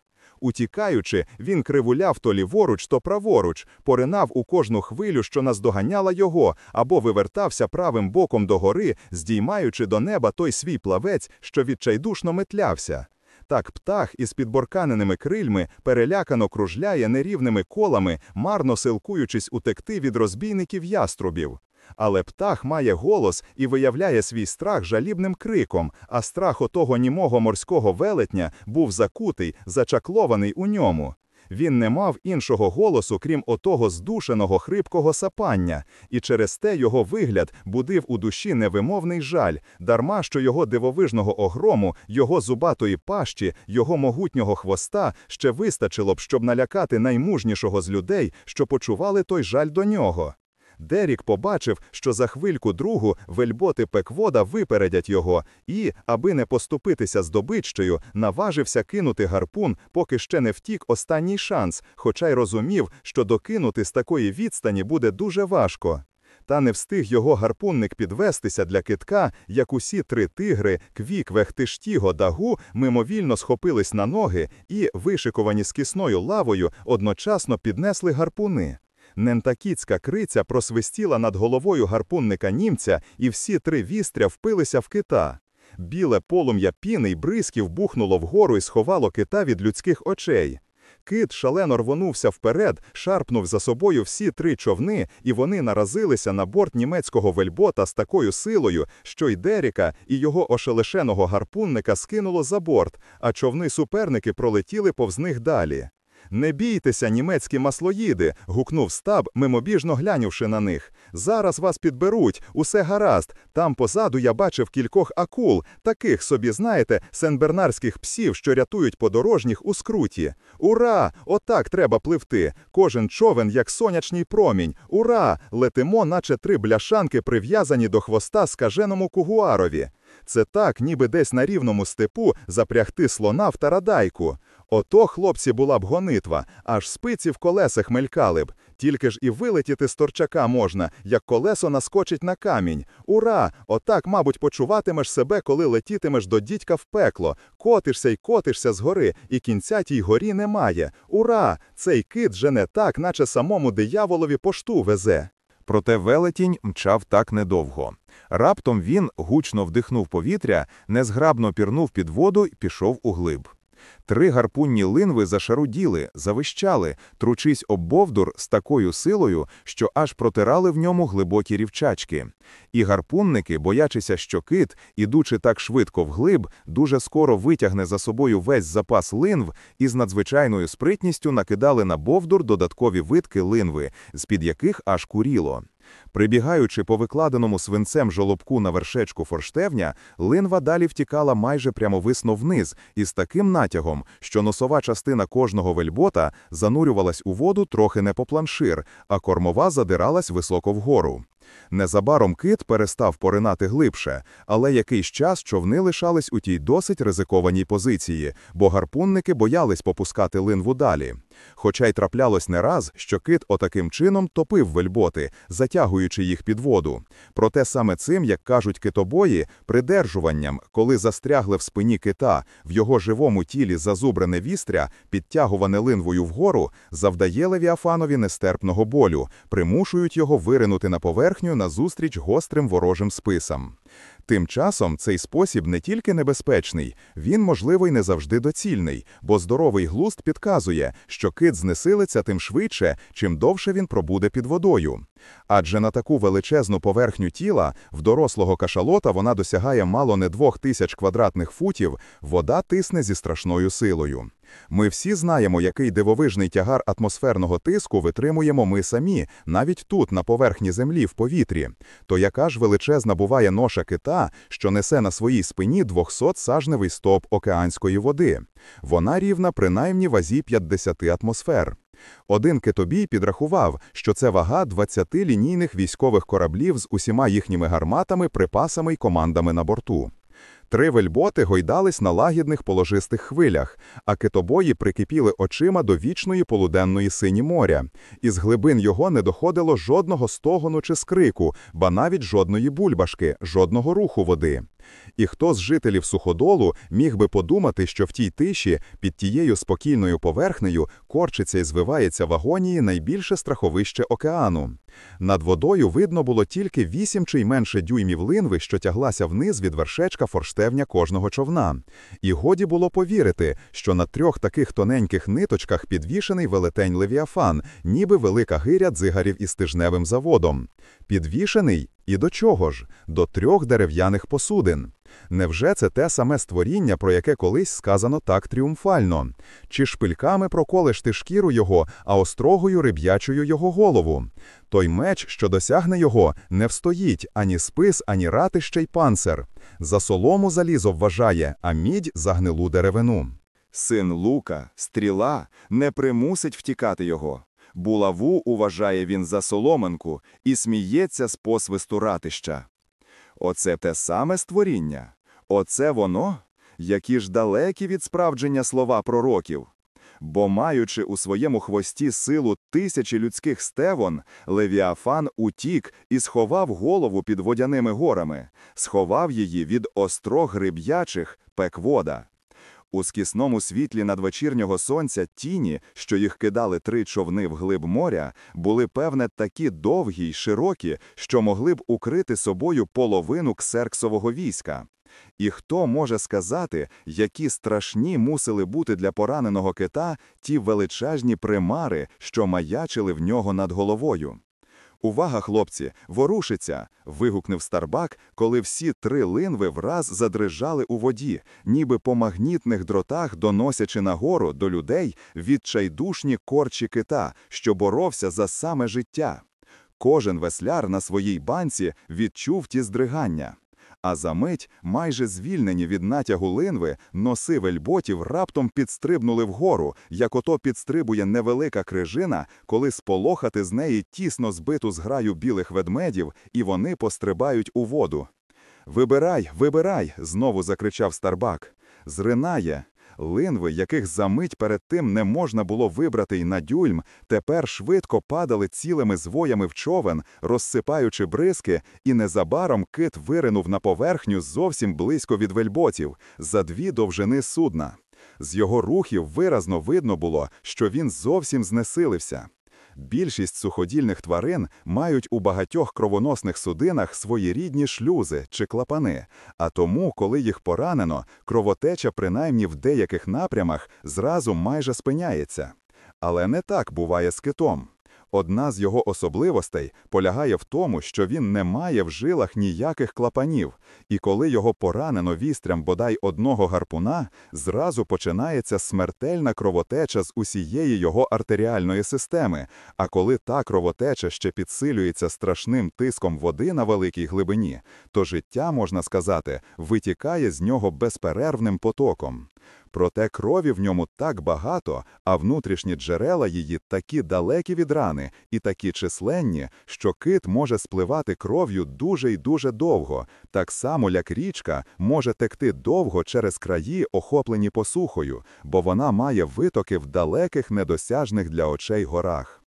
Утікаючи, він кривуляв то ліворуч, то праворуч, поринав у кожну хвилю, що наздоганяла його, або вивертався правим боком догори, здіймаючи до неба той свій плавець, що відчайдушно метлявся. Так птах із підборканеними крильми перелякано кружляє нерівними колами, марно силкуючись утекти від розбійників яструбів. Але птах має голос і виявляє свій страх жалібним криком, а страх отого німого морського велетня був закутий, зачаклований у ньому. Він не мав іншого голосу, крім отого здушеного хрипкого сапання, і через те його вигляд будив у душі невимовний жаль, дарма що його дивовижного огрому, його зубатої пащі, його могутнього хвоста ще вистачило б, щоб налякати наймужнішого з людей, що почували той жаль до нього. Дерік побачив, що за хвильку другу вельботи пеквода випередять його, і, аби не поступитися здобиччею, наважився кинути гарпун, поки ще не втік останній шанс, хоча й розумів, що докинути з такої відстані буде дуже важко. Та не встиг його гарпунник підвестися для китка, як усі три тигри, квік, вехтиштіго, дагу, мимовільно схопились на ноги і, вишиковані з кисною лавою, одночасно піднесли гарпуни. Нентакіцька криця просвистіла над головою гарпунника німця, і всі три вістря впилися в кита. Біле полум'я піни й бризків бухнуло вгору і сховало кита від людських очей. Кит шалено рвонувся вперед, шарпнув за собою всі три човни, і вони наразилися на борт німецького вельбота з такою силою, що й Деріка, і його ошелешеного гарпунника скинуло за борт, а човни-суперники пролетіли повз них далі. Не бійтеся, німецькі маслоїди. гукнув стаб, мимобіжно глянувши на них. Зараз вас підберуть, усе гаразд. Там позаду я бачив кількох акул, таких собі, знаєте, сенбернарських псів, що рятують подорожніх у скруті. Ура! Отак треба пливти. Кожен човен, як сонячний промінь. Ура! Летимо, наче три бляшанки, прив'язані до хвоста скаженому кугуарові. Це так, ніби десь на рівному степу запрягти слона в тарадайку. Ото, хлопці, була б гонитва, аж спиці в колесах мелькали б. Тільки ж і вилетіти з торчака можна, як колесо наскочить на камінь. Ура! Отак, мабуть, почуватимеш себе, коли летітимеш до дідька в пекло. Котишся й котишся згори, і кінця тій горі немає. Ура! Цей кит же не так, наче самому дияволові пошту везе. Проте велетінь мчав так недовго. Раптом він гучно вдихнув повітря, незграбно пірнув під воду і пішов углиб. Три гарпунні линви зашаруділи, завищали, тручись об бовдур з такою силою, що аж протирали в ньому глибокі рівчачки. І гарпунники, боячися, що кит, ідучи так швидко вглиб, дуже скоро витягне за собою весь запас линв і з надзвичайною спритністю накидали на бовдур додаткові витки линви, з-під яких аж куріло. Прибігаючи по викладеному свинцем жолобку на вершечку форштевня, линва далі втікала майже прямовисно вниз із таким натягом, що носова частина кожного вельбота занурювалась у воду трохи не по планшир, а кормова задиралась високо вгору. Незабаром кит перестав поринати глибше, але якийсь час човни лишались у тій досить ризикованій позиції, бо гарпунники боялись попускати линву далі. Хоча й траплялось не раз, що кит отаким чином топив вельботи, затягуючи їх під воду. Проте саме цим, як кажуть китобої, придержуванням, коли застрягли в спині кита, в його живому тілі зазубрене вістря, підтягуване линвою вгору, завдає Левіафанові нестерпного болю, примушують його виринути на поверхню назустріч гострим ворожим списам. Тим часом цей спосіб не тільки небезпечний, він, можливо, й не завжди доцільний, бо здоровий глузд підказує, що кит знесилиться тим швидше, чим довше він пробуде під водою. Адже на таку величезну поверхню тіла в дорослого кашалота вона досягає мало не двох тисяч квадратних футів, вода тисне зі страшною силою. Ми всі знаємо, який дивовижний тягар атмосферного тиску витримуємо ми самі, навіть тут, на поверхні землі, в повітрі. То яка ж величезна буває ноша кита, що несе на своїй спині 200-сажневий стоп океанської води? Вона рівна принаймні вазі 50 атмосфер. Один китобій підрахував, що це вага 20 лінійних військових кораблів з усіма їхніми гарматами, припасами й командами на борту. Три вельботи гойдались на лагідних положистих хвилях, а китобої прикипіли очима до вічної полуденної сині моря. Із глибин його не доходило жодного стогону чи скрику, ба навіть жодної бульбашки, жодного руху води. І хто з жителів суходолу міг би подумати, що в тій тиші, під тією спокійною поверхнею, корчиться і звивається в агонії найбільше страховище океану. Над водою видно було тільки вісім чи й менше дюймів линви, що тяглася вниз від вершечка форштевня кожного човна. І годі було повірити, що на трьох таких тоненьких ниточках підвішений велетень Левіафан, ніби велика гиря дзигарів із тижневим заводом. Підвішений і до чого ж? До трьох дерев'яних посудин. Невже це те саме створіння, про яке колись сказано так тріумфально? Чи шпильками проколеш ти шкіру його, а острогою риб'ячою його голову? Той меч, що досягне його, не встоїть ані спис, ані ратище й панцир. За солому залізо вважає, а мідь за гнилу деревину. Син Лука, стріла, не примусить втікати його. Булаву уважає він за соломинку і сміється з посвисту ратища. Оце те саме створіння. Оце воно, які ж далекі від справдження слова пророків. Бо, маючи у своєму хвості силу тисячі людських стевон, Левіафан утік і сховав голову під водяними горами, сховав її від острог риб'ячих пеквода. У скісному світлі надвечірнього сонця тіні, що їх кидали три човни вглиб моря, були, певне, такі довгі й широкі, що могли б укрити собою половину ксерксового війська. І хто може сказати, які страшні мусили бути для пораненого кита ті величезні примари, що маячили в нього над головою? Увага, хлопці, ворушиться. вигукнув Старбак, коли всі три линви враз задрижали у воді, ніби по магнітних дротах доносячи нагору до людей відчайдушні корчі кита, що боровся за саме життя. Кожен весляр на своїй банці відчув ті здригання. А за мить, майже звільнені від натягу линви, носи вельботів раптом підстрибнули вгору, як ото підстрибує невелика крижина, коли сполохати з неї тісно збиту зграю білих ведмедів, і вони пострибають у воду. Вибирай, вибирай! знову закричав Старбак. Зринає. Линви, яких за мить перед тим не можна було вибрати й на дюйм, тепер швидко падали цілими звоями в човен, розсипаючи бризки, і незабаром кит виринув на поверхню зовсім близько від вельботів, за дві довжини судна. З його рухів виразно видно було, що він зовсім знесилився. Більшість суходільних тварин мають у багатьох кровоносних судинах свої рідні шлюзи чи клапани, а тому, коли їх поранено, кровотеча, принаймні в деяких напрямах, зразу майже спиняється. Але не так буває з китом. Одна з його особливостей полягає в тому, що він не має в жилах ніяких клапанів, і коли його поранено вістрям бодай одного гарпуна, зразу починається смертельна кровотеча з усієї його артеріальної системи. А коли та кровотеча ще підсилюється страшним тиском води на великій глибині, то життя, можна сказати, витікає з нього безперервним потоком. Проте крові в ньому так багато, а внутрішні джерела її такі далекі від рани і такі численні, що кит може спливати кров'ю дуже й дуже довго, так само як річка може текти довго через краї, охоплені посухою, бо вона має витоки в далеких недосяжних для очей горах.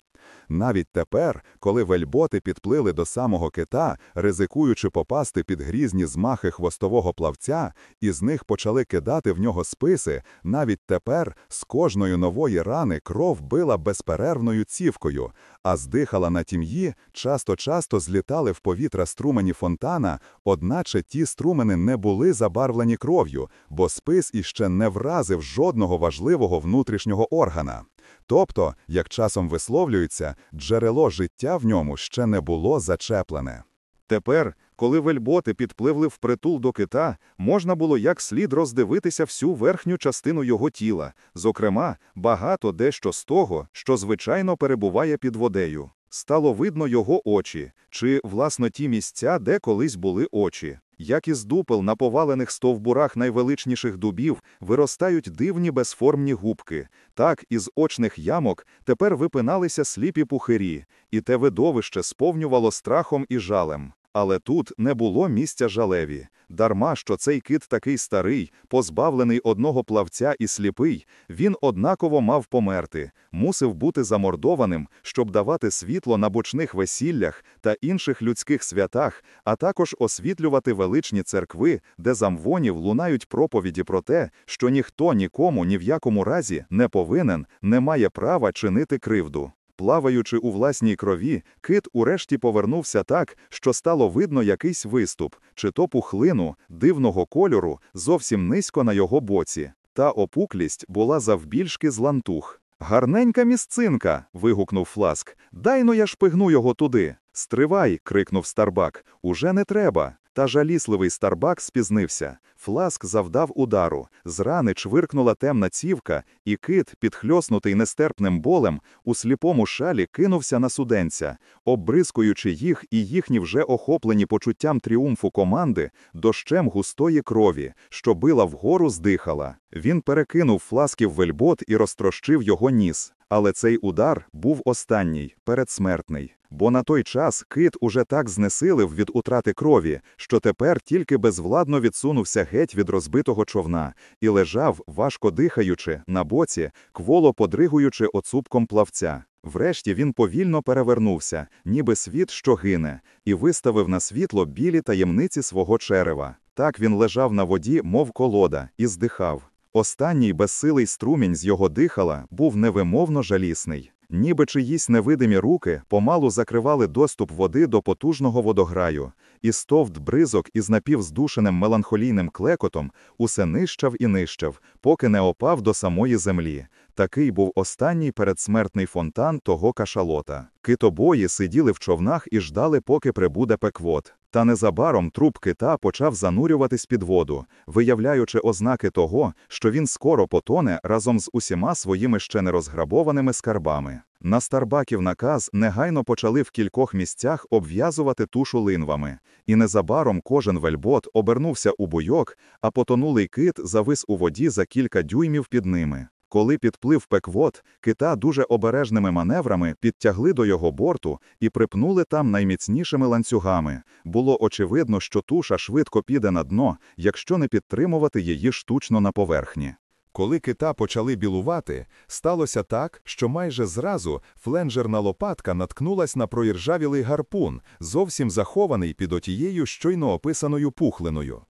Навіть тепер, коли вельботи підплили до самого кита, ризикуючи попасти під грізні змахи хвостового плавця, і з них почали кидати в нього списи, навіть тепер з кожної нової рани кров била безперервною цівкою, а здихала на тім'ї, часто-часто злітали в повітря струмені фонтана, одначе ті струмени не були забарвлені кров'ю, бо спис іще не вразив жодного важливого внутрішнього органа. Тобто, як часом висловлюється, джерело життя в ньому ще не було зачеплене. Тепер, коли вельботи підпливли впритул до кита, можна було як слід роздивитися всю верхню частину його тіла, зокрема, багато дещо з того, що звичайно перебуває під водею. Стало видно його очі, чи, власно, ті місця, де колись були очі. Як із дупел на повалених стовбурах найвеличніших дубів виростають дивні безформні губки, так із очних ямок тепер випиналися сліпі пухирі, і те видовище сповнювало страхом і жалем. Але тут не було місця жалеві. Дарма, що цей кит такий старий, позбавлений одного плавця і сліпий, він однаково мав померти, мусив бути замордованим, щоб давати світло на бочних весіллях та інших людських святах, а також освітлювати величні церкви, де замвонів лунають проповіді про те, що ніхто нікому ні в якому разі не повинен, не має права чинити кривду. Плаваючи у власній крові, кит урешті повернувся так, що стало видно якийсь виступ, чи то пухлину, дивного кольору, зовсім низько на його боці. Та опуклість була завбільшки з лантух. Гарненька місцинка. вигукнув Фласк. Дай но я шпигну його туди. Стривай. крикнув Старбак. Уже не треба. Та жалісливий Старбак спізнився. Фласк завдав удару. З рани чвиркнула темна цівка, і кит, підхльоснутий нестерпним болем, у сліпому шалі кинувся на суденця, оббризкуючи їх і їхні вже охоплені почуттям тріумфу команди дощем густої крові, що била вгору здихала. Він перекинув фласків вельбот і розтрощив його ніс. Але цей удар був останній, передсмертний. Бо на той час кит уже так знесилив від утрати крові, що тепер тільки безвладно відсунувся геть від розбитого човна і лежав, важко дихаючи, на боці, кволо подригуючи оцупком плавця. Врешті він повільно перевернувся, ніби світ, що гине, і виставив на світло білі таємниці свого черева. Так він лежав на воді, мов колода, і здихав. Останній безсилий струмінь з його дихала був невимовно жалісний. Ніби чиїсь невидимі руки помалу закривали доступ води до потужного водограю, і стовт бризок із напівздушеним меланхолійним клекотом усе нищав і нищав, поки не опав до самої землі. Такий був останній передсмертний фонтан того кашалота. Китобої сиділи в човнах і ждали, поки прибуде пеквот. Та незабаром труп кита почав занурюватись під воду, виявляючи ознаки того, що він скоро потоне разом з усіма своїми ще не розграбованими скарбами. На Старбаків наказ негайно почали в кількох місцях обв'язувати тушу линвами, і незабаром кожен вельбот обернувся у буйок, а потонулий кит завис у воді за кілька дюймів під ними. Коли підплив пеквот, кита дуже обережними маневрами підтягли до його борту і припнули там найміцнішими ланцюгами. Було очевидно, що туша швидко піде на дно, якщо не підтримувати її штучно на поверхні. Коли кита почали білувати, сталося так, що майже зразу фленджерна лопатка наткнулась на проіржавілий гарпун, зовсім захований під отією щойно описаною пухлиною.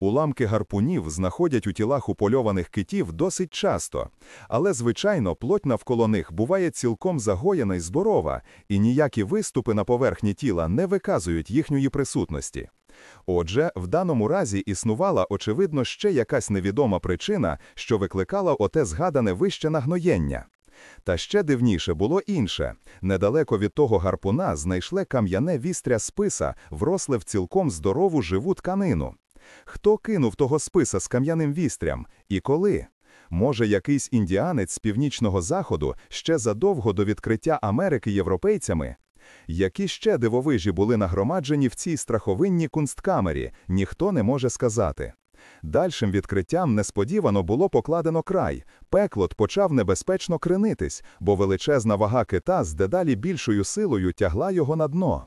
Уламки гарпунів знаходять у тілах упольованих китів досить часто, але, звичайно, плоть навколо них буває цілком загоєна й здорова, і ніякі виступи на поверхні тіла не виказують їхньої присутності. Отже, в даному разі існувала, очевидно, ще якась невідома причина, що викликала оте згадане вище нагноєння. Та ще дивніше було інше. Недалеко від того гарпуна знайшли кам'яне вістря списа, вросле в цілком здорову живу тканину. Хто кинув того списа з кам'яним вістрям і коли? Може, якийсь індіанець з північного заходу ще задовго до відкриття Америки європейцями? Які ще дивовижі були нагромаджені в цій страховинній кунсткамері, ніхто не може сказати. Дальшим відкриттям несподівано було покладено край. Пеклот почав небезпечно кренитись, бо величезна вага кита з дедалі більшою силою тягла його на дно.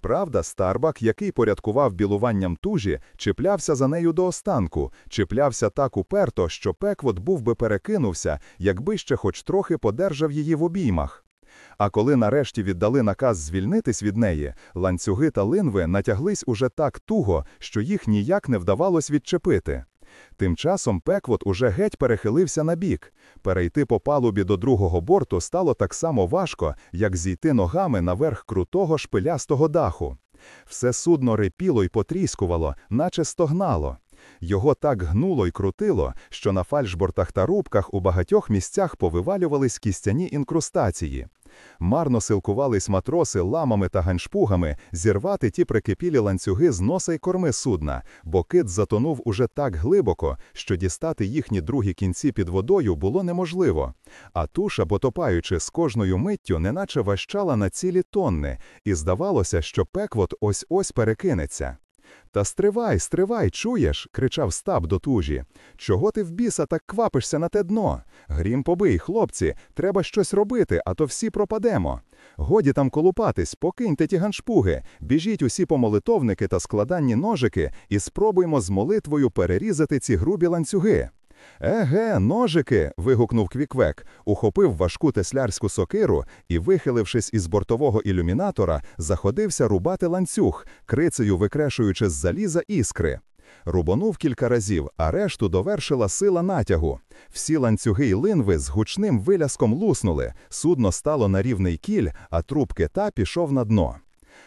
Правда, Старбак, який порядкував білуванням тужі, чіплявся за нею до останку, чіплявся так уперто, що пеквот був би перекинувся, якби ще хоч трохи подержав її в обіймах. А коли нарешті віддали наказ звільнитись від неї, ланцюги та линви натяглись уже так туго, що їх ніяк не вдавалось відчепити. Тим часом Пеквот уже геть перехилився на бік. Перейти по палубі до другого борту стало так само важко, як зійти ногами наверх крутого шпилястого даху. Все судно рипіло й потріскувало, наче стогнало. Його так гнуло й крутило, що на фальшбортах та рубках у багатьох місцях повивалювались кістяні інкрустації. Марно силкувались матроси ламами та ганшпугами зірвати ті прикипілі ланцюги з носа й корми судна, бо кит затонув уже так глибоко, що дістати їхні другі кінці під водою було неможливо. А туша, потопаючи з кожною миттю, неначе ващала на цілі тонни, і здавалося, що пеквод ось ось перекинеться. Та стривай, стривай, чуєш? кричав стаб до туші. Чого ти в біса так квапишся на те дно? Грім побий, хлопці, треба щось робити, а то всі пропадемо. Годі там колупатись, покиньте ті ганшпуги, біжіть усі по молитовники та складані ножики і спробуймо з молитвою перерізати ці грубі ланцюги. Еге, ножики. вигукнув Квіквег, ухопив важку теслярську сокиру і, вихилившись із бортового ілюмінатора, заходився рубати ланцюг, крицею викрешуючи з заліза іскри. Рубонув кілька разів, а решту довершила сила натягу. Всі ланцюги й линви з гучним виляском луснули, судно стало на рівний кіль, а труп кита пішов на дно.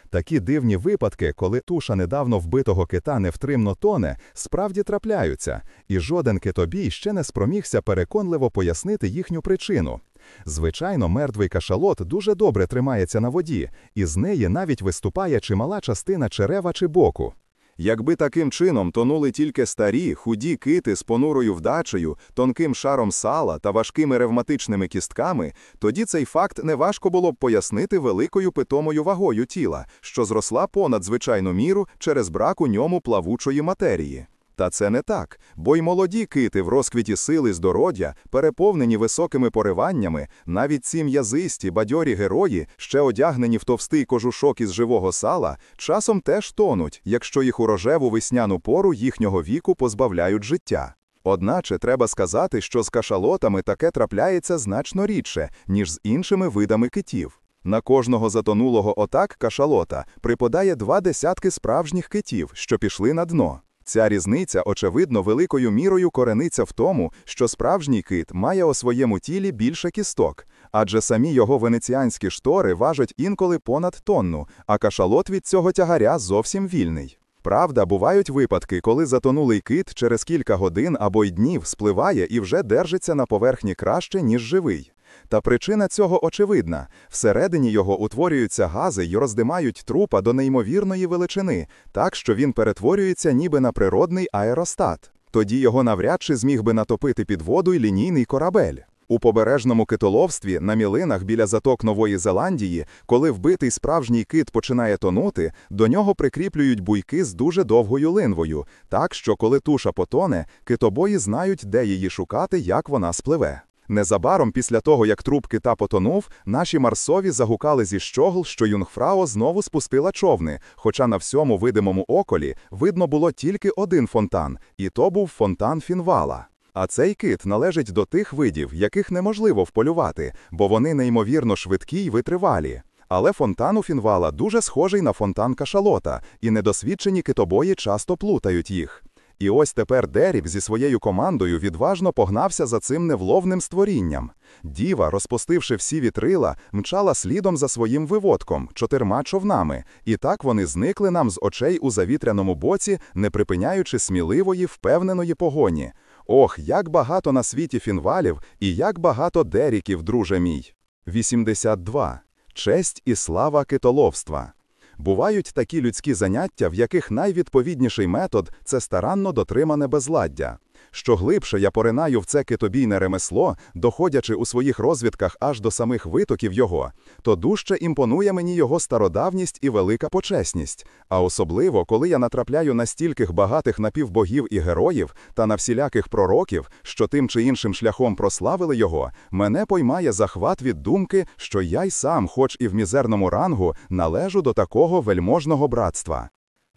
Такі дивні випадки, коли туша недавно вбитого кита невтримно тоне, справді трапляються, і жоден китобій ще не спромігся переконливо пояснити їхню причину. Звичайно, мертвий кашалот дуже добре тримається на воді, і з неї навіть виступає чимала частина черева чи боку. Якби таким чином тонули тільки старі, худі кити з понурою вдачею, тонким шаром сала та важкими ревматичними кістками, тоді цей факт неважко було б пояснити великою питомою вагою тіла, що зросла понад звичайну міру через брак у ньому плавучої матерії. Та це не так, бо й молоді кити в розквіті сили здоров'я, переповнені високими пориваннями, навіть ці м'язисті, бадьорі герої, ще одягнені в товстий кожушок із живого сала, часом теж тонуть, якщо їх у рожеву весняну пору їхнього віку позбавляють життя. Одначе треба сказати, що з кашалотами таке трапляється значно рідше, ніж з іншими видами китів. На кожного затонулого отак кашалота припадає два десятки справжніх китів, що пішли на дно. Ця різниця, очевидно, великою мірою корениться в тому, що справжній кит має у своєму тілі більше кісток, адже самі його венеціанські штори важать інколи понад тонну, а кашалот від цього тягаря зовсім вільний. Правда, бувають випадки, коли затонулий кит через кілька годин або й днів спливає і вже держиться на поверхні краще, ніж живий. Та причина цього очевидна всередині його утворюються гази й роздимають трупа до неймовірної величини, так що він перетворюється ніби на природний аеростат. Тоді його навряд чи зміг би натопити під воду й лінійний корабель. У побережному китоловстві на мілинах біля заток Нової Зеландії, коли вбитий справжній кит починає тонути, до нього прикріплюють буйки з дуже довгою линвою, так що, коли туша потоне, китобої знають, де її шукати, як вона спливе. Незабаром після того, як труп кита потонув, наші марсові загукали зі щогл, що Юнгфрао знову спустила човни, хоча на всьому видимому околі видно було тільки один фонтан, і то був фонтан Фінвала. А цей кит належить до тих видів, яких неможливо вполювати, бо вони неймовірно швидкі й витривалі. Але фонтан у Фінвала дуже схожий на фонтан кашалота, і недосвідчені китобої часто плутають їх. І ось тепер Деріб зі своєю командою відважно погнався за цим невловним створінням. Діва, розпустивши всі вітрила, мчала слідом за своїм виводком, чотирма човнами, і так вони зникли нам з очей у завітряному боці, не припиняючи сміливої, впевненої погоні. Ох, як багато на світі фінвалів і як багато деріків, друже мій. 82. Честь і слава китоловства. Бувають такі людські заняття, в яких найвідповідніший метод це старанно дотримане безладдя. Що глибше я поринаю в це китобійне ремесло, доходячи у своїх розвідках аж до самих витоків його, то дужче імпонує мені його стародавність і велика почесність. А особливо, коли я натрапляю на стільких багатих напівбогів і героїв та на всіляких пророків, що тим чи іншим шляхом прославили його, мене поймає захват від думки, що я й сам, хоч і в мізерному рангу, належу до такого вельможного братства.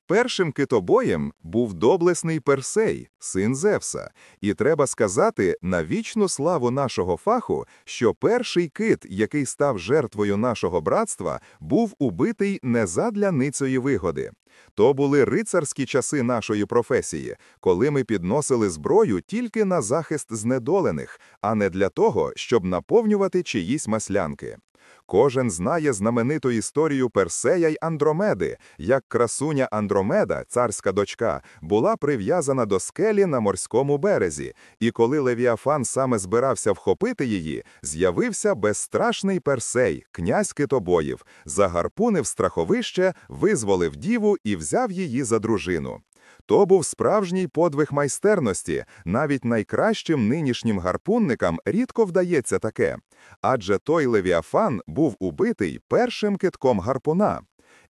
Першим китобоєм був доблесний Персей, син Зевса, і треба сказати на вічну славу нашого фаху, що перший кит, який став жертвою нашого братства, був убитий не задля ницої вигоди. То були рицарські часи нашої професії, коли ми підносили зброю тільки на захист знедолених, а не для того, щоб наповнювати чиїсь маслянки. Кожен знає знамениту історію Персея й Андромеди, як красуня Андромеда, царська дочка, була прив'язана до скелі на морському березі, і коли Левіафан саме збирався вхопити її, з'явився безстрашний Персей, князь китобоїв, загарпунив страховище, визволив діву і взяв її за дружину. То був справжній подвиг майстерності, навіть найкращим нинішнім гарпунникам рідко вдається таке. Адже той Левіафан був убитий першим китком гарпуна.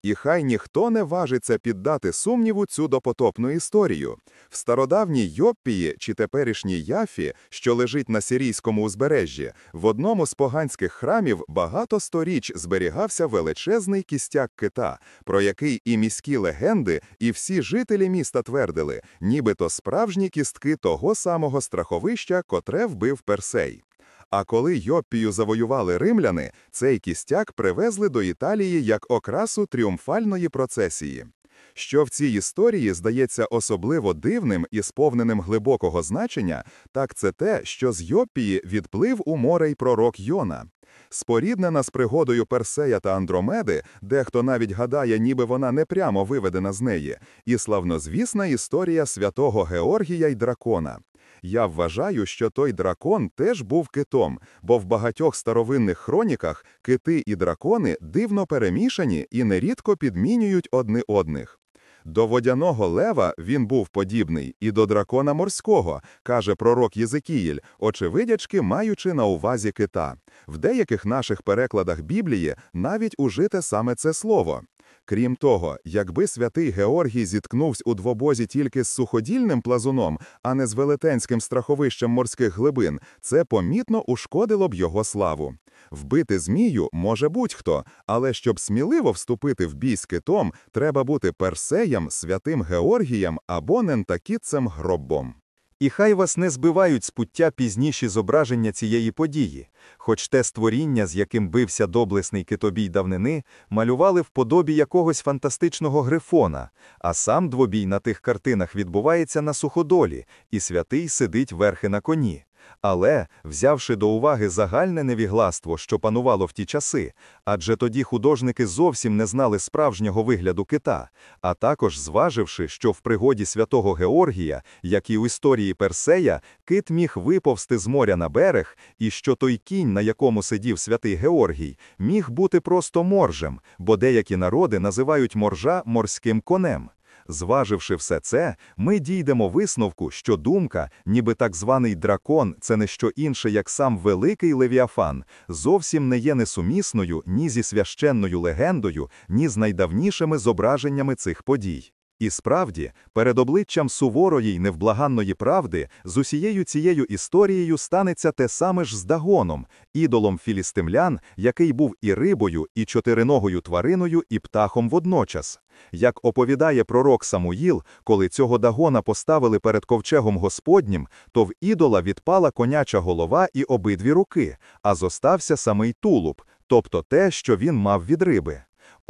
І хай ніхто не важиться піддати сумніву цю допотопну історію. В стародавній Йоппії чи теперішній Яфі, що лежить на сирійському узбережжі, в одному з поганських храмів багато сторіч зберігався величезний кістяк кита, про який і міські легенди, і всі жителі міста твердили, нібито справжні кістки того самого страховища, котре вбив Персей. А коли Йоппію завоювали римляни, цей кістяк привезли до Італії як окрасу тріумфальної процесії. Що в цій історії здається особливо дивним і сповненим глибокого значення, так це те, що з Йоппії відплив у море й пророк Йона. Споріднена з пригодою Персея та Андромеди, дехто навіть гадає, ніби вона не прямо виведена з неї, і славнозвісна історія святого Георгія й дракона. Я вважаю, що той дракон теж був китом, бо в багатьох старовинних хроніках кити і дракони дивно перемішані і нерідко підмінюють одни одних. До водяного лева він був подібний і до дракона морського, каже пророк Єзекіїль, очевидячки маючи на увазі кита. В деяких наших перекладах Біблії навіть ужите саме це слово. Крім того, якби святий Георгій зіткнувся у двобозі тільки з суходільним плазуном, а не з велетенським страховищем морських глибин, це помітно ушкодило б його славу. Вбити змію може будь-хто, але щоб сміливо вступити в бій з китом, треба бути персеєм, святим Георгієм або нентакітцем гробом. І хай вас не збивають з пуття пізніші зображення цієї події, хоч те створіння, з яким бився доблесний китобій давнини, малювали в подобі якогось фантастичного грифона, а сам двобій на тих картинах відбувається на суходолі, і святий сидить верхи на коні. Але, взявши до уваги загальне невігластво, що панувало в ті часи, адже тоді художники зовсім не знали справжнього вигляду кита, а також зваживши, що в пригоді святого Георгія, як і у історії Персея, кит міг виповзти з моря на берег, і що той кінь, на якому сидів святий Георгій, міг бути просто моржем, бо деякі народи називають моржа морським конем. Зваживши все це, ми дійдемо висновку, що думка, ніби так званий дракон, це не що інше, як сам великий Левіафан, зовсім не є несумісною ні зі священною легендою, ні з найдавнішими зображеннями цих подій. І справді, перед обличчям суворої й невблаганної правди, з усією цією історією станеться те саме ж з Дагоном, ідолом філістимлян, який був і рибою, і чотириногою твариною, і птахом водночас. Як оповідає пророк Самуїл, коли цього Дагона поставили перед ковчегом Господнім, то в ідола відпала коняча голова і обидві руки, а зостався самий тулуб, тобто те, що він мав від риби.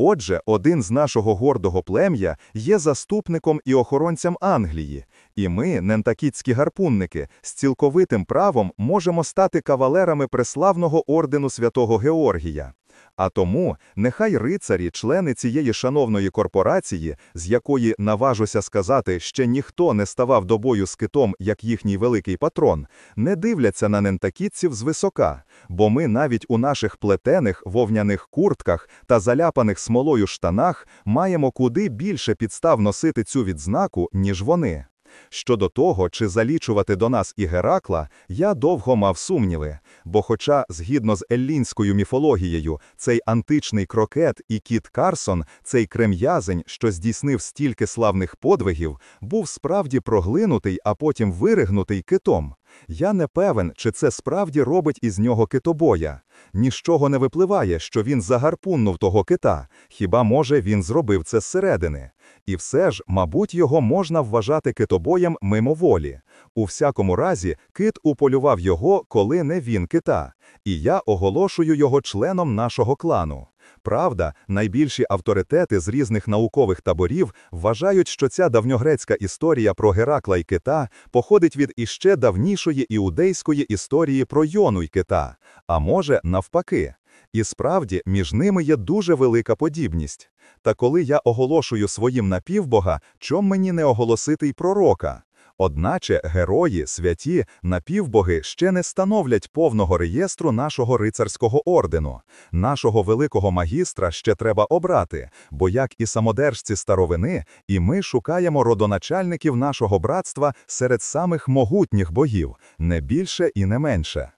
Отже, один з нашого гордого плем'я є заступником і охоронцем Англії, і ми, нентакітські гарпунники, з цілковитим правом можемо стати кавалерами преславного ордену святого Георгія. А тому нехай рицарі, члени цієї шановної корпорації, з якої, наважуся сказати, ще ніхто не ставав до бою з китом, як їхній великий патрон, не дивляться на нентакітців звисока, бо ми навіть у наших плетених вовняних куртках та заляпаних смолою штанах маємо куди більше підстав носити цю відзнаку, ніж вони. Щодо того, чи залічувати до нас і Геракла, я довго мав сумніви, бо, хоча, згідно з еллінською міфологією, цей античний крокет і кіт Карсон, цей крем'язень, що здійснив стільки славних подвигів, був справді проглинутий, а потім виригнутий китом. Я не певен, чи це справді робить із нього китобоя. Нічого не випливає, що він загарпунув того кита, хіба може він зробив це зсередини. І все ж, мабуть, його можна вважати китобоєм мимоволі. У всякому разі, кит уполював його, коли не він кита, і я оголошую його членом нашого клану. Правда, найбільші авторитети з різних наукових таборів вважають, що ця давньогрецька історія про Геракла й кита походить від іще давнішої іудейської історії про Йону й кита, а може, навпаки. І справді, між ними є дуже велика подібність. Та коли я оголошую своїм напівбога, чом мені не оголосити й пророка? Одначе герої, святі, напівбоги ще не становлять повного реєстру нашого рицарського ордену. Нашого великого магістра ще треба обрати, бо як і самодержці старовини, і ми шукаємо родоначальників нашого братства серед самих могутніх богів, не більше і не менше.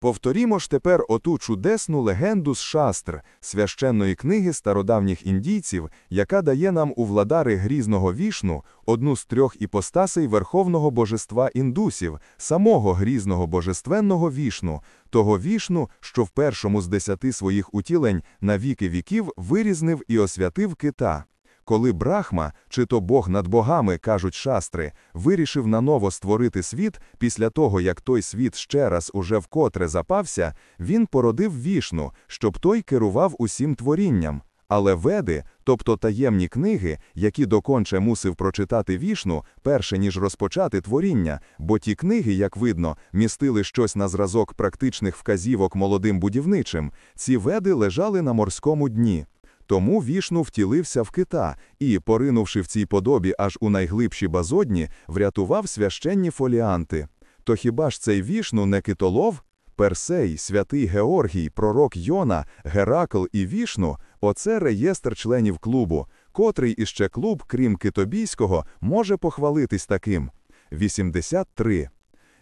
Повторімо ж тепер оту чудесну легенду з шастр, священної книги стародавніх індійців, яка дає нам у владари грізного вішну одну з трьох іпостасей верховного божества індусів, самого грізного божественного вішну, того вішну, що в першому з десяти своїх утілень на віки віків вирізнив і освятив кита. Коли Брахма, чи то Бог над богами, кажуть шастри, вирішив наново створити світ, після того, як той світ ще раз уже вкотре запався, він породив вішну, щоб той керував усім творінням. Але веди, тобто таємні книги, які доконче мусив прочитати вішну, перше ніж розпочати творіння, бо ті книги, як видно, містили щось на зразок практичних вказівок молодим будівничим, ці веди лежали на морському дні. Тому вішну втілився в кита і, поринувши в цій подобі аж у найглибші базодні, врятував священні фоліанти. То хіба ж цей вішну не китолов? Персей, святий Георгій, пророк Йона, Геракл і Вішну оце реєстр членів клубу, котрий іще клуб, крім китобійського, може похвалитись таким. 83.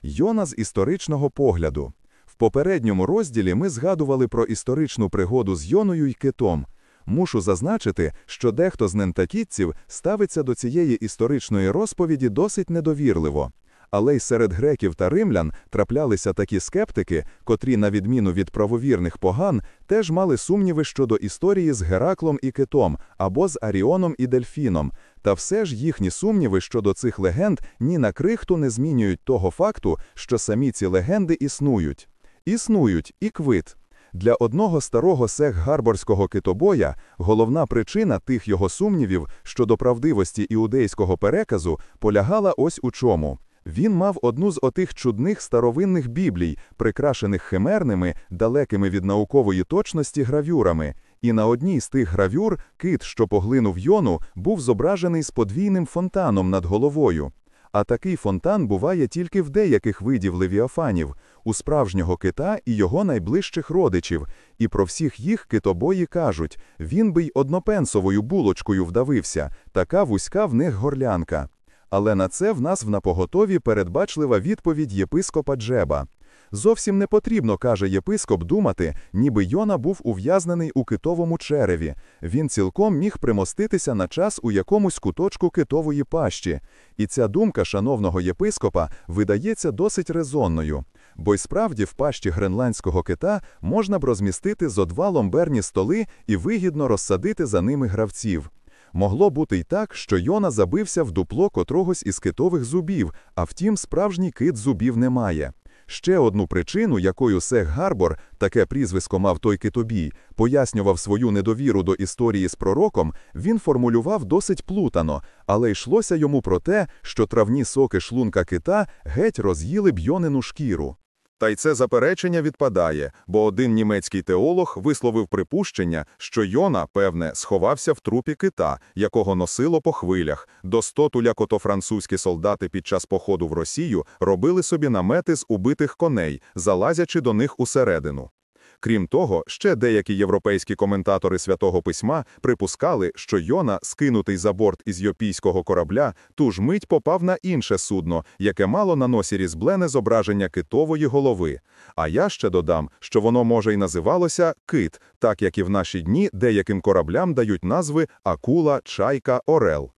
Йона з історичного погляду. В попередньому розділі ми згадували про історичну пригоду з Йоною й китом. Мушу зазначити, що дехто з нентакітців ставиться до цієї історичної розповіді досить недовірливо. Але й серед греків та римлян траплялися такі скептики, котрі, на відміну від правовірних поган, теж мали сумніви щодо історії з Гераклом і Китом або з Аріоном і Дельфіном. Та все ж їхні сумніви щодо цих легенд ні на крихту не змінюють того факту, що самі ці легенди існують. Існують і квит. Для одного старого сех-гарборського китобоя головна причина тих його сумнівів щодо правдивості іудейського переказу полягала ось у чому. Він мав одну з отих чудних старовинних біблій, прикрашених химерними, далекими від наукової точності гравюрами, і на одній з тих гравюр кит, що поглинув йону, був зображений з подвійним фонтаном над головою. А такий фонтан буває тільки в деяких видів левіафанів, у справжнього кита і його найближчих родичів, і про всіх їх китобої кажуть, він би й однопенсовою булочкою вдавився, така вузька в них горлянка. Але на це в нас в напоготові передбачлива відповідь єпископа Джеба. Зовсім не потрібно, каже єпископ, думати, ніби Йона був ув'язнений у китовому череві. Він цілком міг примоститися на час у якомусь куточку китової пащі. І ця думка шановного єпископа видається досить резонною. Бо й справді в пащі гренландського кита можна б розмістити зо два ломберні столи і вигідно розсадити за ними гравців. Могло бути й так, що Йона забився в дупло котрогось із китових зубів, а втім, справжній кит зубів немає. Ще одну причину, якою Сех Гарбор, таке прізвисько мав той китобій, пояснював свою недовіру до історії з пророком, він формулював досить плутано, але йшлося йому про те, що травні соки шлунка кита геть роз'їли б йонину шкіру. Та й це заперечення відпадає, бо один німецький теолог висловив припущення, що Йона, певне, сховався в трупі кита, якого носило по хвилях. До стоту лякото французькі солдати під час походу в Росію робили собі намети з убитих коней, залазячи до них усередину. Крім того, ще деякі європейські коментатори святого письма припускали, що Йона, скинутий за борт із йопійського корабля, ту ж мить попав на інше судно, яке мало на носі різблене зображення китової голови. А я ще додам, що воно може й називалося кит, так як і в наші дні деяким кораблям дають назви акула, чайка, орел.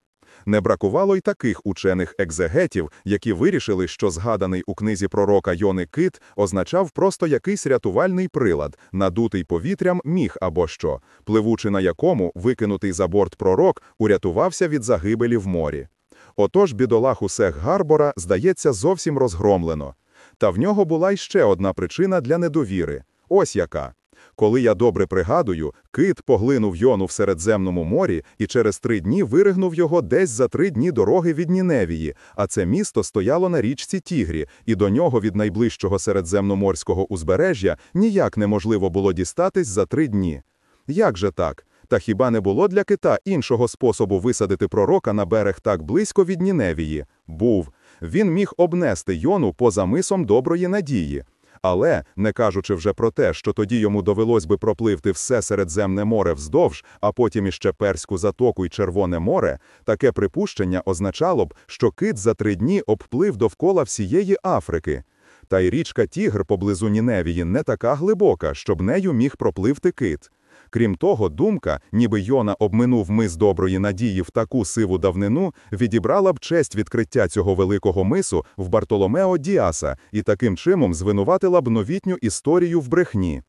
Не бракувало й таких учених екзегетів, які вирішили, що згаданий у книзі пророка Йони кит означав просто якийсь рятувальний прилад, надутий повітрям міг або що, пливучи на якому викинутий за борт пророк урятувався від загибелі в морі. Отож бідолаху Сех Гарбора, здається, зовсім розгромлено. Та в нього була й ще одна причина для недовіри. Ось яка. Коли я добре пригадую, кит поглинув йону в Середземному морі і через три дні виригнув його десь за три дні дороги від Ніневії, а це місто стояло на річці Тігрі, і до нього від найближчого середземноморського узбережжя ніяк неможливо було дістатись за три дні. Як же так? Та хіба не було для кита іншого способу висадити пророка на берег так близько від Ніневії? Був. Він міг обнести йону поза мисом доброї надії. Але, не кажучи вже про те, що тоді йому довелось би пропливти все Середземне море вздовж, а потім іще Перську затоку й Червоне море, таке припущення означало б, що кит за три дні обплив довкола всієї Африки. Та й річка Тігр поблизу Ніневії не така глибока, щоб нею міг пропливти кит. Крім того, думка, ніби Йона обминув мис доброї надії в таку сиву давнину, відібрала б честь відкриття цього великого мису в Бартоломео Діаса і таким чином звинуватила б новітню історію в брехні.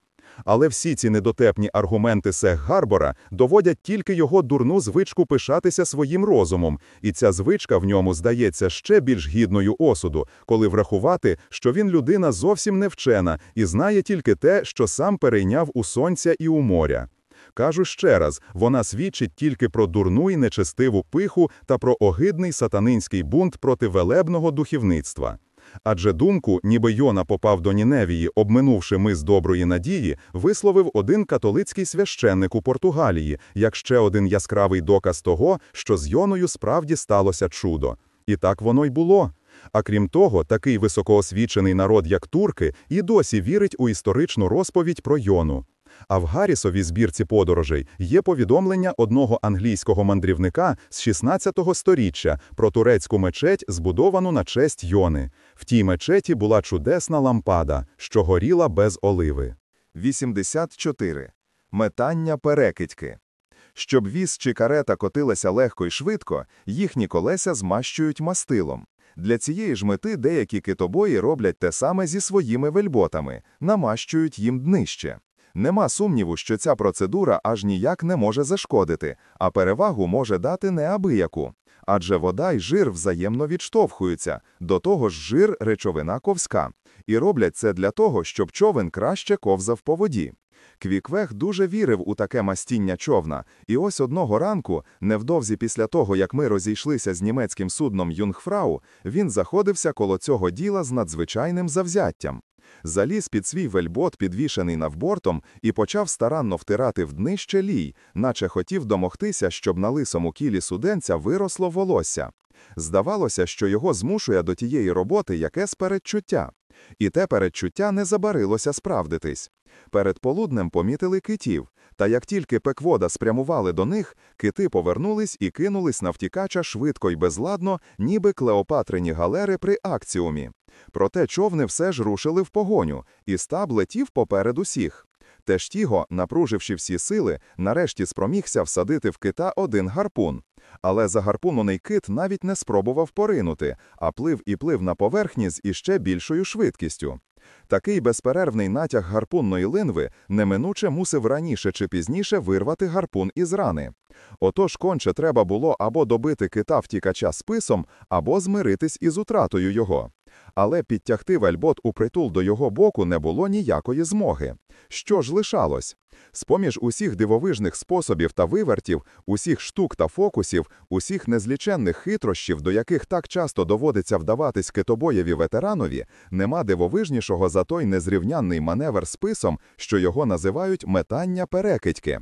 Але всі ці недотепні аргументи Сег Гарбора доводять тільки його дурну звичку пишатися своїм розумом, і ця звичка в ньому здається ще більш гідною осуду, коли врахувати, що він людина зовсім не вчена і знає тільки те, що сам перейняв у сонця і у моря. Кажу ще раз, вона свідчить тільки про дурну і нечестиву пиху та про огидний сатанинський бунт проти велебного духівництва. Адже думку, ніби Йона попав до Ніневії, обминувши мис доброї надії, висловив один католицький священник у Португалії, як ще один яскравий доказ того, що з Йоною справді сталося чудо. І так воно й було. А крім того, такий високоосвічений народ, як турки, і досі вірить у історичну розповідь про Йону. А в Гаррісовій збірці подорожей є повідомлення одного англійського мандрівника з 16-го сторіччя про турецьку мечеть, збудовану на честь Йони. В тій мечеті була чудесна лампада, що горіла без оливи. 84. Метання перекидьки. Щоб віз чи карета котилася легко і швидко, їхні колеса змащують мастилом. Для цієї ж мети деякі китобої роблять те саме зі своїми вельботами, намащують їм днище. Нема сумніву, що ця процедура аж ніяк не може зашкодити, а перевагу може дати неабияку. Адже вода й жир взаємно відштовхуються, до того ж жир – речовина ковська. І роблять це для того, щоб човен краще ковзав по воді. Квіквех дуже вірив у таке мастіння човна, і ось одного ранку, невдовзі після того, як ми розійшлися з німецьким судном Юнгфрау, він заходився коло цього діла з надзвичайним завзяттям. Заліз під свій вельбот, підвішений навбортом, і почав старанно втирати в днище лій, наче хотів домогтися, щоб на лисому кілі суденця виросло волосся. Здавалося, що його змушує до тієї роботи якесь передчуття. І те передчуття не забарилося справдитись. Перед полуднем помітили китів, та як тільки пеквода спрямували до них, кити повернулись і кинулись на втікача швидко й безладно, ніби клеопатрині галери при акціумі. Проте човни все ж рушили в погоню, і стаб летів поперед усіх. Теж Тіго, напруживши всі сили, нарешті спромігся всадити в кита один гарпун. Але загарпунений кит навіть не спробував поринути, а плив і плив на поверхні з іще більшою швидкістю. Такий безперервний натяг гарпунної линви неминуче мусив раніше чи пізніше вирвати гарпун із рани. Отож конче треба було або добити кита втікача списом, або змиритись із утратою його. Але підтягти вельбот у притул до його боку не було ніякої змоги. Що ж лишалось? З-поміж усіх дивовижних способів та вивертів, усіх штук та фокусів, усіх незліченних хитрощів, до яких так часто доводиться вдаватись китобоєві ветеранові, нема дивовижнішого за той незрівнянний маневр списом, що його називають метання перекидьки.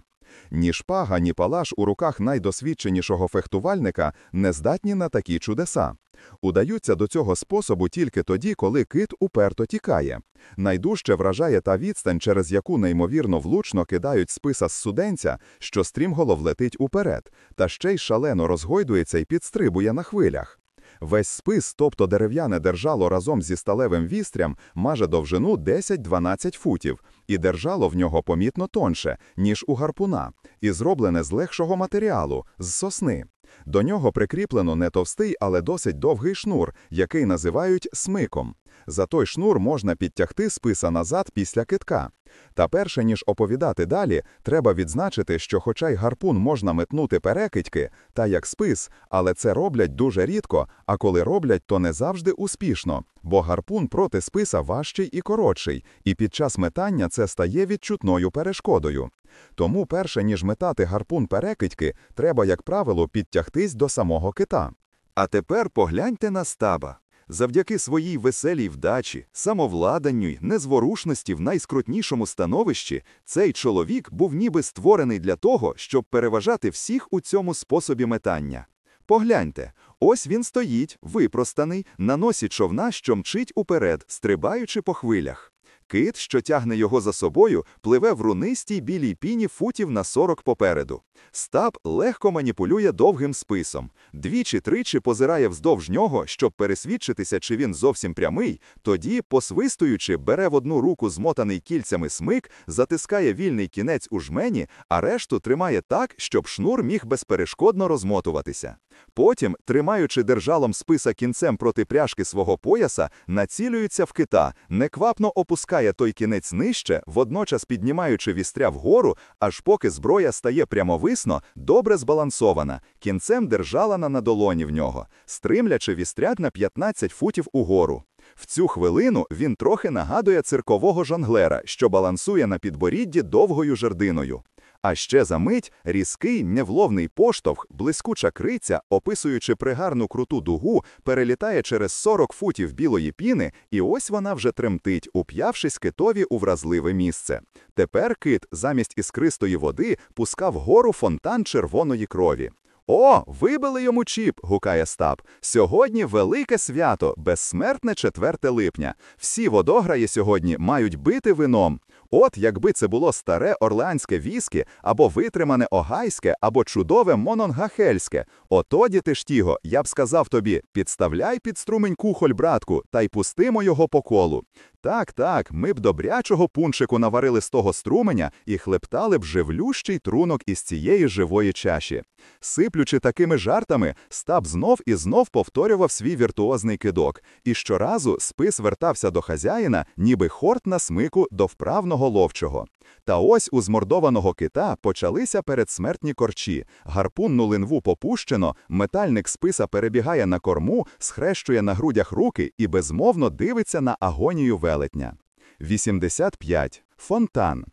Ні шпага, ні палаш у руках найдосвідченішого фехтувальника не здатні на такі чудеса. Удаються до цього способу тільки тоді, коли кит уперто тікає. Найдужче вражає та відстань, через яку неймовірно влучно кидають списа з суденця, що стрімголов летить уперед, та ще й шалено розгойдується і підстрибує на хвилях. Весь спис, тобто дерев'яне держало разом зі сталевим вістрям, маже довжину 10-12 футів, і держало в нього помітно тонше, ніж у гарпуна, і зроблене з легшого матеріалу, з сосни. До нього прикріплено не товстий, але досить довгий шнур, який називають смиком. За той шнур можна підтягти списа назад після китка. Та перше ніж оповідати далі, треба відзначити, що, хоча й гарпун можна метнути перекидьки, та як спис, але це роблять дуже рідко, а коли роблять, то не завжди успішно, бо гарпун проти списа важчий і коротший, і під час метання це стає відчутною перешкодою. Тому, перше ніж метати гарпун перекидьки, треба, як правило, підтягтись до самого кита. А тепер погляньте на стаба. Завдяки своїй веселій вдачі, самовладанню й незворушності в найскрутнішому становищі, цей чоловік був ніби створений для того, щоб переважати всіх у цьому способі метання. Погляньте, ось він стоїть, випростаний, на носі човна, що мчить уперед, стрибаючи по хвилях. Кит, що тягне його за собою, пливе в рунистій білій піні футів на 40 попереду. Стаб легко маніпулює довгим списом. Двічі-тричі позирає вздовж нього, щоб пересвідчитися, чи він зовсім прямий, тоді, посвистуючи, бере в одну руку змотаний кільцями смик, затискає вільний кінець у жмені, а решту тримає так, щоб шнур міг безперешкодно розмотуватися. Потім, тримаючи держалом списа кінцем проти пряжки свого пояса, націлюється в кита, неквапно опускає той кінець нижче, водночас піднімаючи вістря вгору, аж поки зброя стає прямовисно, добре збалансована, кінцем держалана на долоні в нього, стримлячи вістряк на 15 футів угору. В цю хвилину він трохи нагадує циркового жонглера, що балансує на підборідді довгою жердиною. А ще за мить різкий, невловний поштовх, блискуча криця, описуючи пригарну круту дугу, перелітає через 40 футів білої піни, і ось вона вже тремтить, уп'явшись китові у вразливе місце. Тепер кит замість іскристої води пускав гору фонтан червоної крові. О, вибили йому чіп, гукає Стаб. Сьогодні велике свято, безсмертне 4 липня. Всі водограї сьогодні мають бити вином. От якби це було старе орлеанське віскі, або витримане огайське, або чудове мононгахельське. Отоді ти ж тіго, я б сказав тобі, підставляй під струмень кухоль, братку, та й пустимо його по колу. Так, так, ми б добрячого пунчику наварили з того струменя і хлептали б живлющий трунок із цієї живої чаші. Сиплючи такими жартами, Стаб знов і знов повторював свій віртуозний кидок, і щоразу спис вертався до хазяїна, ніби хорт на смику до вправного ловчого. Та ось у змордованого кита почалися передсмертні корчі. Гарпунну линву попущено, метальник списа перебігає на корму, схрещує на грудях руки і безмовно дивиться на агонію велетня. 85. Фонтан.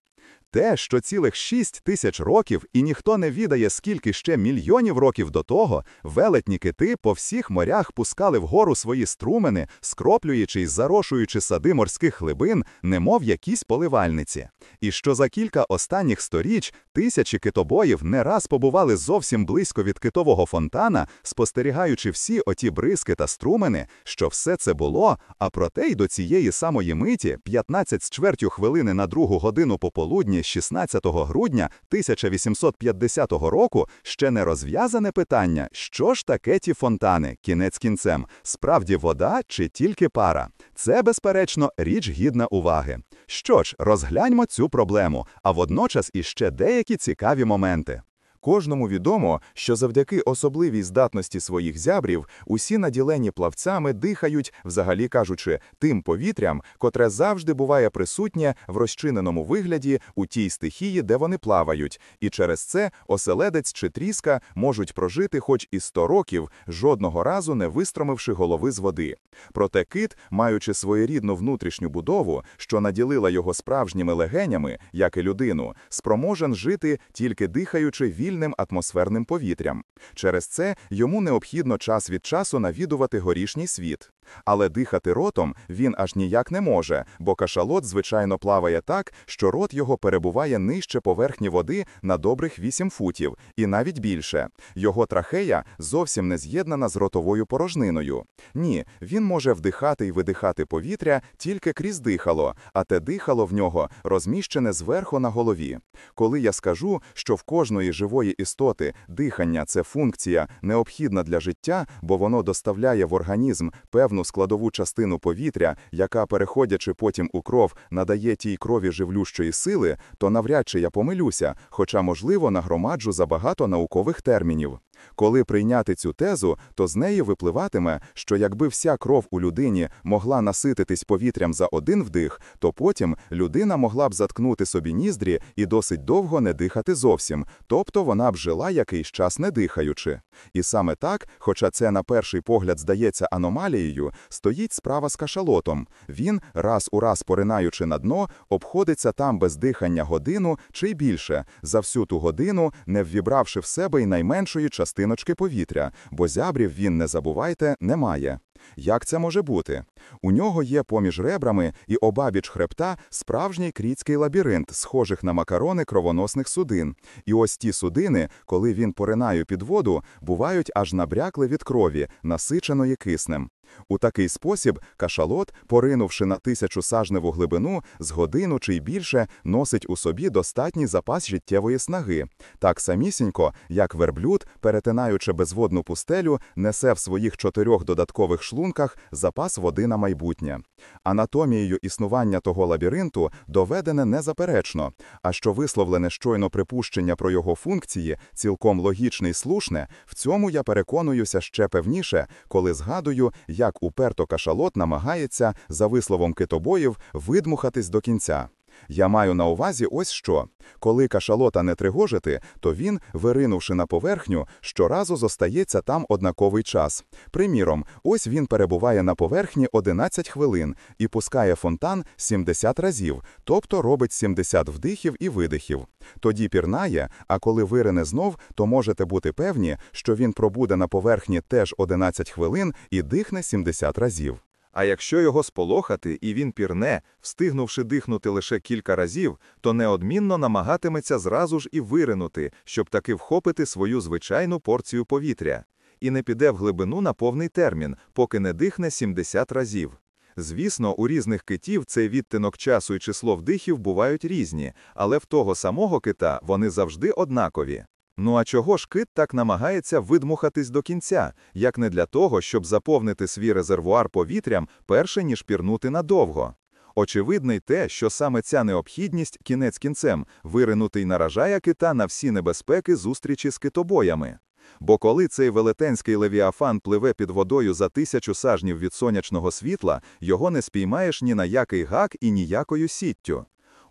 Те, що цілих шість тисяч років, і ніхто не відає, скільки ще мільйонів років до того, велетні кити по всіх морях пускали вгору свої струмени, скроплюючи й зарошуючи сади морських глибин, немов якісь поливальниці. І що за кілька останніх сторіч тисячі китобоїв не раз побували зовсім близько від китового фонтана, спостерігаючи всі оті бризки та струмени, що все це було, а проте й до цієї самої миті, 15 з чвертю хвилини на другу годину пополудні 16 грудня 1850 року ще не розв'язане питання, що ж таке ті фонтани, кінець кінцем, справді вода чи тільки пара. Це, безперечно, річ гідна уваги. Що ж, розгляньмо цю проблему, а водночас іще деякі цікаві моменти. Кожному відомо, що завдяки особливій здатності своїх зябрів усі наділені плавцями дихають, взагалі кажучи, тим повітрям, котре завжди буває присутнє в розчиненому вигляді у тій стихії, де вони плавають, і через це оселедець чи тріска можуть прожити хоч і 100 років, жодного разу не вистромивши голови з води. Проте кит, маючи своєрідну внутрішню будову, що наділила його справжніми легенями, як і людину, спроможен жити тільки дихаючи вільним атмосферним повітрям. Через це йому необхідно час від часу навідувати горішній світ. Але дихати ротом він аж ніяк не може, бо кашалот, звичайно, плаває так, що рот його перебуває нижче поверхні води на добрих 8 футів, і навіть більше. Його трахея зовсім не з'єднана з ротовою порожниною. Ні, він може вдихати і видихати повітря тільки крізь дихало, а те дихало в нього розміщене зверху на голові. Коли я скажу, що в кожної живої істоти дихання це функція необхідна для життя, бо воно доставляє в організм певну складову частину повітря, яка, переходячи потім у кров, надає тій крові живлющої сили, то навряд чи я помилюся, хоча, можливо, нагромаджу забагато наукових термінів. Коли прийняти цю тезу, то з неї випливатиме, що якби вся кров у людині могла насититись повітрям за один вдих, то потім людина могла б заткнути собі ніздрі і досить довго не дихати зовсім, тобто вона б жила якийсь час не дихаючи. І саме так, хоча це на перший погляд здається аномалією, стоїть справа з кашалотом. Він, раз у раз поринаючи на дно, обходиться там без дихання годину чи більше, за всю ту годину, не ввібравши в себе й найменшої частиночки повітря, бо зябрів він, не забувайте, не має. Як це може бути? У нього є поміж ребрами і обабіч хребта справжній кріцький лабіринт, схожих на макарони кровоносних судин. І ось ті судини, коли він поринає під воду, бувають аж набрякли від крові, насиченої киснем. У такий спосіб кашалот, поринувши на тисячу сажневу глибину, з годину чи й більше носить у собі достатній запас життєвої снаги. Так самісінько, як верблюд, перетинаючи безводну пустелю, несе в своїх чотирьох додаткових шлунках запас води на майбутнє. Анатомією існування того лабіринту доведене незаперечно, а що висловлене щойно припущення про його функції, цілком логічне й слушне, в цьому я переконуюся ще певніше, коли згадую, як уперто кашалот намагається, за висловом китобоїв, видмухатись до кінця. Я маю на увазі ось що. Коли кашалота не тривожити, то він, виринувши на поверхню, щоразу зостається там однаковий час. Приміром, ось він перебуває на поверхні 11 хвилин і пускає фонтан 70 разів, тобто робить 70 вдихів і видихів. Тоді пірнає, а коли вирине знов, то можете бути певні, що він пробуде на поверхні теж 11 хвилин і дихне 70 разів. А якщо його сполохати і він пірне, встигнувши дихнути лише кілька разів, то неодмінно намагатиметься зразу ж і виринути, щоб таки вхопити свою звичайну порцію повітря, і не піде в глибину на повний термін, поки не дихне 70 разів. Звісно, у різних китів цей відтинок часу і число вдихів бувають різні, але в того самого кита вони завжди однакові. Ну а чого ж кит так намагається видмухатись до кінця, як не для того, щоб заповнити свій резервуар повітрям, перше ніж пірнути надовго? Очевидно й те, що саме ця необхідність кінець кінцем виринутий наражає кита на всі небезпеки зустрічі з китобоями. Бо коли цей велетенський левіафан пливе під водою за тисячу сажнів від сонячного світла, його не спіймаєш ні на який гак і ніякою сіттю.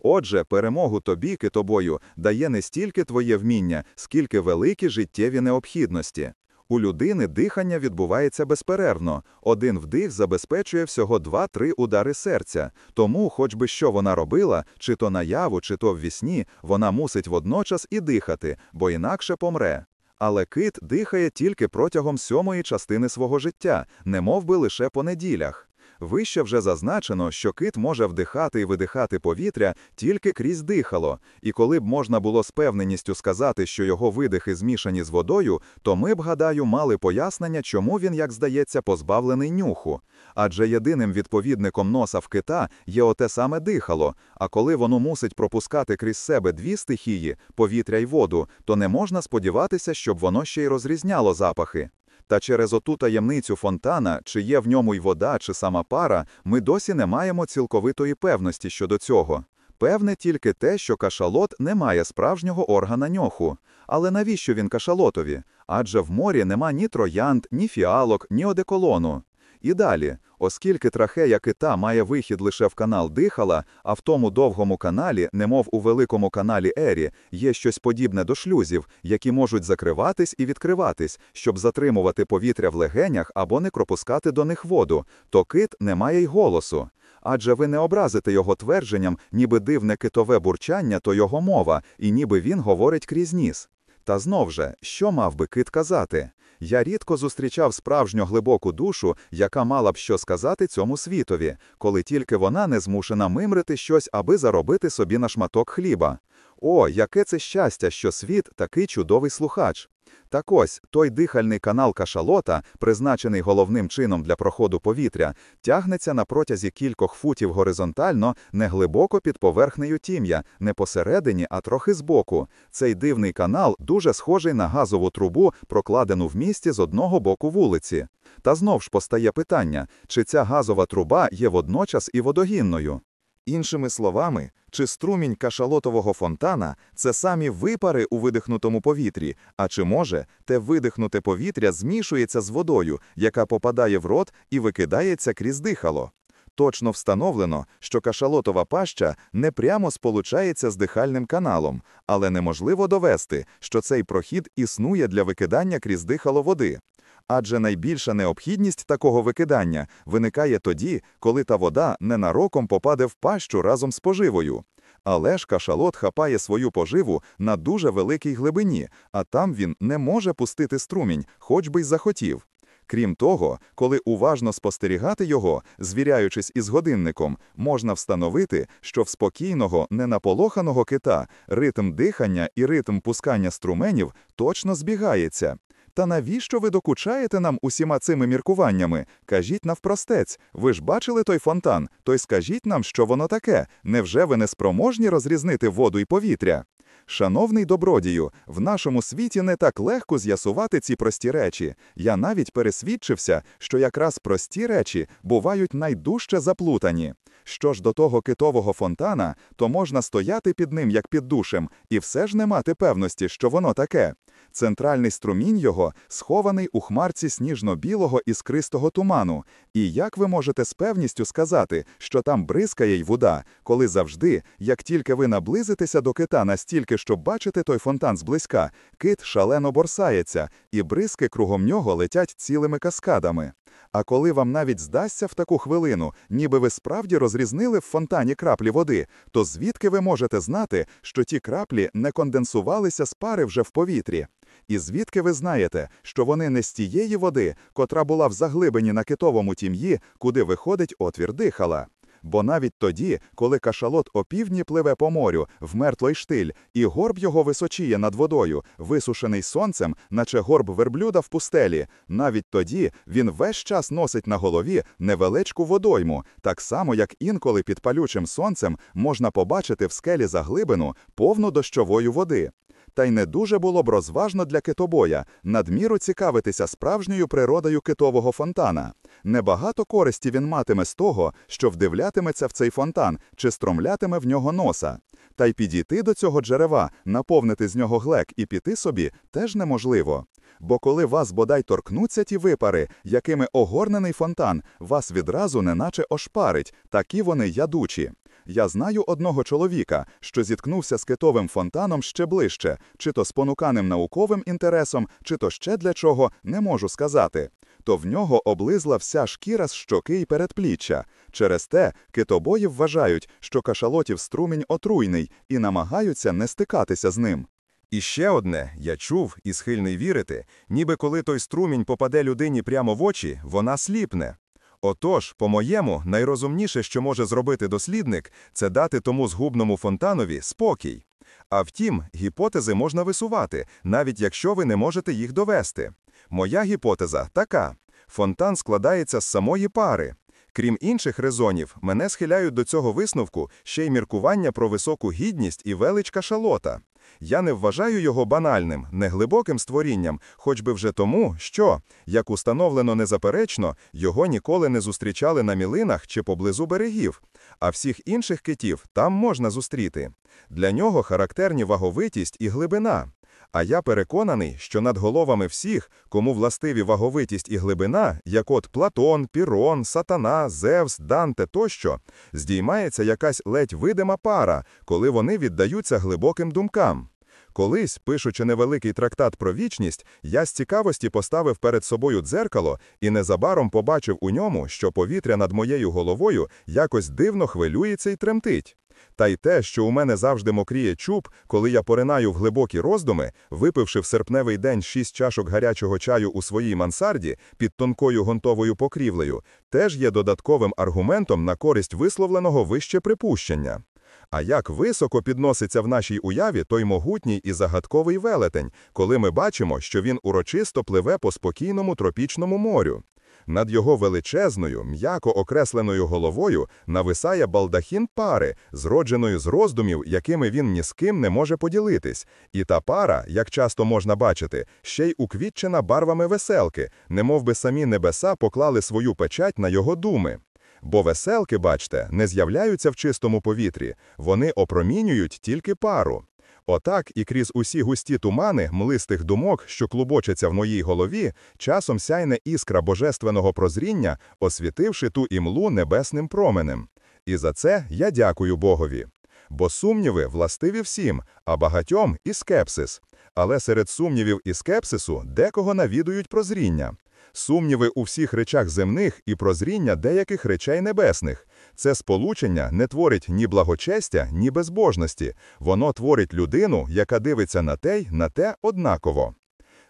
Отже, перемогу тобі, китобою, дає не стільки твоє вміння, скільки великі життєві необхідності. У людини дихання відбувається безперервно. Один вдих забезпечує всього 2-3 удари серця. Тому, хоч би що вона робила, чи то наяву, чи то в вісні, вона мусить водночас і дихати, бо інакше помре. Але кит дихає тільки протягом сьомої частини свого життя, не би лише по неділях. Вище вже зазначено, що кит може вдихати і видихати повітря тільки крізь дихало, і коли б можна було з певненістю сказати, що його видихи змішані з водою, то ми б, гадаю, мали пояснення, чому він, як здається, позбавлений нюху. Адже єдиним відповідником носа в кита є оте саме дихало, а коли воно мусить пропускати крізь себе дві стихії повітря й воду, то не можна сподіватися, щоб воно ще й розрізняло запахи. Та через оту таємницю фонтана, чи є в ньому й вода, чи сама пара, ми досі не маємо цілковитої певності щодо цього. Певне тільки те, що кашалот не має справжнього органа ньоху. Але навіщо він кашалотові? Адже в морі нема ні троянд, ні фіалок, ні одеколону. І далі, оскільки трахея кита має вихід лише в канал дихала, а в тому довгому каналі, немов у великому каналі Ері, є щось подібне до шлюзів, які можуть закриватись і відкриватись, щоб затримувати повітря в легенях або не пропускати до них воду, то кит не має й голосу. Адже ви не образите його твердженням, ніби дивне китове бурчання, то його мова, і ніби він говорить крізь ніс. Та знов же, що мав би кит казати? Я рідко зустрічав справжню глибоку душу, яка мала б що сказати цьому світові, коли тільки вона не змушена мимрити щось, аби заробити собі на шматок хліба. О, яке це щастя, що світ такий чудовий слухач! Так ось той дихальний канал кашалота, призначений головним чином для проходу повітря, тягнеться на протязі кількох футів горизонтально, не глибоко під поверхнею тім'я, не посередині, а трохи збоку. Цей дивний канал дуже схожий на газову трубу, прокладену в місті з одного боку вулиці. Та знов ж постає питання, чи ця газова труба є водночас і водогінною. Іншими словами, чи струмінь кашалотового фонтана це самі випари у видихнутому повітрі, а чи може те видихнуте повітря змішується з водою, яка попадає в рот і викидається крізь дихало? Точно встановлено, що кашалотова паща не прямо сполучається з дихальним каналом, але неможливо довести, що цей прохід існує для викидання крізь дихало води. Адже найбільша необхідність такого викидання виникає тоді, коли та вода ненароком попаде в пащу разом з поживою. Але ж кашалот хапає свою поживу на дуже великій глибині, а там він не може пустити струмінь, хоч би й захотів. Крім того, коли уважно спостерігати його, звіряючись із годинником, можна встановити, що в спокійного, ненаполоханого кита ритм дихання і ритм пускання струменів точно збігається. Та навіщо ви докучаєте нам усіма цими міркуваннями? Кажіть навпростець, ви ж бачили той фонтан, то й скажіть нам, що воно таке. Невже ви не спроможні розрізнити воду і повітря? Шановний добродію, в нашому світі не так легко з'ясувати ці прості речі. Я навіть пересвідчився, що якраз прості речі бувають найдужче заплутані. Що ж до того китового фонтана, то можна стояти під ним, як під душем, і все ж не мати певності, що воно таке. Центральний струмінь його схований у хмарці сніжно-білого іскристого туману. І як ви можете з певністю сказати, що там бризкає й вода, коли завжди, як тільки ви наблизитеся до кита настільки, щоб бачити той фонтан зблизька, кит шалено борсається, і бризки кругом нього летять цілими каскадами. А коли вам навіть здасться в таку хвилину, ніби ви справді розрізнили в фонтані краплі води, то звідки ви можете знати, що ті краплі не конденсувалися з пари вже в повітрі? І звідки ви знаєте, що вони не з тієї води, котра була в заглибині на китовому тім'ї, куди виходить отвір дихала? Бо навіть тоді, коли кашалот опівдні пливе по морю, в мертвий штиль, і горб його височіє над водою, висушений сонцем, наче горб верблюда в пустелі, навіть тоді він весь час носить на голові невеличку водойму, так само, як інколи під палючим сонцем можна побачити в скелі заглибину повну дощової води. Та й не дуже було б розважно для китобоя надміру цікавитися справжньою природою китового фонтана. Небагато користі він матиме з того, що вдивлятиметься в цей фонтан чи стромлятиме в нього носа. Та й підійти до цього джерела, наповнити з нього глек і піти собі теж неможливо. Бо коли вас бодай торкнуться ті випари, якими огорнений фонтан, вас відразу неначе ошпарить, такі вони ядучі. Я знаю одного чоловіка, що зіткнувся з китовим фонтаном ще ближче, чи то спонуканим науковим інтересом, чи то ще для чого, не можу сказати. То в нього облизла вся шкіра з щоки й передпліччя. Через те китобої вважають, що кашалотів струмінь отруйний, і намагаються не стикатися з ним. І ще одне я чув і схильний вірити, ніби коли той струмінь попаде людині прямо в очі, вона сліпне. Отож, по-моєму, найрозумніше, що може зробити дослідник, це дати тому згубному фонтанові спокій. А втім, гіпотези можна висувати, навіть якщо ви не можете їх довести. Моя гіпотеза така: фонтан складається з самої пари. Крім інших резонів, мене схиляють до цього висновку ще й міркування про високу гідність і велич кашалота. Я не вважаю його банальним, неглибоким створінням, хоч би вже тому, що, як установлено незаперечно, його ніколи не зустрічали на мілинах чи поблизу берегів, а всіх інших китів там можна зустріти. Для нього характерні ваговитість і глибина. А я переконаний, що над головами всіх, кому властиві ваговитість і глибина, як от Платон, Пірон, Сатана, Зевс, Данте тощо, здіймається якась ледь видима пара, коли вони віддаються глибоким думкам. Колись, пишучи невеликий трактат про вічність, я з цікавості поставив перед собою дзеркало і незабаром побачив у ньому, що повітря над моєю головою якось дивно хвилюється і тремтить. Та й те, що у мене завжди мокріє чуб, коли я поринаю в глибокі роздуми, випивши в серпневий день шість чашок гарячого чаю у своїй мансарді під тонкою гонтовою покрівлею, теж є додатковим аргументом на користь висловленого вище припущення. А як високо підноситься в нашій уяві той могутній і загадковий велетень, коли ми бачимо, що він урочисто пливе по спокійному тропічному морю. Над його величезною, м'яко окресленою головою нависає балдахін пари, зродженою з роздумів, якими він ні з ким не може поділитись. І та пара, як часто можна бачити, ще й уквітчена барвами веселки, немов би самі небеса поклали свою печать на його думи. Бо веселки, бачте, не з'являються в чистому повітрі, вони опромінюють тільки пару. Отак і крізь усі густі тумани млистих думок, що клубочаться в моїй голові, часом сяйне іскра божественного прозріння, освітивши ту імлу небесним променем. І за це я дякую Богові. Бо сумніви властиві всім, а багатьом і скепсис. Але серед сумнівів і скепсису декого навідують прозріння. Сумніви у всіх речах земних і прозріння деяких речей небесних. Це сполучення не творить ні благочестя, ні безбожності. Воно творить людину, яка дивиться на те й на те однаково.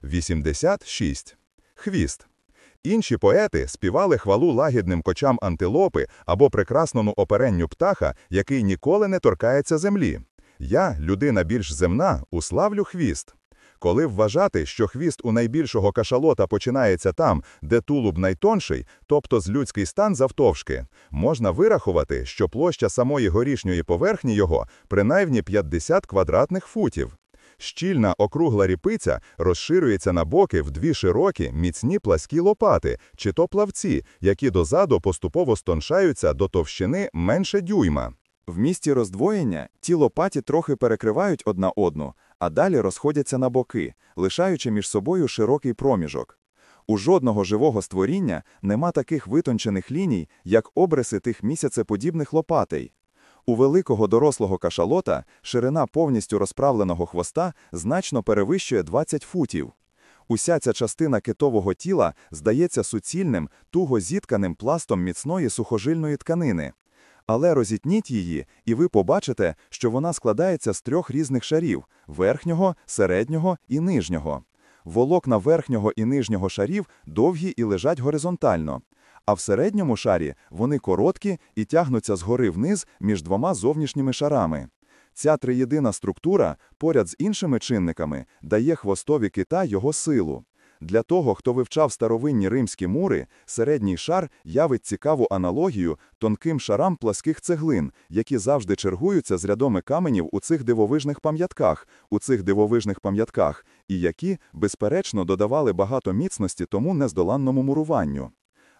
86. Хвіст. Інші поети співали хвалу лагідним кочам антилопи або прекрасному оперенню птаха, який ніколи не торкається землі. Я, людина більш земна, уславлю хвіст. Коли вважати, що хвіст у найбільшого кашалота починається там, де тулуб найтонший, тобто з людський стан завтовшки, можна вирахувати, що площа самої горішньої поверхні його принаймні 50 квадратних футів. Щільна округла ріпиця розширюється на боки в дві широкі, міцні пласкі лопати, чи то плавці, які дозаду поступово стоншаються до товщини менше дюйма. В місті роздвоєння ті лопаті трохи перекривають одна одну, а далі розходяться на боки, лишаючи між собою широкий проміжок. У жодного живого створіння нема таких витончених ліній, як обриси тих місяцеподібних лопатей. У великого дорослого кашалота ширина повністю розправленого хвоста значно перевищує 20 футів. Уся ця частина китового тіла здається суцільним, туго зітканим пластом міцної сухожильної тканини. Але розітніть її, і ви побачите, що вона складається з трьох різних шарів верхнього, середнього і нижнього. Волокна верхнього і нижнього шарів довгі і лежать горизонтально, а в середньому шарі вони короткі і тягнуться згори вниз між двома зовнішніми шарами. Ця триєдина структура, поряд з іншими чинниками, дає хвостові кита його силу. Для того, хто вивчав старовинні римські мури, середній шар явить цікаву аналогію тонким шарам пласких цеглин, які завжди чергуються з рядоми каменів у цих дивовижних пам'ятках, у цих дивовижних пам'ятках, і які, безперечно, додавали багато міцності тому нездоланному муруванню.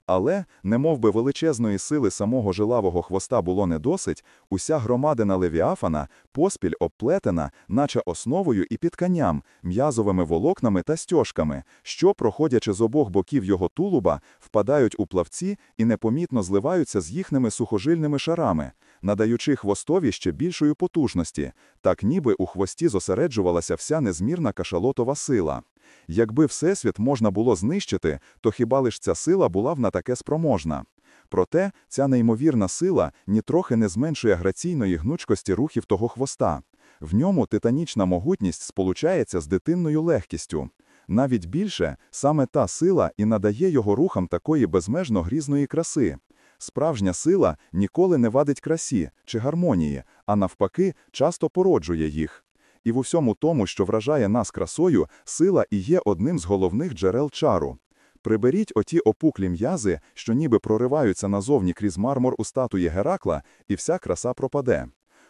Але, немов би величезної сили самого жилавого хвоста було не досить, уся громадина Левіафана поспіль обплетена, наче основою і підканням, м'язовими волокнами та стяжками, що, проходячи з обох боків його тулуба, впадають у плавці і непомітно зливаються з їхніми сухожильними шарами, надаючи хвостові ще більшої потужності, так ніби у хвості зосереджувалася вся незмірна кашалотова сила. Якби Всесвіт можна було знищити, то хіба лиш ця сила була б на таке спроможна? Проте ця неймовірна сила нітрохи не зменшує граційної гнучкості рухів того хвоста. В ньому титанічна могутність сполучається з дитинною легкістю. Навіть більше, саме та сила і надає його рухам такої безмежно грізної краси. Справжня сила ніколи не вадить красі чи гармонії, а навпаки, часто породжує їх. І в усьому тому, що вражає нас красою, сила і є одним з головних джерел чару. Приберіть оті опуклі м'язи, що ніби прориваються назовні крізь мармур у статуї Геракла, і вся краса пропаде.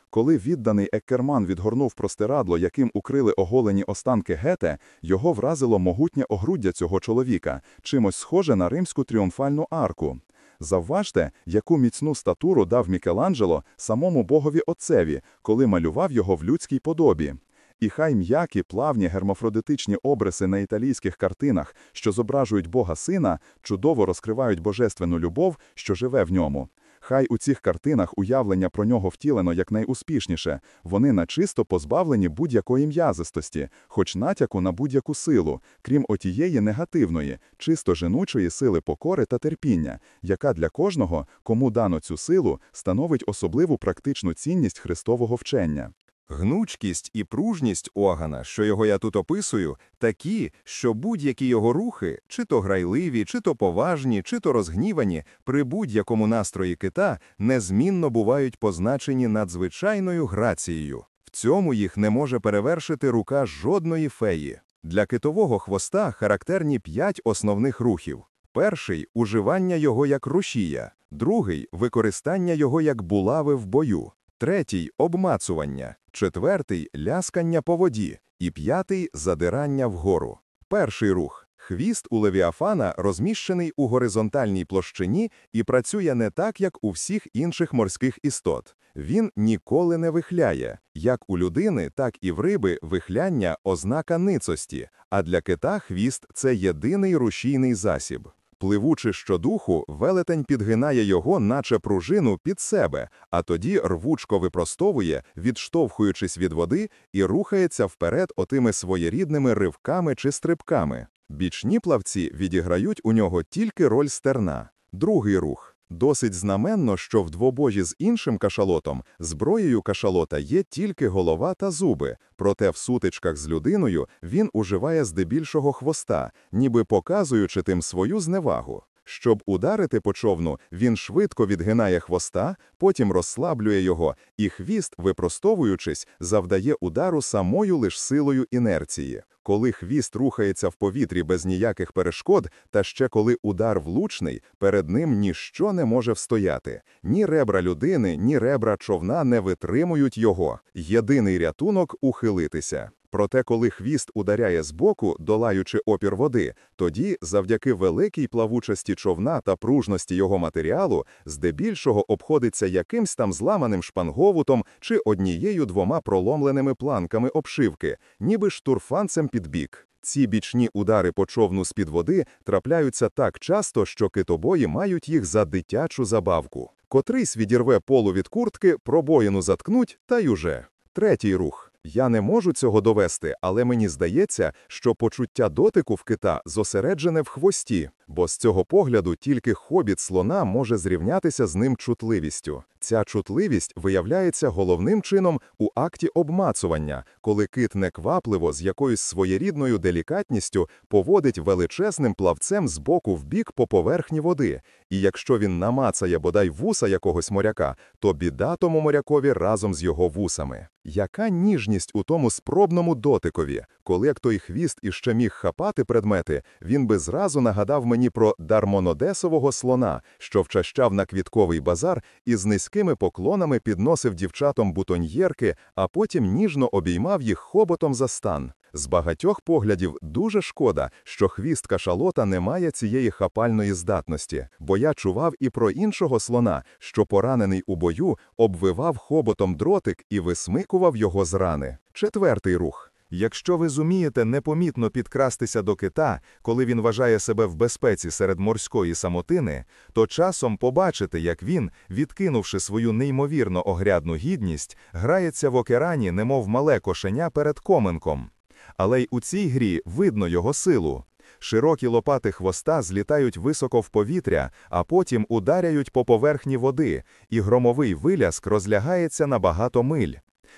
Коли відданий Еккерман відгорнув простирадло, яким укрили оголені останки Гете, його вразило могутнє огруддя цього чоловіка, чимось схоже на римську тріумфальну арку. Завважте, яку міцну статуру дав Мікеланджело самому богові отцеві, коли малював його в людській подобі. І хай м'які, плавні гермафродитичні обриси на італійських картинах, що зображують Бога Сина, чудово розкривають божественну любов, що живе в ньому. Хай у цих картинах уявлення про нього втілено якнайуспішніше, вони начисто позбавлені будь-якої м'язистості, хоч натяку на будь-яку силу, крім отієї негативної, чисто женучої сили покори та терпіння, яка для кожного, кому дано цю силу, становить особливу практичну цінність христового вчення. Гнучкість і пружність Огана, що його я тут описую, такі, що будь-які його рухи, чи то грайливі, чи то поважні, чи то розгнівані, при будь-якому настрої кита незмінно бувають позначені надзвичайною грацією. В цьому їх не може перевершити рука жодної феї. Для китового хвоста характерні п'ять основних рухів. Перший уживання його як рушія, другий використання його як булави в бою, третій обмацування, четвертий ляскання по воді, і п'ятий задирання вгору. Перший рух. Хвіст у левіафана розміщений у горизонтальній площині і працює не так, як у всіх інших морських істот. Він ніколи не вихляє. Як у людини, так і в риби вихляння ознака ницості, а для кита хвіст це єдиний рушійний засіб. Пливучи щодуху, велетень підгинає його, наче пружину, під себе, а тоді рвучко випростовує, відштовхуючись від води, і рухається вперед отими своєрідними ривками чи стрибками. Бічні плавці відіграють у нього тільки роль стерна. Другий рух. Досить знаменно, що в двобожі з іншим кашалотом зброєю кашалота є тільки голова та зуби, проте в сутичках з людиною він уживає здебільшого хвоста, ніби показуючи тим свою зневагу. Щоб ударити по човну, він швидко відгинає хвоста, потім розслаблює його, і хвіст, випростовуючись, завдає удару самою лиш силою інерції. Коли хвіст рухається в повітрі без ніяких перешкод, та ще коли удар влучний, перед ним ніщо не може встояти. Ні ребра людини, ні ребра човна не витримують його. Єдиний рятунок ухилитися. Проте, коли хвіст ударяє збоку, долаючи опір води, тоді, завдяки великій плавучості човна та пружності його матеріалу, здебільшого обходиться якимсь там зламаним шпанговутом чи однією-двома проломленими планками обшивки, ніби штурфанцем під бік. Ці бічні удари по човну з-під води трапляються так часто, що китобої мають їх за дитячу забавку. Котрийсь відірве полу від куртки, пробоїну заткнуть, та й уже. Третій рух. Я не можу цього довести, але мені здається, що почуття дотику в кита зосереджене в хвості, бо з цього погляду тільки хобіт слона може зрівнятися з ним чутливістю. Ця чутливість виявляється головним чином у акті обмацування, коли кит неквапливо з якоюсь своєрідною делікатністю поводить величезним плавцем з боку в бік по поверхні води, і якщо він намацає бодай вуса якогось моряка, то біда тому морякові разом з його вусами. Яка ніжність у тому спробному дотикові, коли як той хвіст іще міг хапати предмети, він би зразу нагадав мені про дармонодесового слона, що вчащав на квітковий базар і з низькими поклонами підносив дівчатам бутоньєрки, а потім ніжно обіймав їх хоботом за стан. З багатьох поглядів дуже шкода, що хвіст кашалота не має цієї хапальної здатності, бо я чував і про іншого слона, що поранений у бою обвивав хоботом дротик і висмикував його з рани. Четвертий рух. Якщо ви зумієте непомітно підкрастися до кита, коли він вважає себе в безпеці серед морської самотини, то часом побачите, як він, відкинувши свою неймовірно огрядну гідність, грається в океані, немов мале кошеня перед коменком. Але й у цій грі видно його силу. Широкі лопати хвоста злітають високо в повітря, а потім ударяють по поверхні води, і громовий виляск розлягається на багато миль.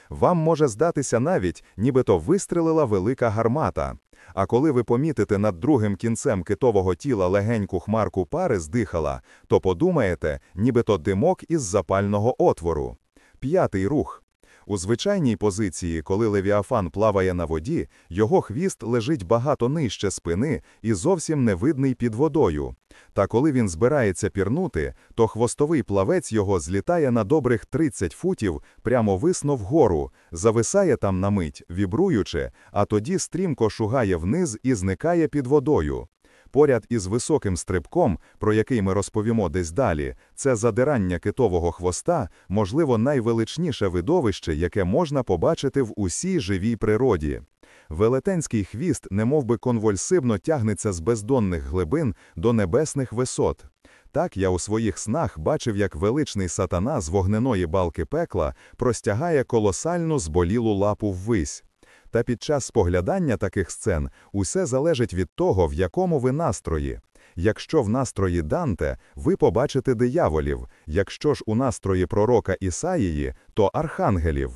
Вам може здатися навіть, нібито вистрелила велика гармата. А коли ви помітите над другим кінцем китового тіла легеньку хмарку пари здихала, то подумаєте, нібито димок із запального отвору. П'ятий рух. У звичайній позиції, коли левіафан плаває на воді, його хвіст лежить багато нижче спини і зовсім не видний під водою. Та коли він збирається пірнути, то хвостовий плавець його злітає на добрих 30 футів прямо висно вгору, зависає там на мить, вібруючи, а тоді стрімко шугає вниз і зникає під водою. Поряд із високим стрибком, про який ми розповімо десь далі, це задирання китового хвоста, можливо, найвеличніше видовище, яке можна побачити в усій живій природі. Велетенський хвіст немовби конвульсивно тягнеться з бездонних глибин до небесних висот. Так я у своїх снах бачив, як величний сатана з вогненої балки пекла простягає колосальну зболілу лапу ввись. Та під час споглядання таких сцен усе залежить від того, в якому ви настрої. Якщо в настрої Данте, ви побачите дияволів, якщо ж у настрої пророка Ісаїї, то архангелів.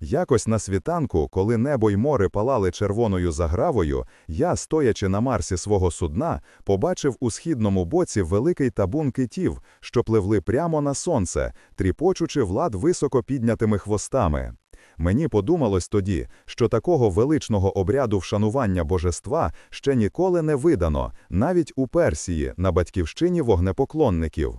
Якось на світанку, коли небо й море палали червоною загравою, я, стоячи на марсі свого судна, побачив у східному боці великий табун китів, що пливли прямо на сонце, тріпочучи влад високо піднятими хвостами. Мені подумалось тоді, що такого величного обряду вшанування божества ще ніколи не видано, навіть у Персії, на батьківщині вогнепоклонників.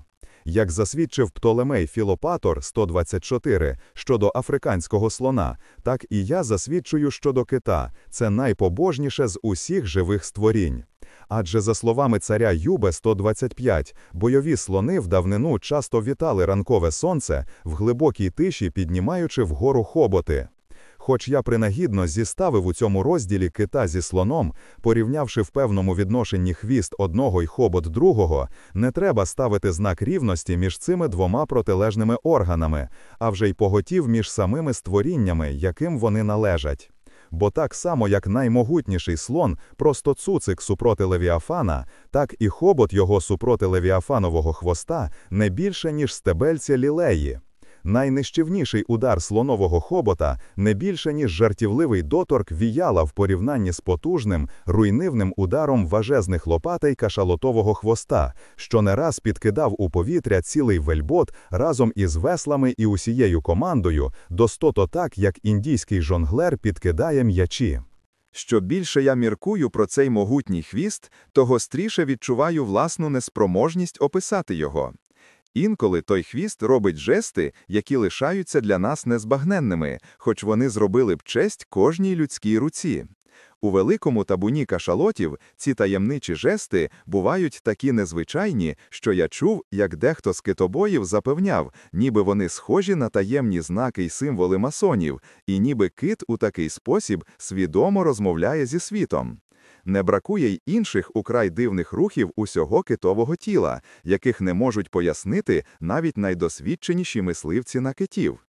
Як засвідчив Птолемей Філопатор 124 щодо африканського слона, так і я засвідчую щодо кита це найпобожніше з усіх живих створінь. Адже, за словами царя Юбе 125, бойові слони в давнину часто вітали ранкове сонце в глибокій тиші, піднімаючи вгору хоботи. Хоч я принагідно зіставив у цьому розділі кита зі слоном, порівнявши в певному відношенні хвіст одного й хобот другого, не треба ставити знак рівності між цими двома протилежними органами, а вже й поготів між самими створіннями, яким вони належать. Бо так само, як наймогутніший слон, просто цуцик супроти левіафана, так і хобот його супроти левіафанового хвоста не більше, ніж стебельця лілеї. Найнищівніший удар слонового хобота не більше, ніж жартівливий доторк віяла в порівнянні з потужним, руйнивним ударом важезних лопатей кашалотового хвоста, що не раз підкидав у повітря цілий вельбот разом із веслами і усією командою, достото так, як індійський жонглер підкидає м'ячі. Що більше я міркую про цей могутній хвіст, то гостріше відчуваю власну неспроможність описати його. Інколи той хвіст робить жести, які лишаються для нас незбагненними, хоч вони зробили б честь кожній людській руці. У великому табуні кашалотів ці таємничі жести бувають такі незвичайні, що я чув, як дехто з китобоїв запевняв, ніби вони схожі на таємні знаки й символи масонів, і ніби кит у такий спосіб свідомо розмовляє зі світом. Не бракує й інших украй дивних рухів усього китового тіла, яких не можуть пояснити навіть найдосвідченіші мисливці на китів.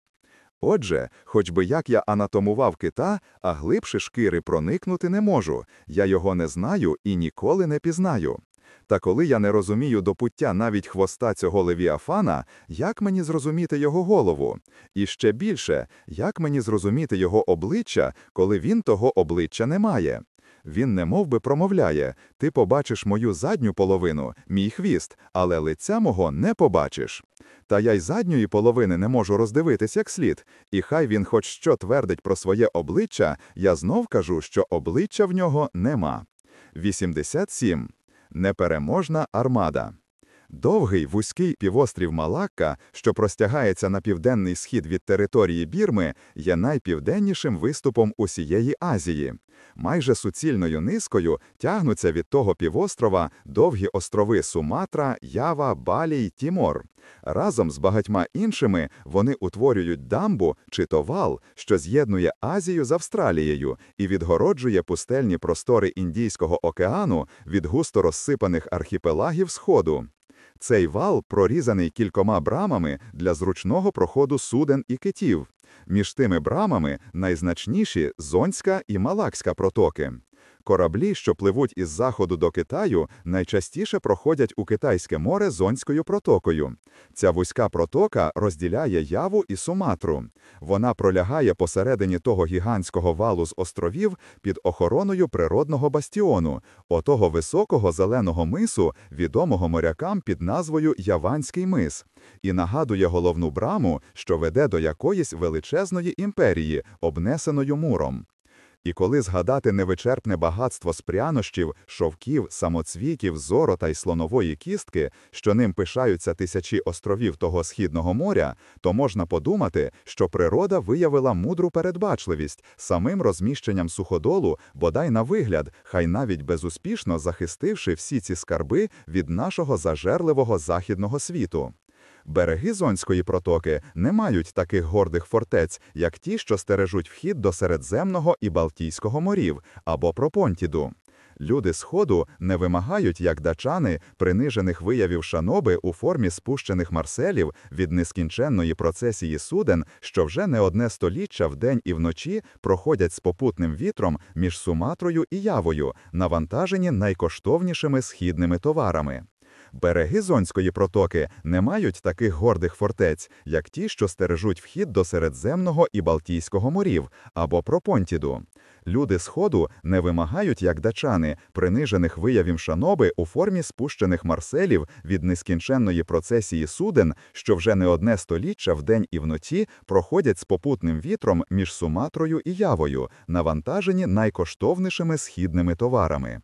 Отже, хоч би як я анатомував кита, а глибше шкіри проникнути не можу, я його не знаю і ніколи не пізнаю. Та коли я не розумію до пуття навіть хвоста цього левіафана, як мені зрозуміти його голову? І ще більше, як мені зрозуміти його обличчя, коли він того обличчя не має? Він не мов би промовляє ти побачиш мою задню половину, мій хвіст, але лиця мого не побачиш. Та я й задньої половини не можу роздивитись як слід, і хай він хоч що твердить про своє обличчя, я знов кажу, що обличчя в нього нема. 87. Непереможна армада. Довгий вузький півострів Малакка, що простягається на південний схід від території Бірми, є найпівденнішим виступом усієї Азії. Майже суцільною низкою тягнуться від того півострова довгі острови Суматра, Ява, Балі й Тімор. Разом з багатьма іншими вони утворюють дамбу чи товал, що з'єднує Азію з Австралією і відгороджує пустельні простори Індійського океану від густо розсипаних архіпелагів Сходу. Цей вал прорізаний кількома брамами для зручного проходу суден і китів. Між тими брамами найзначніші Зонська і Малакська протоки. Кораблі, що пливуть із заходу до Китаю, найчастіше проходять у Китайське море Зонською протокою. Ця вузька протока розділяє Яву і Суматру. Вона пролягає посередині того гігантського валу з островів під охороною природного бастіону, отого високого зеленого мису, відомого морякам під назвою Яванський мис, і нагадує головну браму, що веде до якоїсь величезної імперії, обнесеною муром. І коли згадати невичерпне багатство спрянощів, шовків, самоцвітів, зорота й слонової кістки, що ним пишаються тисячі островів того східного моря, то можна подумати, що природа виявила мудру передбачливість самим розміщенням суходолу, бодай на вигляд, хай навіть безуспішно захистивши всі ці скарби від нашого зажерливого західного світу. Береги Зонської протоки не мають таких гордих фортець, як ті, що стережуть вхід до Середземного і Балтійського морів або Пропонтіду. Люди Сходу не вимагають, як дачани, принижених виявів шаноби у формі спущених марселів від нескінченної процесії суден, що вже не одне століття вдень і вночі проходять з попутним вітром між Суматрою і Явою, навантажені найкоштовнішими східними товарами. Береги Зонської протоки не мають таких гордих фортець, як ті, що стережуть вхід до Середземного і Балтійського морів або Пропонтіду. Люди Сходу не вимагають, як дачани, принижених виявів шаноби у формі спущених марселів від нескінченної процесії суден, що вже не одне століття вдень і вночі проходять з попутним вітром між Суматрою і Явою, навантажені найкоштовнішими східними товарами.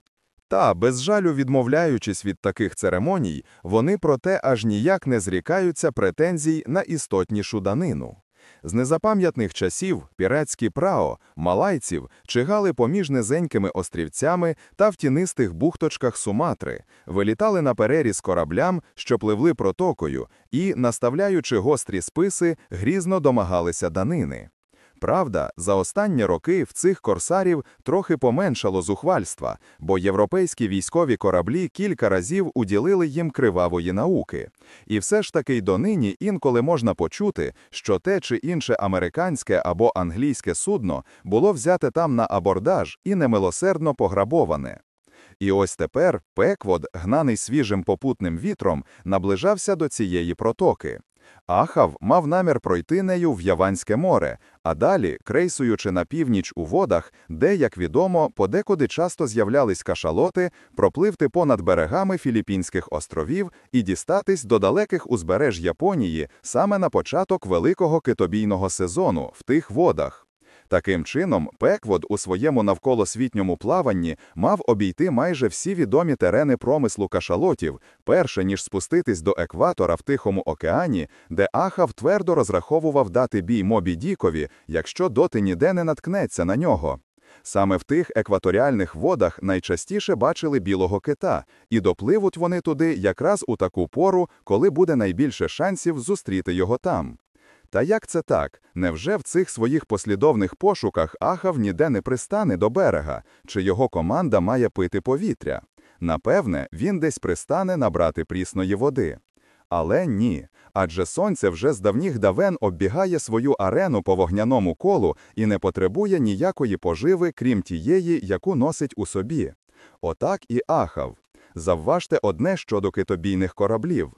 Та, без жалю відмовляючись від таких церемоній, вони проте аж ніяк не зрікаються претензій на істотнішу данину. З незапам'ятних часів піратські прао, малайців чигали поміж низенькими острівцями та в тінистих бухточках Суматри, вилітали на переріз кораблям, що пливли протокою, і, наставляючи гострі списи, грізно домагалися данини. Правда, за останні роки в цих корсарів трохи поменшало зухвальства, бо європейські військові кораблі кілька разів уділили їм кривавої науки. І все ж таки й донині інколи можна почути, що те чи інше американське або англійське судно було взяте там на абордаж і немилосердно пограбоване. І ось тепер Пеквод, гнаний свіжим попутним вітром, наближався до цієї протоки. Ахав мав намір пройти нею в Яванське море, а далі, крейсуючи на північ у водах, де, як відомо, подекуди часто з'являлись кашалоти, пропливти понад берегами Філіппінських островів і дістатись до далеких узбереж Японії саме на початок великого китобійного сезону в тих водах. Таким чином, Пеквод у своєму навколосвітньому плаванні мав обійти майже всі відомі терени промислу кашалотів, перше ніж спуститись до екватора в Тихому океані, де Ахав твердо розраховував дати бій Мобі Дікові, якщо доти ніде не наткнеться на нього. Саме в тих екваторіальних водах найчастіше бачили білого кита, і допливуть вони туди якраз у таку пору, коли буде найбільше шансів зустріти його там. Та як це так? Невже в цих своїх послідовних пошуках Ахав ніде не пристане до берега, чи його команда має пити повітря? Напевне, він десь пристане набрати прісної води. Але ні, адже сонце вже з давніх давен оббігає свою арену по вогняному колу і не потребує ніякої поживи, крім тієї, яку носить у собі. Отак і Ахав. Завважте одне щодо китобійних кораблів.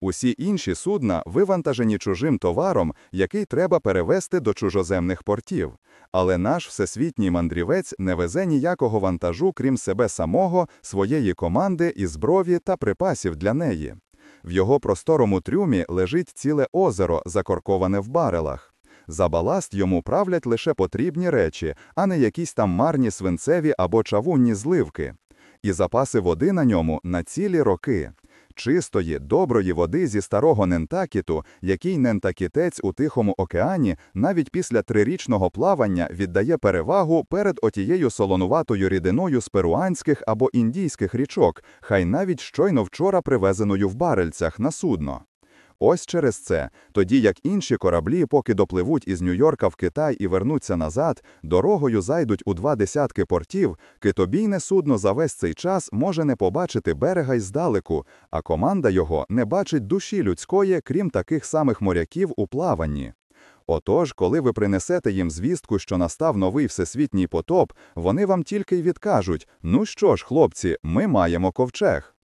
Усі інші судна вивантажені чужим товаром, який треба перевезти до чужоземних портів. Але наш всесвітній мандрівець не везе ніякого вантажу, крім себе самого, своєї команди і зброві та припасів для неї. В його просторому трюмі лежить ціле озеро, закорковане в барелах. За баласт йому правлять лише потрібні речі, а не якісь там марні свинцеві або чавунні зливки. І запаси води на ньому на цілі роки. Чистої, доброї води зі старого Нентакіту, який нентакітець у Тихому океані навіть після трирічного плавання віддає перевагу перед отією солонуватою рідиною з перуанських або індійських річок, хай навіть щойно вчора привезеною в барельцях на судно. Ось через це, тоді як інші кораблі, поки допливуть із Нью-Йорка в Китай і вернуться назад, дорогою зайдуть у два десятки портів, китобійне судно за весь цей час може не побачити берега й здалеку, а команда його не бачить душі людської, крім таких самих моряків у плаванні. Отож, коли ви принесете їм звістку, що настав новий всесвітній потоп, вони вам тільки й відкажуть: ну що ж, хлопці, ми маємо ковчег.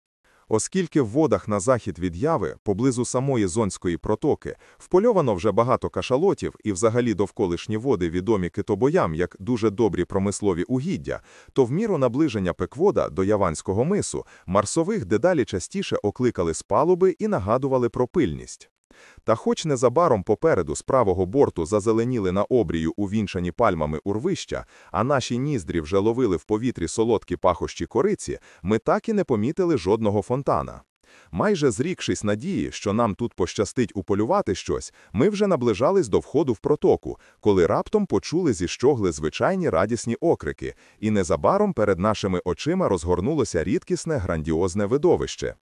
Оскільки в водах на захід від Яви, поблизу самої Зонської протоки, впольовано вже багато кашалотів і взагалі довколишні води відомі китобоям як дуже добрі промислові угіддя, то в міру наближення Пеквода до Яванського мису марсових дедалі частіше окликали з палуби і нагадували про пильність. Та хоч незабаром попереду з правого борту зазеленіли на обрію увінчані пальмами урвища, а наші ніздрі вже ловили в повітрі солодкі пахощі кориці, ми так і не помітили жодного фонтана. Майже зрікшись надії, що нам тут пощастить уполювати щось, ми вже наближались до входу в протоку, коли раптом почули зі щогли звичайні радісні окрики, і незабаром перед нашими очима розгорнулося рідкісне грандіозне видовище.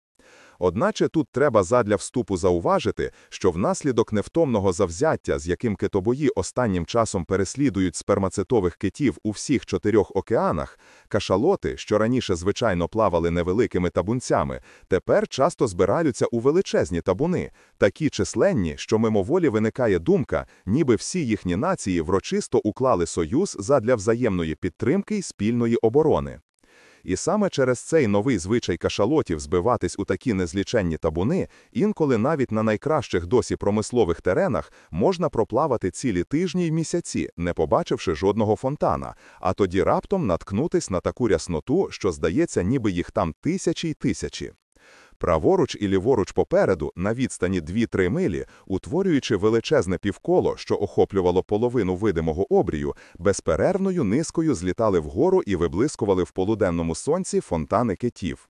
Одначе тут треба задля вступу зауважити, що внаслідок невтомного завзяття, з яким китобої останнім часом переслідують спермацетових китів у всіх чотирьох океанах, кашалоти, що раніше звичайно плавали невеликими табунцями, тепер часто збираються у величезні табуни, такі численні, що мимоволі виникає думка, ніби всі їхні нації врочисто уклали союз задля взаємної підтримки й спільної оборони. І саме через цей новий звичай кашалотів збиватись у такі незліченні табуни, інколи навіть на найкращих досі промислових теренах можна проплавати цілі тижні й місяці, не побачивши жодного фонтана, а тоді раптом наткнутись на таку рясноту, що здається, ніби їх там тисячі й тисячі. Праворуч і ліворуч попереду, на відстані 2-3 милі, утворюючи величезне півколо, що охоплювало половину видимого обрію, безперервною низкою злітали вгору і виблискували в полуденному сонці фонтани китів.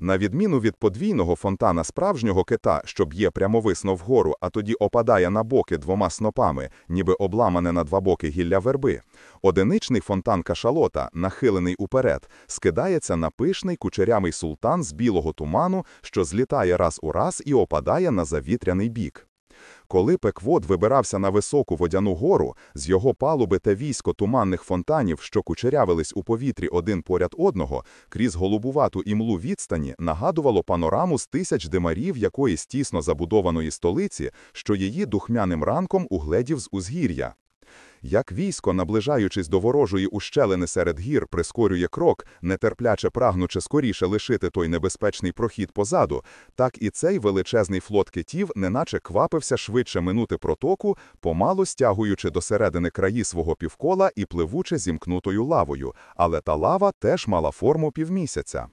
На відміну від подвійного фонтана справжнього кита, що б'є прямовисно вгору, а тоді опадає на боки двома снопами, ніби обламане на два боки гілля верби, одиничний фонтан кашалота, нахилений уперед, скидається на пишний кучерямий султан з білого туману, що злітає раз у раз і опадає на завітряний бік. Коли Пеквод вибирався на високу водяну гору, з його палуби та військо туманних фонтанів, що кучерявились у повітрі один поряд одного, крізь голубувату імлу відстані, нагадувало панораму з тисяч димарів якоїсь тісно забудованої столиці, що її духмяним ранком угледів з узгір'я. Як військо, наближаючись до ворожої ущелини серед гір, прискорює крок, нетерпляче прагнучи скоріше лишити той небезпечний прохід позаду, так і цей величезний флот китів неначе квапився швидше минути протоку, помало стягуючи до середини краї свого півкола і пливучи зімкнутою лавою, але та лава теж мала форму півмісяця.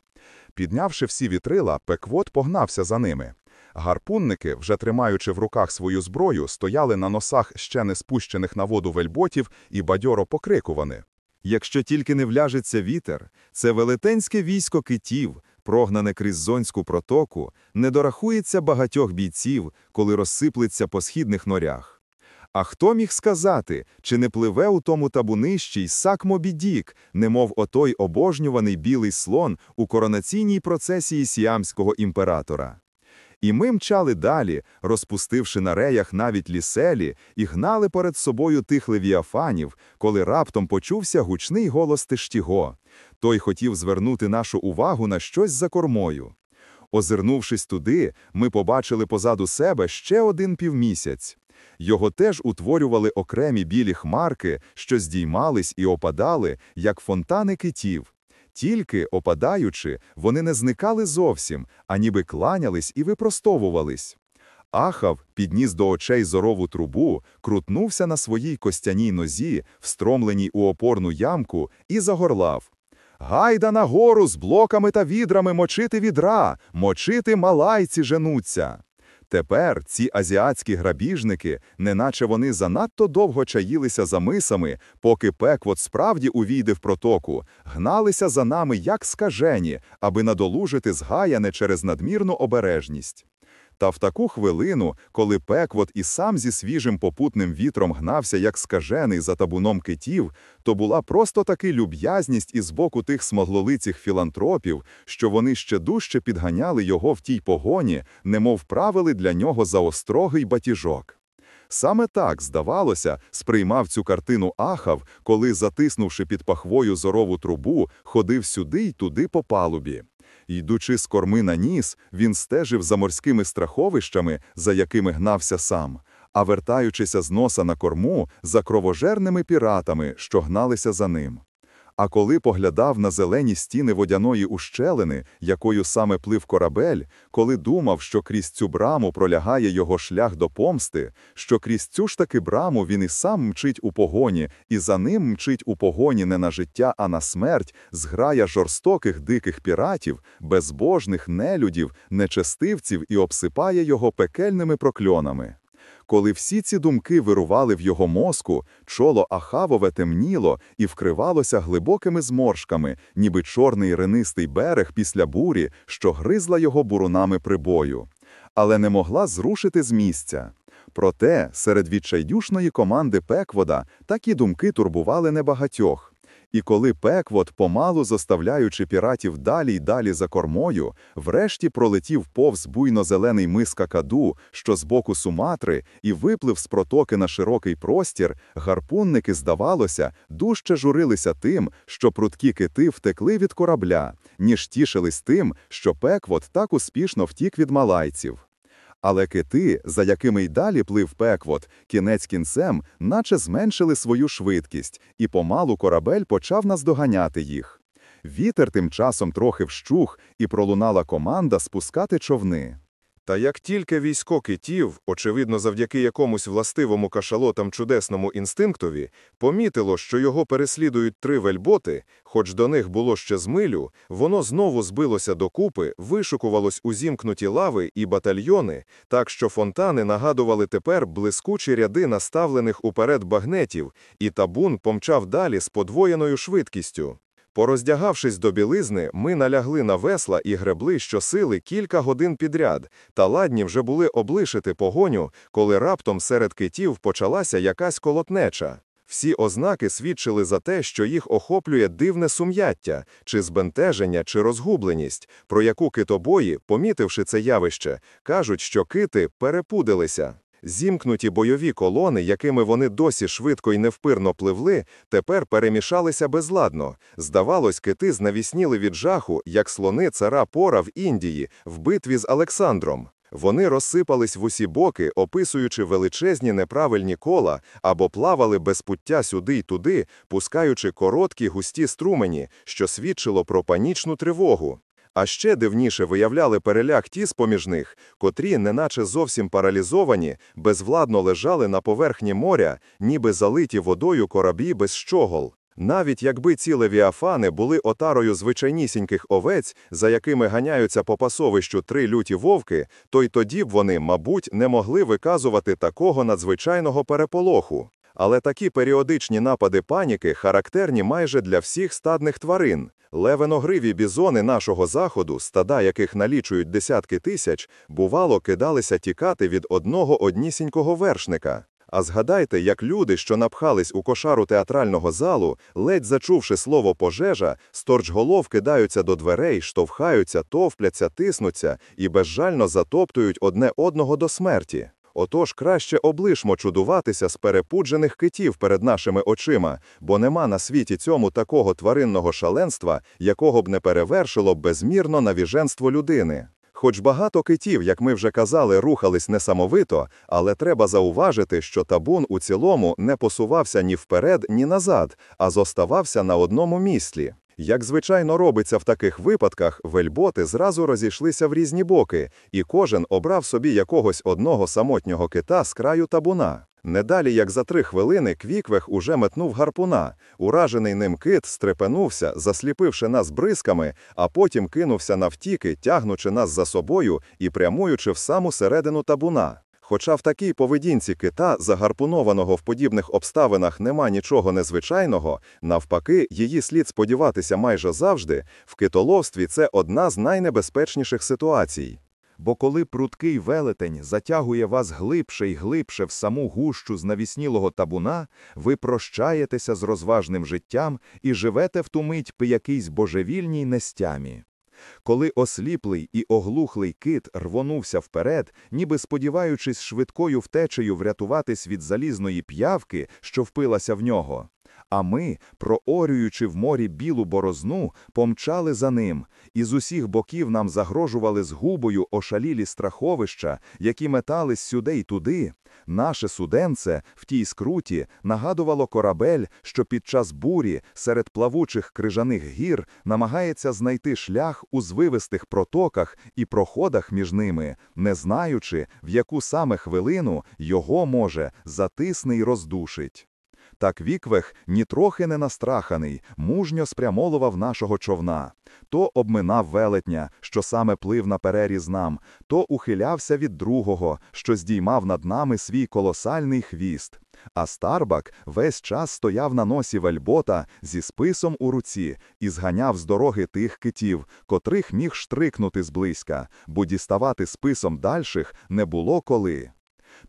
Піднявши всі вітрила, Пеквот погнався за ними. Гарпунники, вже тримаючи в руках свою зброю, стояли на носах ще не спущених на воду вельботів і бадьоро покрикували. Якщо тільки не вляжеться вітер, це велетенське військо китів, прогнане крізь Зонську протоку, не дорахується багатьох бійців, коли розсиплеться по східних норях. А хто міг сказати, чи не пливе у тому табунищі й сак Мобідік, немов отой обожнюваний білий слон у коронаційній процесії сіамського імператора? І ми мчали далі, розпустивши на реях навіть ліселі, і гнали перед собою тих левіафанів, коли раптом почувся гучний голос Тештіго. Той хотів звернути нашу увагу на щось за кормою. Озирнувшись туди, ми побачили позаду себе ще один півмісяць. Його теж утворювали окремі білі хмарки, що здіймались і опадали, як фонтани китів. Тільки, опадаючи, вони не зникали зовсім, а ніби кланялись і випростовувались. Ахав підніс до очей зорову трубу, крутнувся на своїй костяній нозі, встромленій у опорну ямку, і загорлав. Гайда на гору з блоками та відрами мочити відра, мочити малайці женуться. Тепер ці азіатські грабіжники, неначе вони занадто довго чаїлися за мисами, поки пеквот справді увійде в протоку, гналися за нами як скажені, аби надолужити згаяне через надмірну обережність. Та в таку хвилину, коли пеквот і сам зі свіжим попутним вітром гнався, як скажений за табуном китів, то була просто таки люб'язність із боку тих смоглолиціх філантропів, що вони ще дужче підганяли його в тій погоні, немов правили для нього за острогий батіжок. Саме так, здавалося, сприймав цю картину Ахав, коли, затиснувши під пахвою зорову трубу, ходив сюди й туди по палубі. Йдучи з корми на ніс, він стежив за морськими страховищами, за якими гнався сам, а вертаючися з носа на корму за кровожерними піратами, що гналися за ним. А коли поглядав на зелені стіни водяної ущелини, якою саме плив корабель, коли думав, що крізь цю браму пролягає його шлях до помсти, що крізь цю ж таки браму він і сам мчить у погоні, і за ним мчить у погоні не на життя, а на смерть, зграя жорстоких диких піратів, безбожних нелюдів, нечестивців і обсипає його пекельними прокльонами. Коли всі ці думки вирували в його мозку, чоло Ахавове темніло і вкривалося глибокими зморшками, ніби чорний ренистий берег після бурі, що гризла його бурунами прибою. Але не могла зрушити з місця. Проте серед відчайдушної команди Пеквода такі думки турбували небагатьох. І коли Пеквот, помалу заставляючи піратів далі й далі за кормою, врешті пролетів повз буйно-зелений мис Какаду, що з боку Суматри, і виплив з протоки на широкий простір, гарпунники, здавалося, дужче журилися тим, що прудкі кити втекли від корабля, ніж тішились тим, що Пеквот так успішно втік від малайців. Але кити, за якими й далі плив пеквот, кінець кінцем, наче зменшили свою швидкість, і помалу корабель почав наздоганяти їх. Вітер тим часом трохи вщух, і пролунала команда спускати човни. Та як тільки військо китів, очевидно завдяки якомусь властивому кашалотам чудесному інстинктові, помітило, що його переслідують три вельботи, хоч до них було ще з милю, воно знову збилося докупи, вишукувалось у зімкнуті лави і батальйони, так що фонтани нагадували тепер блискучі ряди наставлених уперед багнетів, і табун помчав далі з подвоєною швидкістю. Пороздягавшись до білизни, ми налягли на весла і гребли щосили кілька годин підряд, та ладні вже були облишити погоню, коли раптом серед китів почалася якась колотнеча. Всі ознаки свідчили за те, що їх охоплює дивне сум'яття, чи збентеження, чи розгубленість, про яку китобої, помітивши це явище, кажуть, що кити перепудилися. Зімкнуті бойові колони, якими вони досі швидко і невпирно пливли, тепер перемішалися безладно. Здавалось, кити знавісніли від жаху, як слони цара Пора в Індії в битві з Олександром. Вони розсипались в усі боки, описуючи величезні неправильні кола, або плавали без пуття сюди й туди, пускаючи короткі густі струмені, що свідчило про панічну тривогу. А ще дивніше виявляли переляк ті з-поміж них, котрі, неначе зовсім паралізовані, безвладно лежали на поверхні моря, ніби залиті водою кораблі без щогол. Навіть якби ці левіафани були отарою звичайнісіньких овець, за якими ганяються по пасовищу три люті вовки, то й тоді б вони, мабуть, не могли виказувати такого надзвичайного переполоху. Але такі періодичні напади паніки характерні майже для всіх стадних тварин. Левеногриві бізони нашого заходу, стада яких налічують десятки тисяч, бувало кидалися тікати від одного однісінького вершника. А згадайте, як люди, що напхались у кошару театрального залу, ледь зачувши слово пожежа, сторчголов кидаються до дверей, штовхаються, товпляться, тиснуться і безжально затоптують одне одного до смерті. Отож краще облишмо чудуватися з перепуджених китів перед нашими очима, бо нема на світі цьому такого тваринного шаленства, якого б не перевершило безмірно навіженство людини. Хоч багато китів, як ми вже казали, рухались несамовито, але треба зауважити, що табун у цілому не посувався ні вперед, ні назад, а зоставався на одному місці. Як звичайно робиться в таких випадках, вельботи зразу розійшлися в різні боки, і кожен обрав собі якогось одного самотнього кита з краю табуна. Недалі, як за три хвилини, Квіквех уже метнув гарпуна. Уражений ним кит стрепенувся, засліпивши нас бризками, а потім кинувся навтіки, тягнучи нас за собою і прямуючи в саму середину табуна. Хоча в такій поведінці кита, загарпунованого в подібних обставинах, нема нічого незвичайного, навпаки, її слід сподіватися майже завжди, в китоловстві це одна з найнебезпечніших ситуацій. Бо коли пруткий велетень затягує вас глибше й глибше в саму гущу знавіснілого табуна, ви прощаєтеся з розважним життям і живете в ту мить по якійсь божевільній нестямі. Коли осліплий і оглухлий кит рвонувся вперед, ніби сподіваючись швидкою втечею врятуватись від залізної п'явки, що впилася в нього, а ми, проорюючи в морі білу борозну, помчали за ним, і з усіх боків нам загрожували згубою ошалілі страховища, які метались сюди й туди. Наше суденце в тій скруті нагадувало корабель, що під час бурі серед плавучих крижаних гір намагається знайти шлях у звивистих протоках і проходах між ними, не знаючи, в яку саме хвилину його може затисне й роздушить. Так Віквех, нітрохи не настраханий, мужньо спрямовував нашого човна. То обминав велетня, що саме плив на переріз нам, то ухилявся від другого, що здіймав над нами свій колосальний хвіст. А Старбак весь час стояв на носі вельбота зі списом у руці і зганяв з дороги тих китів, котрих міг штрикнути зблизька, бо діставати списом дальших не було коли.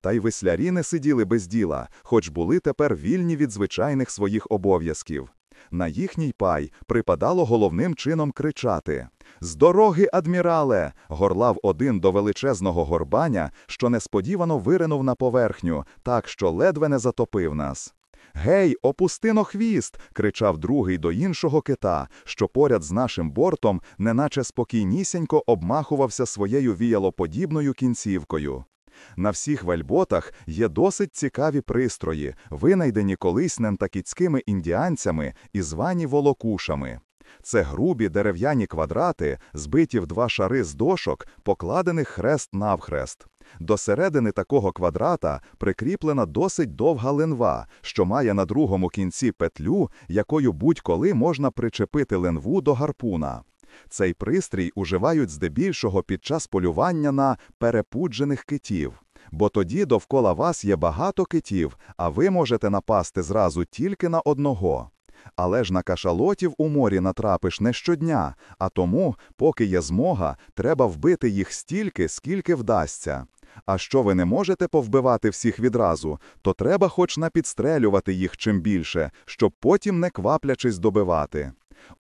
Та й веслярі не сиділи без діла, хоч були тепер вільні від звичайних своїх обов'язків. На їхній пай припадало головним чином кричати З дороги, адмірале! горлав один до величезного горбаня, що несподівано виринув на поверхню, так що ледве не затопив нас. Гей, опустино хвіст! кричав другий до іншого кита, що поряд з нашим бортом, неначе спокійнісінько обмахувався своєю віялоподібною кінцівкою. На всіх вельботах є досить цікаві пристрої, винайдені колись нентакітськими індіанцями і звані волокушами. Це грубі дерев'яні квадрати, збиті в два шари з дошок, покладених хрест навхрест. До середини такого квадрата прикріплена досить довга ленва, що має на другому кінці петлю, якою будь-коли можна причепити ленву до гарпуна. Цей пристрій уживають здебільшого під час полювання на перепуджених китів, бо тоді довкола вас є багато китів, а ви можете напасти зразу тільки на одного. Але ж на кашалотів у морі натрапиш не щодня, а тому, поки є змога, треба вбити їх стільки, скільки вдасться. А що ви не можете повбивати всіх відразу, то треба хоч напідстрелювати їх чим більше, щоб потім не кваплячись добивати.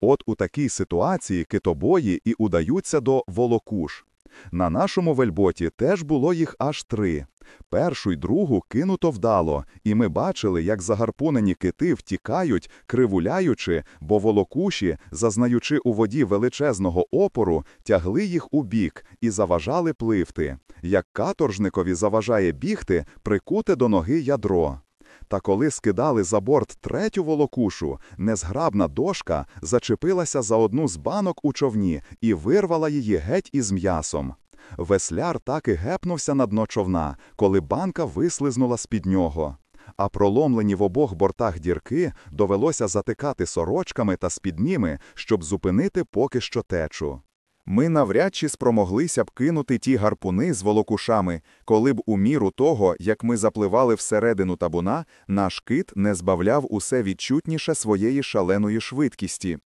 От у такій ситуації китобої і удаються до волокуш. На нашому вельботі теж було їх аж три. Першу й другу кинуто вдало, і ми бачили, як загарпунені кити втікають, кривуляючи, бо волокуші, зазнаючи у воді величезного опору, тягли їх у бік і заважали пливти. Як каторжникові заважає бігти, прикуте до ноги ядро. Та коли скидали за борт третю волокушу, незграбна дошка зачепилася за одну з банок у човні і вирвала її геть із м'ясом. Весляр так і гепнувся на дно човна, коли банка вислизнула з-під нього. а проломлені в обох бортах дірки довелося затикати сорочками та спідніми, щоб зупинити поки що течу. Ми навряд чи спромоглися б кинути ті гарпуни з волокушами, коли б у міру того, як ми запливали всередину табуна, наш кит не збавляв усе відчутніше своєї шаленої швидкісті.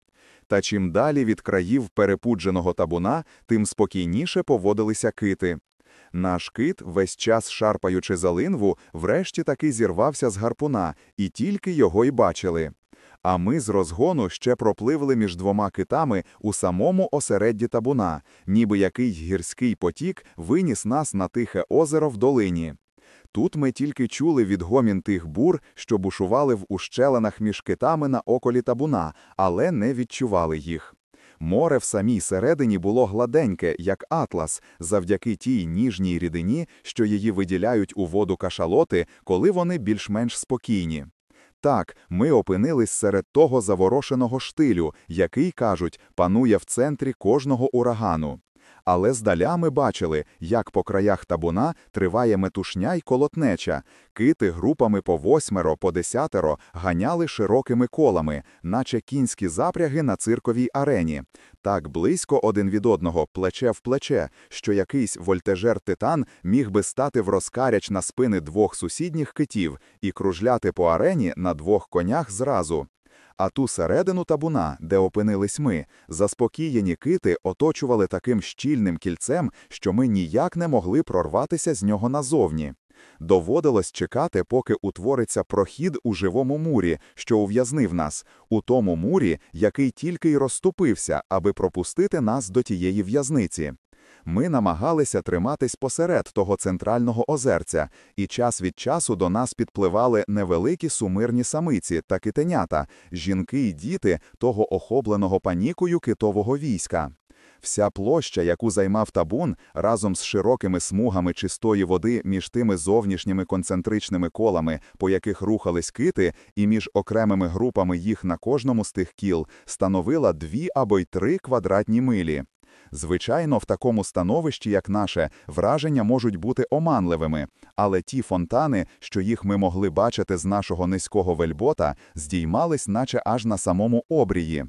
Та чим далі від країв перепудженого табуна, тим спокійніше поводилися кити. Наш кит, весь час шарпаючи за линву, врешті таки зірвався з гарпуна, і тільки його й бачили. А ми з розгону ще пропливли між двома китами у самому осередді табуна, ніби якийсь гірський потік виніс нас на тихе озеро в долині. Тут ми тільки чули відгомін тих бур, що бушували в ущелинах між китами на околі табуна, але не відчували їх. Море в самій середині було гладеньке, як атлас, завдяки тій ніжній рідині, що її виділяють у воду кашалоти, коли вони більш-менш спокійні. Так, ми опинились серед того заворошеного штилю, який, кажуть, панує в центрі кожного урагану. Але здаля ми бачили, як по краях табуна триває метушня й колотнеча. Кити групами по восьмеро, по десятеро ганяли широкими колами, наче кінські запряги на цирковій арені. Так близько один від одного, плече в плече, що якийсь вольтежер-титан міг би стати в розкаряч на спини двох сусідніх китів і кружляти по арені на двох конях зразу. А ту середину табуна, де опинились ми, заспокієні кити оточували таким щільним кільцем, що ми ніяк не могли прорватися з нього назовні. Доводилось чекати, поки утвориться прохід у живому мурі, що ув'язнив нас, у тому мурі, який тільки й розступився, аби пропустити нас до тієї в'язниці. Ми намагалися триматись посеред того центрального озерця, і час від часу до нас підпливали невеликі сумирні самиці та китенята, жінки й діти того охопленого панікою китового війська. Вся площа, яку займав табун, разом з широкими смугами чистої води між тими зовнішніми концентричними колами, по яких рухались кити, і між окремими групами їх на кожному з тих кіл, становила дві або й три квадратні милі. Звичайно, в такому становищі, як наше, враження можуть бути оманливими, але ті фонтани, що їх ми могли бачити з нашого низького вельбота, здіймались, наче аж на самому обрії.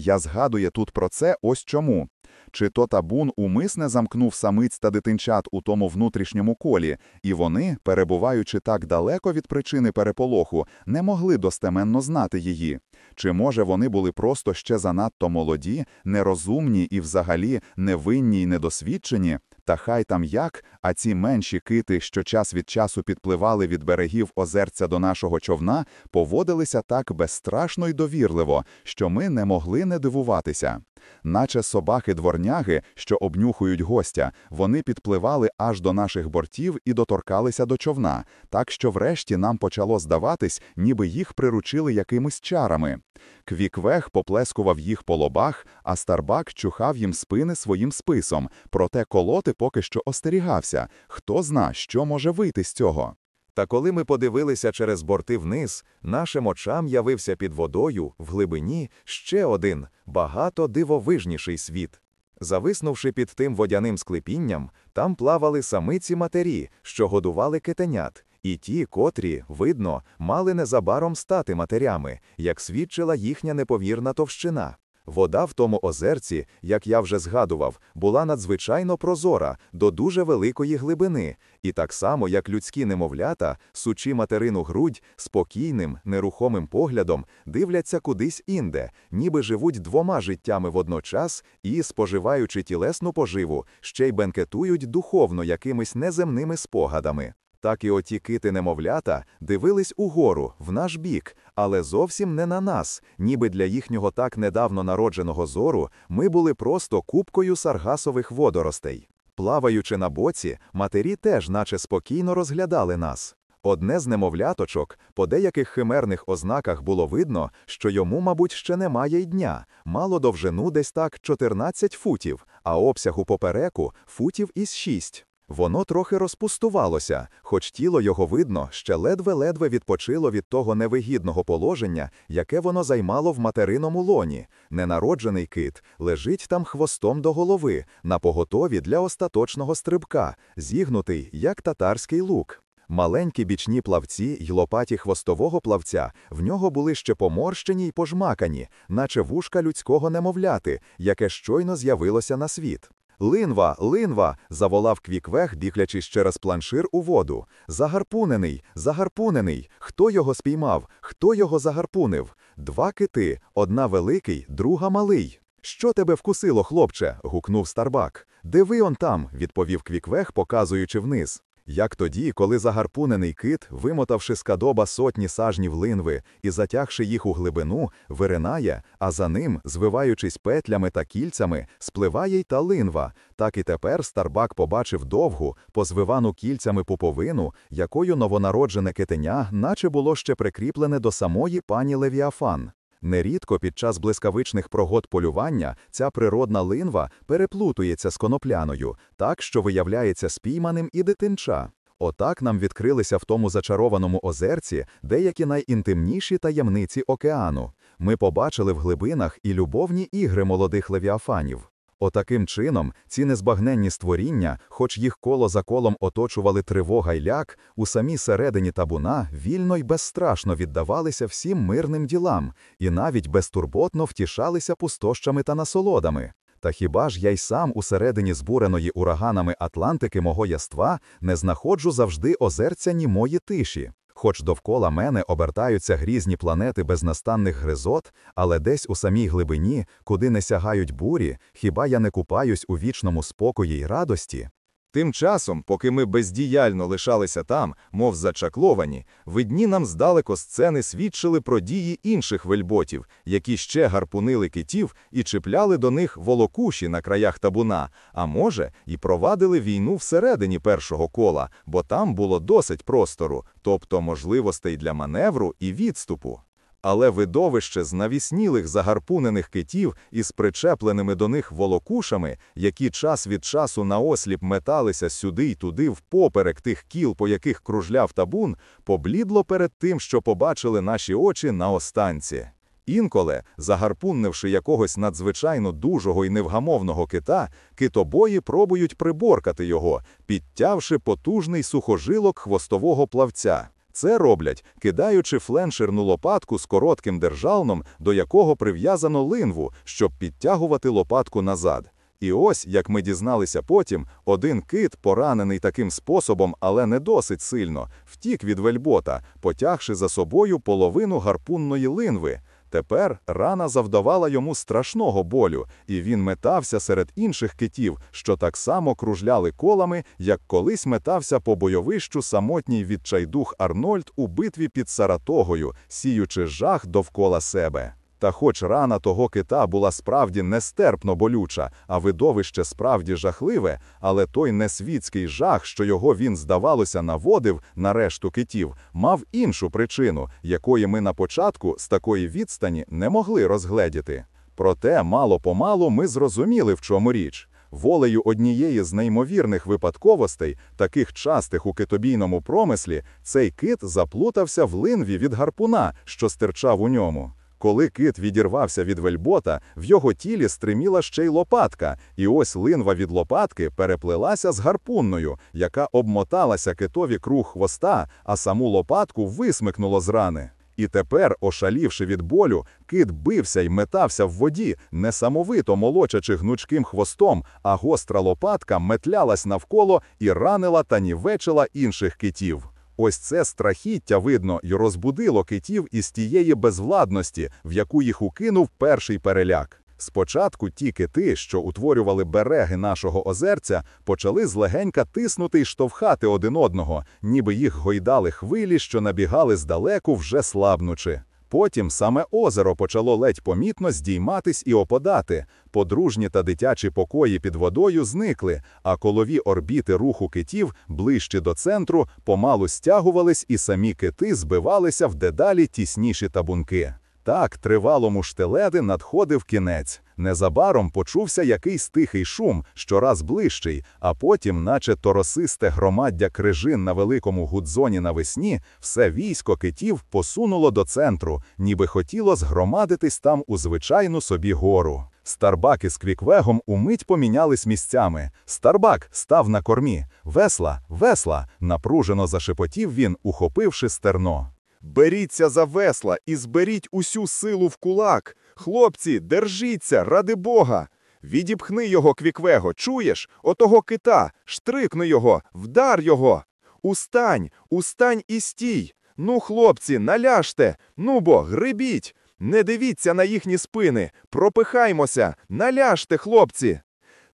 Я згадую тут про це ось чому. Чи то табун умисне замкнув самиць та дитинчат у тому внутрішньому колі, і вони, перебуваючи так далеко від причини переполоху, не могли достеменно знати її. Чи може вони були просто ще занадто молоді, нерозумні і взагалі невинні й недосвідчені? Та хай там як, а ці менші кити, що час від часу підпливали від берегів озерця до нашого човна, поводилися так безстрашно й довірливо, що ми не могли не дивуватися. Наче собаки-дворняги, що обнюхують гостя, вони підпливали аж до наших бортів і доторкалися до човна, так що врешті нам почало здаватись, ніби їх приручили якимись чарами. Квіквех поплескував їх по лобах, а Старбак чухав їм спини своїм списом, проте колоти поки що остерігався. Хто зна, що може вийти з цього. Та коли ми подивилися через борти вниз, нашим очам явився під водою, в глибині, ще один, багато дивовижніший світ. Зависнувши під тим водяним склепінням, там плавали самиці матері, що годували китенят, і ті, котрі, видно, мали незабаром стати матерями, як свідчила їхня неповірна товщина. Вода в тому озерці, як я вже згадував, була надзвичайно прозора до дуже великої глибини, і так само, як людські немовлята, сучі материну грудь, спокійним, нерухомим поглядом дивляться кудись інде, ніби живуть двома життями водночас і, споживаючи тілесну поживу, ще й бенкетують духовно якимись неземними спогадами. Так і оті кити немовлята дивились угору, в наш бік, але зовсім не на нас, ніби для їхнього так недавно народженого зору ми були просто купкою саргасових водоростей. Плаваючи на боці, матері теж, наче спокійно розглядали нас. Одне з немовляточок, по деяких химерних ознаках було видно, що йому, мабуть, ще немає й дня, мало довжину десь так 14 футів, а обсягу попереку футів із 6. Воно трохи розпустувалося, хоч тіло його видно, ще ледве-ледве відпочило від того невигідного положення, яке воно займало в материному лоні. Ненароджений кит лежить там хвостом до голови, на поготові для остаточного стрибка, зігнутий, як татарський лук. Маленькі бічні плавці й лопаті хвостового плавця в нього були ще поморщені й пожмакані, наче вушка людського немовляти, яке щойно з'явилося на світ. Линва, линва. заволав квіквех, біглячись через планшир у воду. Загарпунений, загарпунений. Хто його спіймав? Хто його загарпунив? Два кити, одна великий, друга малий. Що тебе вкусило, хлопче? гукнув Старбак. Диви он там, відповів квіквех, показуючи вниз. Як тоді, коли загарпунений кит, вимотавши з кадоба сотні сажнів линви і затягши їх у глибину, виринає, а за ним, звиваючись петлями та кільцями, спливає й та линва. Так і тепер Старбак побачив довгу, позвивану кільцями пуповину, якою новонароджене китеня, наче було ще прикріплене до самої пані Левіафан. Нерідко під час блискавичних пригод полювання ця природна линва переплутується з конопляною, так що виявляється спійманим і дитинча. Отак нам відкрилися в тому зачарованому озерці деякі найінтимніші таємниці океану. Ми побачили в глибинах і любовні ігри молодих левіафанів. Отаким чином, ці незбагненні створіння, хоч їх коло за колом оточували тривога й ляк, у самій середині табуна вільно й безстрашно віддавалися всім мирним ділам і навіть безтурботно втішалися пустощами та насолодами. Та хіба ж я й сам усередині збуреної ураганами Атлантики мого яства не знаходжу завжди озерця німої тиші? Хоч довкола мене обертаються грізні планети безнастанних гризот, але десь у самій глибині, куди не сягають бурі, хіба я не купаюсь у вічному спокої й радості? Тим часом, поки ми бездіяльно лишалися там, мов зачакловані, видні нам здалеко сцени свідчили про дії інших вельботів, які ще гарпунили китів і чіпляли до них волокуші на краях табуна, а може, і провадили війну всередині першого кола, бо там було досить простору, тобто можливостей для маневру і відступу. Але видовище з навіснілих загарпунених китів із причепленими до них волокушами, які час від часу наосліп металися сюди й туди впоперек тих кіл, по яких кружляв табун, поблідло перед тим, що побачили наші очі на останці. Інколи, загарпуннивши якогось надзвичайно дужого і невгамовного кита, китобої пробують приборкати його, підтявши потужний сухожилок хвостового плавця. Це роблять, кидаючи фленшерну лопатку з коротким держалном, до якого прив'язано линву, щоб підтягувати лопатку назад. І ось, як ми дізналися потім, один кит, поранений таким способом, але не досить сильно, втік від вельбота, потягши за собою половину гарпунної линви. Тепер рана завдавала йому страшного болю, і він метався серед інших китів, що так само кружляли колами, як колись метався по бойовищу самотній відчайдух Арнольд у битві під Саратогою, сіючи жах довкола себе. Та хоч рана того кита була справді нестерпно болюча, а видовище справді жахливе, але той несвітський жах, що його він, здавалося, наводив на решту китів, мав іншу причину, якої ми на початку з такої відстані не могли розгледіти. Проте мало-помалу ми зрозуміли, в чому річ. Волею однієї з неймовірних випадковостей, таких частих у китобійному промислі, цей кит заплутався в линві від гарпуна, що стирчав у ньому. Коли кит відірвався від вельбота, в його тілі стриміла ще й лопатка, і ось линва від лопатки переплелася з гарпунною, яка обмоталася китові круг хвоста, а саму лопатку висмикнуло з рани. І тепер, ошалівши від болю, кит бився й метався в воді, несамовито молочачи гнучким хвостом, а гостра лопатка метлялась навколо і ранила та нівечила інших китів. Ось це страхіття, видно, й розбудило китів із тієї безвладності, в яку їх укинув перший переляк. Спочатку ті кити, що утворювали береги нашого озерця, почали злегенька тиснути й штовхати один одного, ніби їх гойдали хвилі, що набігали здалеку, вже слабнучи. Потім саме озеро почало ледь помітно здійматись і опадати. Подружні та дитячі покої під водою зникли, а колові орбіти руху китів ближче до центру помалу стягувались, і самі кити збивалися в дедалі тісніші табунки. Так, тривалому штеледи надходив кінець. Незабаром почувся якийсь тихий шум, щораз ближчий, а потім, наче торосисте громаддя крижин на великому гудзоні навесні, все військо китів посунуло до центру, ніби хотіло згромадитись там у звичайну собі гору. Старбак із Квіквегом умить помінялись місцями. Старбак став на кормі. Весла, весла, напружено зашепотів він, ухопивши стерно. Беріться за весла і зберіть усю силу в кулак. Хлопці, держіться, ради Бога. Відіпхни його, квіквего, чуєш? Отого кита, штрикни його, вдар його. Устань, устань і стій. Ну, хлопці, наляжте, ну бо, грибіть. Не дивіться на їхні спини, пропихаймося, наляжте, хлопці.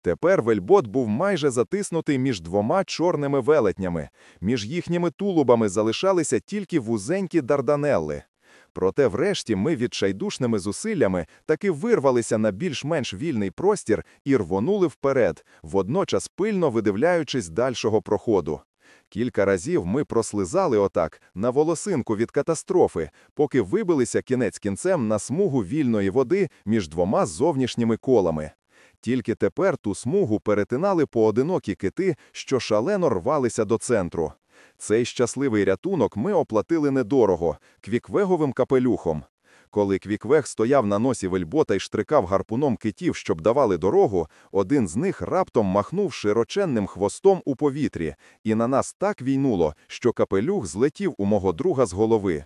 Тепер вельбот був майже затиснутий між двома чорними велетнями. Між їхніми тулубами залишалися тільки вузенькі дарданелли. Проте врешті ми відчайдушними зусиллями таки вирвалися на більш-менш вільний простір і рвонули вперед, водночас пильно видивляючись дальшого проходу. Кілька разів ми прослизали отак на волосинку від катастрофи, поки вибилися кінець кінцем на смугу вільної води між двома зовнішніми колами. Тільки тепер ту смугу перетинали поодинокі кити, що шалено рвалися до центру. Цей щасливий рятунок ми оплатили недорого квіквеговим капелюхом. Коли Квіквег стояв на носі вельбота і штрикав гарпуном китів, щоб давали дорогу, один з них раптом махнув широченним хвостом у повітрі, і на нас так війнуло, що капелюх злетів у мого друга з голови.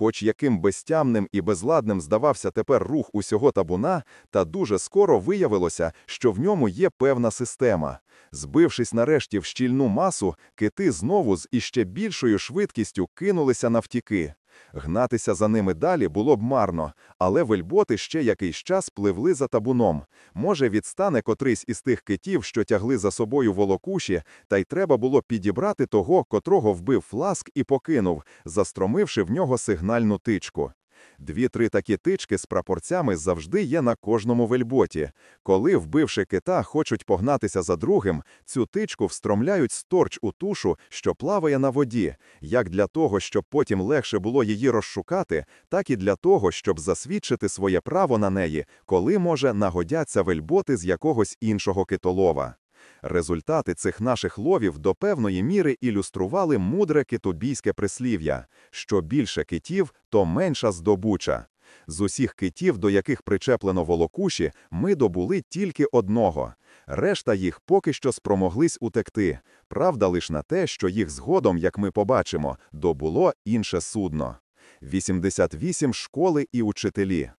Хоч яким безтямним і безладним здавався тепер рух усього табуна, та дуже скоро виявилося, що в ньому є певна система. Збившись нарешті в щільну масу, кити знову з іще більшою швидкістю кинулися навтіки. Гнатися за ними далі було б марно, але вельботи ще якийсь час пливли за табуном. Може, відстане котрийсь із тих китів, що тягли за собою волокуші, та й треба було підібрати того, котрого вбив фласк і покинув, застромивши в нього сигнальну тичку. Дві-три такі тички з прапорцями завжди є на кожному вельботі. Коли, вбивши кита, хочуть погнатися за другим, цю тичку встромляють сторч у тушу, що плаває на воді, як для того, щоб потім легше було її розшукати, так і для того, щоб засвідчити своє право на неї, коли, може, нагодяться вельботи з якогось іншого китолова. Результати цих наших ловів до певної міри ілюстрували мудре китобійське прислів'я що більше китів, то менша здобуча. З усіх китів, до яких причеплено волокуші, ми добули тільки одного. Решта їх поки що спромоглись утекти. Правда лиш на те, що їх згодом, як ми побачимо, добуло інше судно. 88 школи і учителі.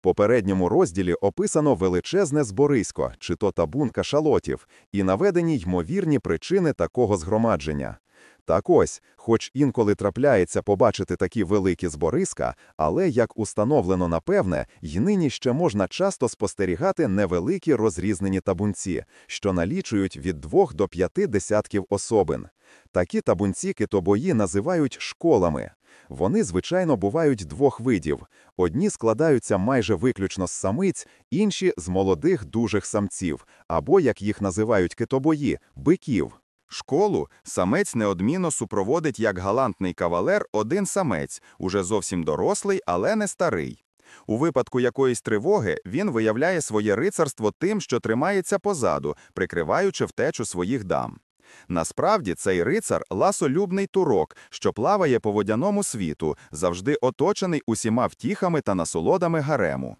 Попередньому розділі описано величезне зборисько, чи то табун кашалотів, і наведені ймовірні причини такого згромадження. Так ось, хоч інколи трапляється побачити такі великі збориська, але, як установлено напевне, й нині ще можна часто спостерігати невеликі розрізнені табунці, що налічують від двох до п'яти десятків особин. Такі табунці китобої називають школами. Вони, звичайно, бувають двох видів. Одні складаються майже виключно з самиць, інші з молодих дужих самців, або, як їх називають китобої, биків. Школу самець неодмінно супроводить як галантний кавалер один самець, уже зовсім дорослий, але не старий. У випадку якоїсь тривоги він виявляє своє рицарство тим, що тримається позаду, прикриваючи втечу своїх дам. Насправді цей рицар ласолюбний турок, що плаває по водяному світу, завжди оточений усіма втіхами та насолодами гарему.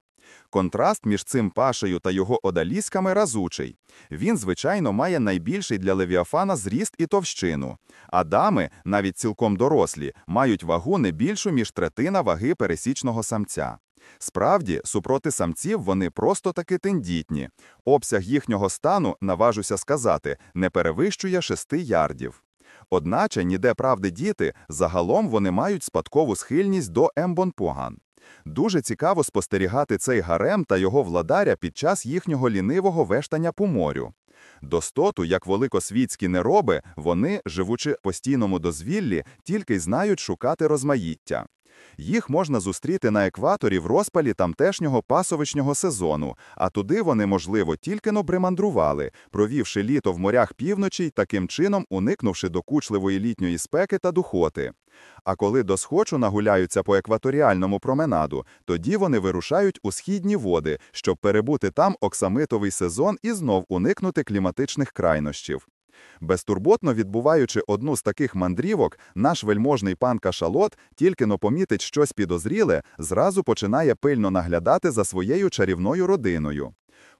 Контраст між цим пашею та його одалісками разучий. Він, звичайно, має найбільший для Левіафана зріст і товщину, а дами, навіть цілком дорослі, мають вагу не більшу, ніж третина ваги пересічного самця. Справді, супроти самців вони просто таки тендітні. Обсяг їхнього стану, наважуся сказати, не перевищує шести ярдів. Одначе, ніде правди діти, загалом вони мають спадкову схильність до ембонпоган. Дуже цікаво спостерігати цей гарем та його владаря під час їхнього лінивого вештання по морю. Достоту, як великосвітські нероби, вони, живучи постійному дозвіллі, тільки й знають шукати розмаїття. Їх можна зустріти на екваторі в розпалі тамтешнього пасовичнього сезону, а туди вони, можливо, тільки но примандрували, провівши літо в морях півночі й таким чином уникнувши докучливої літньої спеки та духоти. А коли до схочу нагуляються по екваторіальному променаду, тоді вони вирушають у східні води, щоб перебути там оксамитовий сезон і знов уникнути кліматичних крайнощів. Безтурботно відбуваючи одну з таких мандрівок, наш вельможний пан Кашалот, тільки но помітить щось підозріле, зразу починає пильно наглядати за своєю чарівною родиною.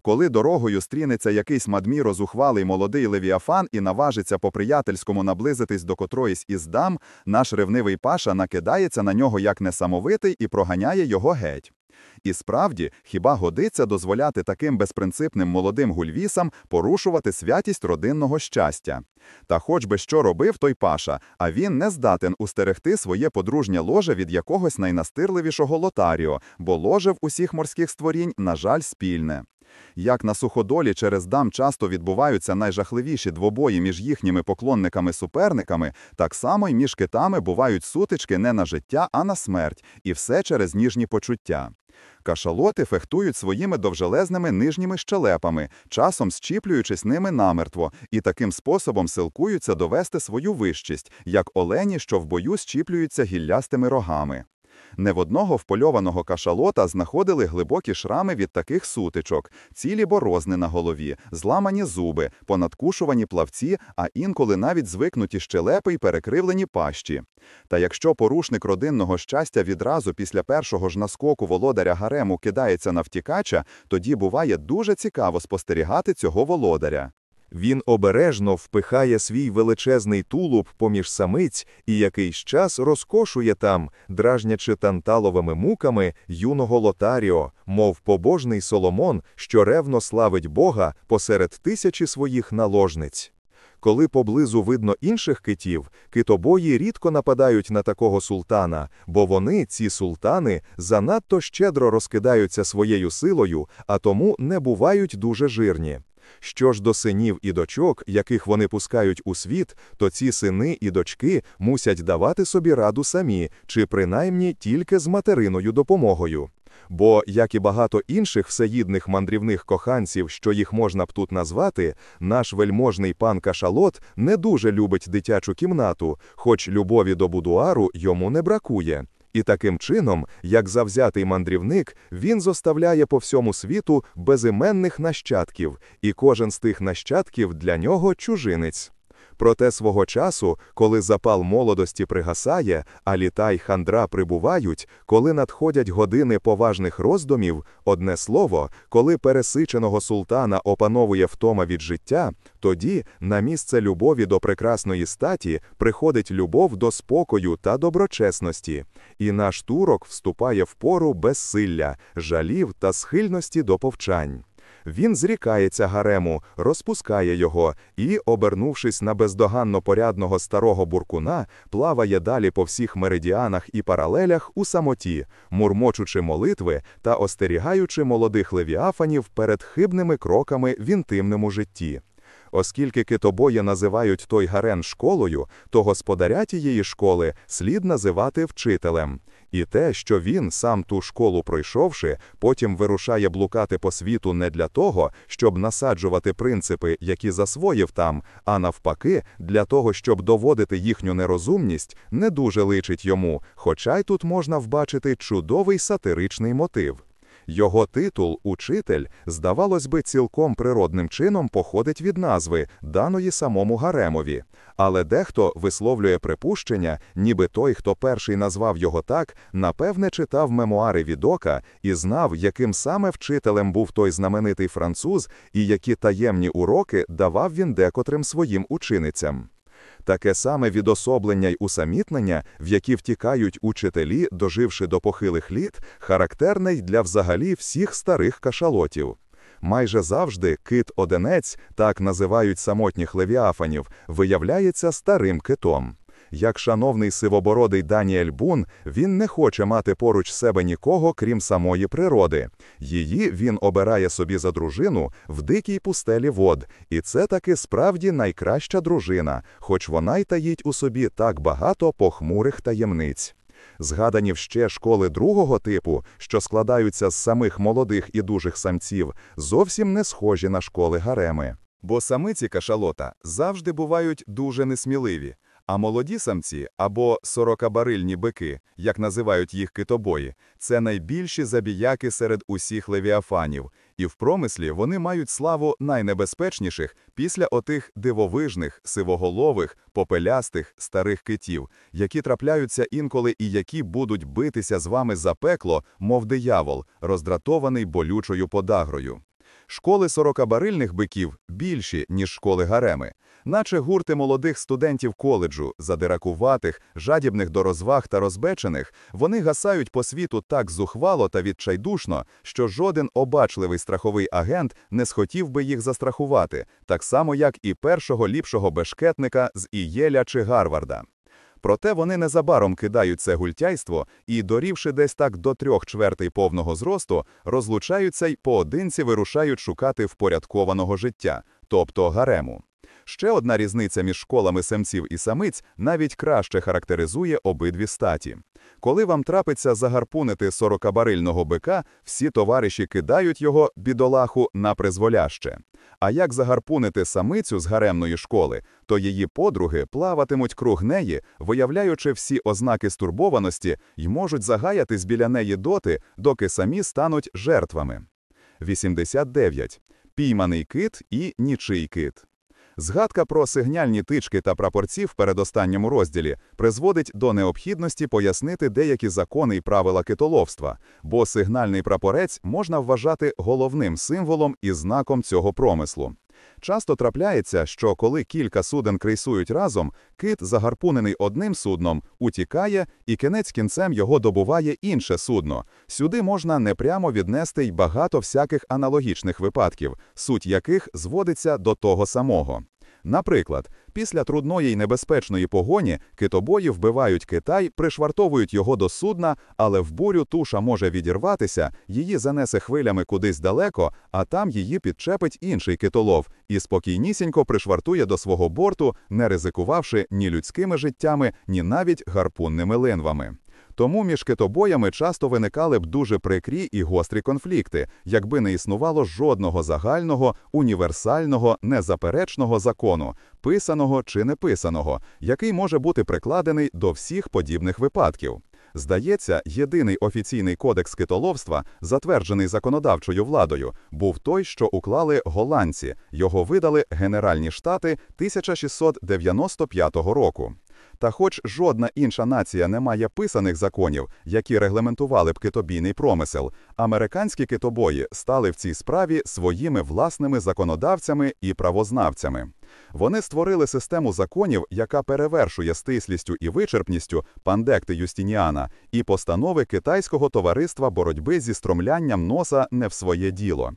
Коли дорогою стрінеться якийсь мадміро зухвалий молодий левіафан і наважиться по-приятельському наблизитись до котроїсь із дам, наш ревнивий паша накидається на нього як несамовитий і проганяє його геть. І справді, хіба годиться дозволяти таким безпринципним молодим гульвісам порушувати святість родинного щастя? Та хоч би що робив той паша, а він не здатен устерегти своє подружнє ложе від якогось найнастирливішого лотаріо, бо ложе в усіх морських створінь, на жаль, спільне. Як на суходолі через дам часто відбуваються найжахливіші двобої між їхніми поклонниками-суперниками, так само й між китами бувають сутички не на життя, а на смерть, і все через ніжні почуття. Кашалоти фехтують своїми довжелезними нижніми щелепами, часом зчіплюючись ними намертво, і таким способом силкуються довести свою вищість, як олені, що в бою зчіплюються гіллястими рогами. Не в одного впольованого кашалота знаходили глибокі шрами від таких сутичок, цілі борозни на голові, зламані зуби, понадкушувані плавці, а інколи навіть звикнуті щелепи й перекривлені пащі. Та якщо порушник родинного щастя відразу після першого ж наскоку володаря гарему кидається на втікача, тоді буває дуже цікаво спостерігати цього володаря. Він обережно впихає свій величезний тулуб поміж самиць і якийсь час розкошує там, дражнячи танталовими муками юного лотаріо, мов побожний Соломон, що ревно славить Бога посеред тисячі своїх наложниць. Коли поблизу видно інших китів, китобої рідко нападають на такого султана, бо вони, ці султани, занадто щедро розкидаються своєю силою, а тому не бувають дуже жирні. Що ж до синів і дочок, яких вони пускають у світ, то ці сини і дочки мусять давати собі раду самі, чи принаймні тільки з материною допомогою. Бо, як і багато інших всеїдних мандрівних коханців, що їх можна б тут назвати, наш вельможний пан Кашалот не дуже любить дитячу кімнату, хоч любові до будуару йому не бракує. І таким чином, як завзятий мандрівник, він зоставляє по всьому світу безіменних нащадків, і кожен з тих нащадків для нього чужинець. Проте свого часу, коли запал молодості пригасає, а літа й хандра прибувають, коли надходять години поважних роздумів, одне слово, коли пересиченого султана опановує втома від життя, тоді на місце любові до прекрасної статі приходить любов до спокою та доброчесності, і наш турок вступає в пору безсилля, жалів та схильності до повчань. Він зрікається гарему, розпускає його і, обернувшись на бездоганно порядного старого буркуна, плаває далі по всіх меридіанах і паралелях у самоті, мурмочучи молитви та остерігаючи молодих левіафанів перед хибними кроками в інтимному житті. Оскільки китобої називають той гарен школою, то господаря тієї школи слід називати вчителем. І те, що він, сам ту школу пройшовши, потім вирушає блукати по світу не для того, щоб насаджувати принципи, які засвоїв там, а навпаки, для того, щоб доводити їхню нерозумність, не дуже личить йому, хоча й тут можна вбачити чудовий сатиричний мотив. Його титул, учитель, здавалось би, цілком природним чином походить від назви, даної самому Гаремові. Але дехто висловлює припущення, ніби той, хто перший назвав його так, напевне читав мемуари Відока і знав, яким саме вчителем був той знаменитий француз і які таємні уроки давав він декотрим своїм ученицям. Таке саме відособлення й усамітнення, в які втікають учителі, доживши до похилих літ, характерне й для взагалі всіх старих кашалотів. Майже завжди кит-одинець, так називають самотніх левіафанів, виявляється старим китом. Як шановний сивобородий Даніель Бун, він не хоче мати поруч себе нікого, крім самої природи. Її він обирає собі за дружину в дикій пустелі вод, і це таки справді найкраща дружина, хоч вона й таїть у собі так багато похмурих таємниць. Згадані ще школи другого типу, що складаються з самих молодих і дужих самців, зовсім не схожі на школи гареми. Бо самиці кашалота завжди бувають дуже несміливі, а молоді самці або сорокабарильні бики, як називають їх китобої, це найбільші забіяки серед усіх левіафанів, і в промислі вони мають славу найнебезпечніших після отих дивовижних, сивоголових, попелястих старих китів, які трапляються інколи і які будуть битися з вами за пекло, мов диявол, роздратований болючою подагрою. Школи сорокабарильних биків більші, ніж школи гареми, наче гурти молодих студентів коледжу, задиракуватих, жадібних до розваг та розбечених, вони гасають по світу так зухвало та відчайдушно, що жоден обачливий страховий агент не схотів би їх застрахувати, так само як і першого ліпшого бешкетника з Ієля чи Гарварда. Проте вони незабаром кидають це гультяйство і, дорівши десь так до трьох чвертей повного зросту, розлучаються й поодинці вирушають шукати впорядкованого життя, тобто гарему. Ще одна різниця між школами самців і самиць навіть краще характеризує обидві статі. Коли вам трапиться загарпунити сорокабарильного бика, всі товариші кидають його, бідолаху, на призволяще. А як загарпунити самицю з гаремної школи, то її подруги плаватимуть круг неї, виявляючи всі ознаки стурбованості й можуть загаятись біля неї доти, доки самі стануть жертвами. 89. Пійманий кит і нічий кит. Згадка про сигнальні тички та прапорці в передостанньому розділі призводить до необхідності пояснити деякі закони і правила китоловства, бо сигнальний прапорець можна вважати головним символом і знаком цього промислу. Часто трапляється, що коли кілька суден крейсують разом, кит, загарпунений одним судном, утікає і кінець кінцем його добуває інше судно. Сюди можна непрямо віднести й багато всяких аналогічних випадків, суть яких зводиться до того самого. Наприклад, після трудної й небезпечної погоні китобої вбивають Китай, пришвартовують його до судна, але в бурю туша може відірватися, її занесе хвилями кудись далеко, а там її підчепить інший китолов і спокійнісінько пришвартує до свого борту, не ризикувавши ні людськими життями, ні навіть гарпунними линвами. Тому між китобоями часто виникали б дуже прикрі і гострі конфлікти, якби не існувало жодного загального, універсального, незаперечного закону, писаного чи неписаного, який може бути прикладений до всіх подібних випадків. Здається, єдиний офіційний кодекс китоловства, затверджений законодавчою владою, був той, що уклали голландці. Його видали Генеральні Штати 1695 року. Та хоч жодна інша нація не має писаних законів, які регламентували б китобійний промисел, американські китобої стали в цій справі своїми власними законодавцями і правознавцями. Вони створили систему законів, яка перевершує стислістю і вичерпністю пандекти Юстініана і постанови Китайського товариства боротьби зі стромлянням носа не в своє діло.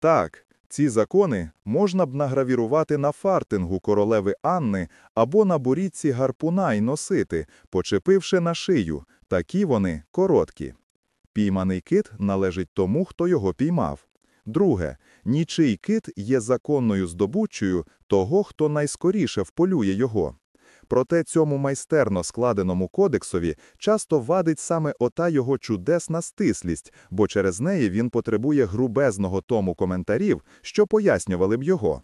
Так, ці закони можна б награвірувати на фартингу королеви Анни або на борідці гарпуна й носити, почепивши на шию, такі вони короткі. Пійманий кит належить тому, хто його піймав. Друге, нічий кит є законною здобуччю того, хто найскоріше вполює його. Проте цьому майстерно складеному кодексові часто вадить саме ота його чудесна стислість, бо через неї він потребує грубезного тому коментарів, що пояснювали б його.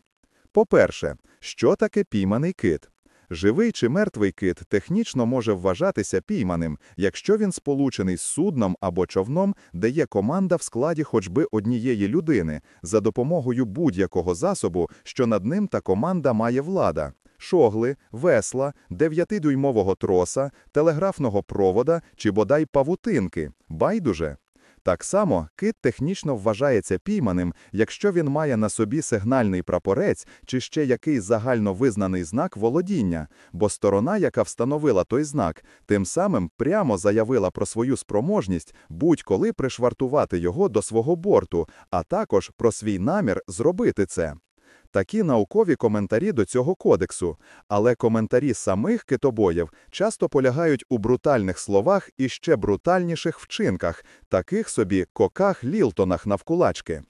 По-перше, що таке пійманий кит? Живий чи мертвий кит технічно може вважатися пійманим, якщо він сполучений з судном або човном, де є команда в складі хоч би однієї людини, за допомогою будь-якого засобу, що над ним та команда має влада шогли, весла, 9-дюймового троса, телеграфного провода чи бодай павутинки. Байдуже. Так само кит технічно вважається пійманим, якщо він має на собі сигнальний прапорець чи ще якийсь загальновизнаний знак володіння, бо сторона, яка встановила той знак, тим самим прямо заявила про свою спроможність будь-коли пришвартувати його до свого борту, а також про свій намір зробити це. Такі наукові коментарі до цього кодексу, але коментарі самих китобоїв часто полягають у брутальних словах і ще брутальніших вчинках, таких собі коках лілтонах навкулачки.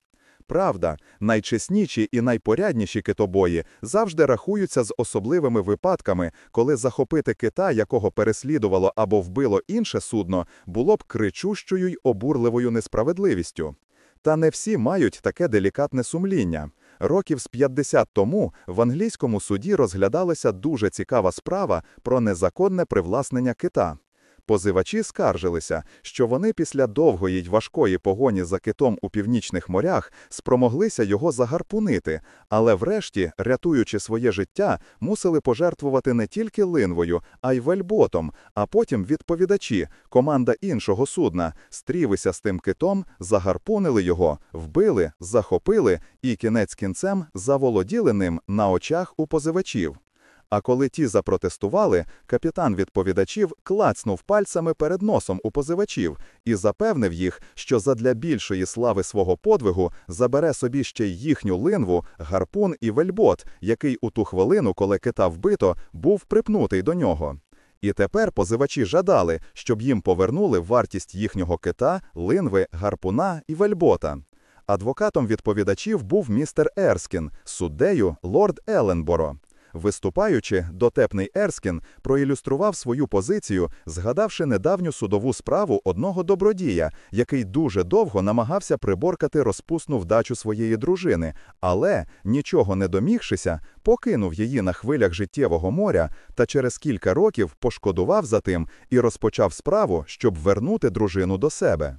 Правда, найчесніші і найпорядніші китобої завжди рахуються з особливими випадками, коли захопити кита, якого переслідувало або вбило інше судно, було б кричущою й обурливою несправедливістю. Та не всі мають таке делікатне сумління. Років з 50 тому в англійському суді розглядалася дуже цікава справа про незаконне привласнення кита. Позивачі скаржилися, що вони після довгої й важкої погоні за китом у північних морях спромоглися його загарпунити, але врешті, рятуючи своє життя, мусили пожертвувати не тільки линвою, а й вельботом, а потім відповідачі, команда іншого судна, стрілися з тим китом, загарпунили його, вбили, захопили і кінець кінцем заволоділи ним на очах у позивачів. А коли ті запротестували, капітан відповідачів клацнув пальцями перед носом у позивачів і запевнив їх, що задля більшої слави свого подвигу забере собі ще й їхню линву, гарпун і вельбот, який у ту хвилину, коли кита вбито, був припнутий до нього. І тепер позивачі жадали, щоб їм повернули вартість їхнього кита, линви, гарпуна і вельбота. Адвокатом відповідачів був містер Ерскін, суддею лорд Еленборо. Виступаючи, дотепний Ерскін проілюстрував свою позицію, згадавши недавню судову справу одного добродія, який дуже довго намагався приборкати розпусну вдачу своєї дружини, але, нічого не домігшися, покинув її на хвилях життєвого моря та через кілька років пошкодував за тим і розпочав справу, щоб вернути дружину до себе.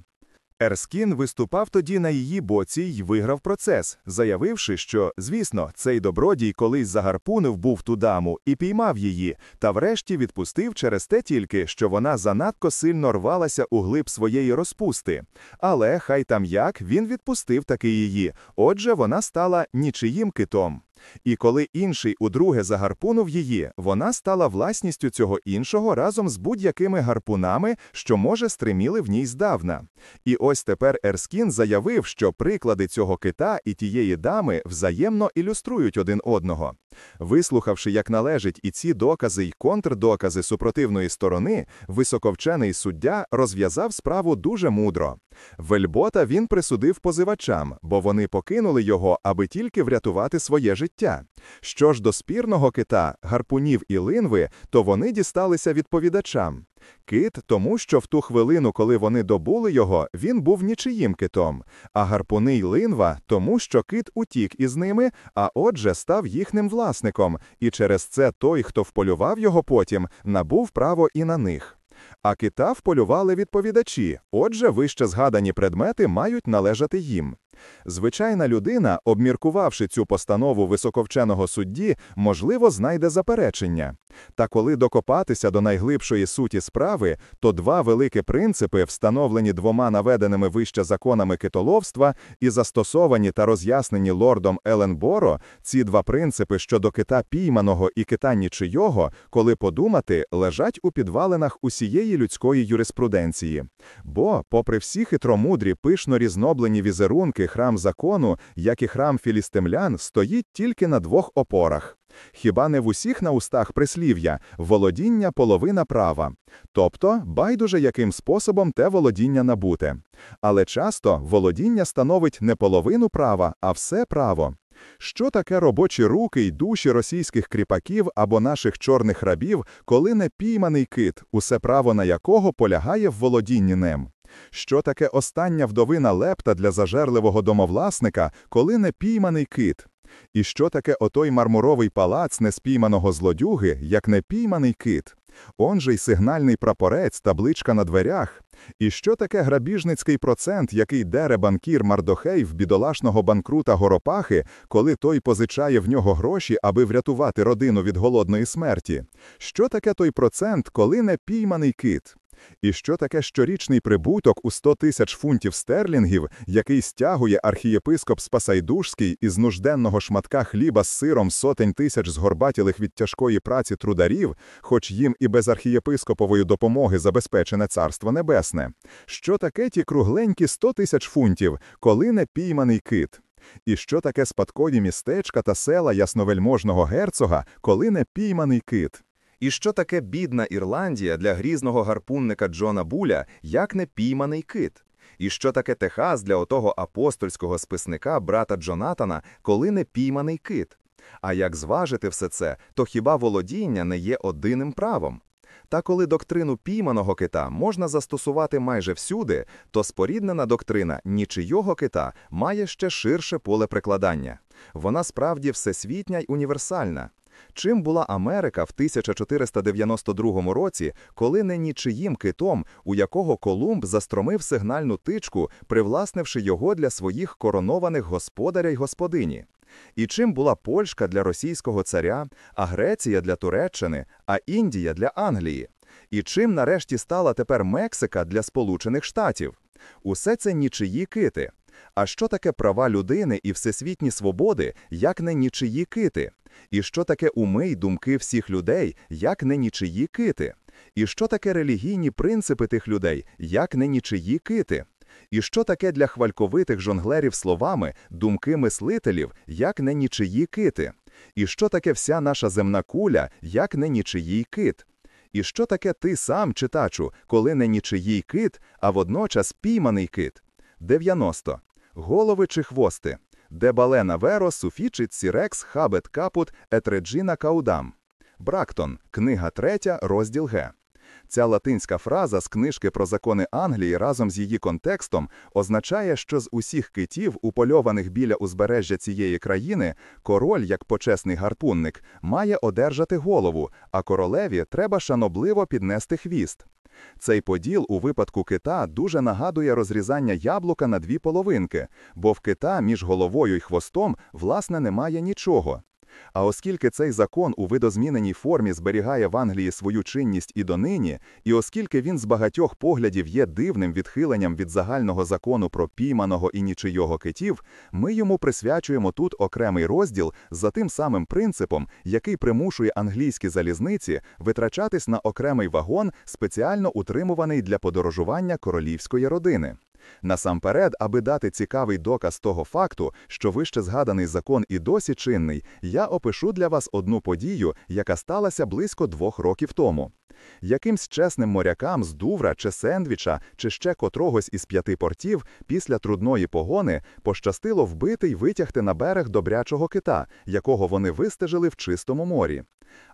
Ерскін виступав тоді на її боці й виграв процес, заявивши, що, звісно, цей добродій колись загарпунив був ту даму і піймав її, та врешті відпустив через те тільки, що вона занадто сильно рвалася у глиб своєї розпусти. Але хай там як він відпустив таки її, отже, вона стала нічиїм китом. І коли інший удруге загарпунув її, вона стала власністю цього іншого разом з будь-якими гарпунами, що, може, стриміли в ній здавна. І ось тепер Ерскін заявив, що приклади цього кита і тієї дами взаємно ілюструють один одного. Вислухавши, як належить і ці докази й контрдокази супротивної сторони, високовчений суддя розв'язав справу дуже мудро. Вельбота він присудив позивачам, бо вони покинули його, аби тільки врятувати своє життя. Що ж до спірного кита, гарпунів і линви, то вони дісталися відповідачам. Кит тому, що в ту хвилину, коли вони добули його, він був нічиїм китом, а гарпуни й линва тому, що кит утік із ними, а отже став їхнім власником, і через це той, хто вполював його потім, набув право і на них. А кита вполювали відповідачі, отже, вище згадані предмети мають належати їм. Звичайна людина, обміркувавши цю постанову високовченого судді, можливо, знайде заперечення. Та коли докопатися до найглибшої суті справи, то два великі принципи, встановлені двома наведеними вище законами китоловства і застосовані та роз'яснені лордом Еленборо, ці два принципи щодо кита пійманого і кита нічийого, коли подумати, лежать у підвалинах усієї людської юриспруденції. Бо, попри всі хитромудрі, пишно різноблені візерунки храм закону, як і храм філістимлян, стоїть тільки на двох опорах. Хіба не в усіх на устах прислів'я володіння половина права, тобто байдуже яким способом те володіння набуте. Але часто володіння становить не половину права, а все право. Що таке робочі руки й душі російських кріпаків або наших чорних рабів, коли не пійманий кит, усе право на якого полягає в володінні ним? Що таке остання вдовина лепта для зажерливого домовласника, коли не пійманий кит? І що таке отой мармуровий палац неспійманого злодюги, як не пійманий кит? Он же й сигнальний прапорець, табличка на дверях. І що таке грабіжницький процент, який дере банкір Мардохей в бідолашного банкрута Горопахи, коли той позичає в нього гроші, аби врятувати родину від голодної смерті? Що таке той процент, коли не пійманий кит? І що таке щорічний прибуток у 100 тисяч фунтів стерлінгів, який стягує архієпископ Спасайдушський із нужденного шматка хліба з сиром сотень тисяч згорбатілих від тяжкої праці трударів, хоч їм і без архієпископової допомоги забезпечене царство небесне? Що таке ті кругленькі 100 тисяч фунтів, коли не пійманий кит? І що таке спадкові містечка та села ясновельможного герцога, коли не пійманий кит? І що таке бідна Ірландія для грізного гарпунника Джона Буля, як не пійманий кит? І що таке Техас для отого апостольського списника брата Джонатана, коли не пійманий кит? А як зважити все це, то хіба володіння не є одиним правом? Та коли доктрину пійманого кита можна застосувати майже всюди, то споріднена доктрина нічийого кита має ще ширше поле прикладання. Вона справді всесвітня й універсальна. Чим була Америка в 1492 році, коли не нічиїм китом, у якого Колумб застромив сигнальну тичку, привласнивши його для своїх коронованих господаря й господині? І чим була Польща для російського царя, а Греція для Туреччини, а Індія для Англії? І чим нарешті стала тепер Мексика для Сполучених Штатів? Усе це нічиї кити. А що таке права людини і всесвітні свободи, як не нічиї кити? І що таке уми й думки всіх людей, як не нічиї кити? І що таке релігійні принципи тих людей, як не нічиї кити? І що таке для хвальковитих жонглерів словами думки мислителів, як не нічиї кити? І що таке вся наша земна куля, як не нічиїй кит? І що таке ти сам, читачу, коли не нічий кит, а водночас пійманий кит? 90. Голови чи хвости? De balena vero sufficit, si rex habeat caput, et regina caudam. Брактон, книга 3, розділ Г. Ця латинська фраза з книжки про закони Англії разом з її контекстом означає, що з усіх китів, упольованих біля узбережжя цієї країни, король, як почесний гарпунник, має одержати голову, а королеві треба шанобливо піднести хвіст. Цей поділ у випадку кита дуже нагадує розрізання яблука на дві половинки, бо в кита між головою й хвостом, власне, немає нічого. А оскільки цей закон у видозміненій формі зберігає в Англії свою чинність і донині, і оскільки він з багатьох поглядів є дивним відхиленням від загального закону про пійманого і нічийого китів, ми йому присвячуємо тут окремий розділ за тим самим принципом, який примушує англійські залізниці витрачатись на окремий вагон, спеціально утримуваний для подорожування королівської родини. Насамперед, аби дати цікавий доказ того факту, що вище згаданий закон і досі чинний, я опишу для вас одну подію, яка сталася близько двох років тому. Якимсь чесним морякам з Дувра чи Сендвіча, чи ще котрогось із п'яти портів після трудної погони пощастило вбити й витягти на берег добрячого кита, якого вони вистежили в чистому морі.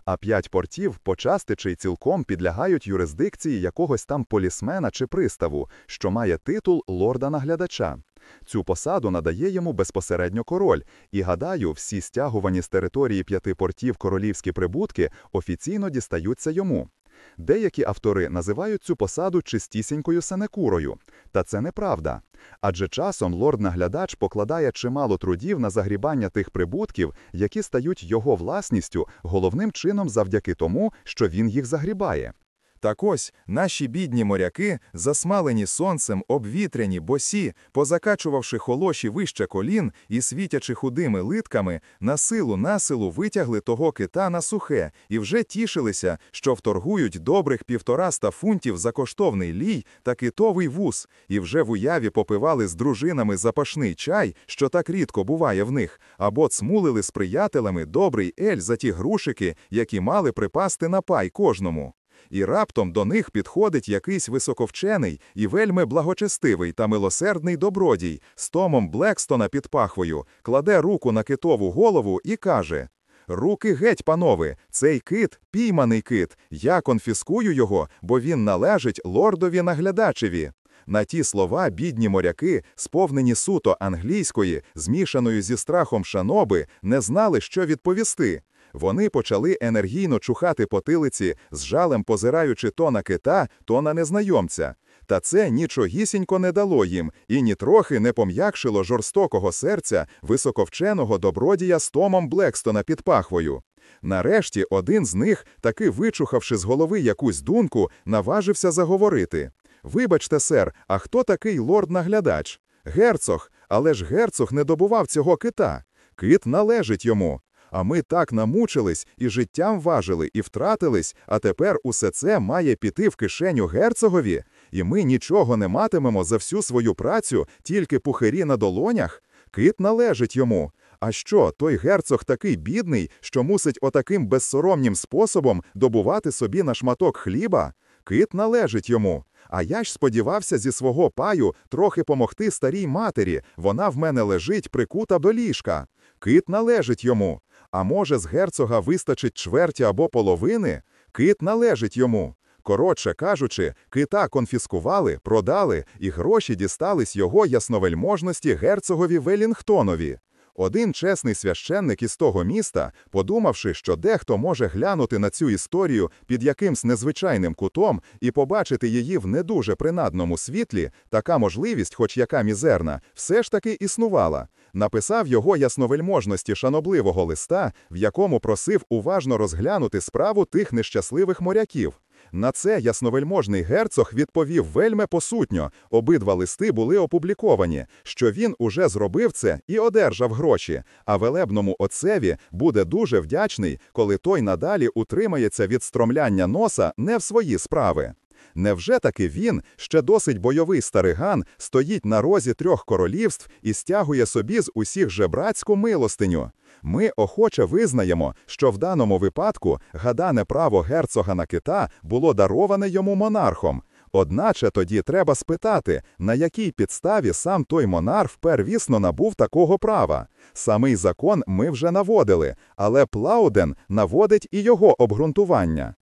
А п'ять портів почастичі й цілком підлягають юрисдикції якогось там полісмена чи приставу, що має титул лорда-наглядача. Цю посаду надає йому безпосередньо король, і гадаю, всі стягувані з території п'яти портів королівські прибутки офіційно дістаються йому. Деякі автори називають цю посаду чистісінькою сенекурою, та це неправда. Адже часом лорд-наглядач покладає чимало трудів на загрібання тих прибутків, які стають його власністю, головним чином завдяки тому, що він їх загрібає. Так ось наші бідні моряки, засмалені сонцем, обвітряні, босі, позакачувавши холоші вище колін і світячи худими литками, на силу насилу витягли того кита на сухе і вже тішилися, що вторгують добрих півтораста фунтів за коштовний лій та китовий вуз, і вже в уяві попивали з дружинами запашний чай, що так рідко буває в них, або цмулили з приятелями добрий ель за ті грушики, які мали припасти на пай кожному. І раптом до них підходить якийсь високовчений і вельми благочестивий та милосердний добродій з Томом Блекстона під пахвою, кладе руку на китову голову і каже: Руки геть, панове, цей кит пійманий кит. Я конфіскую його, бо він належить лордові наглядачеві. На ті слова бідні моряки, сповнені суто англійської, змішаною зі страхом шаноби, не знали, що відповісти. Вони почали енергійно чухати потилиці, з жалем позираючи то на кита, то на незнайомця. Та це нічогісінько не дало їм і нітрохи не пом'якшило жорстокого серця високовченого добродія з Томом Блекстона під пахвою. Нарешті один з них, таки вичухавши з голови якусь думку, наважився заговорити. Вибачте, сер, а хто такий лорд-наглядач? Герцог, але ж герцог не добував цього кита. Кит належить йому. А ми так намучились і життям важили, і втратились, а тепер усе це має піти в кишеню герцогові, і ми нічого не матимемо за всю свою працю, тільки пухирі на долонях. Кит належить йому. А що, той герцог такий бідний, що мусить отаким безсоромнім способом добувати собі на шматок хліба? Кит належить йому. А я ж сподівався зі свого паю трохи помогти старій матері. Вона в мене лежить прикута до ліжка. Кит належить йому. А може, з герцога вистачить чверті або половини? Кит належить йому. Коротше кажучи, кита конфіскували, продали, і гроші дістались його ясновельможності герцогові Велінгтонові. Один чесний священник із того міста, подумавши, що дехто може глянути на цю історію під якимсь незвичайним кутом і побачити її в не дуже принадному світлі, така можливість, хоч яка мізерна, все ж таки існувала. Написав його ясновельможності шанобливого листа, в якому просив уважно розглянути справу тих нещасливих моряків. На це ясновельможний герцог відповів вельми посутньо. Обидва листи були опубліковані, що він уже зробив це і одержав гроші. А велебному отцеві буде дуже вдячний, коли той надалі утримається від стромляння носа не в свої справи. Невже таки він, ще досить бойовий стариган, стоїть на розі трьох королівств і стягує собі з усіх жебрацьку милостиню? Ми охоче визнаємо, що в даному випадку гадане право герцога на кита було дароване йому монархом. Одначе тоді треба спитати, на якій підставі сам той монарх первісно набув такого права. Самий закон ми вже наводили, але Плауден наводить і його обґрунтування.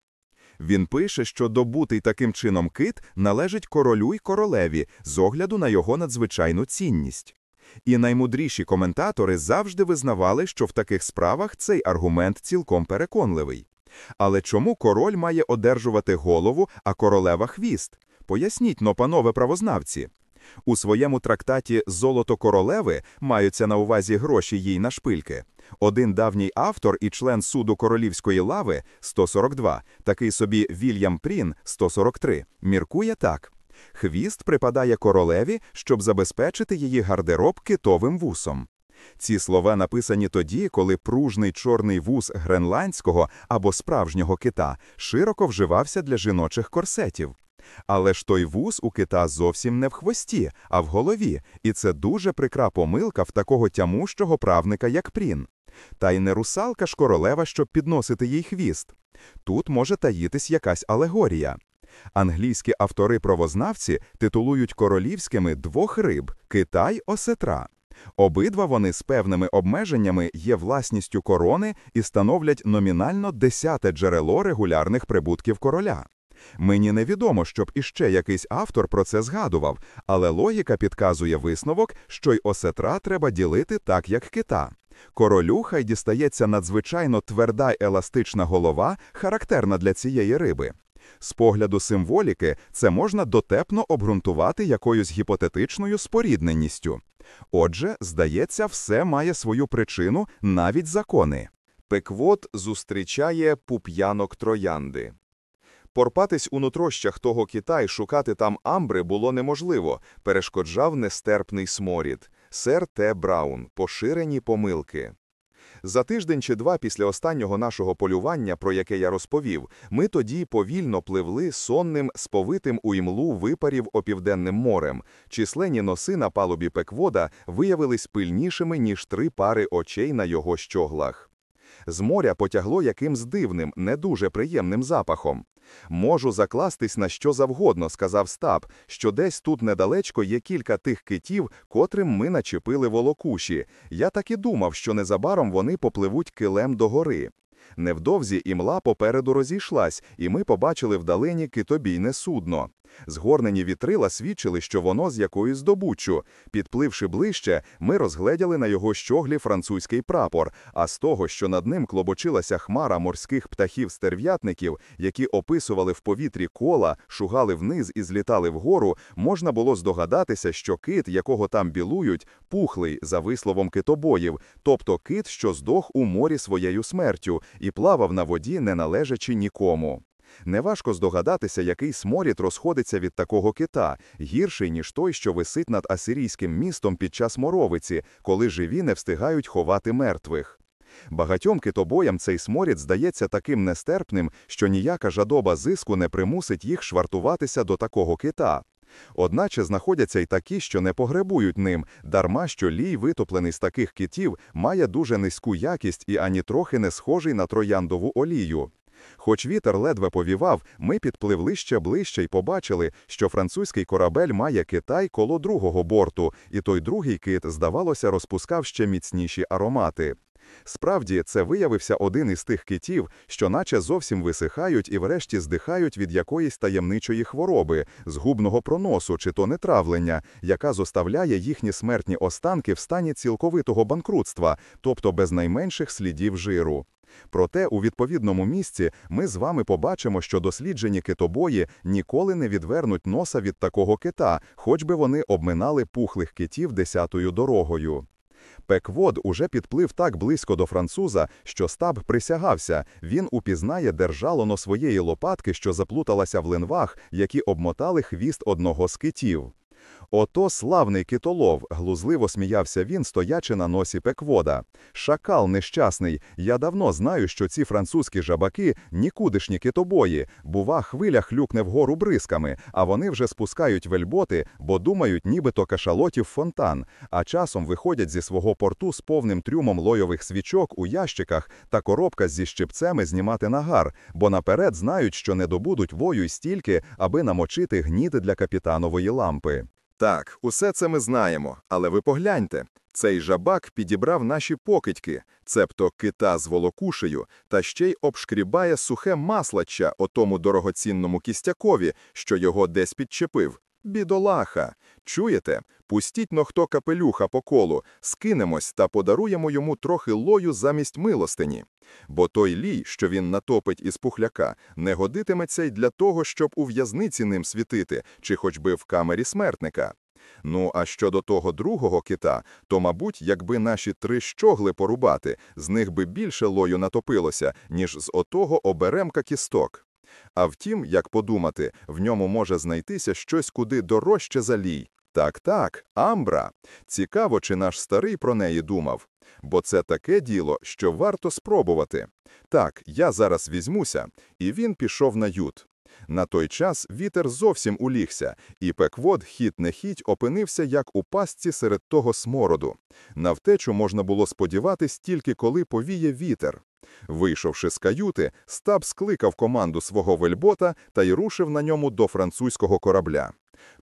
Він пише, що добутий таким чином кит належить королю й королеві з огляду на його надзвичайну цінність. І наймудріші коментатори завжди визнавали, що в таких справах цей аргумент цілком переконливий. Але чому король має одержувати голову, а королева хвіст? Поясніть но, панове правознавці. У своєму трактаті Золото королеви маються на увазі гроші їй на шпильки. Один давній автор і член суду королівської лави 142, такий собі Вільям Прін 143, міркує так. Хвіст припадає королеві, щоб забезпечити її гардероб китовим вусом. Ці слова написані тоді, коли пружний чорний вус гренландського або справжнього кита широко вживався для жіночих корсетів. Але ж той вус у кита зовсім не в хвості, а в голові, і це дуже прикра помилка в такого тямущого правника, як прін. Та й не русалка ж королева, щоб підносити їй хвіст. Тут може таїтись якась алегорія. Англійські автори-правознавці титулують королівськими двох риб Китай осетра. Обидва вони з певними обмеженнями є власністю корони і становлять номінально десяте джерело регулярних прибутків короля. Мені невідомо, щоб іще якийсь автор про це згадував, але логіка підказує висновок, що й осетра треба ділити так, як кита. Королю хай дістається надзвичайно тверда й еластична голова, характерна для цієї риби. З погляду символіки це можна дотепно обґрунтувати якоюсь гіпотетичною спорідненістю. Отже, здається, все має свою причину, навіть закони. Пеквот зустрічає пуп'янок троянди. Порпатись у нутрощах того кита і шукати там амбри було неможливо, перешкоджав нестерпний сморід. Сер Т. Браун. Поширені помилки. За тиждень чи два після останнього нашого полювання, про яке я розповів, ми тоді повільно пливли сонним, сповитим у імлу випарів опівденним морем. Численні носи на палубі пеквода виявились пильнішими, ніж три пари очей на його щоглах. З моря потягло якимсь дивним, не дуже приємним запахом. Можу закластись на що завгодно, сказав Стаб, що десь тут недалечко є кілька тих китів, котрим ми начепили волокуші. Я так і думав, що незабаром вони попливуть килем до гори. Невдовзі імла попереду розійшлась, і ми побачили вдалині китобійне судно. Згорнені вітрила свідчили, що воно з якоюсь здобуччю. Підпливши ближче, ми розгледіли на його щоглі французький прапор, а з того, що над ним клобочилася хмара морських птахів-стерв'ятників, які описували в повітрі кола, шугали вниз і злітали вгору, можна було здогадатися, що кит, якого там білують, пухлий, за висловом китобоїв, тобто кит, що здох у морі своєю смертю, і плавав на воді, не належачи нікому. Неважко здогадатися, який сморід розходиться від такого кита, гірший, ніж той, що висить над асирійським містом під час моровиці, коли живі не встигають ховати мертвих. Багатьом китобоям цей сморід здається таким нестерпним, що ніяка жадоба зиску не примусить їх швартуватися до такого кита. Одначе знаходяться й такі, що не погребують ним, дарма що лій, витоплений з таких китів, має дуже низьку якість і ані трохи не схожий на трояндову олію. Хоч вітер ледве повівав, ми підпливли ще ближче і побачили, що французький корабель має Китай коло другого борту, і той другий кит, здавалося, розпускав ще міцніші аромати. Справді, це виявився один із тих китів, що наче зовсім висихають і врешті здихають від якоїсь таємничої хвороби, згубного проносу чи то нетравлення, яка зоставляє їхні смертні останки в стані цілковитого банкрутства, тобто без найменших слідів жиру. Проте у відповідному місці ми з вами побачимо, що досліджені китобої ніколи не відвернуть носа від такого кита, хоч би вони обминали пухлих китів десятою дорогою. Пеквод уже підплив так близько до француза, що стаб присягався, він упізнає держалоно своєї лопатки, що заплуталася в линвах, які обмотали хвіст одного з китів. Ото славний китолов, глузливо сміявся він, стоячи на носі пеквода. Шакал нещасний, я давно знаю, що ці французькі жабаки нікудишні китобої, бува, хвиля хлюкне вгору бризками, а вони вже спускають вельботи, бо думають, нібито кашалотів фонтан, а часом виходять зі свого порту з повним трюмом лойових свічок у ящиках та коробка зі щипцями знімати нагар, бо наперед знають, що не добудуть вою й стільки, аби намочити гніти для капітанової лампи. Так, усе це ми знаємо, але ви погляньте. Цей жабак підібрав наші покидьки, цебто кита з волокушею, та ще й обшкрібає сухе маслача отому дорогоцінному кістякові, що його десь підчепив. Бідолаха. Чуєте? Пустіть но хто капелюха по колу, скинемось та подаруємо йому трохи лою замість милостині. Бо той лій, що він натопить із пухляка, не годитиметься й для того, щоб у в'язниці ним світити, чи хоч би в камері смертника. Ну, а щодо того другого кита, то, мабуть, якби наші три щогли порубати, з них би більше лою натопилося, ніж з отого оберемка кісток. А втім, як подумати, в ньому може знайтися щось куди дорожче за лій. Так, так, амбра. Цікаво, чи наш старий про неї думав. Бо це таке діло, що варто спробувати. Так, я зараз візьмуся, і він пішов на ют. На той час вітер зовсім улігся, і пеквод хід не хідь опинився як у пастці серед того смороду. На втечу можна було сподіватись тільки коли повіє вітер. Вийшовши з каюти, стаб скликав команду свого вельбота та й рушив на ньому до французького корабля.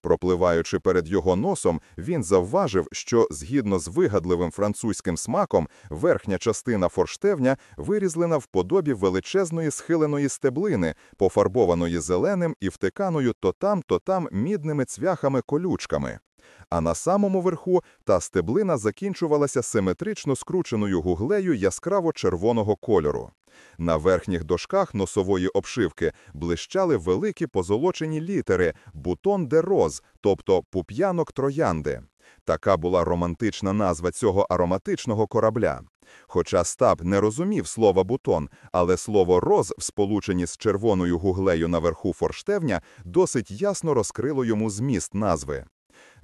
Пропливаючи перед його носом, він завважив, що, згідно з вигадливим французьким смаком, верхня частина форштевня вирізлена в подобі величезної схиленої стеблини, пофарбованої зеленим і втиканою то там, то там мідними цвяхами-колючками. А на самому верху та стеблина закінчувалася симетрично скрученою гуглею яскраво червоного кольору. На верхніх дошках носової обшивки блищали великі позолочені літери «Бутон де роз», тобто «пуп'янок троянди». Така була романтична назва цього ароматичного корабля. Хоча стаб не розумів слова «бутон», але слово «роз» в сполученні з червоною гуглею наверху форштевня досить ясно розкрило йому зміст назви.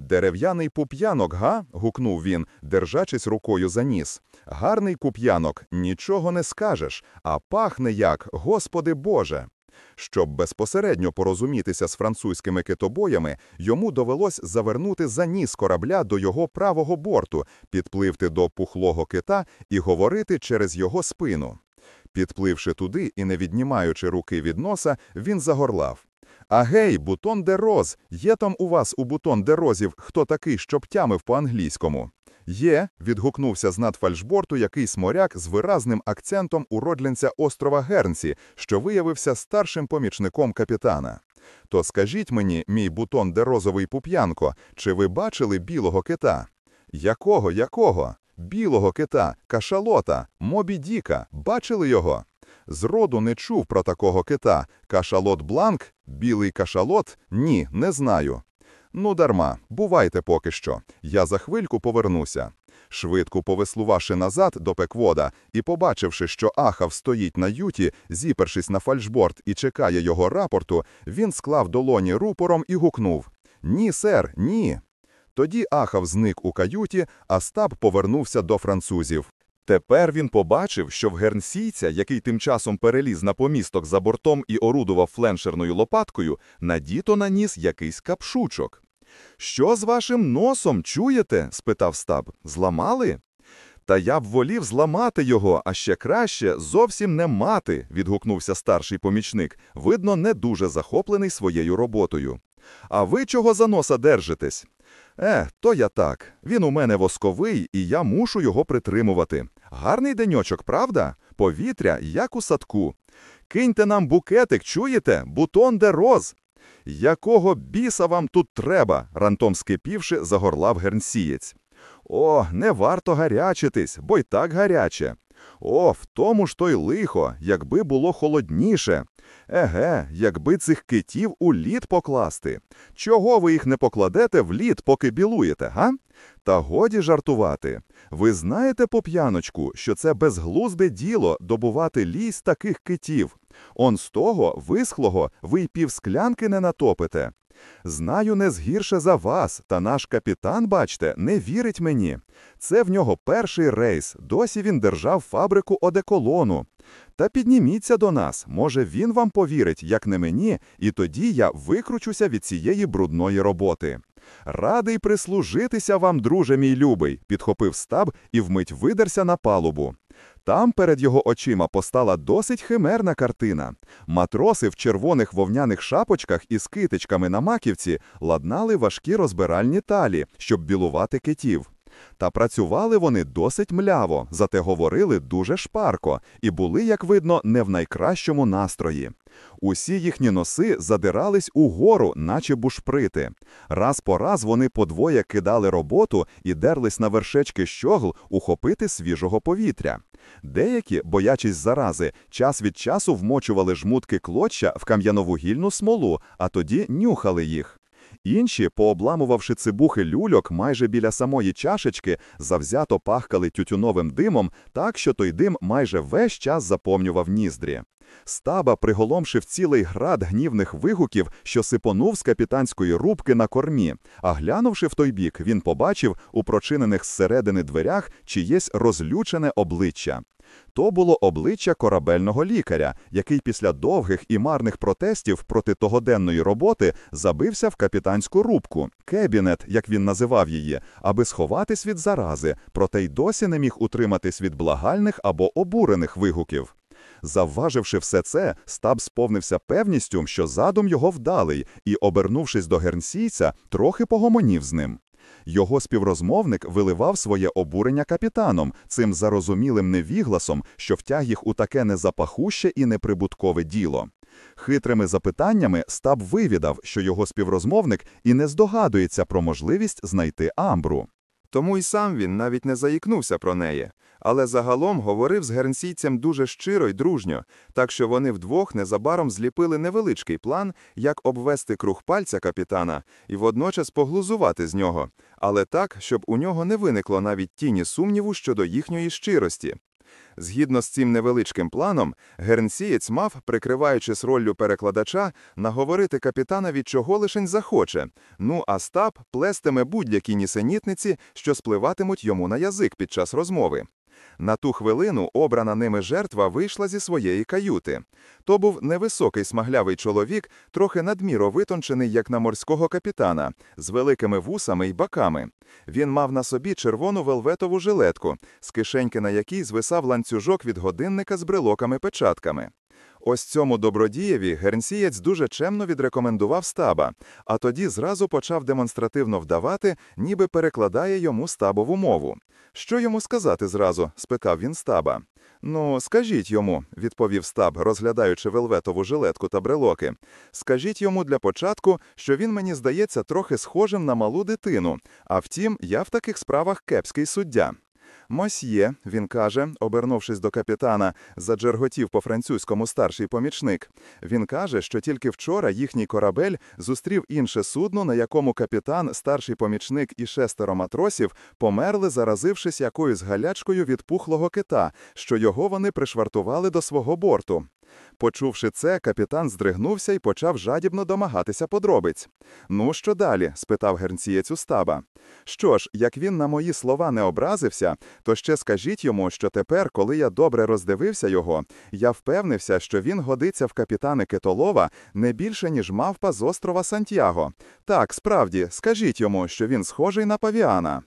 Дерев'яний пуп'янок, га? гукнув він, держачись рукою за ніс. Гарний куп'янок, нічого не скажеш, а пахне як, Господи Боже. Щоб безпосередньо порозумітися з французькими китобоями, йому довелось завернути за ніс корабля до його правого борту, підпливти до пухлого кита і говорити через його спину. Підпливши туди і не віднімаючи руки від носа, він загорлав. Агей, бутон де роз, є там у вас у бутон де розів хто такий, щоб тямив по-англійському? Є, відгукнувся з над фальшборту якийсь моряк з виразним акцентом уродженця острова Гернсі, що виявився старшим помічником капітана. То скажіть мені, мій бутон де розовий пуп'янко, чи ви бачили білого кита? Якого, якого? Білого кита, кашалота, мобі Діка, бачили його? Зроду не чув про такого кита. Кашалот Бланк? Білий кашалот? Ні, не знаю. Ну, дарма, бувайте поки що. Я за хвильку повернуся. Швидко повеслувавши назад до пеквода і побачивши, що Ахав стоїть на юті, зіпершись на фальшборд і чекає його рапорту, він склав долоні рупором і гукнув Ні, сер, ні. Тоді Ахав зник у каюті, а стаб повернувся до французів. Тепер він побачив, що в гернсійця, який тим часом переліз на помісток за бортом і орудував фленшерною лопаткою, надіто на ніс якийсь капшучок. Що з вашим носом чуєте? спитав стаб. Зламали? Та я б волів зламати його, а ще краще зовсім не мати, відгукнувся старший помічник, видно, не дуже захоплений своєю роботою. А ви чого за носа держитесь? Е, то я так. Він у мене восковий, і я мушу його притримувати. Гарний деньочок, правда? Повітря, як у садку. Киньте нам букетик, чуєте? Бутон де роз. Якого біса вам тут треба? рантом скипівши, загорлав гернсієць. О, не варто гарячитись, бо й так гаряче. О, в тому ж то й лихо, якби було холодніше. Еге, якби цих китів у лід покласти. Чого ви їх не покладете в лід, поки білуєте, га? Та годі жартувати. Ви знаєте по п'яночку, що це безглузде діло добувати ліс таких китів. Он з того, висхлого, ви й півсклянки не натопите. Знаю не згірше за вас, та наш капітан, бачте, не вірить мені. Це в нього перший рейс, досі він держав фабрику одеколону. Та підніміться до нас, може він вам повірить, як не мені, і тоді я викручуся від цієї брудної роботи. Радий прислужитися вам, друже мій любий, підхопив стаб і вмить видерся на палубу. Там перед його очима постала досить химерна картина. Матроси в червоних вовняних шапочках із китичками на маківці ладнали важкі розбиральні талі, щоб білувати китів. Та працювали вони досить мляво, зате говорили дуже шпарко і були, як видно, не в найкращому настрої. Усі їхні носи задирались угору, наче бушприти. Раз по раз вони подвоє кидали роботу і дерлись на вершечки щогл ухопити свіжого повітря. Деякі, боячись зарази, час від часу вмочували жмутки клоча в кам'яновугільну смолу, а тоді нюхали їх. Інші, пообламувавши цибухи люльок майже біля самої чашечки, завзято пахкали тютюновим димом, так що той дим майже весь час заповнював ніздрі. Стаба приголомшив цілий град гнівних вигуків, що сипонув з капітанської рубки на кормі, а глянувши в той бік, він побачив у прочинених зсередини дверях чиєсь розлючене обличчя. То було обличчя корабельного лікаря, який після довгих і марних протестів проти тогоденної роботи забився в капітанську рубку, кебінет, як він називав її, аби сховатись від зарази, проте й досі не міг утриматись від благальних або обурених вигуків. Завваживши все це, стаб сповнився певністю, що задум його вдалий, і, обернувшись до гернсійця, трохи погомонів з ним. Його співрозмовник виливав своє обурення капітаном, цим зарозумілим невігласом, що втяг їх у таке незапахуще і неприбуткове діло. Хитрими запитаннями стаб вивідав, що його співрозмовник і не здогадується про можливість знайти амбру. Тому й сам він навіть не заїкнувся про неї, але загалом говорив з гернсійцем дуже щиро й дружньо, так що вони вдвох незабаром зліпили невеличкий план, як обвести круг пальця капітана і водночас поглузувати з нього, але так, щоб у нього не виникло навіть тіні сумніву щодо їхньої щирості. Згідно з цим невеличким планом, гернсієць мав, прикриваючись роллю перекладача, наговорити капітанові чого лишень захоче, ну а стаб плестиме будь-які нісенітниці, що спливатимуть йому на язик під час розмови. На ту хвилину обрана ними жертва вийшла зі своєї каюти. То був невисокий смаглявий чоловік, трохи надміро витончений, як на морського капітана, з великими вусами й баками. Він мав на собі червону велветову жилетку, з кишеньки на якій звисав ланцюжок від годинника з брелоками-печатками. Ось цьому добродієві гернсієць дуже чемно відрекомендував стаба, а тоді зразу почав демонстративно вдавати, ніби перекладає йому стабову мову. Що йому сказати зразу? спитав він стаба. Ну, скажіть йому, відповів стаб, розглядаючи велветову жилетку та брелоки. Скажіть йому для початку, що він мені здається трохи схожим на малу дитину, а втім, я в таких справах кепський суддя. Мосьє, він каже, обернувшись до капітана, заджерготів по-французькому старший помічник. Він каже, що тільки вчора їхній корабель зустрів інше судно, на якому капітан, старший помічник і шестеро матросів померли, заразившись якоюсь галячкою від пухлого кита, що його вони пришвартували до свого борту. Почувши це, капітан здригнувся і почав жадібно домагатися подробиць. Ну, що далі? спитав гернцієць у стаба. Що ж, як він на мої слова не образився, то ще скажіть йому, що тепер, коли я добре роздивився його, я впевнився, що він годиться в капітани Китолова не більше, ніж мавпа з острова Сантьяго. Так, справді, скажіть йому, що він схожий на павіана.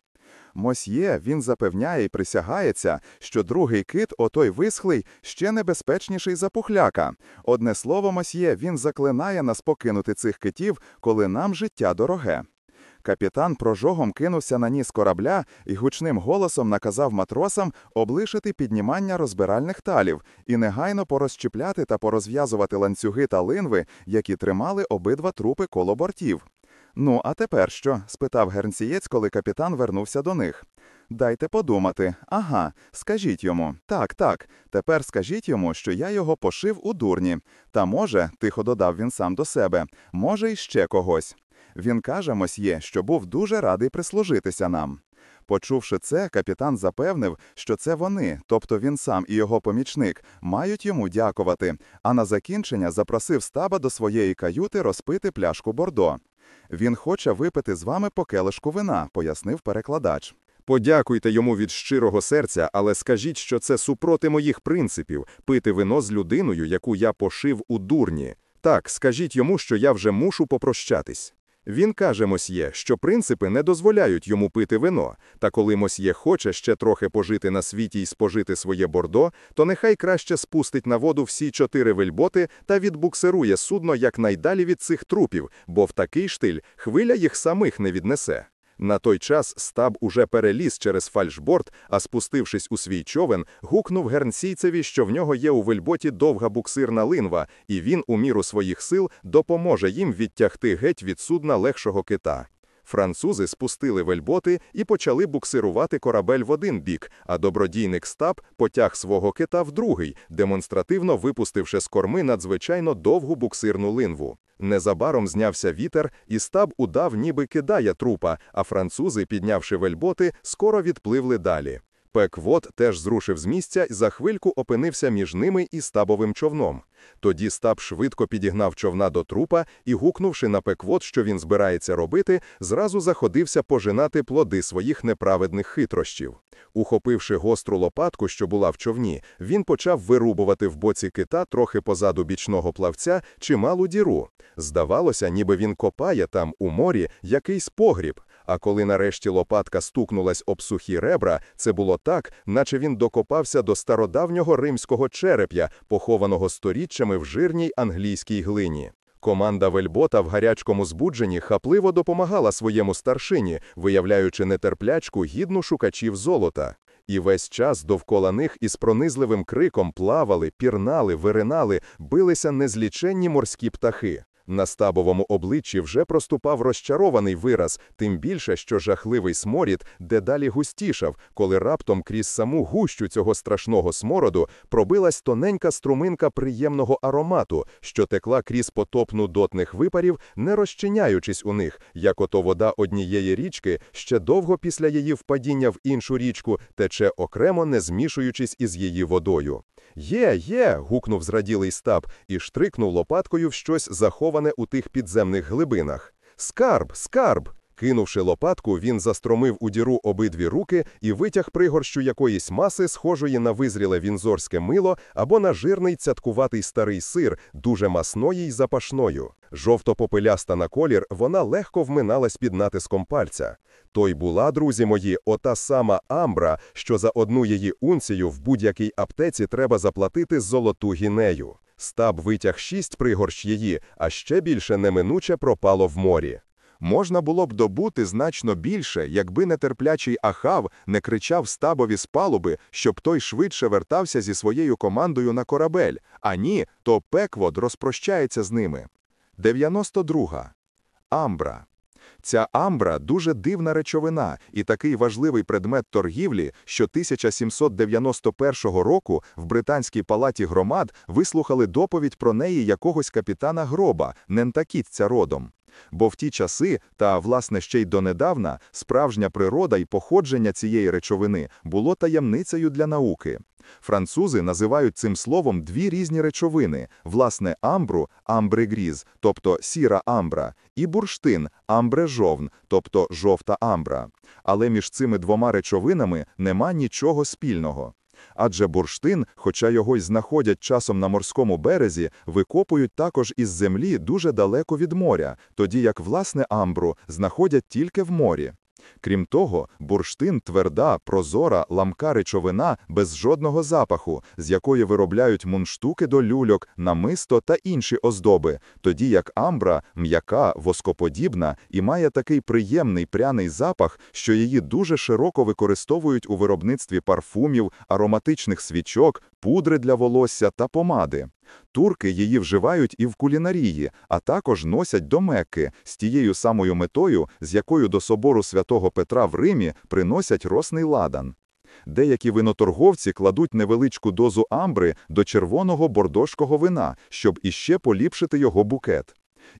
Мосьє він запевняє і присягається, що другий кит, отой висхлий, ще небезпечніший за пухляка. Одне слово, мосьє, він заклинає нас покинути цих китів, коли нам життя дороге. Капітан прожогом кинувся на ніс корабля і гучним голосом наказав матросам облишити піднімання розбиральних талів і негайно порозчіпляти та порозв'язувати ланцюги та линви, які тримали обидва трупи коло бортів. Ну, а тепер що? спитав гернсієць, коли капітан вернувся до них. Дайте подумати. Ага, скажіть йому. Так, так. Тепер скажіть йому, що я його пошив у дурні. Та може, тихо додав він сам до себе, може, і ще когось. Він каже мосьє, що був дуже радий прислужитися нам. Почувши це, капітан запевнив, що це вони, тобто він сам і його помічник, мають йому дякувати, а на закінчення запросив стаба до своєї каюти розпити пляшку бордо. Він хоче випити з вами по келишку вина, пояснив перекладач. Подякуйте йому від щирого серця, але скажіть, що це супроти моїх принципів пити вино з людиною, яку я пошив у дурні. Так, скажіть йому, що я вже мушу попрощатись. Він каже мосьє, що принципи не дозволяють йому пити вино, та коли мосьє хоче ще трохи пожити на світі і спожити своє бордо, то нехай краще спустить на воду всі чотири вельботи та відбуксирує судно якнайдалі від цих трупів, бо в такий штиль хвиля їх самих не віднесе. На той час стаб уже переліз через фальшборд, а спустившись у свій човен, гукнув гернсійцеві, що в нього є у вельботі довга буксирна линва, і він, у міру своїх сил, допоможе їм відтягти геть від судна легшого кита. Французи спустили вельботи і почали буксирувати корабель в один бік, а добродійник стаб потяг свого кита в другий, демонстративно випустивши з корми надзвичайно довгу буксирну линву. Незабаром знявся вітер, і стаб удав, ніби кидає трупа, а французи, піднявши вельботи, скоро відпливли далі. Пеквот теж зрушив з місця і за хвильку опинився між ними і стабовим човном. Тоді стаб швидко підігнав човна до трупа і, гукнувши на пеквот, що він збирається робити, зразу заходився пожинати плоди своїх неправедних хитрощів. Ухопивши гостру лопатку, що була в човні, він почав вирубувати в боці кита трохи позаду бічного плавця чималу діру. Здавалося, ніби він копає там, у морі, якийсь погріб. А коли нарешті лопатка стукнулась об сухі ребра, це було так, наче він докопався до стародавнього римського череп'я, похованого сторіччями в жирній англійській глині. Команда Вельбота в гарячкому збудженні хапливо допомагала своєму старшині, виявляючи нетерплячку гідну шукачів золота. І весь час довкола них із пронизливим криком плавали, пірнали, виринали, билися незліченні морські птахи. На стабовому обличчі вже проступав розчарований вираз, тим більше, що жахливий сморід дедалі густішав, коли раптом крізь саму гущу цього страшного смороду пробилась тоненька струминка приємного аромату, що текла крізь потопну дотних випарів, не розчиняючись у них, як ото вода однієї річки ще довго після її впадіння в іншу річку тече окремо, не змішуючись із її водою. Є, є. гукнув зраділий стаб і штрикнув лопаткою в щось заховане у тих підземних глибинах. Скарб, скарб. Кинувши лопатку, він застромив у діру обидві руки і витяг пригорщу якоїсь маси, схожої на визріле вінзорське мило або на жирний цяткуватий старий сир, дуже масної й запашною. Жовто-попеляста на колір, вона легко вминалась під натиском пальця. То й була, друзі мої, ота сама амбра, що за одну її унцію в будь-якій аптеці треба заплатити золоту гінею. Стаб витяг шість пригорщ її, а ще більше неминуче пропало в морі. Можна було б добути значно більше, якби нетерплячий Ахав не кричав стабові з палуби, щоб той швидше вертався зі своєю командою на корабель, а ні, то Пеквод розпрощається з ними. 92. Амбра. Ця амбра дуже дивна речовина і такий важливий предмет торгівлі, що 1791 року в Британській палаті громад вислухали доповідь про неї якогось капітана Гроба, нентакітця родом. Бо в ті часи, та власне ще й донедавна, справжня природа і походження цієї речовини було таємницею для науки. Французи називають цим словом дві різні речовини: власне, амбру амбрегріз, тобто сіра амбра, і бурштин амбрежовн, тобто жовта амбра. Але між цими двома речовинами нема нічого спільного. Адже бурштин, хоча його й знаходять часом на морському березі, викопують також із землі дуже далеко від моря, тоді як власне амбру знаходять тільки в морі. Крім того, бурштин тверда, прозора, ламка речовина без жодного запаху, з якої виробляють мундштуки до люльок, намисто та інші оздоби, тоді як амбра м'яка, воскоподібна і має такий приємний пряний запах, що її дуже широко використовують у виробництві парфумів, ароматичних свічок, пудри для волосся та помади. Турки її вживають і в кулінарії, а також носять до Мекки з тією самою метою, з якою до собору святого Петра в Римі приносять росний ладан. Деякі виноторговці кладуть невеличку дозу амбри до червоного бордошкого вина, щоб іще поліпшити його букет.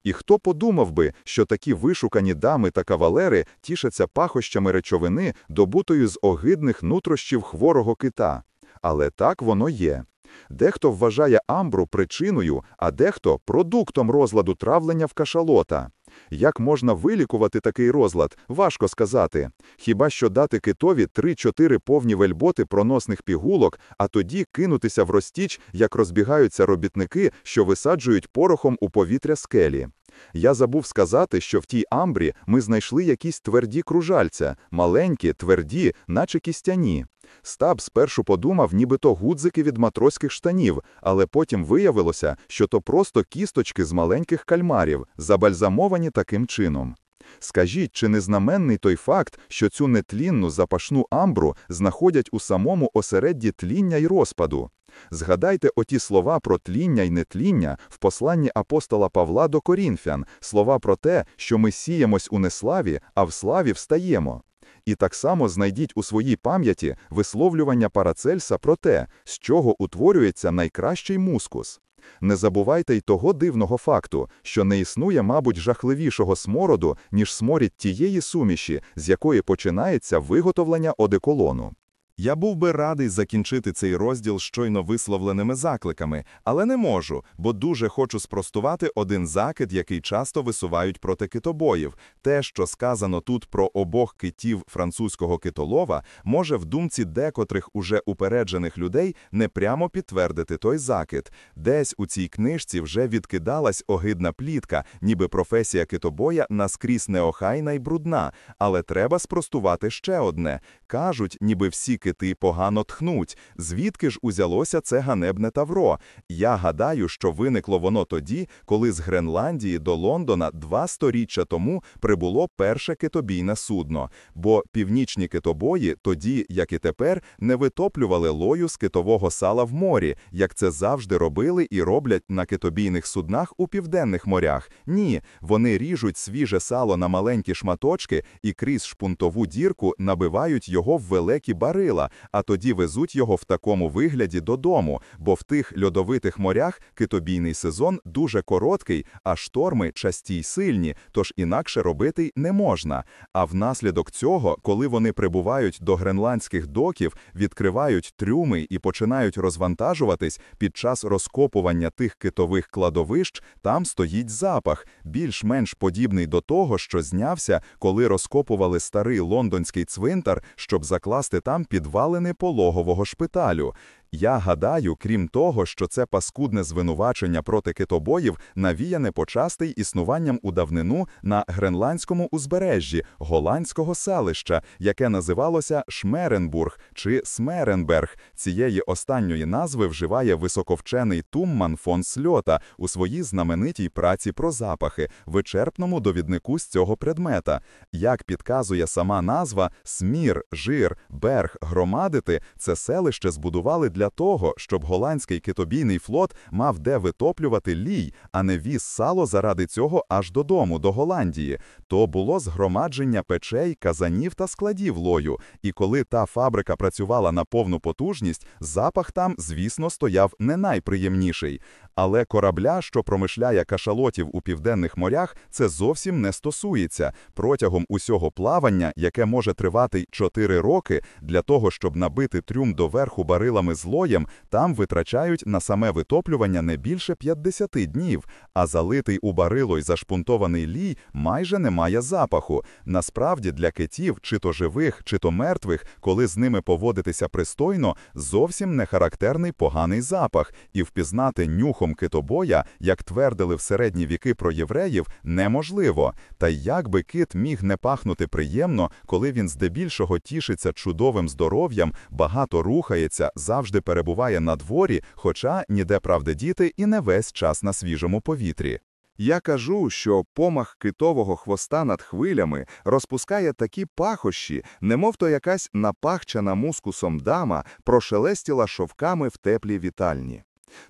І хто подумав би, що такі вишукані дами та кавалери тішаться пахощами речовини, добутою з огидних нутрощів хворого кита. Але так воно є. Дехто вважає амбру причиною, а дехто продуктом розладу травлення в кашалота. Як можна вилікувати такий розлад, важко сказати. Хіба що дати китові 3-4 повні вельботи проносних пігулок, а тоді кинутися в розтіч, як розбігаються робітники, що висаджують порохом у повітря скелі. Я забув сказати, що в тій амбрі ми знайшли якісь тверді кружальця, маленькі, тверді, наче кістяні. Стаб спершу подумав, нібито гудзики від матроських штанів, але потім виявилося, що то просто кісточки з маленьких кальмарів, забальзамовані таким чином. Скажіть, чи не знаменний той факт, що цю нетлінну запашну амбру знаходять у самому осередді тління й розпаду? Згадайте оті слова про тління й нетління в посланні апостола Павла до Корінфян, слова про те, що ми сіємось у неславі, а в славі встаємо. І так само знайдіть у своїй пам'яті висловлювання Парацельса про те, з чого утворюється найкращий мускус. Не забувайте й того дивного факту, що не існує, мабуть, жахливішого смороду, ніж сморід тієї суміші, з якої починається виготовлення одеколону. Я був би радий закінчити цей розділ щойно висловленими закликами, але не можу, бо дуже хочу спростувати один закид, який часто висувають проти китобоїв. Те, що сказано тут про обох китів французького китолова, може в думці декотрих уже упереджених людей непрямо підтвердити той закид. Десь у цій книжці вже відкидалась огидна плітка, ніби професія китобоя наскрізь неохайна й брудна, але треба спростувати ще одне. Кажуть, ніби всі кити погано тхнуть. Звідки ж узялося це ганебне тавро? Я гадаю, що виникло воно тоді, коли з Гренландії до Лондона два сторіччя тому прибуло перше китобійне судно, бо північні китобої тоді, як і тепер, не витоплювали лою з китового сала в морі, як це завжди робили і роблять на китобійних суднах у південних морях. Ні, вони ріжуть свіже сало на маленькі шматочки і крізь шпунтову дірку набивають його в великі барила, а тоді везуть його в такому вигляді додому, бо в тих льодовитих морях китобійний сезон дуже короткий, а шторми часті й сильні, тож інакше робити не можна. А внаслідок цього, коли вони прибувають до гренландських доків, відкривають трюми і починають розвантажуватись під час розкопування тих китових кладовищ, там стоїть запах, більш-менш подібний до того, що знявся, коли розкопували старий лондонський цвинтар, щоб закласти там підвалини пологового шпиталю. Я гадаю, крім того, що це паскудне звинувачення проти китобоїв навіяне почасти й існуванням у давнину на гренландському узбережжі голландського селища, яке називалося Шмеренбург чи Смеренберг. Цієї останньої назви вживає високовчений Тумман фон Сльота у своїй знаменитій праці про запахи, вичерпному довіднику з цього предмета. Як підказує сама назва, смір, жир, берг, громадити це селище збудували для того, щоб голландський китобійний флот мав де витоплювати лій, а не віз сало заради цього аж додому, до Голландії. То було згромадження печей, казанів та складів лою. І коли та фабрика працювала на повну потужність, запах там, звісно, стояв не найприємніший. Але корабля, що промишляє кашалотів у південних морях, це зовсім не стосується. Протягом усього плавання, яке може тривати й 4 роки, для того, щоб набити трюм доверху барилами з слоєм, там витрачають на саме витоплювання не більше 50 днів, а залитий у барило й зашпунтований лій майже не має запаху. Насправді для китів, чи то живих, чи то мертвих, коли з ними поводитися пристойно, зовсім не характерний поганий запах, і впізнати нюхом китобоя, як твердили в середні віки про євреїв, неможливо. Та як би кит міг не пахнути приємно, коли він здебільшого тішиться чудовим здоров'ям, багато рухається, завжди перебуває на дворі, хоча ніде правди діти і не весь час на свіжому повітрі. Я кажу, що помах китового хвоста над хвилями розпускає такі пахощі, немов то якась напахчана мускусом дама прошелестіла шовками в теплій вітальні.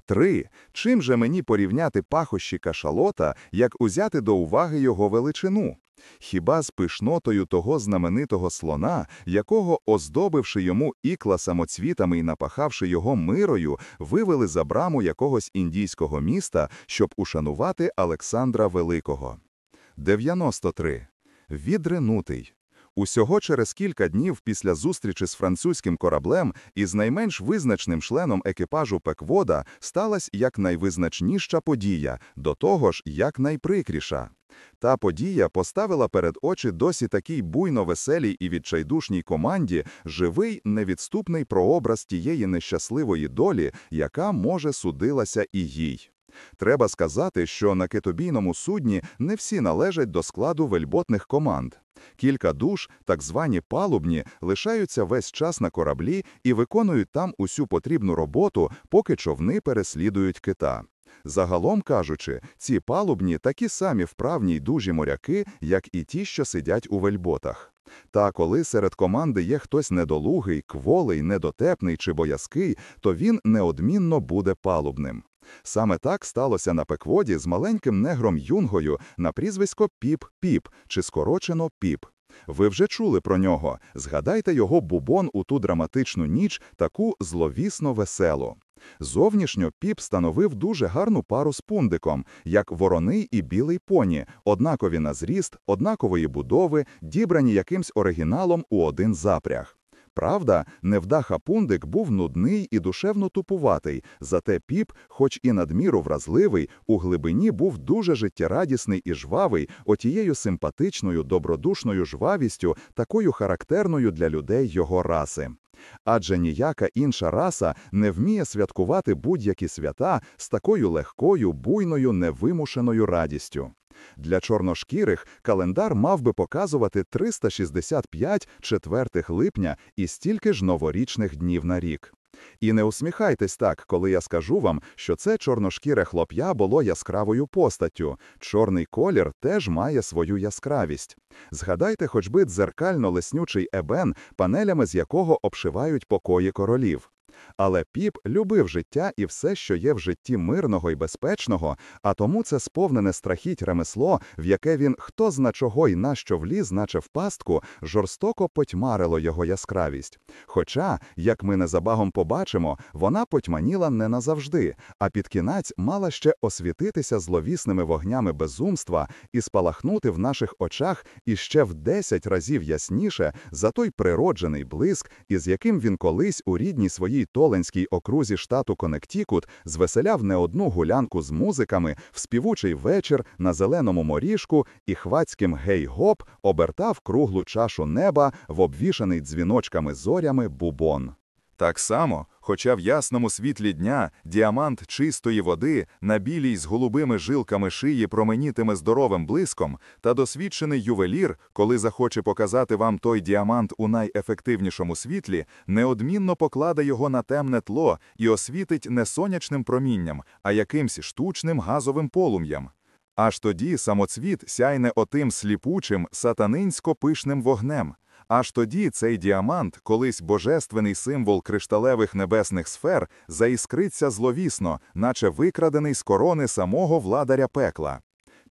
Три. Чим же мені порівняти пахощі кашалота, як узяти до уваги його величину? Хіба з пишнотою того знаменитого слона, якого, оздобивши йому ікла самоцвітами і напахавши його мирою, вивели за браму якогось індійського міста, щоб ушанувати Олександра Великого? 93. Відринутий. Усього через кілька днів після зустрічі з французьким кораблем із найменш визначним членом екіпажу Пеквода сталася як найвизначніша подія, до того ж, як найприкріша. Та подія поставила перед очі досі такій буйно веселій і відчайдушній команді живий невідступний прообраз тієї нещасливої долі, яка, може, судилася і їй. Треба сказати, що на китобійному судні не всі належать до складу вельботних команд. Кілька душ, так звані палубні, лишаються весь час на кораблі і виконують там усю потрібну роботу, поки човни переслідують кита. Загалом кажучи, ці палубні такі самі вправні й дужі моряки, як і ті, що сидять у вельботах. Та коли серед команди є хтось недолугий, кволий, недотепний чи боязкий, то він неодмінно буде палубним. Саме так сталося на пекводі з маленьким негром Юнгою на прізвисько Піппін, чи скорочено Піп. Ви вже чули про нього. Згадайте його бубон у ту драматичну ніч, таку зловісно веселу. Зовнішньо піп становив дуже гарну пару з пундиком, як вороний і білий поні, однакові на зріст, однакової будови, дібрані якимсь оригіналом у один запряг. Правда, невдаха пундик був нудний і душевно тупуватий, зате піп, хоч і надміру вразливий, у глибині був дуже життєрадісний і жвавий, отією симпатичною, добродушною жвавістю, такою характерною для людей його раси. Адже ніяка інша раса не вміє святкувати будь-які свята з такою легкою, буйною, невимушеною радістю. Для чорношкірих календар мав би показувати 365 четвертих липня і стільки ж новорічних днів на рік. І не усміхайтесь так, коли я скажу вам, що це чорношкіре хлоп'я було яскравою постаттю. Чорний колір теж має свою яскравість. Згадайте хоч би дзеркально-леснючий ебен, панелями з якого обшивають покої королів. Але піп любив життя і все, що є в житті мирного і безпечного, а тому це сповнене страхіть ремесло, в яке він хто зна чого й на що вліз, наче в пастку, жорстоко потьмарило його яскравість. Хоча, як ми незабагом побачимо, вона потьманіла не назавжди, а під кінець мала ще освітитися зловісними вогнями безумства і спалахнути в наших очах іще в десять разів ясніше за той природжений блиск, із яким він колись у рідній своїй Толенській окрузі штату Коннектікут звеселяв не одну гулянку з музиками, в співучий вечір на зеленому моріжку і хвацьким гей-гоп обертав круглу чашу неба в обвішаний дзвіночками зорями бубон. Так само, хоча в ясному світлі дня діамант чистої води на білій з голубими жилками шиї променітиме здоровим блиском, та досвідчений ювелір, коли захоче показати вам той діамант у найефективнішому світлі, неодмінно покладе його на темне тло і освітить не сонячним промінням, а якимсь штучним газовим полум'ям. Аж тоді самоцвіт сяйне отим сліпучим, сатанинсько пишним вогнем. Аж тоді цей діамант, колись божественний символ кришталевих небесних сфер, заіскриться зловісно, наче викрадений з корони самого владаря пекла.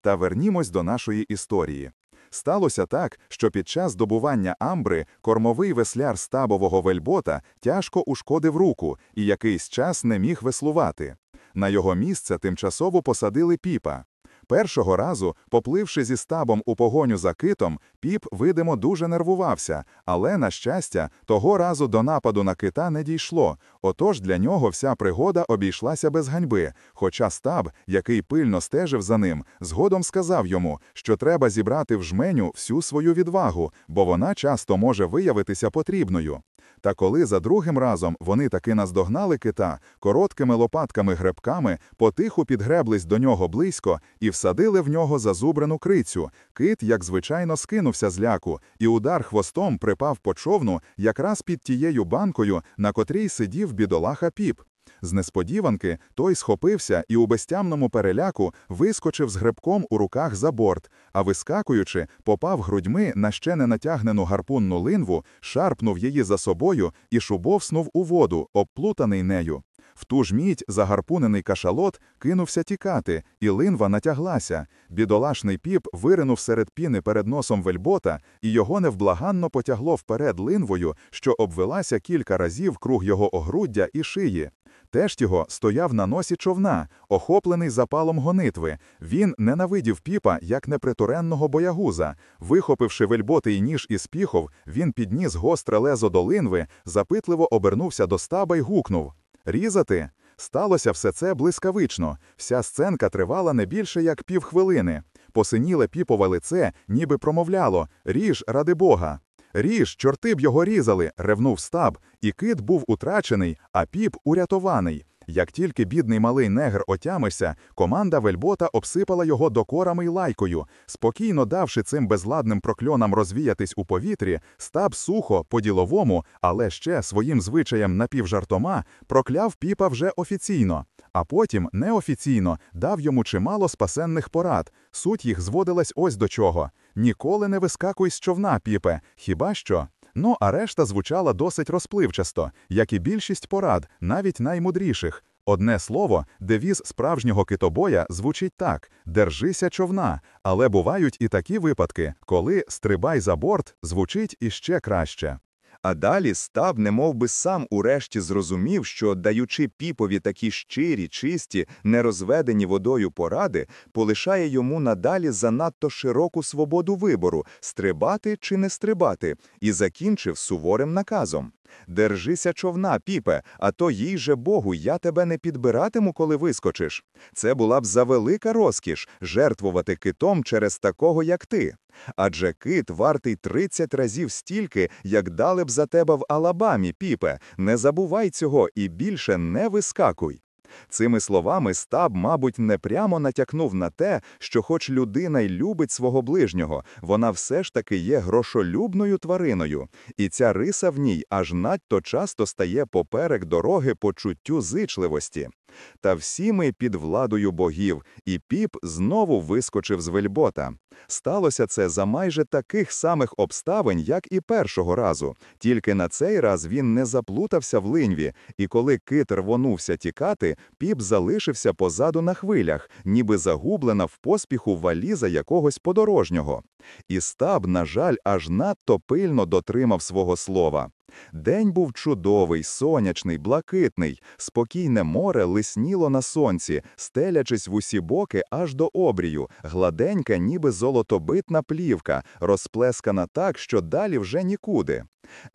Та вернімось до нашої історії. Сталося так, що під час добування амбри кормовий весляр стабового вельбота тяжко ушкодив руку і якийсь час не міг веслувати. На його місце тимчасово посадили піпа. Першого разу, попливши зі стабом у погоню за китом, піп, видимо, дуже нервувався, але, на щастя, того разу до нападу на кита не дійшло, отож для нього вся пригода обійшлася без ганьби, хоча стаб, який пильно стежив за ним, згодом сказав йому, що треба зібрати в жменю всю свою відвагу, бо вона часто може виявитися потрібною. Та коли за другим разом вони таки наздогнали кита, короткими лопатками-гребками потиху підгреблись до нього близько і всадили в нього зазубрену крицю. Кит, як звичайно, скинувся з ляку, і удар хвостом припав по човну якраз під тією банкою, на котрій сидів бідолаха піп. З несподіванки той схопився і у безтямному переляку вискочив з гребком у руках за борт, а вискакуючи, попав грудьми на ще не натягнену гарпунну линву, шарпнув її за собою і шубовснув у воду, обплутаний нею. В ту ж мідь загарпунений кашалот кинувся тікати, і линва натяглася. Бідолашний піп виринув серед піни перед носом вельбота, і його невблаганно потягло вперед линвою, що обвелася кілька разів круг його огруддя і шиї. Теж його стояв на носі човна, охоплений запалом гонитви. Він ненавидів піпа як непритуренного боягуза. Вихопивши вельботий ніж із піхов, він підніс гостре лезо до линви, запитливо обернувся до стаба й гукнув. Різати? Сталося все це блискавично. Вся сценка тривала не більше як півхвилини. Посиніле піпове лице, ніби промовляло Ріж, ради Бога. Ріж, чорти б його різали, ревнув стаб, і кит був утрачений, а піп урятований. Як тільки бідний малий негр отямився, команда вельбота обсипала його докорами й лайкою. Спокійно давши цим безладним прокльонам розвіятись у повітрі, стаб сухо, по-діловому, але ще своїм звичаєм напівжартома, прокляв піпа вже офіційно. А потім неофіційно дав йому чимало спасенних порад. Суть їх зводилась ось до чого: ніколи не вискакуй з човна, піпе, хіба що. Ну, а решта звучала досить розпливчасто, як і більшість порад, навіть наймудріших. Одне слово, девіз справжнього китобоя звучить так: держися човна. Але бувають і такі випадки, коли стрибай за борт звучить іще краще. А далі став, немов би сам урешті зрозумів, що, даючи піпові такі щирі, чисті, нерозведені водою поради, полишає йому надалі занадто широку свободу вибору стрибати чи не стрибати, і закінчив суворим наказом. Держися човна, піпе, а то їй же Богу, я тебе не підбиратиму, коли вискочиш. Це була б завелика розкіш жертвувати китом через такого, як ти. Адже кит вартий 30 разів стільки, як дали б за тебе в Алабамі, піпе. Не забувай цього і більше не вискакуй. Цими словами стаб, мабуть, непрямо натякнув на те, що, хоч людина й любить свого ближнього, вона все ж таки є грошолюбною твариною, і ця риса в ній аж надто часто стає поперек дороги почуттю зичливості. Та всі ми під владою богів, і піп знову вискочив з вельбота. Сталося це за майже таких самих обставин, як і першого разу, тільки на цей раз він не заплутався в линві, і коли кит рвонувся тікати, піп залишився позаду на хвилях, ніби загублена в поспіху валіза якогось подорожнього. І стаб, на жаль, аж надто пильно дотримав свого слова. День був чудовий, сонячний, блакитний, спокійне море лисніло на сонці, стелячись в усі боки аж до обрію, гладенька, ніби золотобитна плівка, розплескана так, що далі вже нікуди.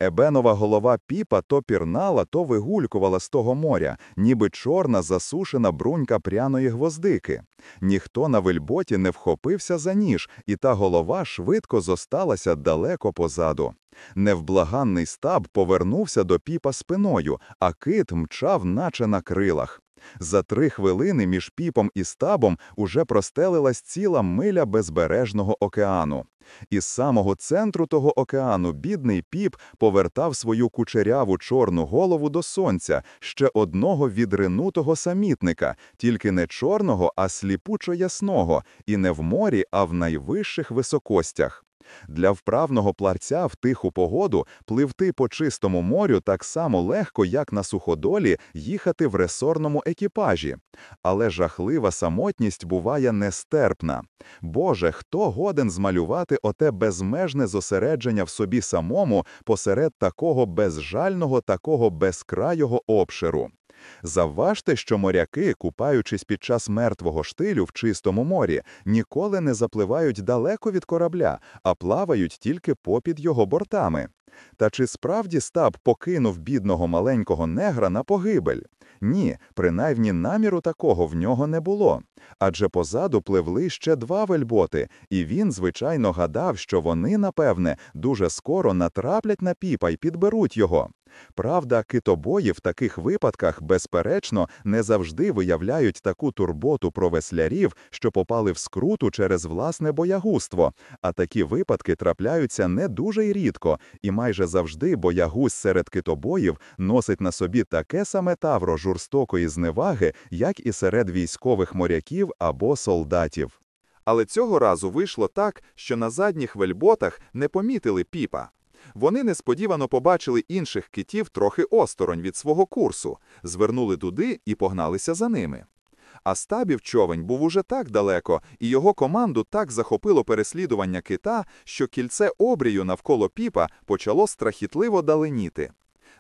Ебенова голова піпа то пірнала, то вигулькувала з того моря, ніби чорна засушена брунька пряної гвоздики. Ніхто на вельботі не вхопився за ніж, і та голова швидко зосталася далеко позаду. Невблаганний стаб повернувся до піпа спиною, а кит мчав, наче на крилах. За три хвилини між піпом і стабом уже простелилась ціла миля безбережного океану. Із самого центру того океану бідний піп повертав свою кучеряву чорну голову до сонця, ще одного відринутого самітника, тільки не чорного, а сліпучо ясного, і не в морі, а в найвищих високостях. Для вправного пларця в тиху погоду пливти по чистому морю так само легко, як на суходолі їхати в ресорному екіпажі. Але жахлива самотність буває нестерпна. Боже, хто годен змалювати оте безмежне зосередження в собі самому посеред такого безжального, такого безкрайого обширу? Завважте, що моряки, купаючись під час мертвого штилю в чистому морі, ніколи не запливають далеко від корабля, а плавають тільки попід його бортами. Та чи справді стаб покинув бідного маленького негра на погибель? Ні, принаймні наміру такого в нього не було. Адже позаду пливли ще два вельботи, і він, звичайно, гадав, що вони, напевне, дуже скоро натраплять на піпа й підберуть його. Правда, китобої в таких випадках, безперечно, не завжди виявляють таку турботу про веслярів, що попали в скруту через власне боягузтво, а такі випадки трапляються не дуже й рідко, і майже завжди боягуз серед китобоїв носить на собі таке саме тавро жорстокої зневаги, як і серед військових моряків або солдатів. Але цього разу вийшло так, що на задніх вельботах не помітили піпа. Вони несподівано побачили інших китів трохи осторонь від свого курсу, звернули туди і погналися за ними. А стабів човень був уже так далеко, і його команду так захопило переслідування кита, що кільце обрію навколо піпа почало страхітливо даленіти.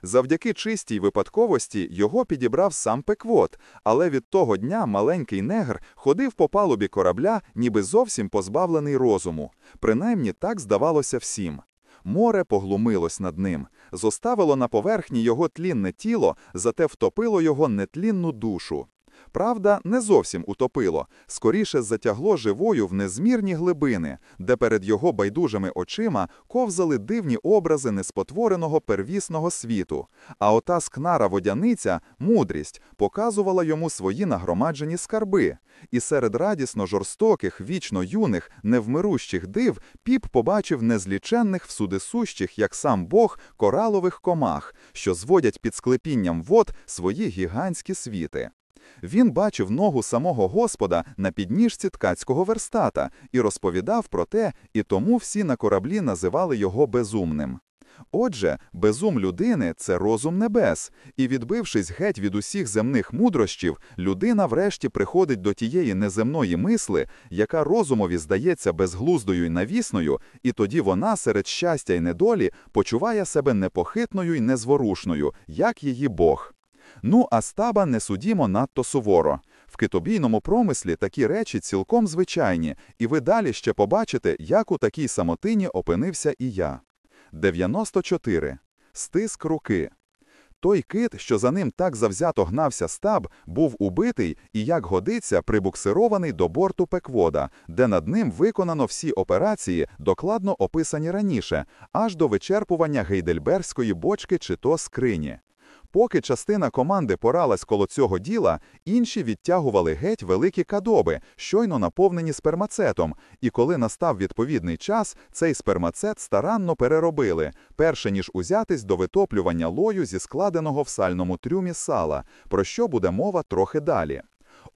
Завдяки чистій випадковості його підібрав сам Пеквот, але від того дня маленький негр ходив по палубі корабля, ніби зовсім позбавлений розуму. Принаймні так здавалося всім. Море поглумилось над ним, зоставило на поверхні його тлінне тіло, зате втопило його нетлінну душу. Правда, не зовсім утопило, скоріше затягло живою в незмірні глибини, де перед його байдужими очима ковзали дивні образи неспотвореного первісного світу. А ота скнара водяниця, мудрість, показувала йому свої нагромаджені скарби. І серед радісно жорстоких, вічно юних, невмирущих див піп побачив незліченних всюдисущих, як сам Бог, коралових комах, що зводять під склепінням вод свої гігантські світи. Він бачив ногу самого Господа на підніжці ткацького верстата і розповідав про те, і тому всі на кораблі називали його безумним. Отже, безум людини це розум небес, і, відбившись геть від усіх земних мудрощів, людина врешті приходить до тієї неземної мисли, яка розумові здається безглуздою й навісною, і тоді вона серед щастя й недолі почуває себе непохитною й незворушною, як її Бог. Ну, а стаба не судімо надто суворо. В китобійному промислі такі речі цілком звичайні, і ви далі ще побачите, як у такій самотині опинився і я. 94. Стиск руки. Той кит, що за ним так завзято гнався стаб, був убитий і, як годиться, прибуксирований до борту Пеквода, де над ним виконано всі операції, докладно описані раніше, аж до вичерпування гейдельберської бочки чи то скрині. Поки частина команди поралась коло цього діла, інші відтягували геть великі кадоби, щойно наповнені спермацетом, і коли настав відповідний час, цей спермацет старанно переробили, перше ніж узятись до витоплювання лою зі складеного в сальному трюмі сала, про що буде мова трохи далі.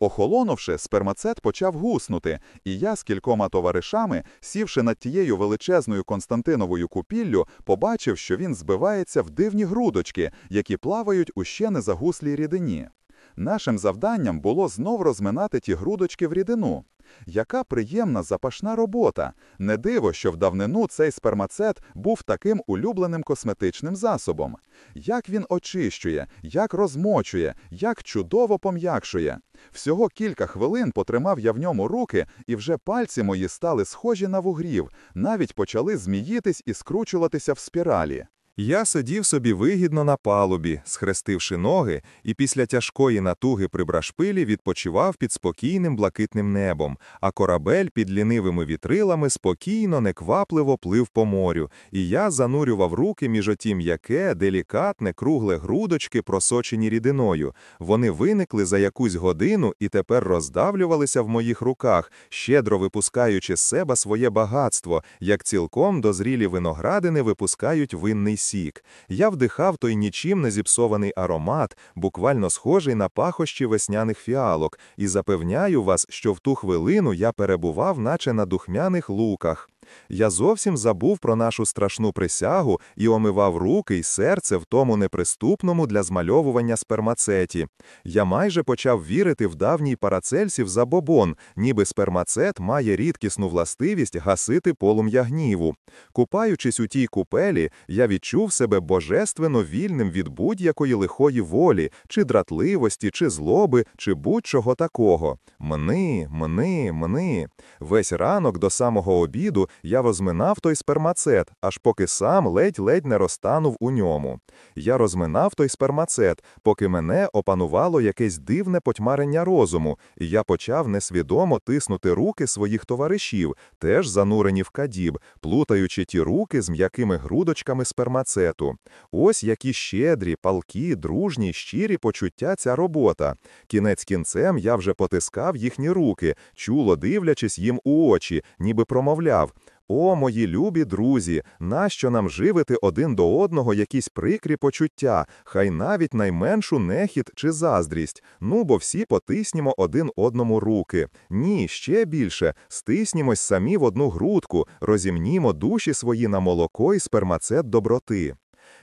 Охолонувши, спермацет почав гуснути, і я з кількома товаришами, сівши над тією величезною Константиновою купіллю, побачив, що він збивається в дивні грудочки, які плавають у ще не загуслій рідині. Нашим завданням було знов розминати ті грудочки в рідину. Яка приємна запашна робота! Не диво, що в давнину цей спермацет був таким улюбленим косметичним засобом. Як він очищує, як розмочує, як чудово пом'якшує. Всього кілька хвилин потримав я в ньому руки, і вже пальці мої стали схожі на вугрів, навіть почали зміїтись і скручуватися в спіралі. Я сидів собі вигідно на палубі, схрестивши ноги, і після тяжкої натуги при брашпилі відпочивав під спокійним блакитним небом, а корабель під лінивими вітрилами спокійно, неквапливо плив по морю, і я занурював руки між оті м'яке, делікатне, кругле грудочки, просочені рідиною. Вони виникли за якусь годину і тепер роздавлювалися в моїх руках, щедро випускаючи з себе своє багатство, як цілком дозрілі виноградини випускають винний сік. Я вдихав той нічим не зіпсований аромат, буквально схожий на пахощі весняних фіалок, і запевняю вас, що в ту хвилину я перебував, наче на духмяних луках. Я зовсім забув про нашу страшну присягу і омивав руки й серце в тому неприступному для змальовування спермацеті. Я майже почав вірити в давній парацельсів забобон, ніби спермацет має рідкісну властивість гасити полум'я гніву. Купаючись у тій купелі, я відчув себе божественно вільним від будь-якої лихої волі, чи дратливості, чи злоби, чи будь-чого такого. Мни, мни, мни. Весь ранок до самого обіду я розминав той спермацет, аж поки сам ледь-ледь не розтанув у ньому. Я розминав той спермацет, поки мене опанувало якесь дивне потьмарення розуму, і я почав несвідомо тиснути руки своїх товаришів, теж занурені в кадіб, плутаючи ті руки з м'якими грудочками спермацету. Ось які щедрі, палкі, дружні, щирі почуття ця робота. Кінець кінцем я вже потискав їхні руки, чуло дивлячись їм у очі, ніби промовляв. О, мої любі друзі, нащо нам живити один до одного якісь прикрі почуття, хай навіть найменшу нехід чи заздрість. Ну, бо всі потиснімо один одному руки. Ні, ще більше, стиснімось самі в одну грудку, розімнімо душі свої на молоко і спермацет доброти.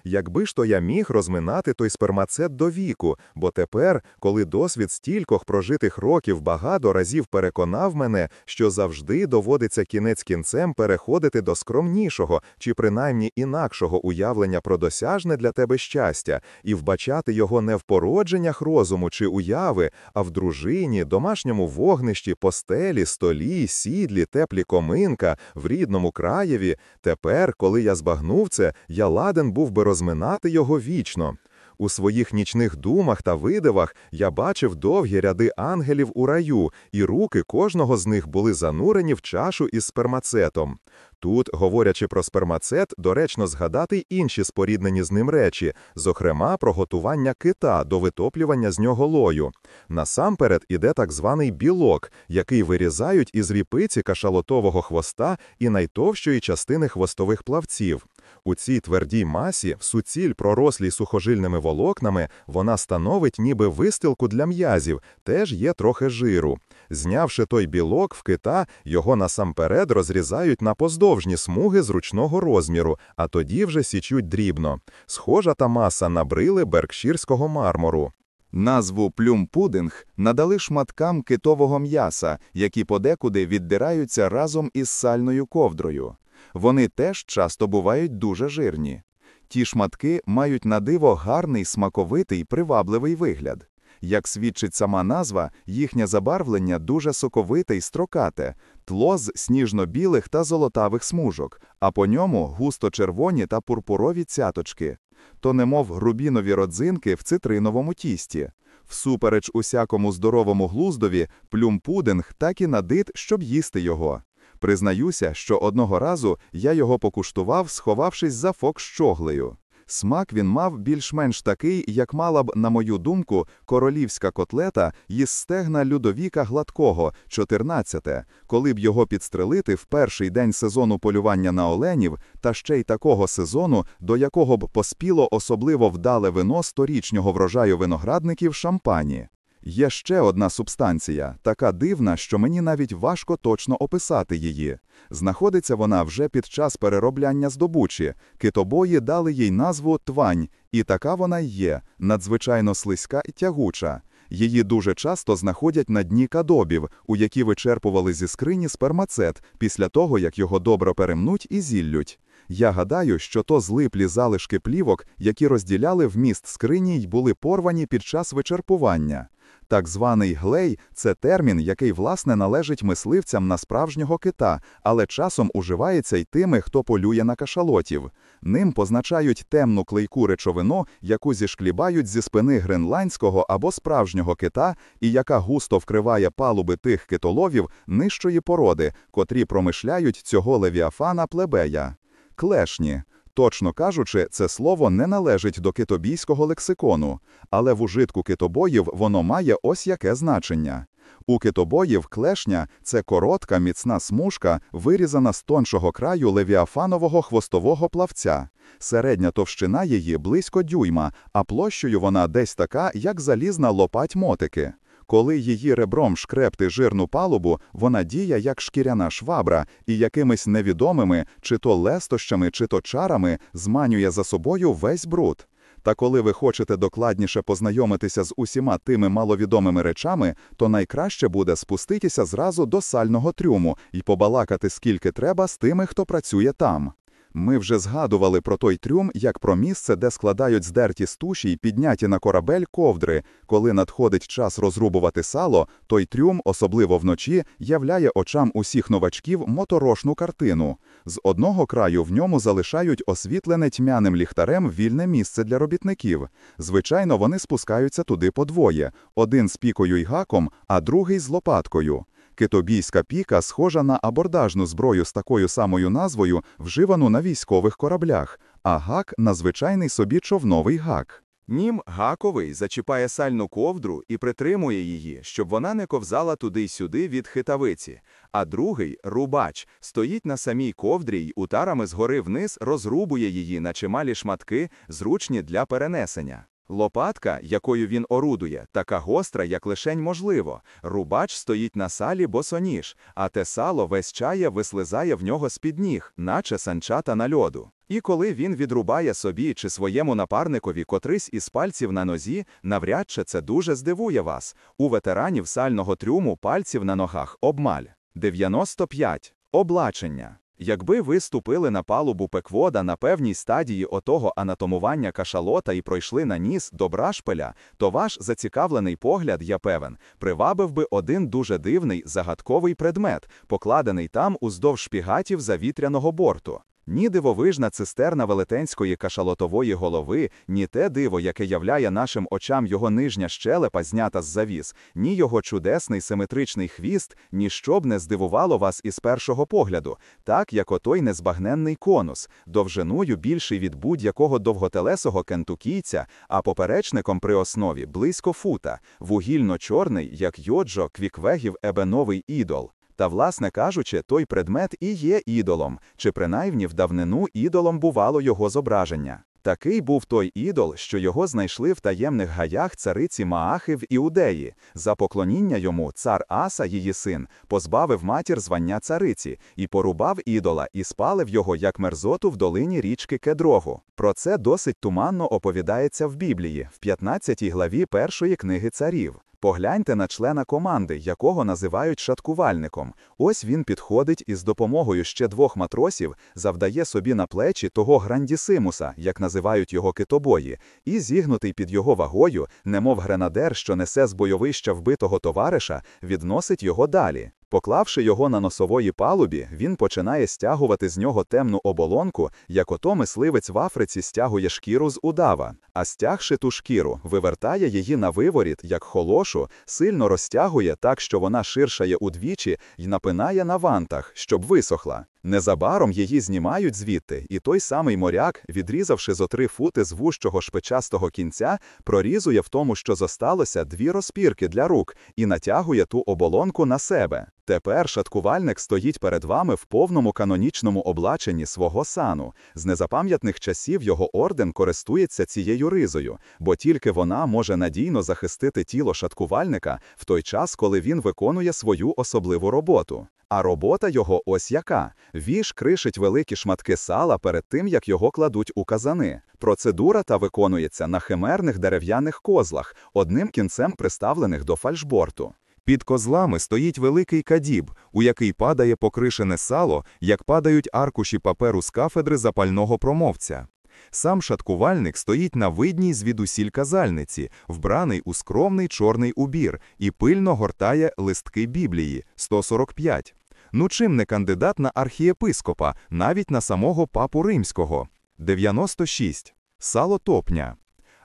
Якби ж то я міг розминати той спермацет до віку, бо тепер, коли досвід стількох прожитих років багато разів переконав мене, що завжди доводиться кінець кінцем переходити до скромнішого чи принаймні інакшого уявлення про досяжне для тебе щастя, і вбачати його не в породженнях розуму чи уяви, а в дружині, домашньому вогнищі, постелі, столі, сідлі, теплі коминка, в рідному краєві, тепер, коли я збагнув це, я ладен був би розминати його вічно. У своїх нічних думах та видивах я бачив довгі ряди ангелів у раю, і руки кожного з них були занурені в чашу із спермацетом. Тут, говорячи про спермацет, доречно згадати й інші споріднені з ним речі, зокрема про готування кита до витоплювання з нього лою. Насамперед іде так званий білок, який вирізають із ріпиці кашалотового хвоста і найтовщої частини хвостових плавців. У цій твердій масі, в суціль пророслій сухожильними волокнами, вона становить ніби вистилку для м'язів, теж є трохи жиру. Знявши той білок в кита, його насамперед розрізають на поздовжні смуги зручного розміру, а тоді вже січуть дрібно. Схожа та маса на брили беркширського мармуру. Назву плюм-пудинг надали шматкам китового м'яса, які подекуди віддираються разом із сальною ковдрою. Вони теж часто бувають дуже жирні. Ті шматки мають на диво гарний, смаковитий, привабливий вигляд. Як свідчить сама назва, їхнє забарвлення дуже соковите й строкате, тло з сніжно-білих та золотавих смужок, а по ньому густо червоні та пурпурові цяточки. То немов рубінові родзинки в цитриновому тісті. Всупереч усякому здоровому глуздові, плюм-пудинг так і надит, щоб їсти його. Признаюся, що одного разу я його покуштував, сховавшись за фок щоглею. Смак він мав більш-менш такий, як мала б, на мою думку, королівська котлета із стегна Людовіка Гладкого, 14-те, коли б його підстрелити в перший день сезону полювання на оленів, та ще й такого сезону, до якого б поспіло особливо вдале вино сторічнього врожаю виноградників шампані. Є ще одна субстанція, така дивна, що мені навіть важко точно описати її. Знаходиться вона вже під час переробляння здобучі. Китобої дали їй назву твань, і така вона й є, надзвичайно слизька і тягуча. Її дуже часто знаходять на дні кадобів, у які вичерпували зі скрині спермацет після того, як його добре перемнуть і зіллють. Я гадаю, що то злиплі залишки плівок, які розділяли вміст скрині й були порвані під час вичерпування. Так званий глей це термін, який власне належить мисливцям на справжнього кита, але часом уживається й тими, хто полює на кашалотів. Ним позначають темну клейку речовину, яку зішклібають зі спини гренландського або справжнього кита, і яка густо вкриває палуби тих китоловів нижчої породи, котрі промишляють цього левіафана плебея. Клешні. Точно кажучи, це слово не належить до китобійського лексикону, але в ужитку китобоїв воно має ось яке значення. У китобоїв клешня це коротка міцна смужка, вирізана з тоншого краю левіафанового хвостового плавця. Середня товщина її близько дюйма, а площею вона десь така, як залізна лопать мотики. Коли її ребром шкрепти жирну палубу, вона діє як шкіряна швабра і якимись невідомими, чи то лестощами, чи то чарами зманює за собою весь бруд. Та коли ви хочете докладніше познайомитися з усіма тими маловідомими речами, то найкраще буде спуститися зразу до сального трюму і побалакати скільки треба з тими, хто працює там. Ми вже згадували про той трюм як про місце, де складають здерті стуші й підняті на корабель ковдри. Коли надходить час розрубувати сало, той трюм, особливо вночі, являє очам усіх новачків моторошну картину. З одного краю в ньому залишають освітлене тьмяним ліхтарем вільне місце для робітників. Звичайно, вони спускаються туди подвоє: один з пікою й гаком, а другий з лопаткою. Китобійська піка схожа на абордажну зброю з такою самою назвою, вживану на військових кораблях, а гак на звичайний собі човновий гак. Нім гаковий зачіпає сальну ковдру і притримує її, щоб вона не ковзала туди й сюди від хитавиці. А другий рубач стоїть на самій ковдрі й ударами згори вниз розрубує її на чималі шматки, зручні для перенесення. Лопатка, якою він орудує, така гостра, як лишень можливо. Рубач стоїть на салі босоніж, а те сало весь чає вислизає в нього з-під ніг, наче санчата на льоду. І коли він відрубає собі чи своєму напарникові котрись із пальців на нозі, навряд чи це дуже здивує вас. У ветеранів сального трюму пальців на ногах обмаль. 95. Облачення. Якби ви ступили на палубу пеквода на певній стадії отого анатомування кашалота і пройшли на ніс до брашпеля, то ваш зацікавлений погляд, я певен, привабив би один дуже дивний загадковий предмет, покладений там уздовж шпігатів завітряного борту. Ні дивовижна цистерна велетенської кашалотової голови, ні те диво, яке являє нашим очам його нижня щелепа, знята з завіс, ні його чудесний симетричний хвіст, ніщо б не здивувало вас із першого погляду, так як отой незбагненний конус, довжиною більший від будь-якого довготелесого кентукійця, а поперечником при основі близько фута, вугільно-чорний, як йоджо, квіквегів ебеновий ідол. Та, власне кажучи, той предмет і є ідолом, чи принаймні в давнину ідолом бувало його зображення. Такий був той ідол, що його знайшли в таємних гаях цариці Маахи в Іудеї. За поклоніння йому цар Аса, її син, позбавив матір звання цариці і порубав ідола, і спалив його як мерзоту в долині річки Кедрогу. Про це досить туманно оповідається в Біблії, в 15 главі першої книги царів. Погляньте на члена команди, якого називають шаткувальником. Ось він підходить і з допомогою ще двох матросів завдає собі на плечі того грандісимуса, як називають його китобої, і зігнутий під його вагою, немов гренадер, що несе з бойовища вбитого товариша, відносить його далі. Поклавши його на носової палубі, він починає стягувати з нього темну оболонку, як ото мисливець в Африці стягує шкіру з удава, а стягши ту шкіру, вивертає її на виворіт, як холошу, сильно розтягує так, що вона ширшає удвічі й напинає на вантах, щоб висохла. Незабаром її знімають звідти, і той самий моряк, відрізавши зо три фути з вущого шпичастого кінця, прорізує в тому, що зосталося, дві розпірки для рук, і натягує ту оболонку на себе. Тепер шаткувальник стоїть перед вами в повному канонічному облаченні свого сану. З незапам'ятних часів його орден користується цією ризою, бо тільки вона може надійно захистити тіло шаткувальника в той час, коли він виконує свою особливу роботу. А робота його ось яка: віж кришить великі шматки сала перед тим, як його кладуть у казани. Процедура та виконується на химерних дерев'яних козлах, одним кінцем приставлених до фальшборту. Під козлами стоїть великий кадіб, у який падає покришене сало, як падають аркуші паперу з кафедри запального промовця. Сам шаткувальник стоїть на видній звідусіль казальниці, вбраний у скромний чорний убір, і пильно гортає листки Біблії 145. Ну чим не кандидат на архієпископа, навіть на самого папу римського 96. Сало топня.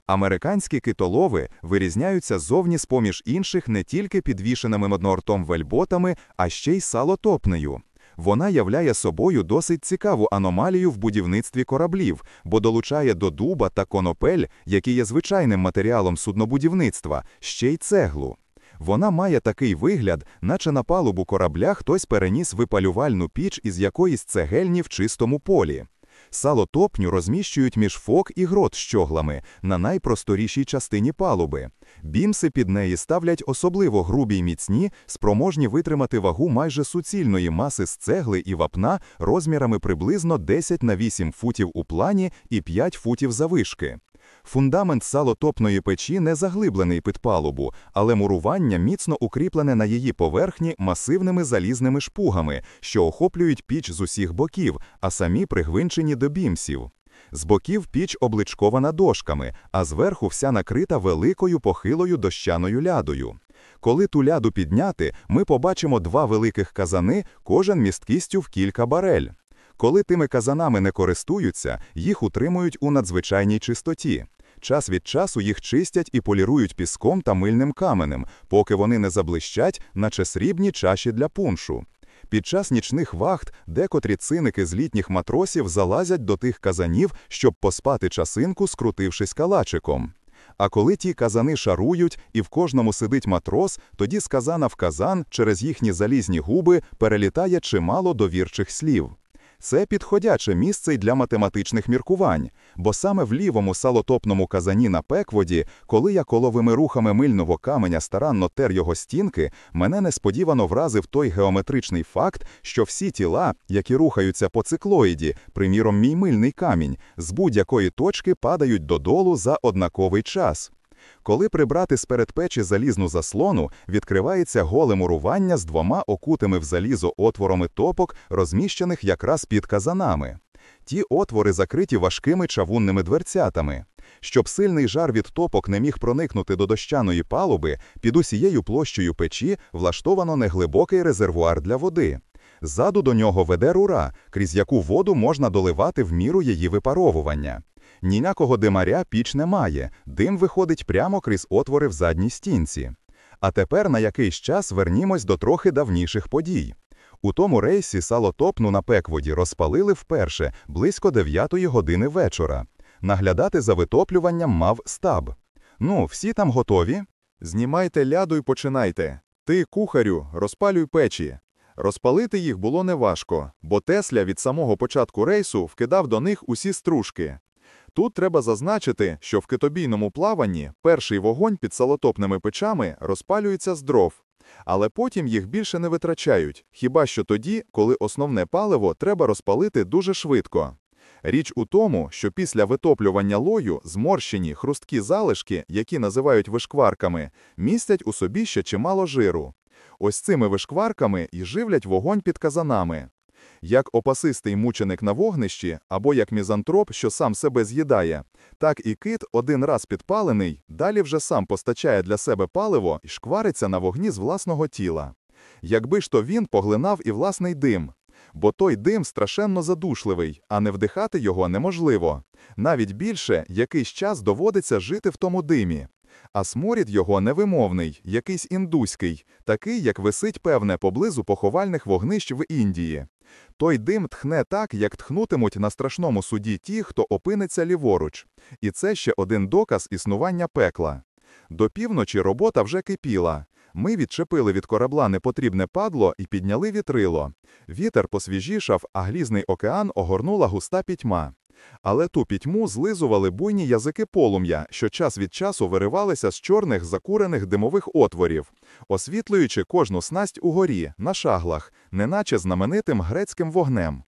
Американські китолови вирізняються зовні з поміж інших не тільки підвішеними однортом вельботами, а ще й салотопнею. Вона являє собою досить цікаву аномалію в будівництві кораблів, бо долучає до дуба та конопель, які є звичайним матеріалом суднобудівництва, ще й цеглу. Вона має такий вигляд, наче на палубу корабля хтось переніс випалювальну піч із якоїсь цегельні в чистому полі. Сало топню розміщують між фок і грот щоглами на найпросторішій частині палуби. Бімси під неї ставлять особливо грубі й міцні, спроможні витримати вагу майже суцільної маси з цегли і вапна розмірами приблизно 10 на 8 футів у плані і 5 футів завишки. Фундамент салотопної печі не заглиблений під палубу, але мурування міцно укріплене на її поверхні масивними залізними шпугами, що охоплюють піч з усіх боків, а самі пригвинчені до бімсів. З боків піч обличкована дошками, а зверху вся накрита великою похилою дощаною лядою. Коли ту ляду підняти, ми побачимо два великих казани, кожен місткістю в кілька барель. Коли тими казанами не користуються, їх утримують у надзвичайній чистоті. Час від часу їх чистять і полірують піском та мильним каменем, поки вони не заблищать, наче срібні чаші для пуншу. Під час нічних вахт декотрі циники з літніх матросів залазять до тих казанів, щоб поспати часинку, скрутившись калачиком. А коли ті казани шарують і в кожному сидить матрос, тоді з казана в казан через їхні залізні губи перелітає чимало довірчих слів. Це підходяче місце й для математичних міркувань, бо саме в лівому салотопному казані на пекводі, коли я коловими рухами мильного каменя старанно тер його стінки, мене несподівано вразив той геометричний факт, що всі тіла, які рухаються по циклоїді, приміром мій мильний камінь, з будь-якої точки падають додолу за однаковий час. Коли прибрати з передпечі залізну заслону, відкривається голе мурування з двома окутими в залізо отворами топок, розміщених якраз під казанами. Ті отвори закриті важкими чавунними дверцятами. Щоб сильний жар від топок не міг проникнути до дощаної палуби, під усією площею печі влаштовано неглибокий резервуар для води. Ззаду до нього веде рура, крізь яку воду можна доливати в міру її випаровування. Ніякого димаря піч немає, дим виходить прямо крізь отвори в задній стінці. А тепер на якийсь час вернімось до трохи давніших подій. У тому рейсі салотопну на пекводі розпалили вперше близько 9 години вечора. Наглядати за витоплюванням мав стаб. Ну, всі там готові? Знімайте ляду і починайте. Ти, кухарю, розпалюй печі. Розпалити їх було неважко, бо Тесля від самого початку рейсу вкидав до них усі стружки. Тут треба зазначити, що в китобійному плаванні перший вогонь під салотопними печами розпалюється з дров, але потім їх більше не витрачають, хіба що тоді, коли основне паливо треба розпалити дуже швидко. Річ у тому, що після витоплювання лою зморщені хрусткі залишки, які називають вишкварками, містять у собі ще чимало жиру. Ось цими вишкварками і живлять вогонь під казанами. Як опасистий мученик на вогнищі, або як мізантроп, що сам себе з'їдає, так і кит, один раз підпалений, далі вже сам постачає для себе паливо і шквариться на вогні з власного тіла. Якби ж то він поглинав і власний дим, бо той дим страшенно задушливий, а не вдихати його неможливо. Навіть більше якийсь час доводиться жити в тому димі. А сморід його невимовний, якийсь індуський, такий, як висить, певне, поблизу поховальних вогнищ в Індії. Той дим тхне так, як тхнутимуть на страшному суді ті, хто опиниться ліворуч. І це ще один доказ існування пекла. До півночі робота вже кипіла. Ми відчепили від корабла непотрібне падло і підняли вітрило. Вітер посвіжішав, а глізний океан огорнула густа пітьма. Але ту пітьму злизували буйні язики полум'я, що час від часу виривалися з чорних закурених димових отворів, освітлюючи кожну снасть угорі, на шаглах, неначе знаменитим грецьким вогнем.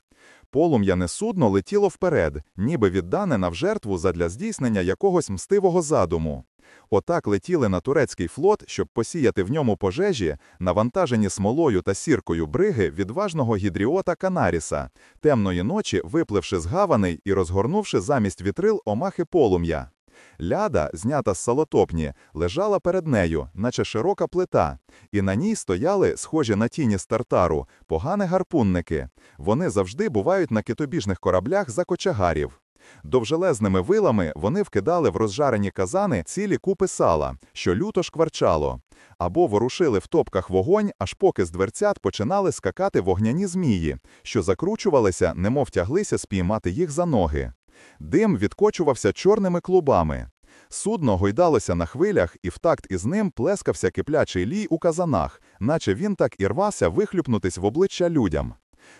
Полум'яне судно летіло вперед, ніби віддане на жертву задля здійснення якогось мстивого задуму. Отак летіли на турецький флот, щоб посіяти в ньому пожежі, навантажені смолою та сіркою бриги відважного гідріота Канаріса, темної ночі випливши з гаваней і розгорнувши замість вітрил омахи полум'я. Ляда, знята з салотопні, лежала перед нею, наче широка плита, і на ній стояли, схожі на тіні стартару, погані гарпунники. Вони завжди бувають на китобіжних кораблях за кочагарів. Довжелезними вилами вони вкидали в розжарені казани цілі купи сала, що люто шкварчало, або ворушили в топках вогонь, аж поки з дверцят починали скакати вогняні змії, що закручувалися, немов тяглися спіймати їх за ноги. Дим відкочувався чорними клубами. Судно гойдалося на хвилях, і в такт із ним плескався киплячий лій у казанах, наче він так і рвався вихлюпнутись в обличчя людям.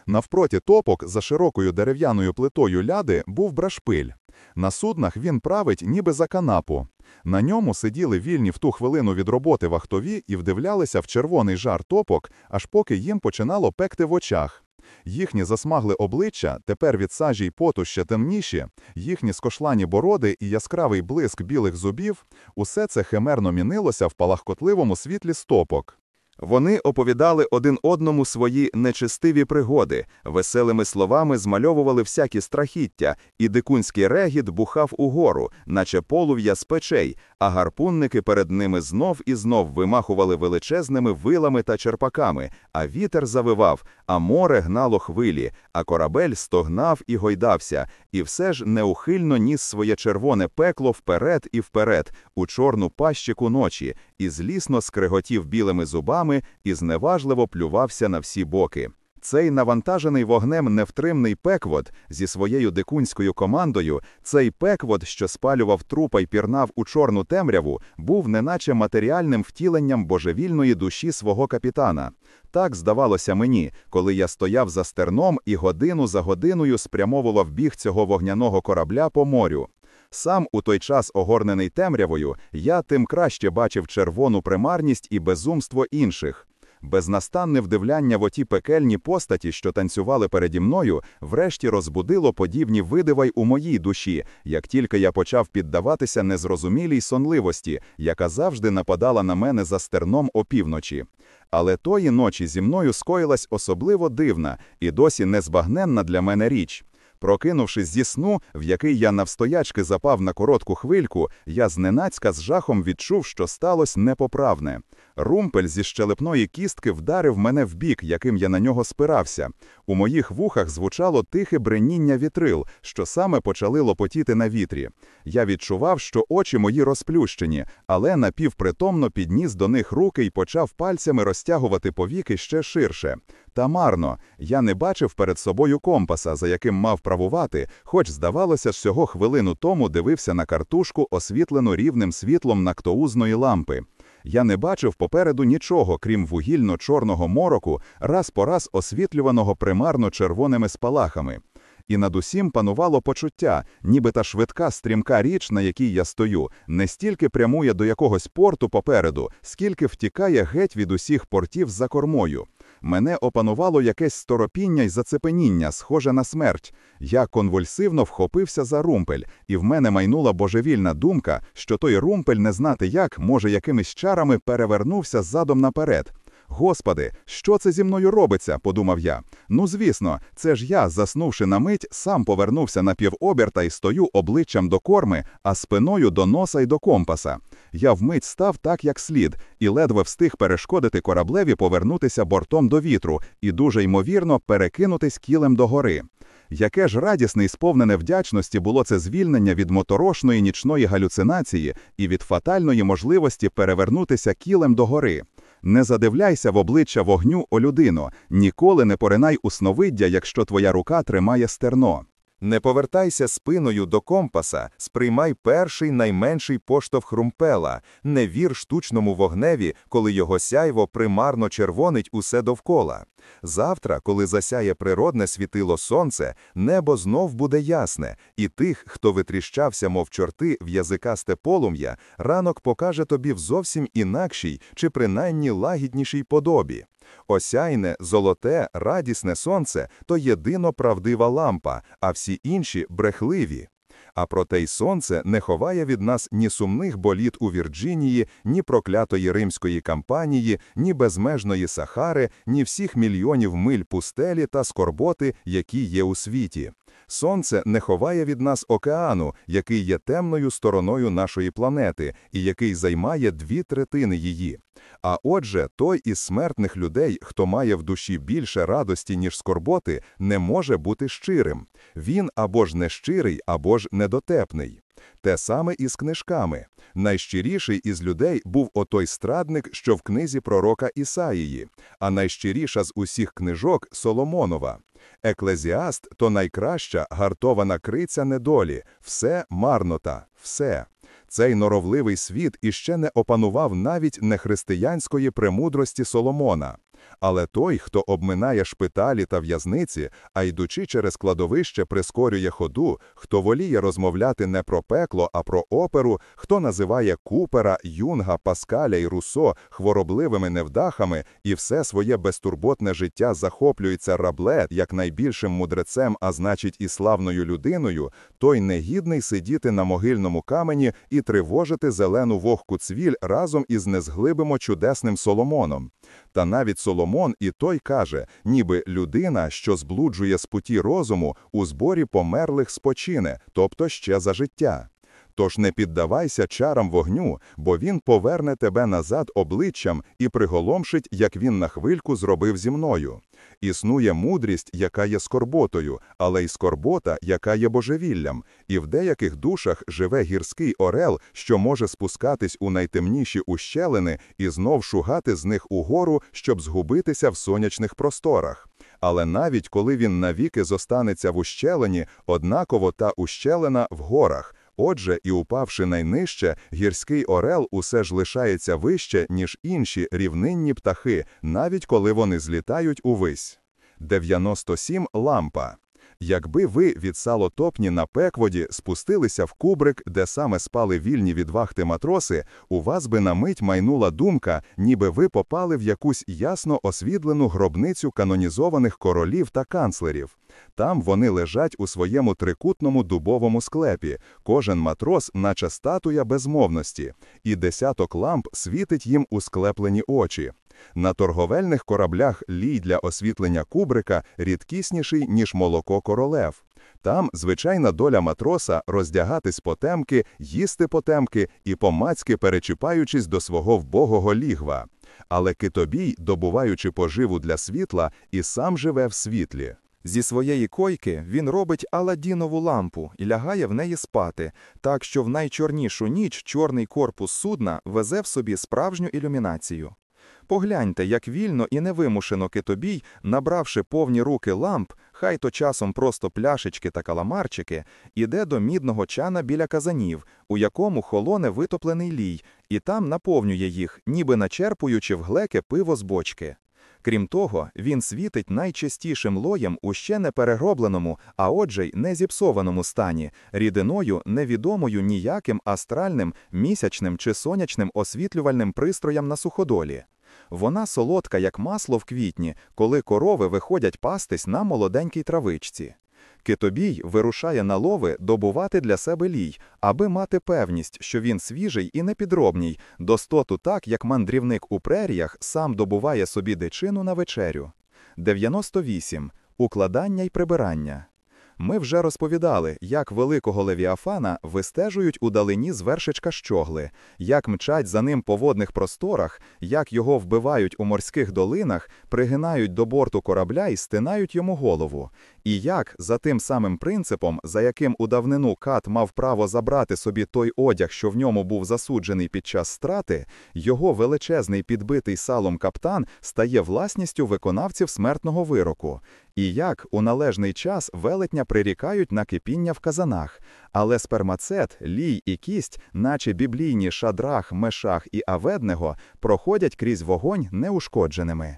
Навпроти топок за широкою дерев'яною плитою ляди був брашпиль. На суднах він править ніби за канапу. На ньому сиділи вільні в ту хвилину від роботи вахтові і вдивлялися в червоний жар топок, аж поки їм починало пекти в очах. Їхні засмагли обличчя, тепер від сажі й поту ще темніші, їхні скошлані бороди і яскравий блиск білих зубів – усе це химерно мінилося в палахкотливому світлі стопок. Вони оповідали один одному свої нечестиві пригоди, веселими словами змальовували всякі страхіття, і дикунський регіт бухав угору, наче полум'я з печей, а гарпунники перед ними знов і знов вимахували величезними вилами та черпаками, а вітер завивав, а море гнало хвилі, а корабель стогнав і гойдався, і все ж неухильно ніс своє червоне пекло вперед і вперед, у чорну пащику ночі, і злісно скриготів білими зубами і зневажливо плювався на всі боки. Цей навантажений вогнем невтримний пеквод зі своєю дикунською командою, цей пеквод, що спалював трупа й пірнав у чорну темряву, був неначе матеріальним втіленням божевільної душі свого капітана. Так здавалося мені, коли я стояв за стерном і годину за годиною спрямовував біг цього вогняного корабля по морю. Сам у той час огорнений темрявою, я тим краще бачив червону примарність і безумство інших. Безнастанне вдивляння в оті пекельні постаті, що танцювали переді мною, врешті розбудило подібні видива й у моїй душі, як тільки я почав піддаватися незрозумілій сонливості, яка завжди нападала на мене за стерном опівночі. Але тої ночі зі мною скоїлась особливо дивна і досі незбагненна для мене річ. Прокинувшись зі сну, в який я навстоячки запав на коротку хвильку, я зненацька з жахом відчув, що сталося непоправне. Румпель зі щелепної кістки вдарив мене в бік, яким я на нього спирався. У моїх вухах звучало тихе бреніння вітрил, що саме почали лопотіти на вітрі. Я відчував, що очі мої розплющені, але напівпритомно підніс до них руки і почав пальцями розтягувати повіки ще ширше. Та марно, я не бачив перед собою компаса, за яким мав правувати, хоч, здавалося, всього хвилину тому дивився на картушку, освітлену рівним світлом нактоузної лампи. Я не бачив попереду нічого, крім вугільно-чорного мороку, раз по раз освітлюваного примарно червоними спалахами. І над усім панувало почуття, ніби та швидка стрімка річ, на якій я стою, не стільки прямує до якогось порту попереду, скільки втікає геть від усіх портів за кормою. Мене опанувало якесь сторопіння й зацепеніння, схоже на смерть. Я конвульсивно вхопився за румпель, і в мене майнула божевільна думка, що той румпель не знати як, може, якимись чарами перевернувся задом наперед. Господи, що це зі мною робиться? подумав я. Ну, звісно, це ж я, заснувши на мить, сам повернувся на півоберта і стою обличчям до корми, а спиною до носа й до компаса. Я вмить став так, як слід, і ледве встиг перешкодити кораблеві повернутися бортом до вітру і дуже ймовірно перекинутись кілем до гори. Яке ж радісне і сповнене вдячності було це звільнення від моторошної нічної галюцинації і від фатальної можливості перевернутися кілем до гори. Не задивляйся в обличчя вогню, о людину, ніколи не поринай у сновиддя, якщо твоя рука тримає стерно. Не повертайся спиною до компаса, сприймай перший найменший поштовх румпела, не вір штучному вогневі, коли його сяйво примарно червонить усе довкола. Завтра, коли засяє природне світило сонце, небо знов буде ясне, і тих, хто витріщався, мов чорти в язикасте полум'я, ранок покаже тобі в зовсім інакшій чи принаймні лагіднішій подобі. Осяйне, золоте, радісне сонце то єдино правдива лампа, а всі інші брехливі. А проте й сонце не ховає від нас ні сумних боліт у Вірджинії, ні проклятої римської кампанії, ні безмежної Сахари, ні всіх мільйонів миль пустелі та скорботи, які є у світі. Сонце не ховає від нас океану, який є темною стороною нашої планети і який займає дві третини її. А отже, той із смертних людей, хто має в душі більше радості, ніж скорботи, не може бути щирим. Він або ж нещирий, або ж недотепний. Те саме і з книжками. Найщиріший із людей був отой страдник, що в книзі пророка Ісаїї, а найщиріша з усіх книжок Соломонова. Еклезіаст то найкраща гартована криця недолі, все марнота, все. Цей норовливий світ іще не опанував навіть нехристиянської премудрості Соломона. Але той, хто обминає шпиталі та в'язниці, а йдучи через кладовище, прискорює ходу, хто воліє розмовляти не про пекло, а про оперу, хто називає Купера, Юнга, Паскаля і Руссо хворобливими невдахами і все своє безтурботне життя захоплюється рабле як найбільшим мудрецем, а значить і славною людиною, той негідний сидіти на могильному камені і тривожити зелену вогку цвіль разом із незглибимо чудесним Соломоном. Та навіть Соломон і той каже, ніби людина, що зблуджує з путі розуму, у зборі померлих спочине, тобто ще за життя. Тож не піддавайся чарам вогню, бо він поверне тебе назад обличчям і приголомшить, як він на хвильку зробив зі мною. Існує мудрість, яка є скорботою, але й скорбота, яка є божевіллям, і в деяких душах живе гірський орел, що може спускатись у найтемніші ущелини і знов шугати з них угору, щоб згубитися в сонячних просторах. Але навіть коли він навіки зостанеться в ущелині, однаково та ущелина в горах. Отже, і упавши найнижче, гірський орел усе ж лишається вище, ніж інші рівнинні птахи, навіть коли вони злітають увись. 97 лампа. Якби ви від салотопні на пекводі спустилися в кубрик, де саме спали вільні від вахти матроси, у вас би на мить майнула думка, ніби ви попали в якусь ясно освітлену гробницю канонізованих королів та канцлерів. Там вони лежать у своєму трикутному дубовому склепі, кожен матрос, наче статуя безмовності, і десяток ламп світить їм у склеплені очі. На торговельних кораблях лій для освітлення кубрика рідкісніший, ніж молоко королев. Там звичайна доля матроса роздягатись потемки, їсти потемки і помацьки перечіпаючись до свого вбогого лігва. Але китобій, добуваючи поживу для світла, і сам живе в світлі. Зі своєї койки він робить аладінову лампу і лягає в неї спати, так що в найчорнішу ніч чорний корпус судна везе в собі справжню ілюмінацію. Погляньте, як вільно і невимушено китобій, набравши повні руки ламп, хай то часом просто пляшечки та каламарчики, іде до мідного чана біля казанів, у якому холоне витоплений лій, і там наповнює їх, ніби начерпуючи в глеки пиво з бочки. Крім того, він світить найчастішим лоєм у ще не переробленому, а отже й не зіпсованому стані, рідиною, невідомою ніяким астральним, місячним чи сонячним освітлювальним пристроям на суходолі. Вона солодка, як масло в квітні, коли корови виходять пастись на молоденькій травичці. Китобій вирушає на лови добувати для себе лій, аби мати певність, що він свіжий і непідробній, достоту так, як мандрівник у преріях сам добуває собі дичину на вечерю. 98. Укладання й прибирання. Ми вже розповідали, як великого левіафана вистежують у далині з вершечка щогли, як мчать за ним по водних просторах, як його вбивають у морських долинах, пригинають до борту корабля і стинають йому голову. І як за тим самим принципом, за яким у давнину кат мав право забрати собі той одяг, що в ньому був засуджений під час страти, його величезний підбитий салом каптан стає власністю виконавців смертного вироку. І як у належний час велетня прирікають на кипіння в казанах, але спермацет, лій і кість, наче біблійні шадрах, мешах і аведнего, проходять крізь вогонь неушкодженими.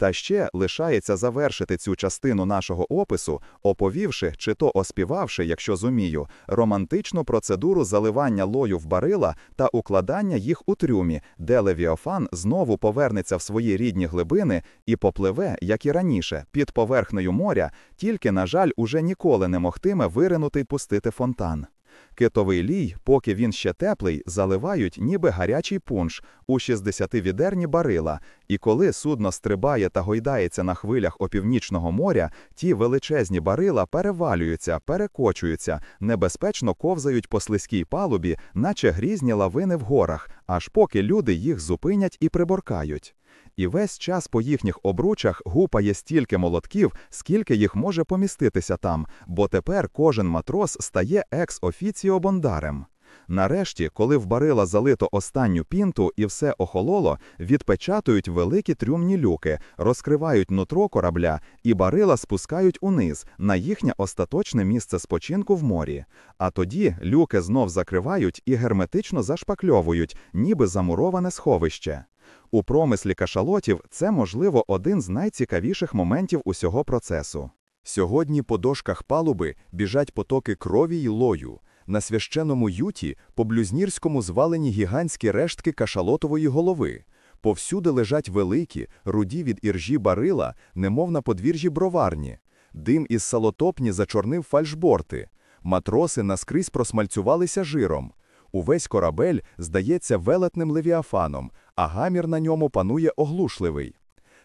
Та ще лишається завершити цю частину нашого опису, оповівши чи то оспівавши, якщо зумію, романтичну процедуру заливання лою в барила та укладання їх у трюмі, де Левіофан знову повернеться в свої рідні глибини і попливе, як і раніше, під поверхнею моря, тільки, на жаль, уже ніколи не могтиме виринути й пустити фонтан. Китовий лій, поки він ще теплий, заливають ніби гарячий пунш у 60-відерні барила, і коли судно стрибає та гойдається на хвилях опівнічного моря, ті величезні барила перевалюються, перекочуються, небезпечно ковзають по слизькій палубі, наче грізні лавини в горах, аж поки люди їх зупинять і приборкають. І весь час по їхніх обручах гупає стільки молотків, скільки їх може поміститися там, бо тепер кожен матрос стає екс-офіціо бондарем. Нарешті, коли в барила залито останню пінту і все охололо, відпечатують великі трюмні люки, розкривають нутро корабля і барила спускають униз на їхнє остаточне місце спочинку в морі. А тоді люки знов закривають і герметично зашпакльовують, ніби замуроване сховище. У промислі кашалотів це, можливо, один з найцікавіших моментів усього процесу. Сьогодні по дошках палуби біжать потоки крові й лою. На священному юті по блюзнірському звалені гігантські рештки кашалотової голови. Повсюди лежать великі, руді від іржі барила, немов на подвір'ї броварні. Дим із салотопні зачорнив фальшборти. Матроси наскрізь просмальцювалися жиром. Увесь корабель здається велетним левіафаном, а гамір на ньому панує оглушливий.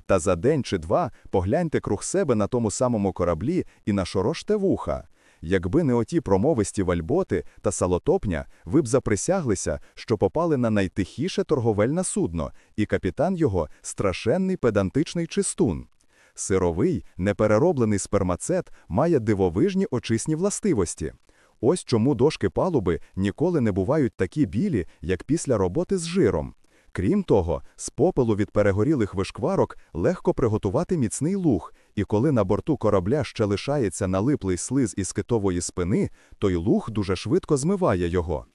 Та за день чи два погляньте круг себе на тому самому кораблі і нашороште вуха. Якби не оті промовисті вальботи та салотопня, ви б заприсяглися, що попали на найтихіше торговельне судно, і капітан його страшенний педантичний чистун. Сировий, неперероблений спермацет має дивовижні очисні властивості. Ось чому дошки палуби ніколи не бувають такі білі, як після роботи з жиром. Крім того, з попелу від перегорілих вишкварок легко приготувати міцний луг, і коли на борту корабля ще лишається налиплий слиз із китової спини, той луг дуже швидко змиває його.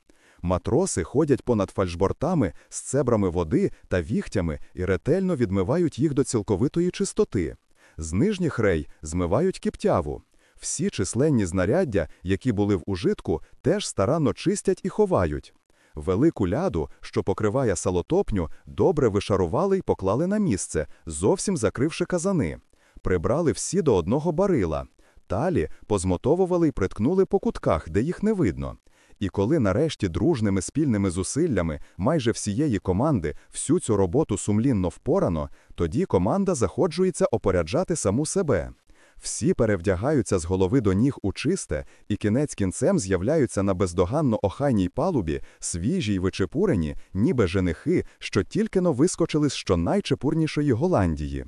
Матроси ходять понад фальшбортами з цебрами води та віхтями і ретельно відмивають їх до цілковитої чистоти. З нижніх рей змивають кіптяву. Всі численні знаряддя, які були в ужитку, теж старанно чистять і ховають. Велику ляду, що покриває салотопню, добре вишарували й поклали на місце, зовсім закривши казани. Прибрали всі до одного барила. Талі позмотовували й приткнули по кутках, де їх не видно. І коли нарешті дружними спільними зусиллями майже всієї команди всю цю роботу сумлінно впорано, тоді команда заходжується опоряджати саму себе. Всі перевдягаються з голови до ніг у чисте, і кінець кінцем з'являються на бездоганно охайній палубі, свіжі й вичепурені, ніби женихи, що тільки но вискочили з щонайчепурнішої Голландії.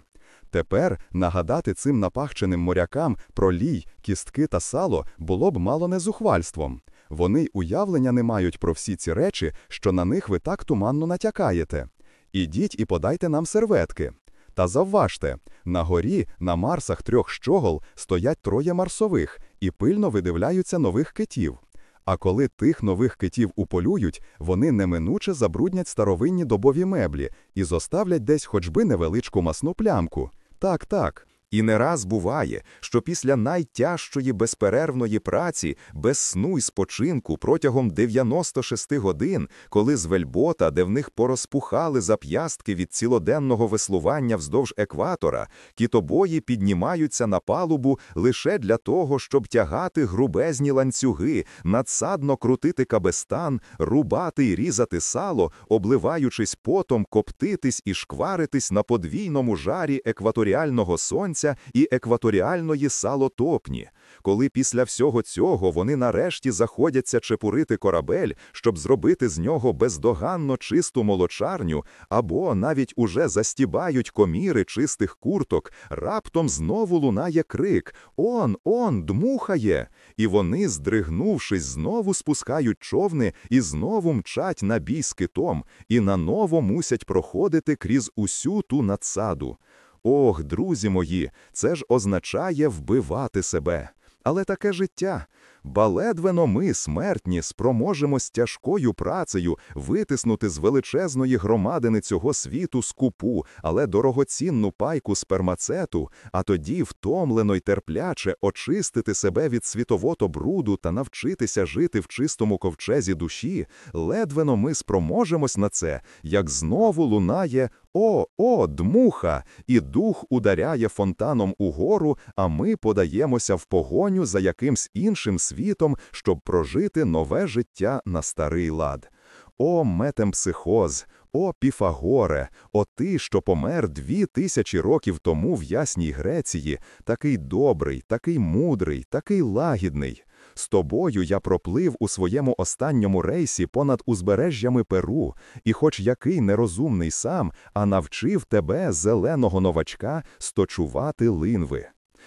Тепер нагадати цим напахченим морякам про лій, кістки та сало було б мало не зухвальством. Вони уявлення не мають про всі ці речі, що на них ви так туманно натякаєте. Ідіть і подайте нам серветки. Та завважте, на горі, на марсах трьох щогол стоять троє марсових і пильно видивляються нових китів. А коли тих нових китів уполюють, вони неминуче забруднять старовинні добові меблі і зоставлять десь хоч би невеличку масну плямку. Так, так. І не раз буває, що після найтяжчої безперервної праці, без сну й спочинку протягом 96 годин, коли з вельбота, де в них порозпухали зап'ястки від цілоденного веслування вздовж екватора, кітобої піднімаються на палубу лише для того, щоб тягати грубезні ланцюги, надсадно крутити кабестан, рубати й різати сало, обливаючись потом, коптитись і шкваритись на подвійному жарі екваторіального сонця і екваторіальної салотопні, коли після всього цього вони нарешті заходяться чепурити корабель, щоб зробити з нього бездоганно чисту молочарню, або навіть уже застібають коміри чистих курток, раптом знову лунає крик Он, он, дмухає! І вони, здригнувшись, знову спускають човни і знову мчать на бій з китом, і наново мусять проходити крізь усю ту надсаду. Ох, друзі мої, це ж означає вбивати себе. Але таке життя. Баледвено ми, смертні, спроможемось тяжкою працею витиснути з величезної громадини цього світу скупу, але дорогоцінну пайку спермацету, а тоді втомлено й терпляче очистити себе від світовото бруду та навчитися жити в чистому ковчезі душі, ледвено ми спроможемось на це, як знову лунає о, о, дмуха! І дух ударяє фонтаном угору, а ми подаємося в погоню за якимсь іншим світом, щоб прожити нове життя на старий лад. О, метемпсихоз, о Піфагоре, о ти, що помер дві тисячі років тому в Ясній Греції, такий добрий, такий мудрий, такий лагідний. З тобою я проплив у своєму останньому рейсі понад узбережжями Перу, і, хоч який нерозумний сам, а навчив тебе, зеленого новачка, сточувати линви.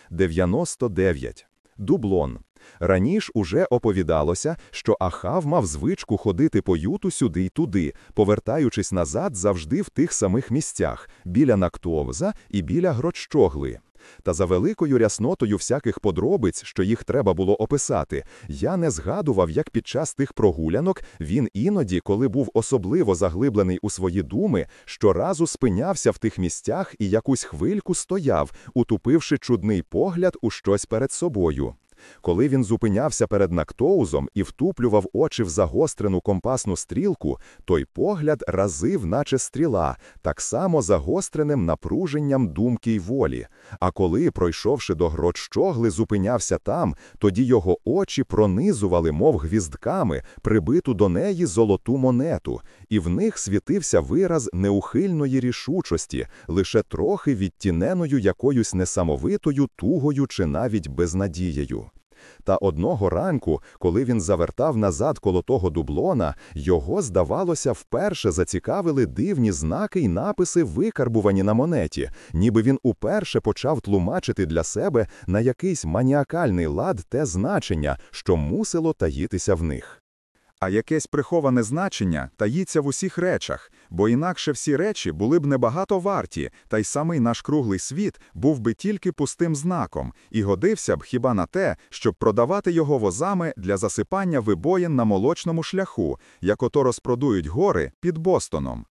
99. Дублон. Раніше уже оповідалося, що Ахав мав звичку ходити по юту сюди й туди, повертаючись назад завжди в тих самих місцях біля Нактовза і біля Гроччогли. Та за великою ряснотою всяких подробиць, що їх треба було описати, я не згадував, як під час тих прогулянок він іноді, коли був особливо заглиблений у свої думи, щоразу спинявся в тих місцях і якусь хвильку стояв, утупивши чудний погляд у щось перед собою. Коли він зупинявся перед Нактоузом і втуплював очі в загострену компасну стрілку, той погляд разив, наче стріла, так само загостреним напруженням думки й волі. А коли, пройшовши до грот щогли, зупинявся там, тоді його очі пронизували, мов гвіздками, прибиту до неї золоту монету, і в них світився вираз неухильної рішучості, лише трохи відтіненою якоюсь несамовитою тугою чи навіть безнадією. Та одного ранку, коли він завертав назад коло того дублона, його, здавалося, вперше зацікавили дивні знаки й написи, викарбувані на монеті, ніби він уперше почав тлумачити для себе на якийсь маніакальний лад те значення, що мусило таїтися в них. А якесь приховане значення таїться в усіх речах, бо інакше всі речі були б небагато варті, та й самий наш круглий світ був би тільки пустим знаком і годився б хіба на те, щоб продавати його возами для засипання вибоїн на молочному шляху, як ото розпродують гори під Бостоном.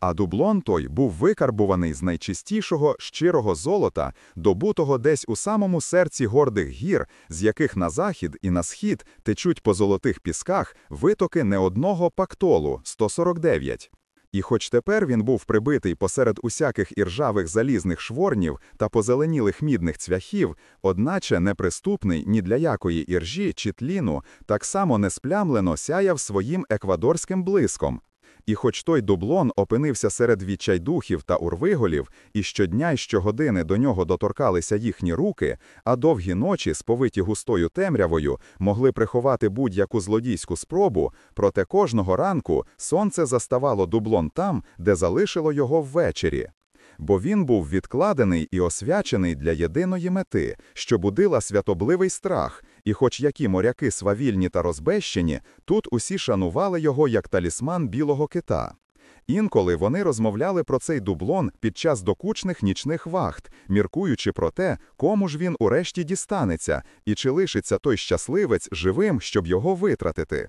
А дублон той був викарбуваний з найчистішого щирого золота, добутого десь у самому серці гордих гір, з яких на захід і на схід течуть по золотих пісках витоки не одного пактолу 149. І хоч тепер він був прибитий посеред усяких іржавих залізних шворнів та позеленілих мідних цвяхів, одначе неприступний ні для якої іржі чи тліну, так само несплямлено сяяв своїм еквадорським блиском. І хоч той дублон опинився серед відчайдухів та урвиголів, і щодня й щогодини до нього доторкалися їхні руки, а довгі ночі, сповиті густою темрявою, могли приховати будь-яку злодійську спробу, проте кожного ранку сонце заставало дублон там, де залишило його ввечері. Бо він був відкладений і освячений для єдиної мети, що будила святобливий страх, і хоч які моряки свавільні та розбещені, тут усі шанували його як талісман білого кита. Інколи вони розмовляли про цей дублон під час докучних нічних вахт, міркуючи про те, кому ж він урешті дістанеться, і чи лишиться той щасливець живим, щоб його витратити.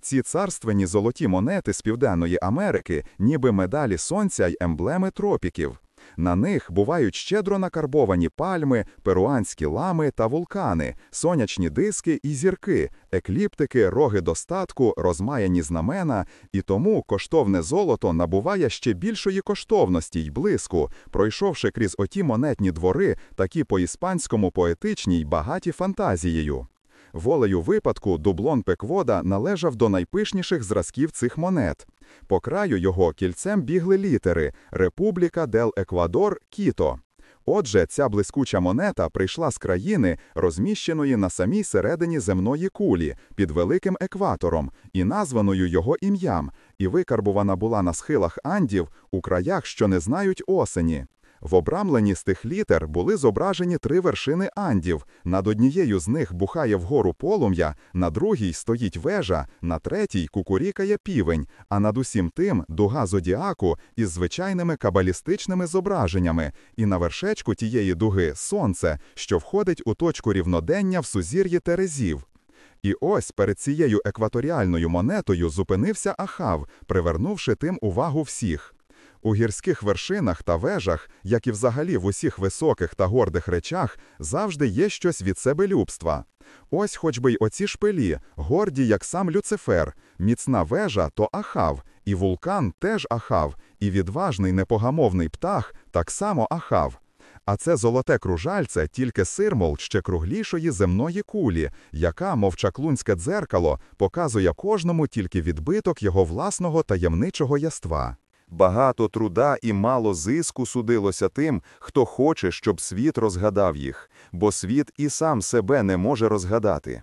Ці царственні золоті монети з Південної Америки, ніби медалі сонця й емблеми тропіків. На них бувають щедро накарбовані пальми, перуанські лами та вулкани, сонячні диски і зірки, екліптики, роги достатку, розмаяні знамена, і тому коштовне золото набуває ще більшої коштовності й блиску, пройшовши крізь оті монетні двори, такі по-іспанському поетичні й багаті фантазією. Волею випадку дублон Пеквода належав до найпишніших зразків цих монет. По краю його кільцем бігли літери Републіка дел Еквадор Кіто. Отже, ця блискуча монета прийшла з країни, розміщеної на самій середині земної кулі під великим екватором і названою його ім'ям, і викарбувана була на схилах Андів у краях, що не знають осені. В обрамленні з тих літер були зображені три вершини Андів. Над однією з них бухає вгору полум'я, на другій стоїть вежа, на третій кукурікає півень, а над усім тим дуга зодіаку із звичайними кабалістичними зображеннями, і на вершечку тієї дуги сонце, що входить у точку рівнодення в сузір'ї Терезів. І ось перед цією екваторіальною монетою зупинився Ахав, привернувши тим увагу всіх. У гірських вершинах та вежах, як і взагалі в усіх високих та гордих речах, завжди є щось від себе любства. Ось хоч би й оці шпилі, горді, як сам Люцифер, міцна вежа то Ахав, і вулкан теж Ахав, і відважний непогамовний птах так само Ахав. А це золоте кружальце тільки сирмол ще круглішої земної кулі, яка, мов чаклунське дзеркало, показує кожному тільки відбиток його власного таємничого яства. Багато труда і мало зиску судилося тим, хто хоче, щоб світ розгадав їх, бо світ і сам себе не може розгадати.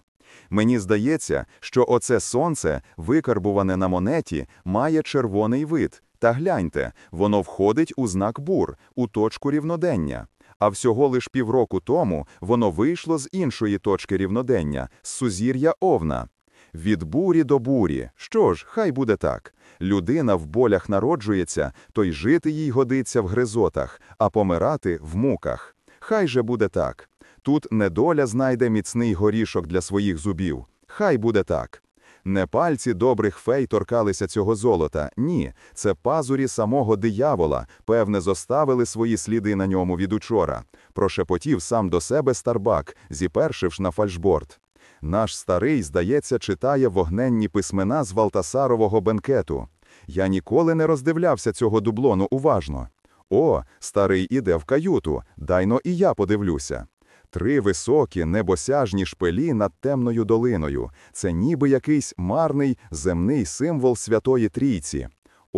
Мені здається, що оце сонце, викарбуване на монеті, має червоний вид. Та гляньте, воно входить у знак бур, у точку рівнодення. А всього лиш півроку тому воно вийшло з іншої точки рівнодення, з сузір'я Овна. Від бурі до бурі. Що ж, хай буде так. Людина в болях народжується, то й жити їй годиться в гризотах, а помирати в муках. Хай же буде так. Тут недоля знайде міцний горішок для своїх зубів. Хай буде так. Не пальці добрих фей торкалися цього золота. Ні, це пазурі самого диявола, певне, зоставили свої сліди на ньому від учора. Прошепотів сам до себе Старбак, зіпершивш на фальшборд. Наш старий, здається, читає вогненні письмена з Валтасарового бенкету. Я ніколи не роздивлявся цього дублону уважно. О, старий іде в каюту, дайно і я подивлюся. Три високі, небосяжні шпилі над темною долиною. Це ніби якийсь марний земний символ Святої Трійці.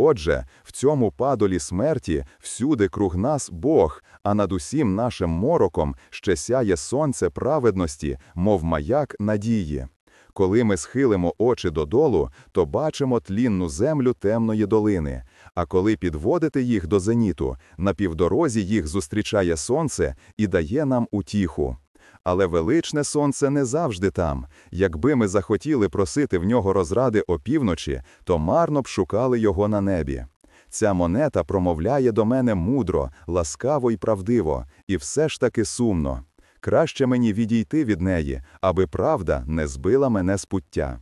Отже, в цьому падолі смерті всюди круг нас Бог, а над усім нашим мороком ще сяє сонце праведності, мов маяк надії. Коли ми схилимо очі додолу, то бачимо тлінну землю темної долини. А коли підводити їх до зеніту, на півдорозі їх зустрічає сонце і дає нам утіху. Але величне сонце не завжди там. Якби ми захотіли просити в нього розради опівночі, то марно б шукали його на небі. Ця монета промовляє до мене мудро, ласкаво і правдиво, і все ж таки сумно. Краще мені відійти від неї, аби правда не збила мене з пуття.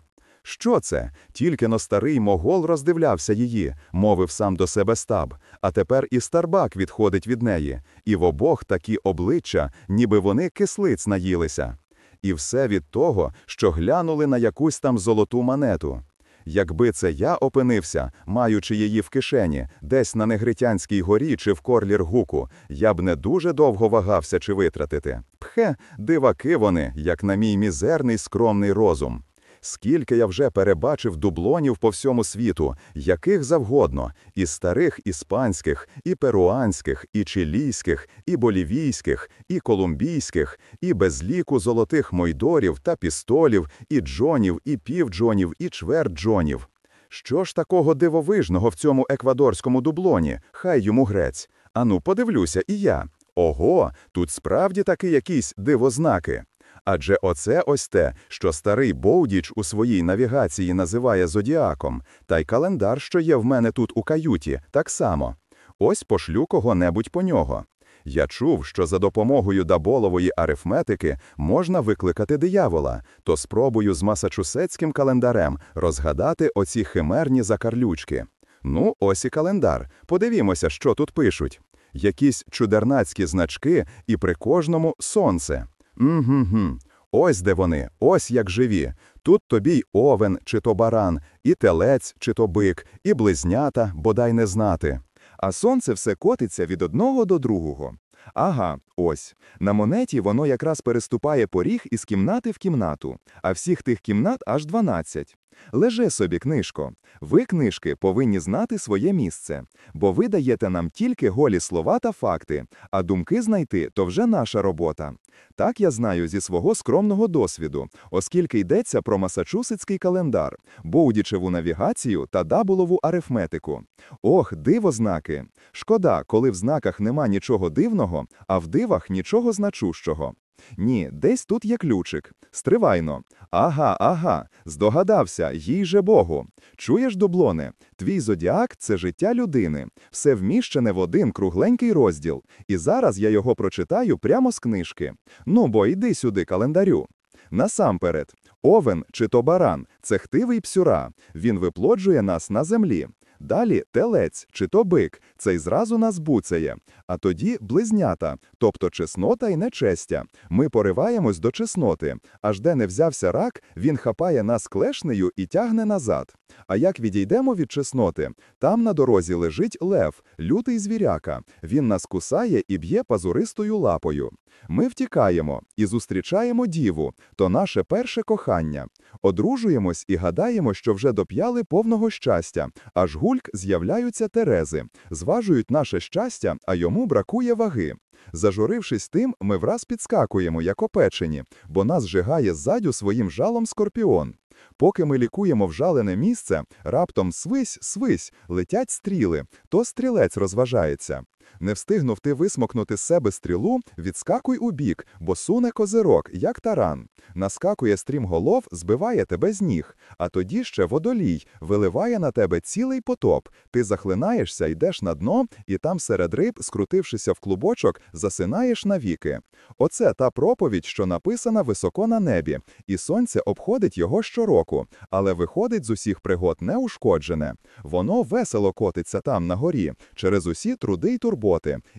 Що це? Тільки но старий могол роздивлявся її, мовив сам до себе стаб, а тепер і старбак відходить від неї, і в обох такі обличчя, ніби вони кислиць наїлися. І все від того, що глянули на якусь там золоту монету. Якби це я опинився, маючи її в кишені, десь на Негритянській горі чи в Корлір-Гуку, я б не дуже довго вагався чи витратити. Пхе, диваки вони, як на мій мізерний скромний розум. Скільки я вже перебачив дублонів по всьому світу, яких завгодно, і старих іспанських, і перуанських, і чилійських, і болівійських, і колумбійських, і безліку золотих мойдорів та пістолів, і джонів, і півджонів, і чверть джонів. Що ж такого дивовижного в цьому еквадорському дублоні? Хай йому грець. Ану, подивлюся, і я. Ого, тут справді таки якісь дивознаки. Адже оце ось те, що старий Боудіч у своїй навігації називає зодіаком, та й календар, що є в мене тут у каюті, так само. Ось пошлю кого-небудь по нього. Я чув, що за допомогою даболової арифметики можна викликати диявола, то спробую з масачусетським календарем розгадати оці химерні закарлючки. Ну, ось і календар. Подивімося, що тут пишуть. Якісь чудернацькі значки, і при кожному сонце. Угу. Ось де вони, ось як живі. Тут тобі й овен, чи то баран, і телець, чи то бик, і близнята, бодай не знати. А сонце все котиться від одного до другого. Ага, ось. На монеті воно якраз переступає поріг із кімнати в кімнату, а всіх тих кімнат аж 12. Леже собі, книжко. Ви, книжки, повинні знати своє місце, бо ви даєте нам тільки голі слова та факти, а думки знайти то вже наша робота. Так я знаю зі свого скромного досвіду, оскільки йдеться про масачусетський календар, Боудічеву навігацію та дабулову арифметику. Ох, диво знаки! Шкода, коли в знаках нема нічого дивного, а в дивах нічого значущого. Ні, десь тут є ключик. Стривайно. Ага, ага, здогадався, їй же Богу. Чуєш, дублоне, твій зодіак це життя людини, все вміщене в один кругленький розділ. І зараз я його прочитаю прямо з книжки. Ну, бо йди сюди, календарю. Насамперед, овен чи то баран це хтивий псюра, він виплоджує нас на землі. Далі телець чи то бик, цей зразу нас буцає, а тоді близнята, тобто чеснота і нечестя. Ми пориваємось до чесноти, аж де не взявся рак, він хапає нас клешнею і тягне назад. А як відійдемо від чесноти, там на дорозі лежить лев, лютий звіряка. Він нас кусає і б'є пазуристою лапою. Ми втікаємо і зустрічаємо діву, то наше перше кохання. Одружуємось і гадаємо, що вже доп'яли повного щастя, аж гульк з'являються терези, зважують наше щастя, а йому бракує ваги. Зажурившись тим, ми враз підскакуємо, як опечені, бо нас жигає ззадю своїм жалом скорпіон. Поки ми лікуємо вжалене місце, раптом свись, свись, летять стріли, то стрілець розважається. Не встигнув ти висмокнути з себе стрілу, відскакуй у бік, бо суне козирок, як таран. Наскакує стрімголов, збиває тебе з ніг, а тоді ще водолій, виливає на тебе цілий потоп. Ти захлинаєшся, йдеш на дно, і там серед риб, скрутившися в клубочок, засинаєш навіки. Оце та проповідь, що написана високо на небі, і сонце обходить його щороку, але виходить з усіх пригод неушкоджене. Воно весело котиться там на горі, через усі труди й турботи,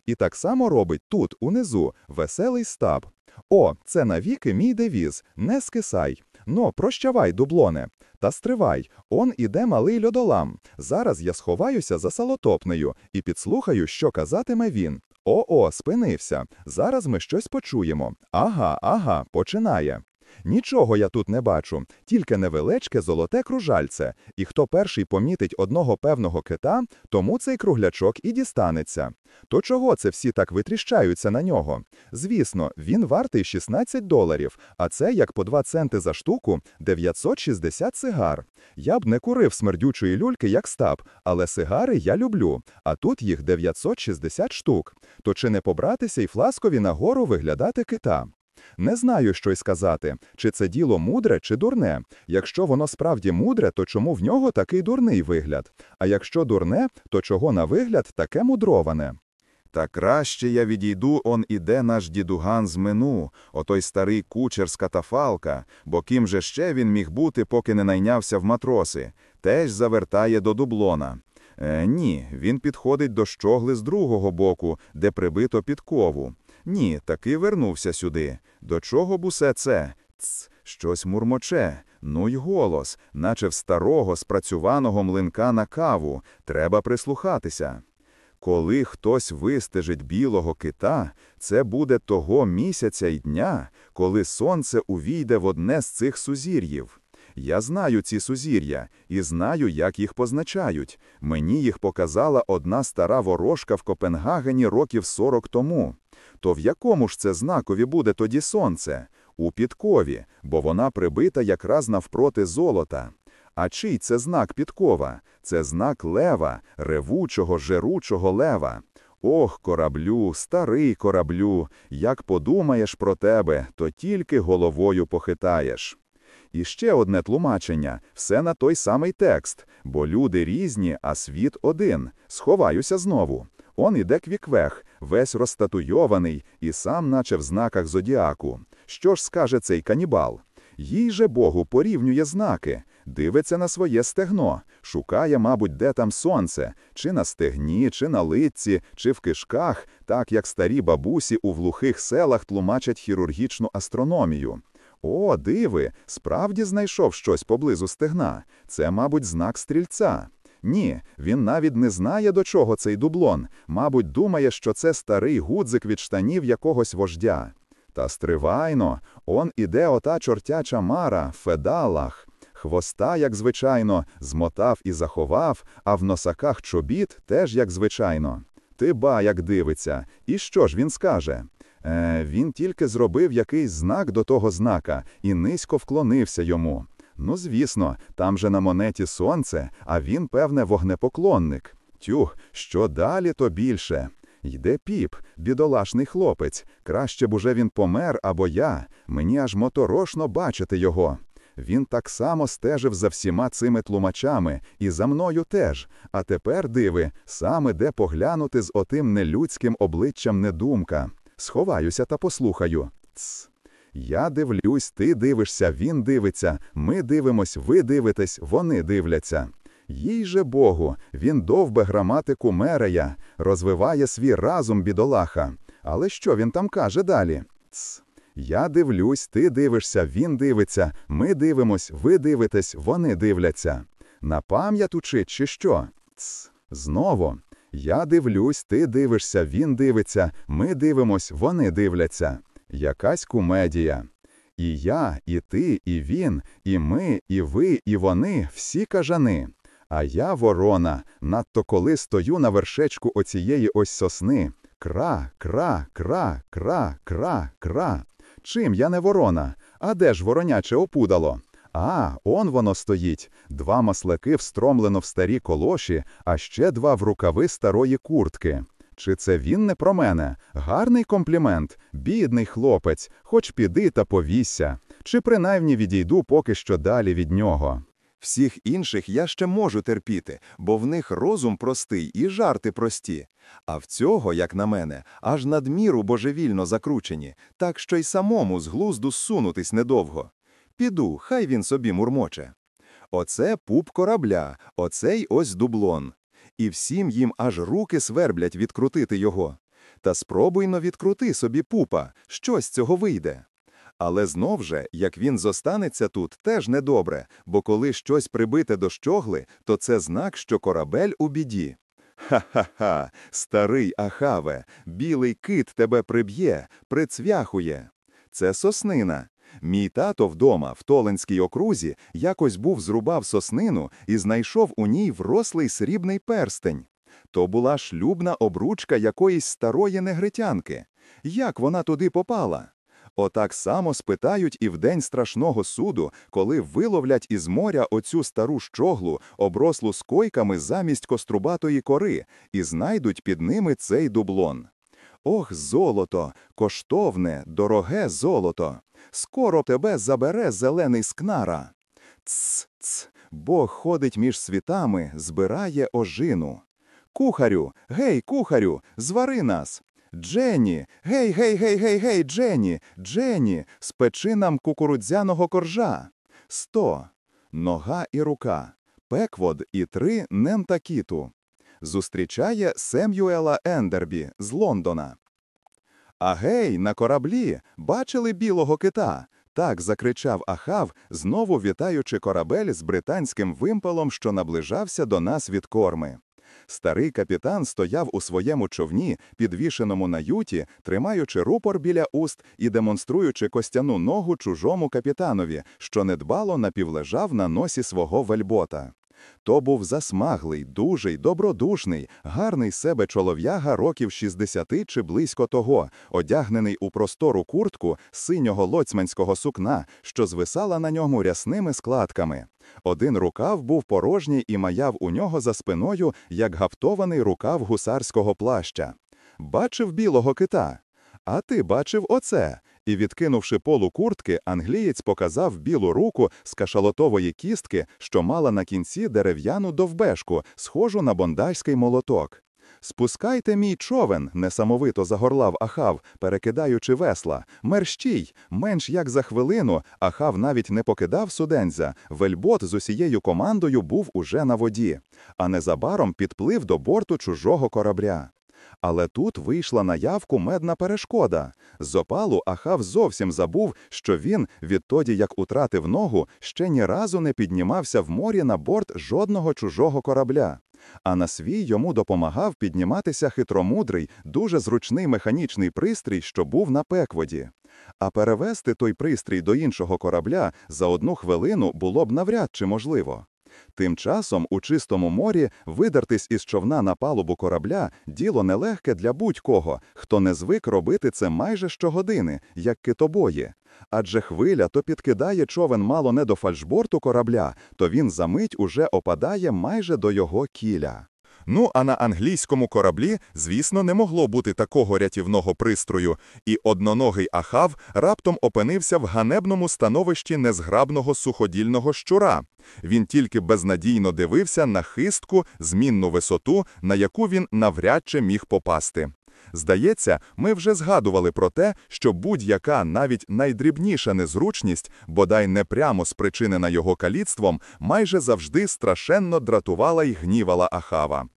і так само робить тут, унизу, веселий стаб. О, це навіки мій девіз, не скисай. Но, прощавай, дублоне. Та стривай, он іде малий льодолам. Зараз я сховаюся за салотопнею і підслухаю, що казатиме він. О-о, спинився. Зараз ми щось почуємо. Ага, ага, починає. Нічого я тут не бачу, тільки невеличке золоте кружальце, і хто перший помітить одного певного кита, тому цей круглячок і дістанеться. То чого це всі так витріщаються на нього? Звісно, він вартий 16 доларів, а це як по 2 центи за штуку 960 сигар. Я б не курив смердючої люльки, як стаб, але сигари я люблю, а тут їх 960 штук. То чи не побратися й фласкові нагору виглядати кита? Не знаю, що й сказати, чи це діло мудре, чи дурне. Якщо воно справді мудре, то чому в нього такий дурний вигляд? А якщо дурне, то чого на вигляд таке мудроване? Та краще я відійду, он іде наш дідуган з мину, отой старий кучер з катафалка, бо ким же ще він міг бути, поки не найнявся в матроси, теж завертає до дублона. Е, ні, він підходить до щогли з другого боку, де прибито підкову. Ні, таки вернувся сюди. До чого б усе це? Ц, щось мурмоче. Ну й голос, наче в старого спрацюваного млинка на каву. Треба прислухатися. Коли хтось вистежить білого кита, це буде того місяця й дня, коли сонце увійде в одне з цих сузір'їв. Я знаю ці сузір'я і знаю, як їх позначають. Мені їх показала одна стара ворожка в Копенгагені років 40 тому. То в якому ж це знакові буде тоді сонце? У підкові, бо вона прибита якраз навпроти золота. А чий це знак підкова? Це знак лева, ревучого, жеручого лева. Ох, кораблю, старий кораблю, як подумаєш про тебе, то тільки головою похитаєш. І ще одне тлумачення все на той самий текст, бо люди різні, а світ один. Сховаюся знову. Он іде квіквех, весь розтатуйований і сам, наче в знаках зодіаку. Що ж скаже цей канібал? Їй же Богу порівнює знаки, дивиться на своє стегно, шукає, мабуть, де там сонце, чи на стегні, чи на лиці, чи в кишках, так як старі бабусі у глухих селах тлумачать хірургічну астрономію. О, диви, справді знайшов щось поблизу стегна. Це, мабуть, знак стрільця. Ні, він навіть не знає, до чого цей дублон. Мабуть, думає, що це старий гудзик від штанів якогось вождя. Та стривайно, он іде ота чортяча мара, федалах. Хвоста, як звичайно, змотав і заховав, а в носаках чобіт теж як звичайно. Ти ба, як дивиться, і що ж він скаже? Е, Він тільки зробив якийсь знак до того знака і низько вклонився йому. Ну, звісно, там же на монеті сонце, а він, певне, вогнепоклонник. Тюх, що далі, то більше. Йде піп, бідолашний хлопець. Краще б уже він помер або я. Мені аж моторошно бачити його. Він так само стежив за всіма цими тлумачами, і за мною теж. А тепер, диви, сам іде поглянути з отим нелюдським обличчям недумка. Сховаюся та послухаю. Ц. Я дивлюсь, ти дивишся, він дивиться, ми дивимось, ви дивитесь, вони дивляться. Їй же Богу, він довбе граматику мерея, розвиває свій разум бідолаха. Але що він там каже далі? Ц. Я дивлюсь, ти дивишся, він дивиться, ми дивимось, ви дивитесь, вони дивляться. На пам'ять учить, чи що? Ц. Знову. Я дивлюсь, ти дивишся, він дивиться, ми дивимось, вони дивляться. Якась кумедія. І я, і ти, і він, і ми, і ви, і вони всі кажани. А я ворона, надто коли стою на вершечку оцієї ось сосни. Кра, кра, кра, кра, кра, кра. Чим я не ворона? А де ж вороняче опудало? А, он воно стоїть. Два маслаки встромлено в старі колоші, а ще два в рукави старої куртки. Чи це він не про мене? Гарний комплімент, бідний хлопець, хоч піди та повісся. Чи принаймні відійду поки що далі від нього. Всіх інших я ще можу терпіти, бо в них розум простий і жарти прості. А в цього, як на мене, аж надміру божевільно закручені, так що й самому з глузду сунутись недовго. Піду, хай він собі мурмоче. Оце пуп корабля, оцей ось дублон. І всім їм аж руки сверблять відкрутити його. Та спробуйно відкрути собі пупа, що з цього вийде. Але знов же, як він зостанеться тут, теж недобре, бо коли щось прибите до щогли, то це знак, що корабель у біді. Ха-ха-ха, старий Ахаве, білий кит тебе приб'є, прицвяхує. Це соснина. Мій тато вдома, в Толенській окрузі, якось був зрубав соснину і знайшов у ній врослий срібний перстень. То була шлюбна обручка якоїсь старої негритянки. Як вона туди попала? Отак само спитають і в день страшного суду, коли виловлять із моря оцю стару щоглу, оброслу скойками замість кострубатої кори, і знайдуть під ними цей дублон. Ох, золото, коштовне, дороге золото! Скоро тебе забере зелений скнара. Ц, ц, Бог ходить між світами, збирає ожину. Кухарю, гей, кухарю, звари нас. Дженні, гей, гей, гей, гей, гей, Дженні, Дженні, спечи нам кукурудзяного коржа. Сто. Нога і рука. Пеквод і три Немтакіту. Зустрічає Сем'юела Ендербі з Лондона. А гей, на кораблі, бачили білого кита? Так закричав Ахав, знову вітаючи корабель з британським вимпелом, що наближався до нас від корми. Старий капітан стояв у своєму човні, підвішеному на юті, тримаючи рупор біля уст і демонструючи костяну ногу чужому капітанові, що недбало напівлежав на носі свого вельбота. То був засмаглий, дужий, добродушний, гарний себе чолов'яга років 60 чи близько того, одягнений у простору куртку синього лоцманського сукна, що звисала на ньому рясними складками. Один рукав був порожній і маяв у нього за спиною, як гаптований рукав гусарського плаща. Бачив білого кита. А ти бачив оце. І, відкинувши полу куртки, англієць показав білу руку з кашалотової кістки, що мала на кінці дерев'яну довбешку, схожу на бондайський молоток. Спускайте мій човен, несамовито загорлав Ахав, перекидаючи весла. Мерщій, менш як за хвилину, Ахав навіть не покидав суденця. Вельбот з усією командою був уже на воді, а незабаром підплив до борту чужого корабля. Але тут вийшла на явку медна перешкода. З опалу Ахав зовсім забув, що він, відтоді як утратив ногу, ще ні разу не піднімався в морі на борт жодного чужого корабля. А на свій йому допомагав підніматися хитромудрий, дуже зручний механічний пристрій, що був на пекводі. А перевести той пристрій до іншого корабля за одну хвилину було б навряд чи можливо. Тим часом у чистому морі видертись із човна на палубу корабля діло нелегке для будь-кого, хто не звик робити це майже щогодини, як китобої. Адже хвиля то підкидає човен мало не до фальшборту корабля, то він за мить уже опадає майже до його кіля. Ну, а на англійському кораблі, звісно, не могло бути такого рятівного пристрою, і одноногий Ахав раптом опинився в ганебному становищі незграбного суходільного щура. Він тільки безнадійно дивився на хистку, змінну висоту, на яку він навряд чи міг попасти. Здається, ми вже згадували про те, що будь-яка навіть найдрібніша незручність, бодай не прямо спричинена його каліцтвом, майже завжди страшенно дратувала й гнівала Ахава.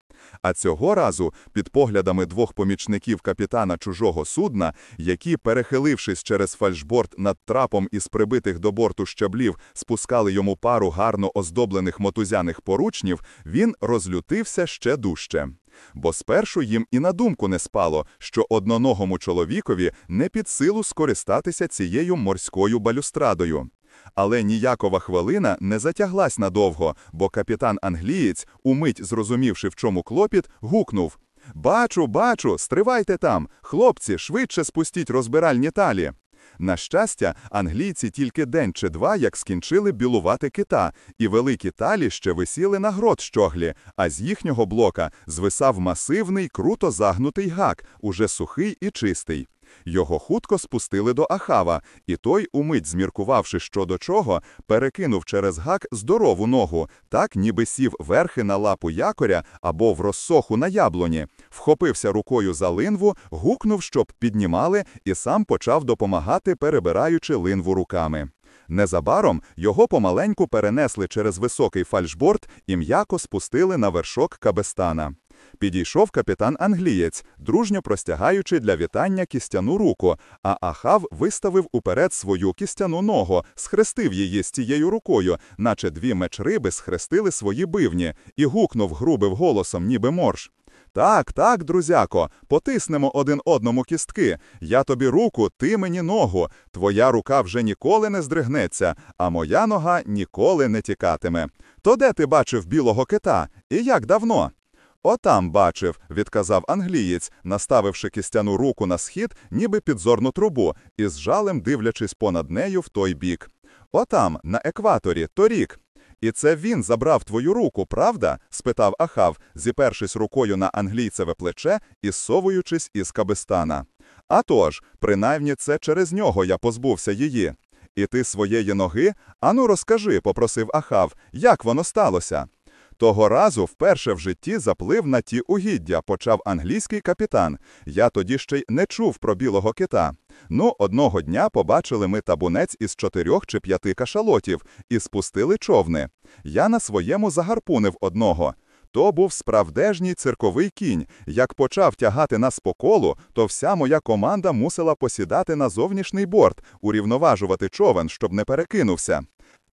А цього разу, під поглядами двох помічників капітана чужого судна, які, перехилившись через фальшборд над трапом із прибитих до борту щаблів, спускали йому пару гарно оздоблених мотузяних поручнів, він розлютився ще дужче. Бо спершу їм і на думку не спало, що одноногому чоловікові не під силу скористатися цією морською балюстрадою. Але ніякова хвилина не затяглась надовго, бо капітан англієць, умить зрозумівши, в чому клопіт, гукнув Бачу, бачу, стривайте там. Хлопці, швидше спустіть розбиральні талі. На щастя, англійці тільки день чи два як скінчили білувати кита, і великі талі ще висіли на грот щоглі, а з їхнього блока звисав масивний, круто загнутий гак, уже сухий і чистий. Його хутко спустили до Ахава, і той, умить зміркувавши що до чого, перекинув через гак здорову ногу, так ніби сів верхи на лапу якоря або в розсоху на яблуні, вхопився рукою за линву, гукнув, щоб піднімали, і сам почав допомагати, перебираючи линву руками. Незабаром його помаленьку перенесли через високий фальшборд і м'яко спустили на вершок Кабестана. Підійшов капітан англієць, дружньо простягаючи для вітання кістяну руку, а Ахав виставив уперед свою кістяну ногу, схрестив її з тією рукою, наче дві мечриби схрестили свої бивні, і гукнув грубим голосом, ніби морж. Так, так, друзяко, потиснемо один одному кістки. Я тобі руку, ти мені ногу. Твоя рука вже ніколи не здригнеться, а моя нога ніколи не тікатиме. То де ти бачив білого кита? І як давно? Отам бачив, відказав англієць, наставивши кістяну руку на схід, ніби підзорну трубу, і з жалем дивлячись понад нею в той бік. Отам, на екваторі, торік. І це він забрав твою руку, правда? спитав Ахав, зіпершись рукою на англійцеве плече і совуючись із Кабистана. «А тож, принаймні це через нього я позбувся її. І ти своєї ноги? Ану, розкажи, попросив Ахав, як воно сталося. Того разу вперше в житті заплив на ті угіддя, почав англійський капітан. Я тоді ще й не чув про білого кита. Ну, одного дня побачили ми табунець із чотирьох чи п'яти кашалотів і спустили човни. Я на своєму загарпунив одного. То був справдежній цирковий кінь. Як почав тягати нас по колу, то вся моя команда мусила посідати на зовнішній борт, урівноважувати човен, щоб не перекинувся.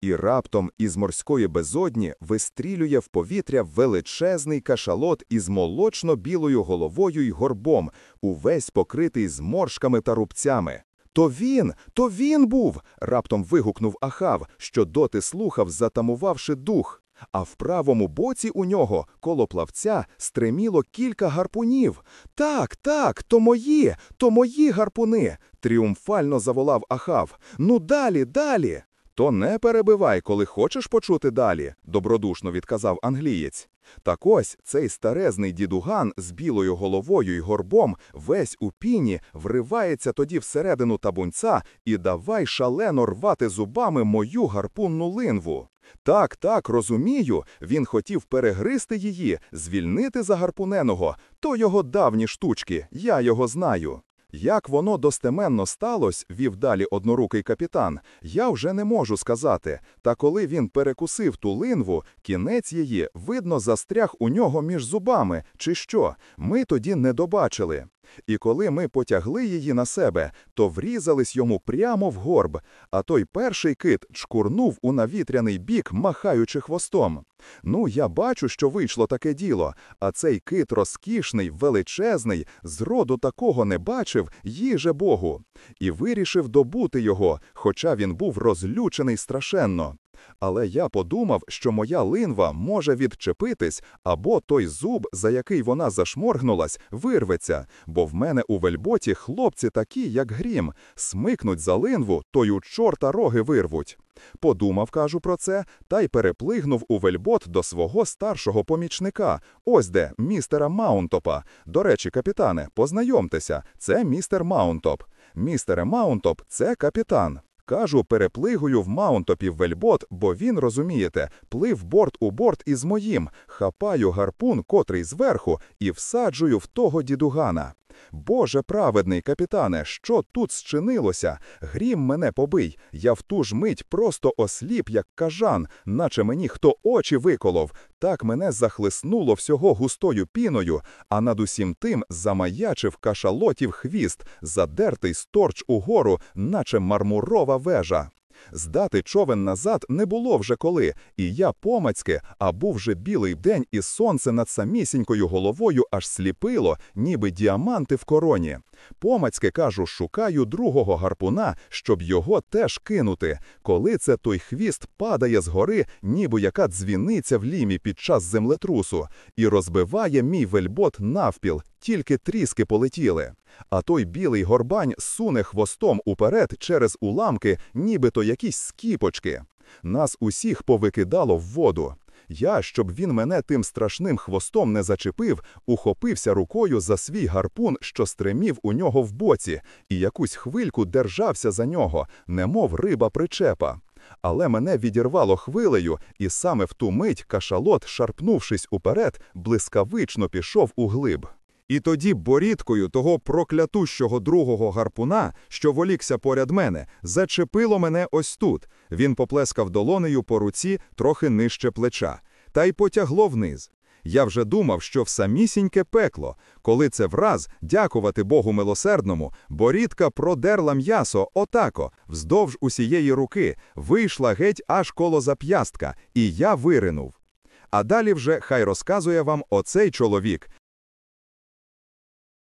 І раптом із морської безодні вистрілює в повітря величезний кашалот із молочно-білою головою й горбом, увесь покритий зморшками та рубцями. То він, то він був. раптом вигукнув Ахав, що доти слухав, затамувавши дух. А в правому боці у нього, коло плавця, стриміло кілька гарпунів. Так, так, то мої, то мої гарпуни. тріумфально заволав Ахав. Ну далі, далі. То не перебивай, коли хочеш почути далі, добродушно відказав англієць. Так ось цей старезний дідуган з білою головою й горбом, весь у піні, вривається тоді всередину табунця і давай шалено рвати зубами мою гарпунну линву. Так, так, розумію, він хотів перегризти її, звільнити загарпуненого, то його давні штучки, я його знаю. Як воно достеменно сталося, вів далі однорукий капітан, я вже не можу сказати. Та коли він перекусив ту линву, кінець її, видно, застряг у нього між зубами, чи що, ми тоді не добачили. І коли ми потягли її на себе, то врізались йому прямо в горб, а той перший кит чкурнув у навітряний бік, махаючи хвостом. Ну, я бачу, що вийшло таке діло, а цей кит розкішний, величезний, зроду такого не бачив, їже Богу, і вирішив добути його, хоча він був розлючений страшенно. Але я подумав, що моя линва може відчепитись, або той зуб, за який вона зашморгнулась, вирветься, бо в мене у вельботі хлопці такі, як грім, смикнуть за линву, то й у чорта роги вирвуть. Подумав, кажу про це, та й переплигнув у вельбот до свого старшого помічника. Ось де, містера Маунтопа. До речі, капітане, познайомтеся, це містер Маунтоп. Містере Маунтоп, це капітан. Кажу, переплигую в Маунтопів вельбот, бо він, розумієте, плив борт у борт із моїм, хапаю гарпун, котрий зверху, і всаджую в того дідугана. Боже праведний, капітане, що тут зчинилося? Грім мене побий. Я в ту ж мить просто осліп, як кажан, наче мені хто очі виколов. Так мене захлеснуло всього густою піною, а над усім тим замаячив кашалотів хвіст, задертий сторч угору, наче мармурова вежа. Здати човен назад не було вже коли, і я помацьки, а був вже білий день, і сонце над самісінькою головою аж сліпило, ніби діаманти в короні. Помацьки, кажу, шукаю другого гарпуна, щоб його теж кинути, коли це той хвіст падає з гори, ніби яка дзвіниця в лімі під час землетрусу, і розбиває мій вельбот навпіл, тільки тріски полетіли. А той білий горбань суне хвостом уперед через уламки, нібито якісь скіпочки. Нас усіх повикидало в воду. Я, щоб він мене тим страшним хвостом не зачепив, ухопився рукою за свій гарпун, що стримів у нього в боці, і якусь хвильку держався за нього, немов риба причепа. Але мене відірвало хвилею, і саме в ту мить кашалот, шарпнувшись уперед, блискавично пішов у глиб. І тоді борідкою того проклятущого другого гарпуна, що волікся поряд мене, зачепило мене ось тут. Він поплескав долонею по руці трохи нижче плеча, та й потягло вниз. Я вже думав, що в самісіньке пекло, коли це враз, дякувати Богу милосердному, борідка продерла м'ясо отако, вздовж усієї руки, вийшла геть аж коло зап'ястка, і я виринув. А далі вже хай розказує вам оцей чоловік,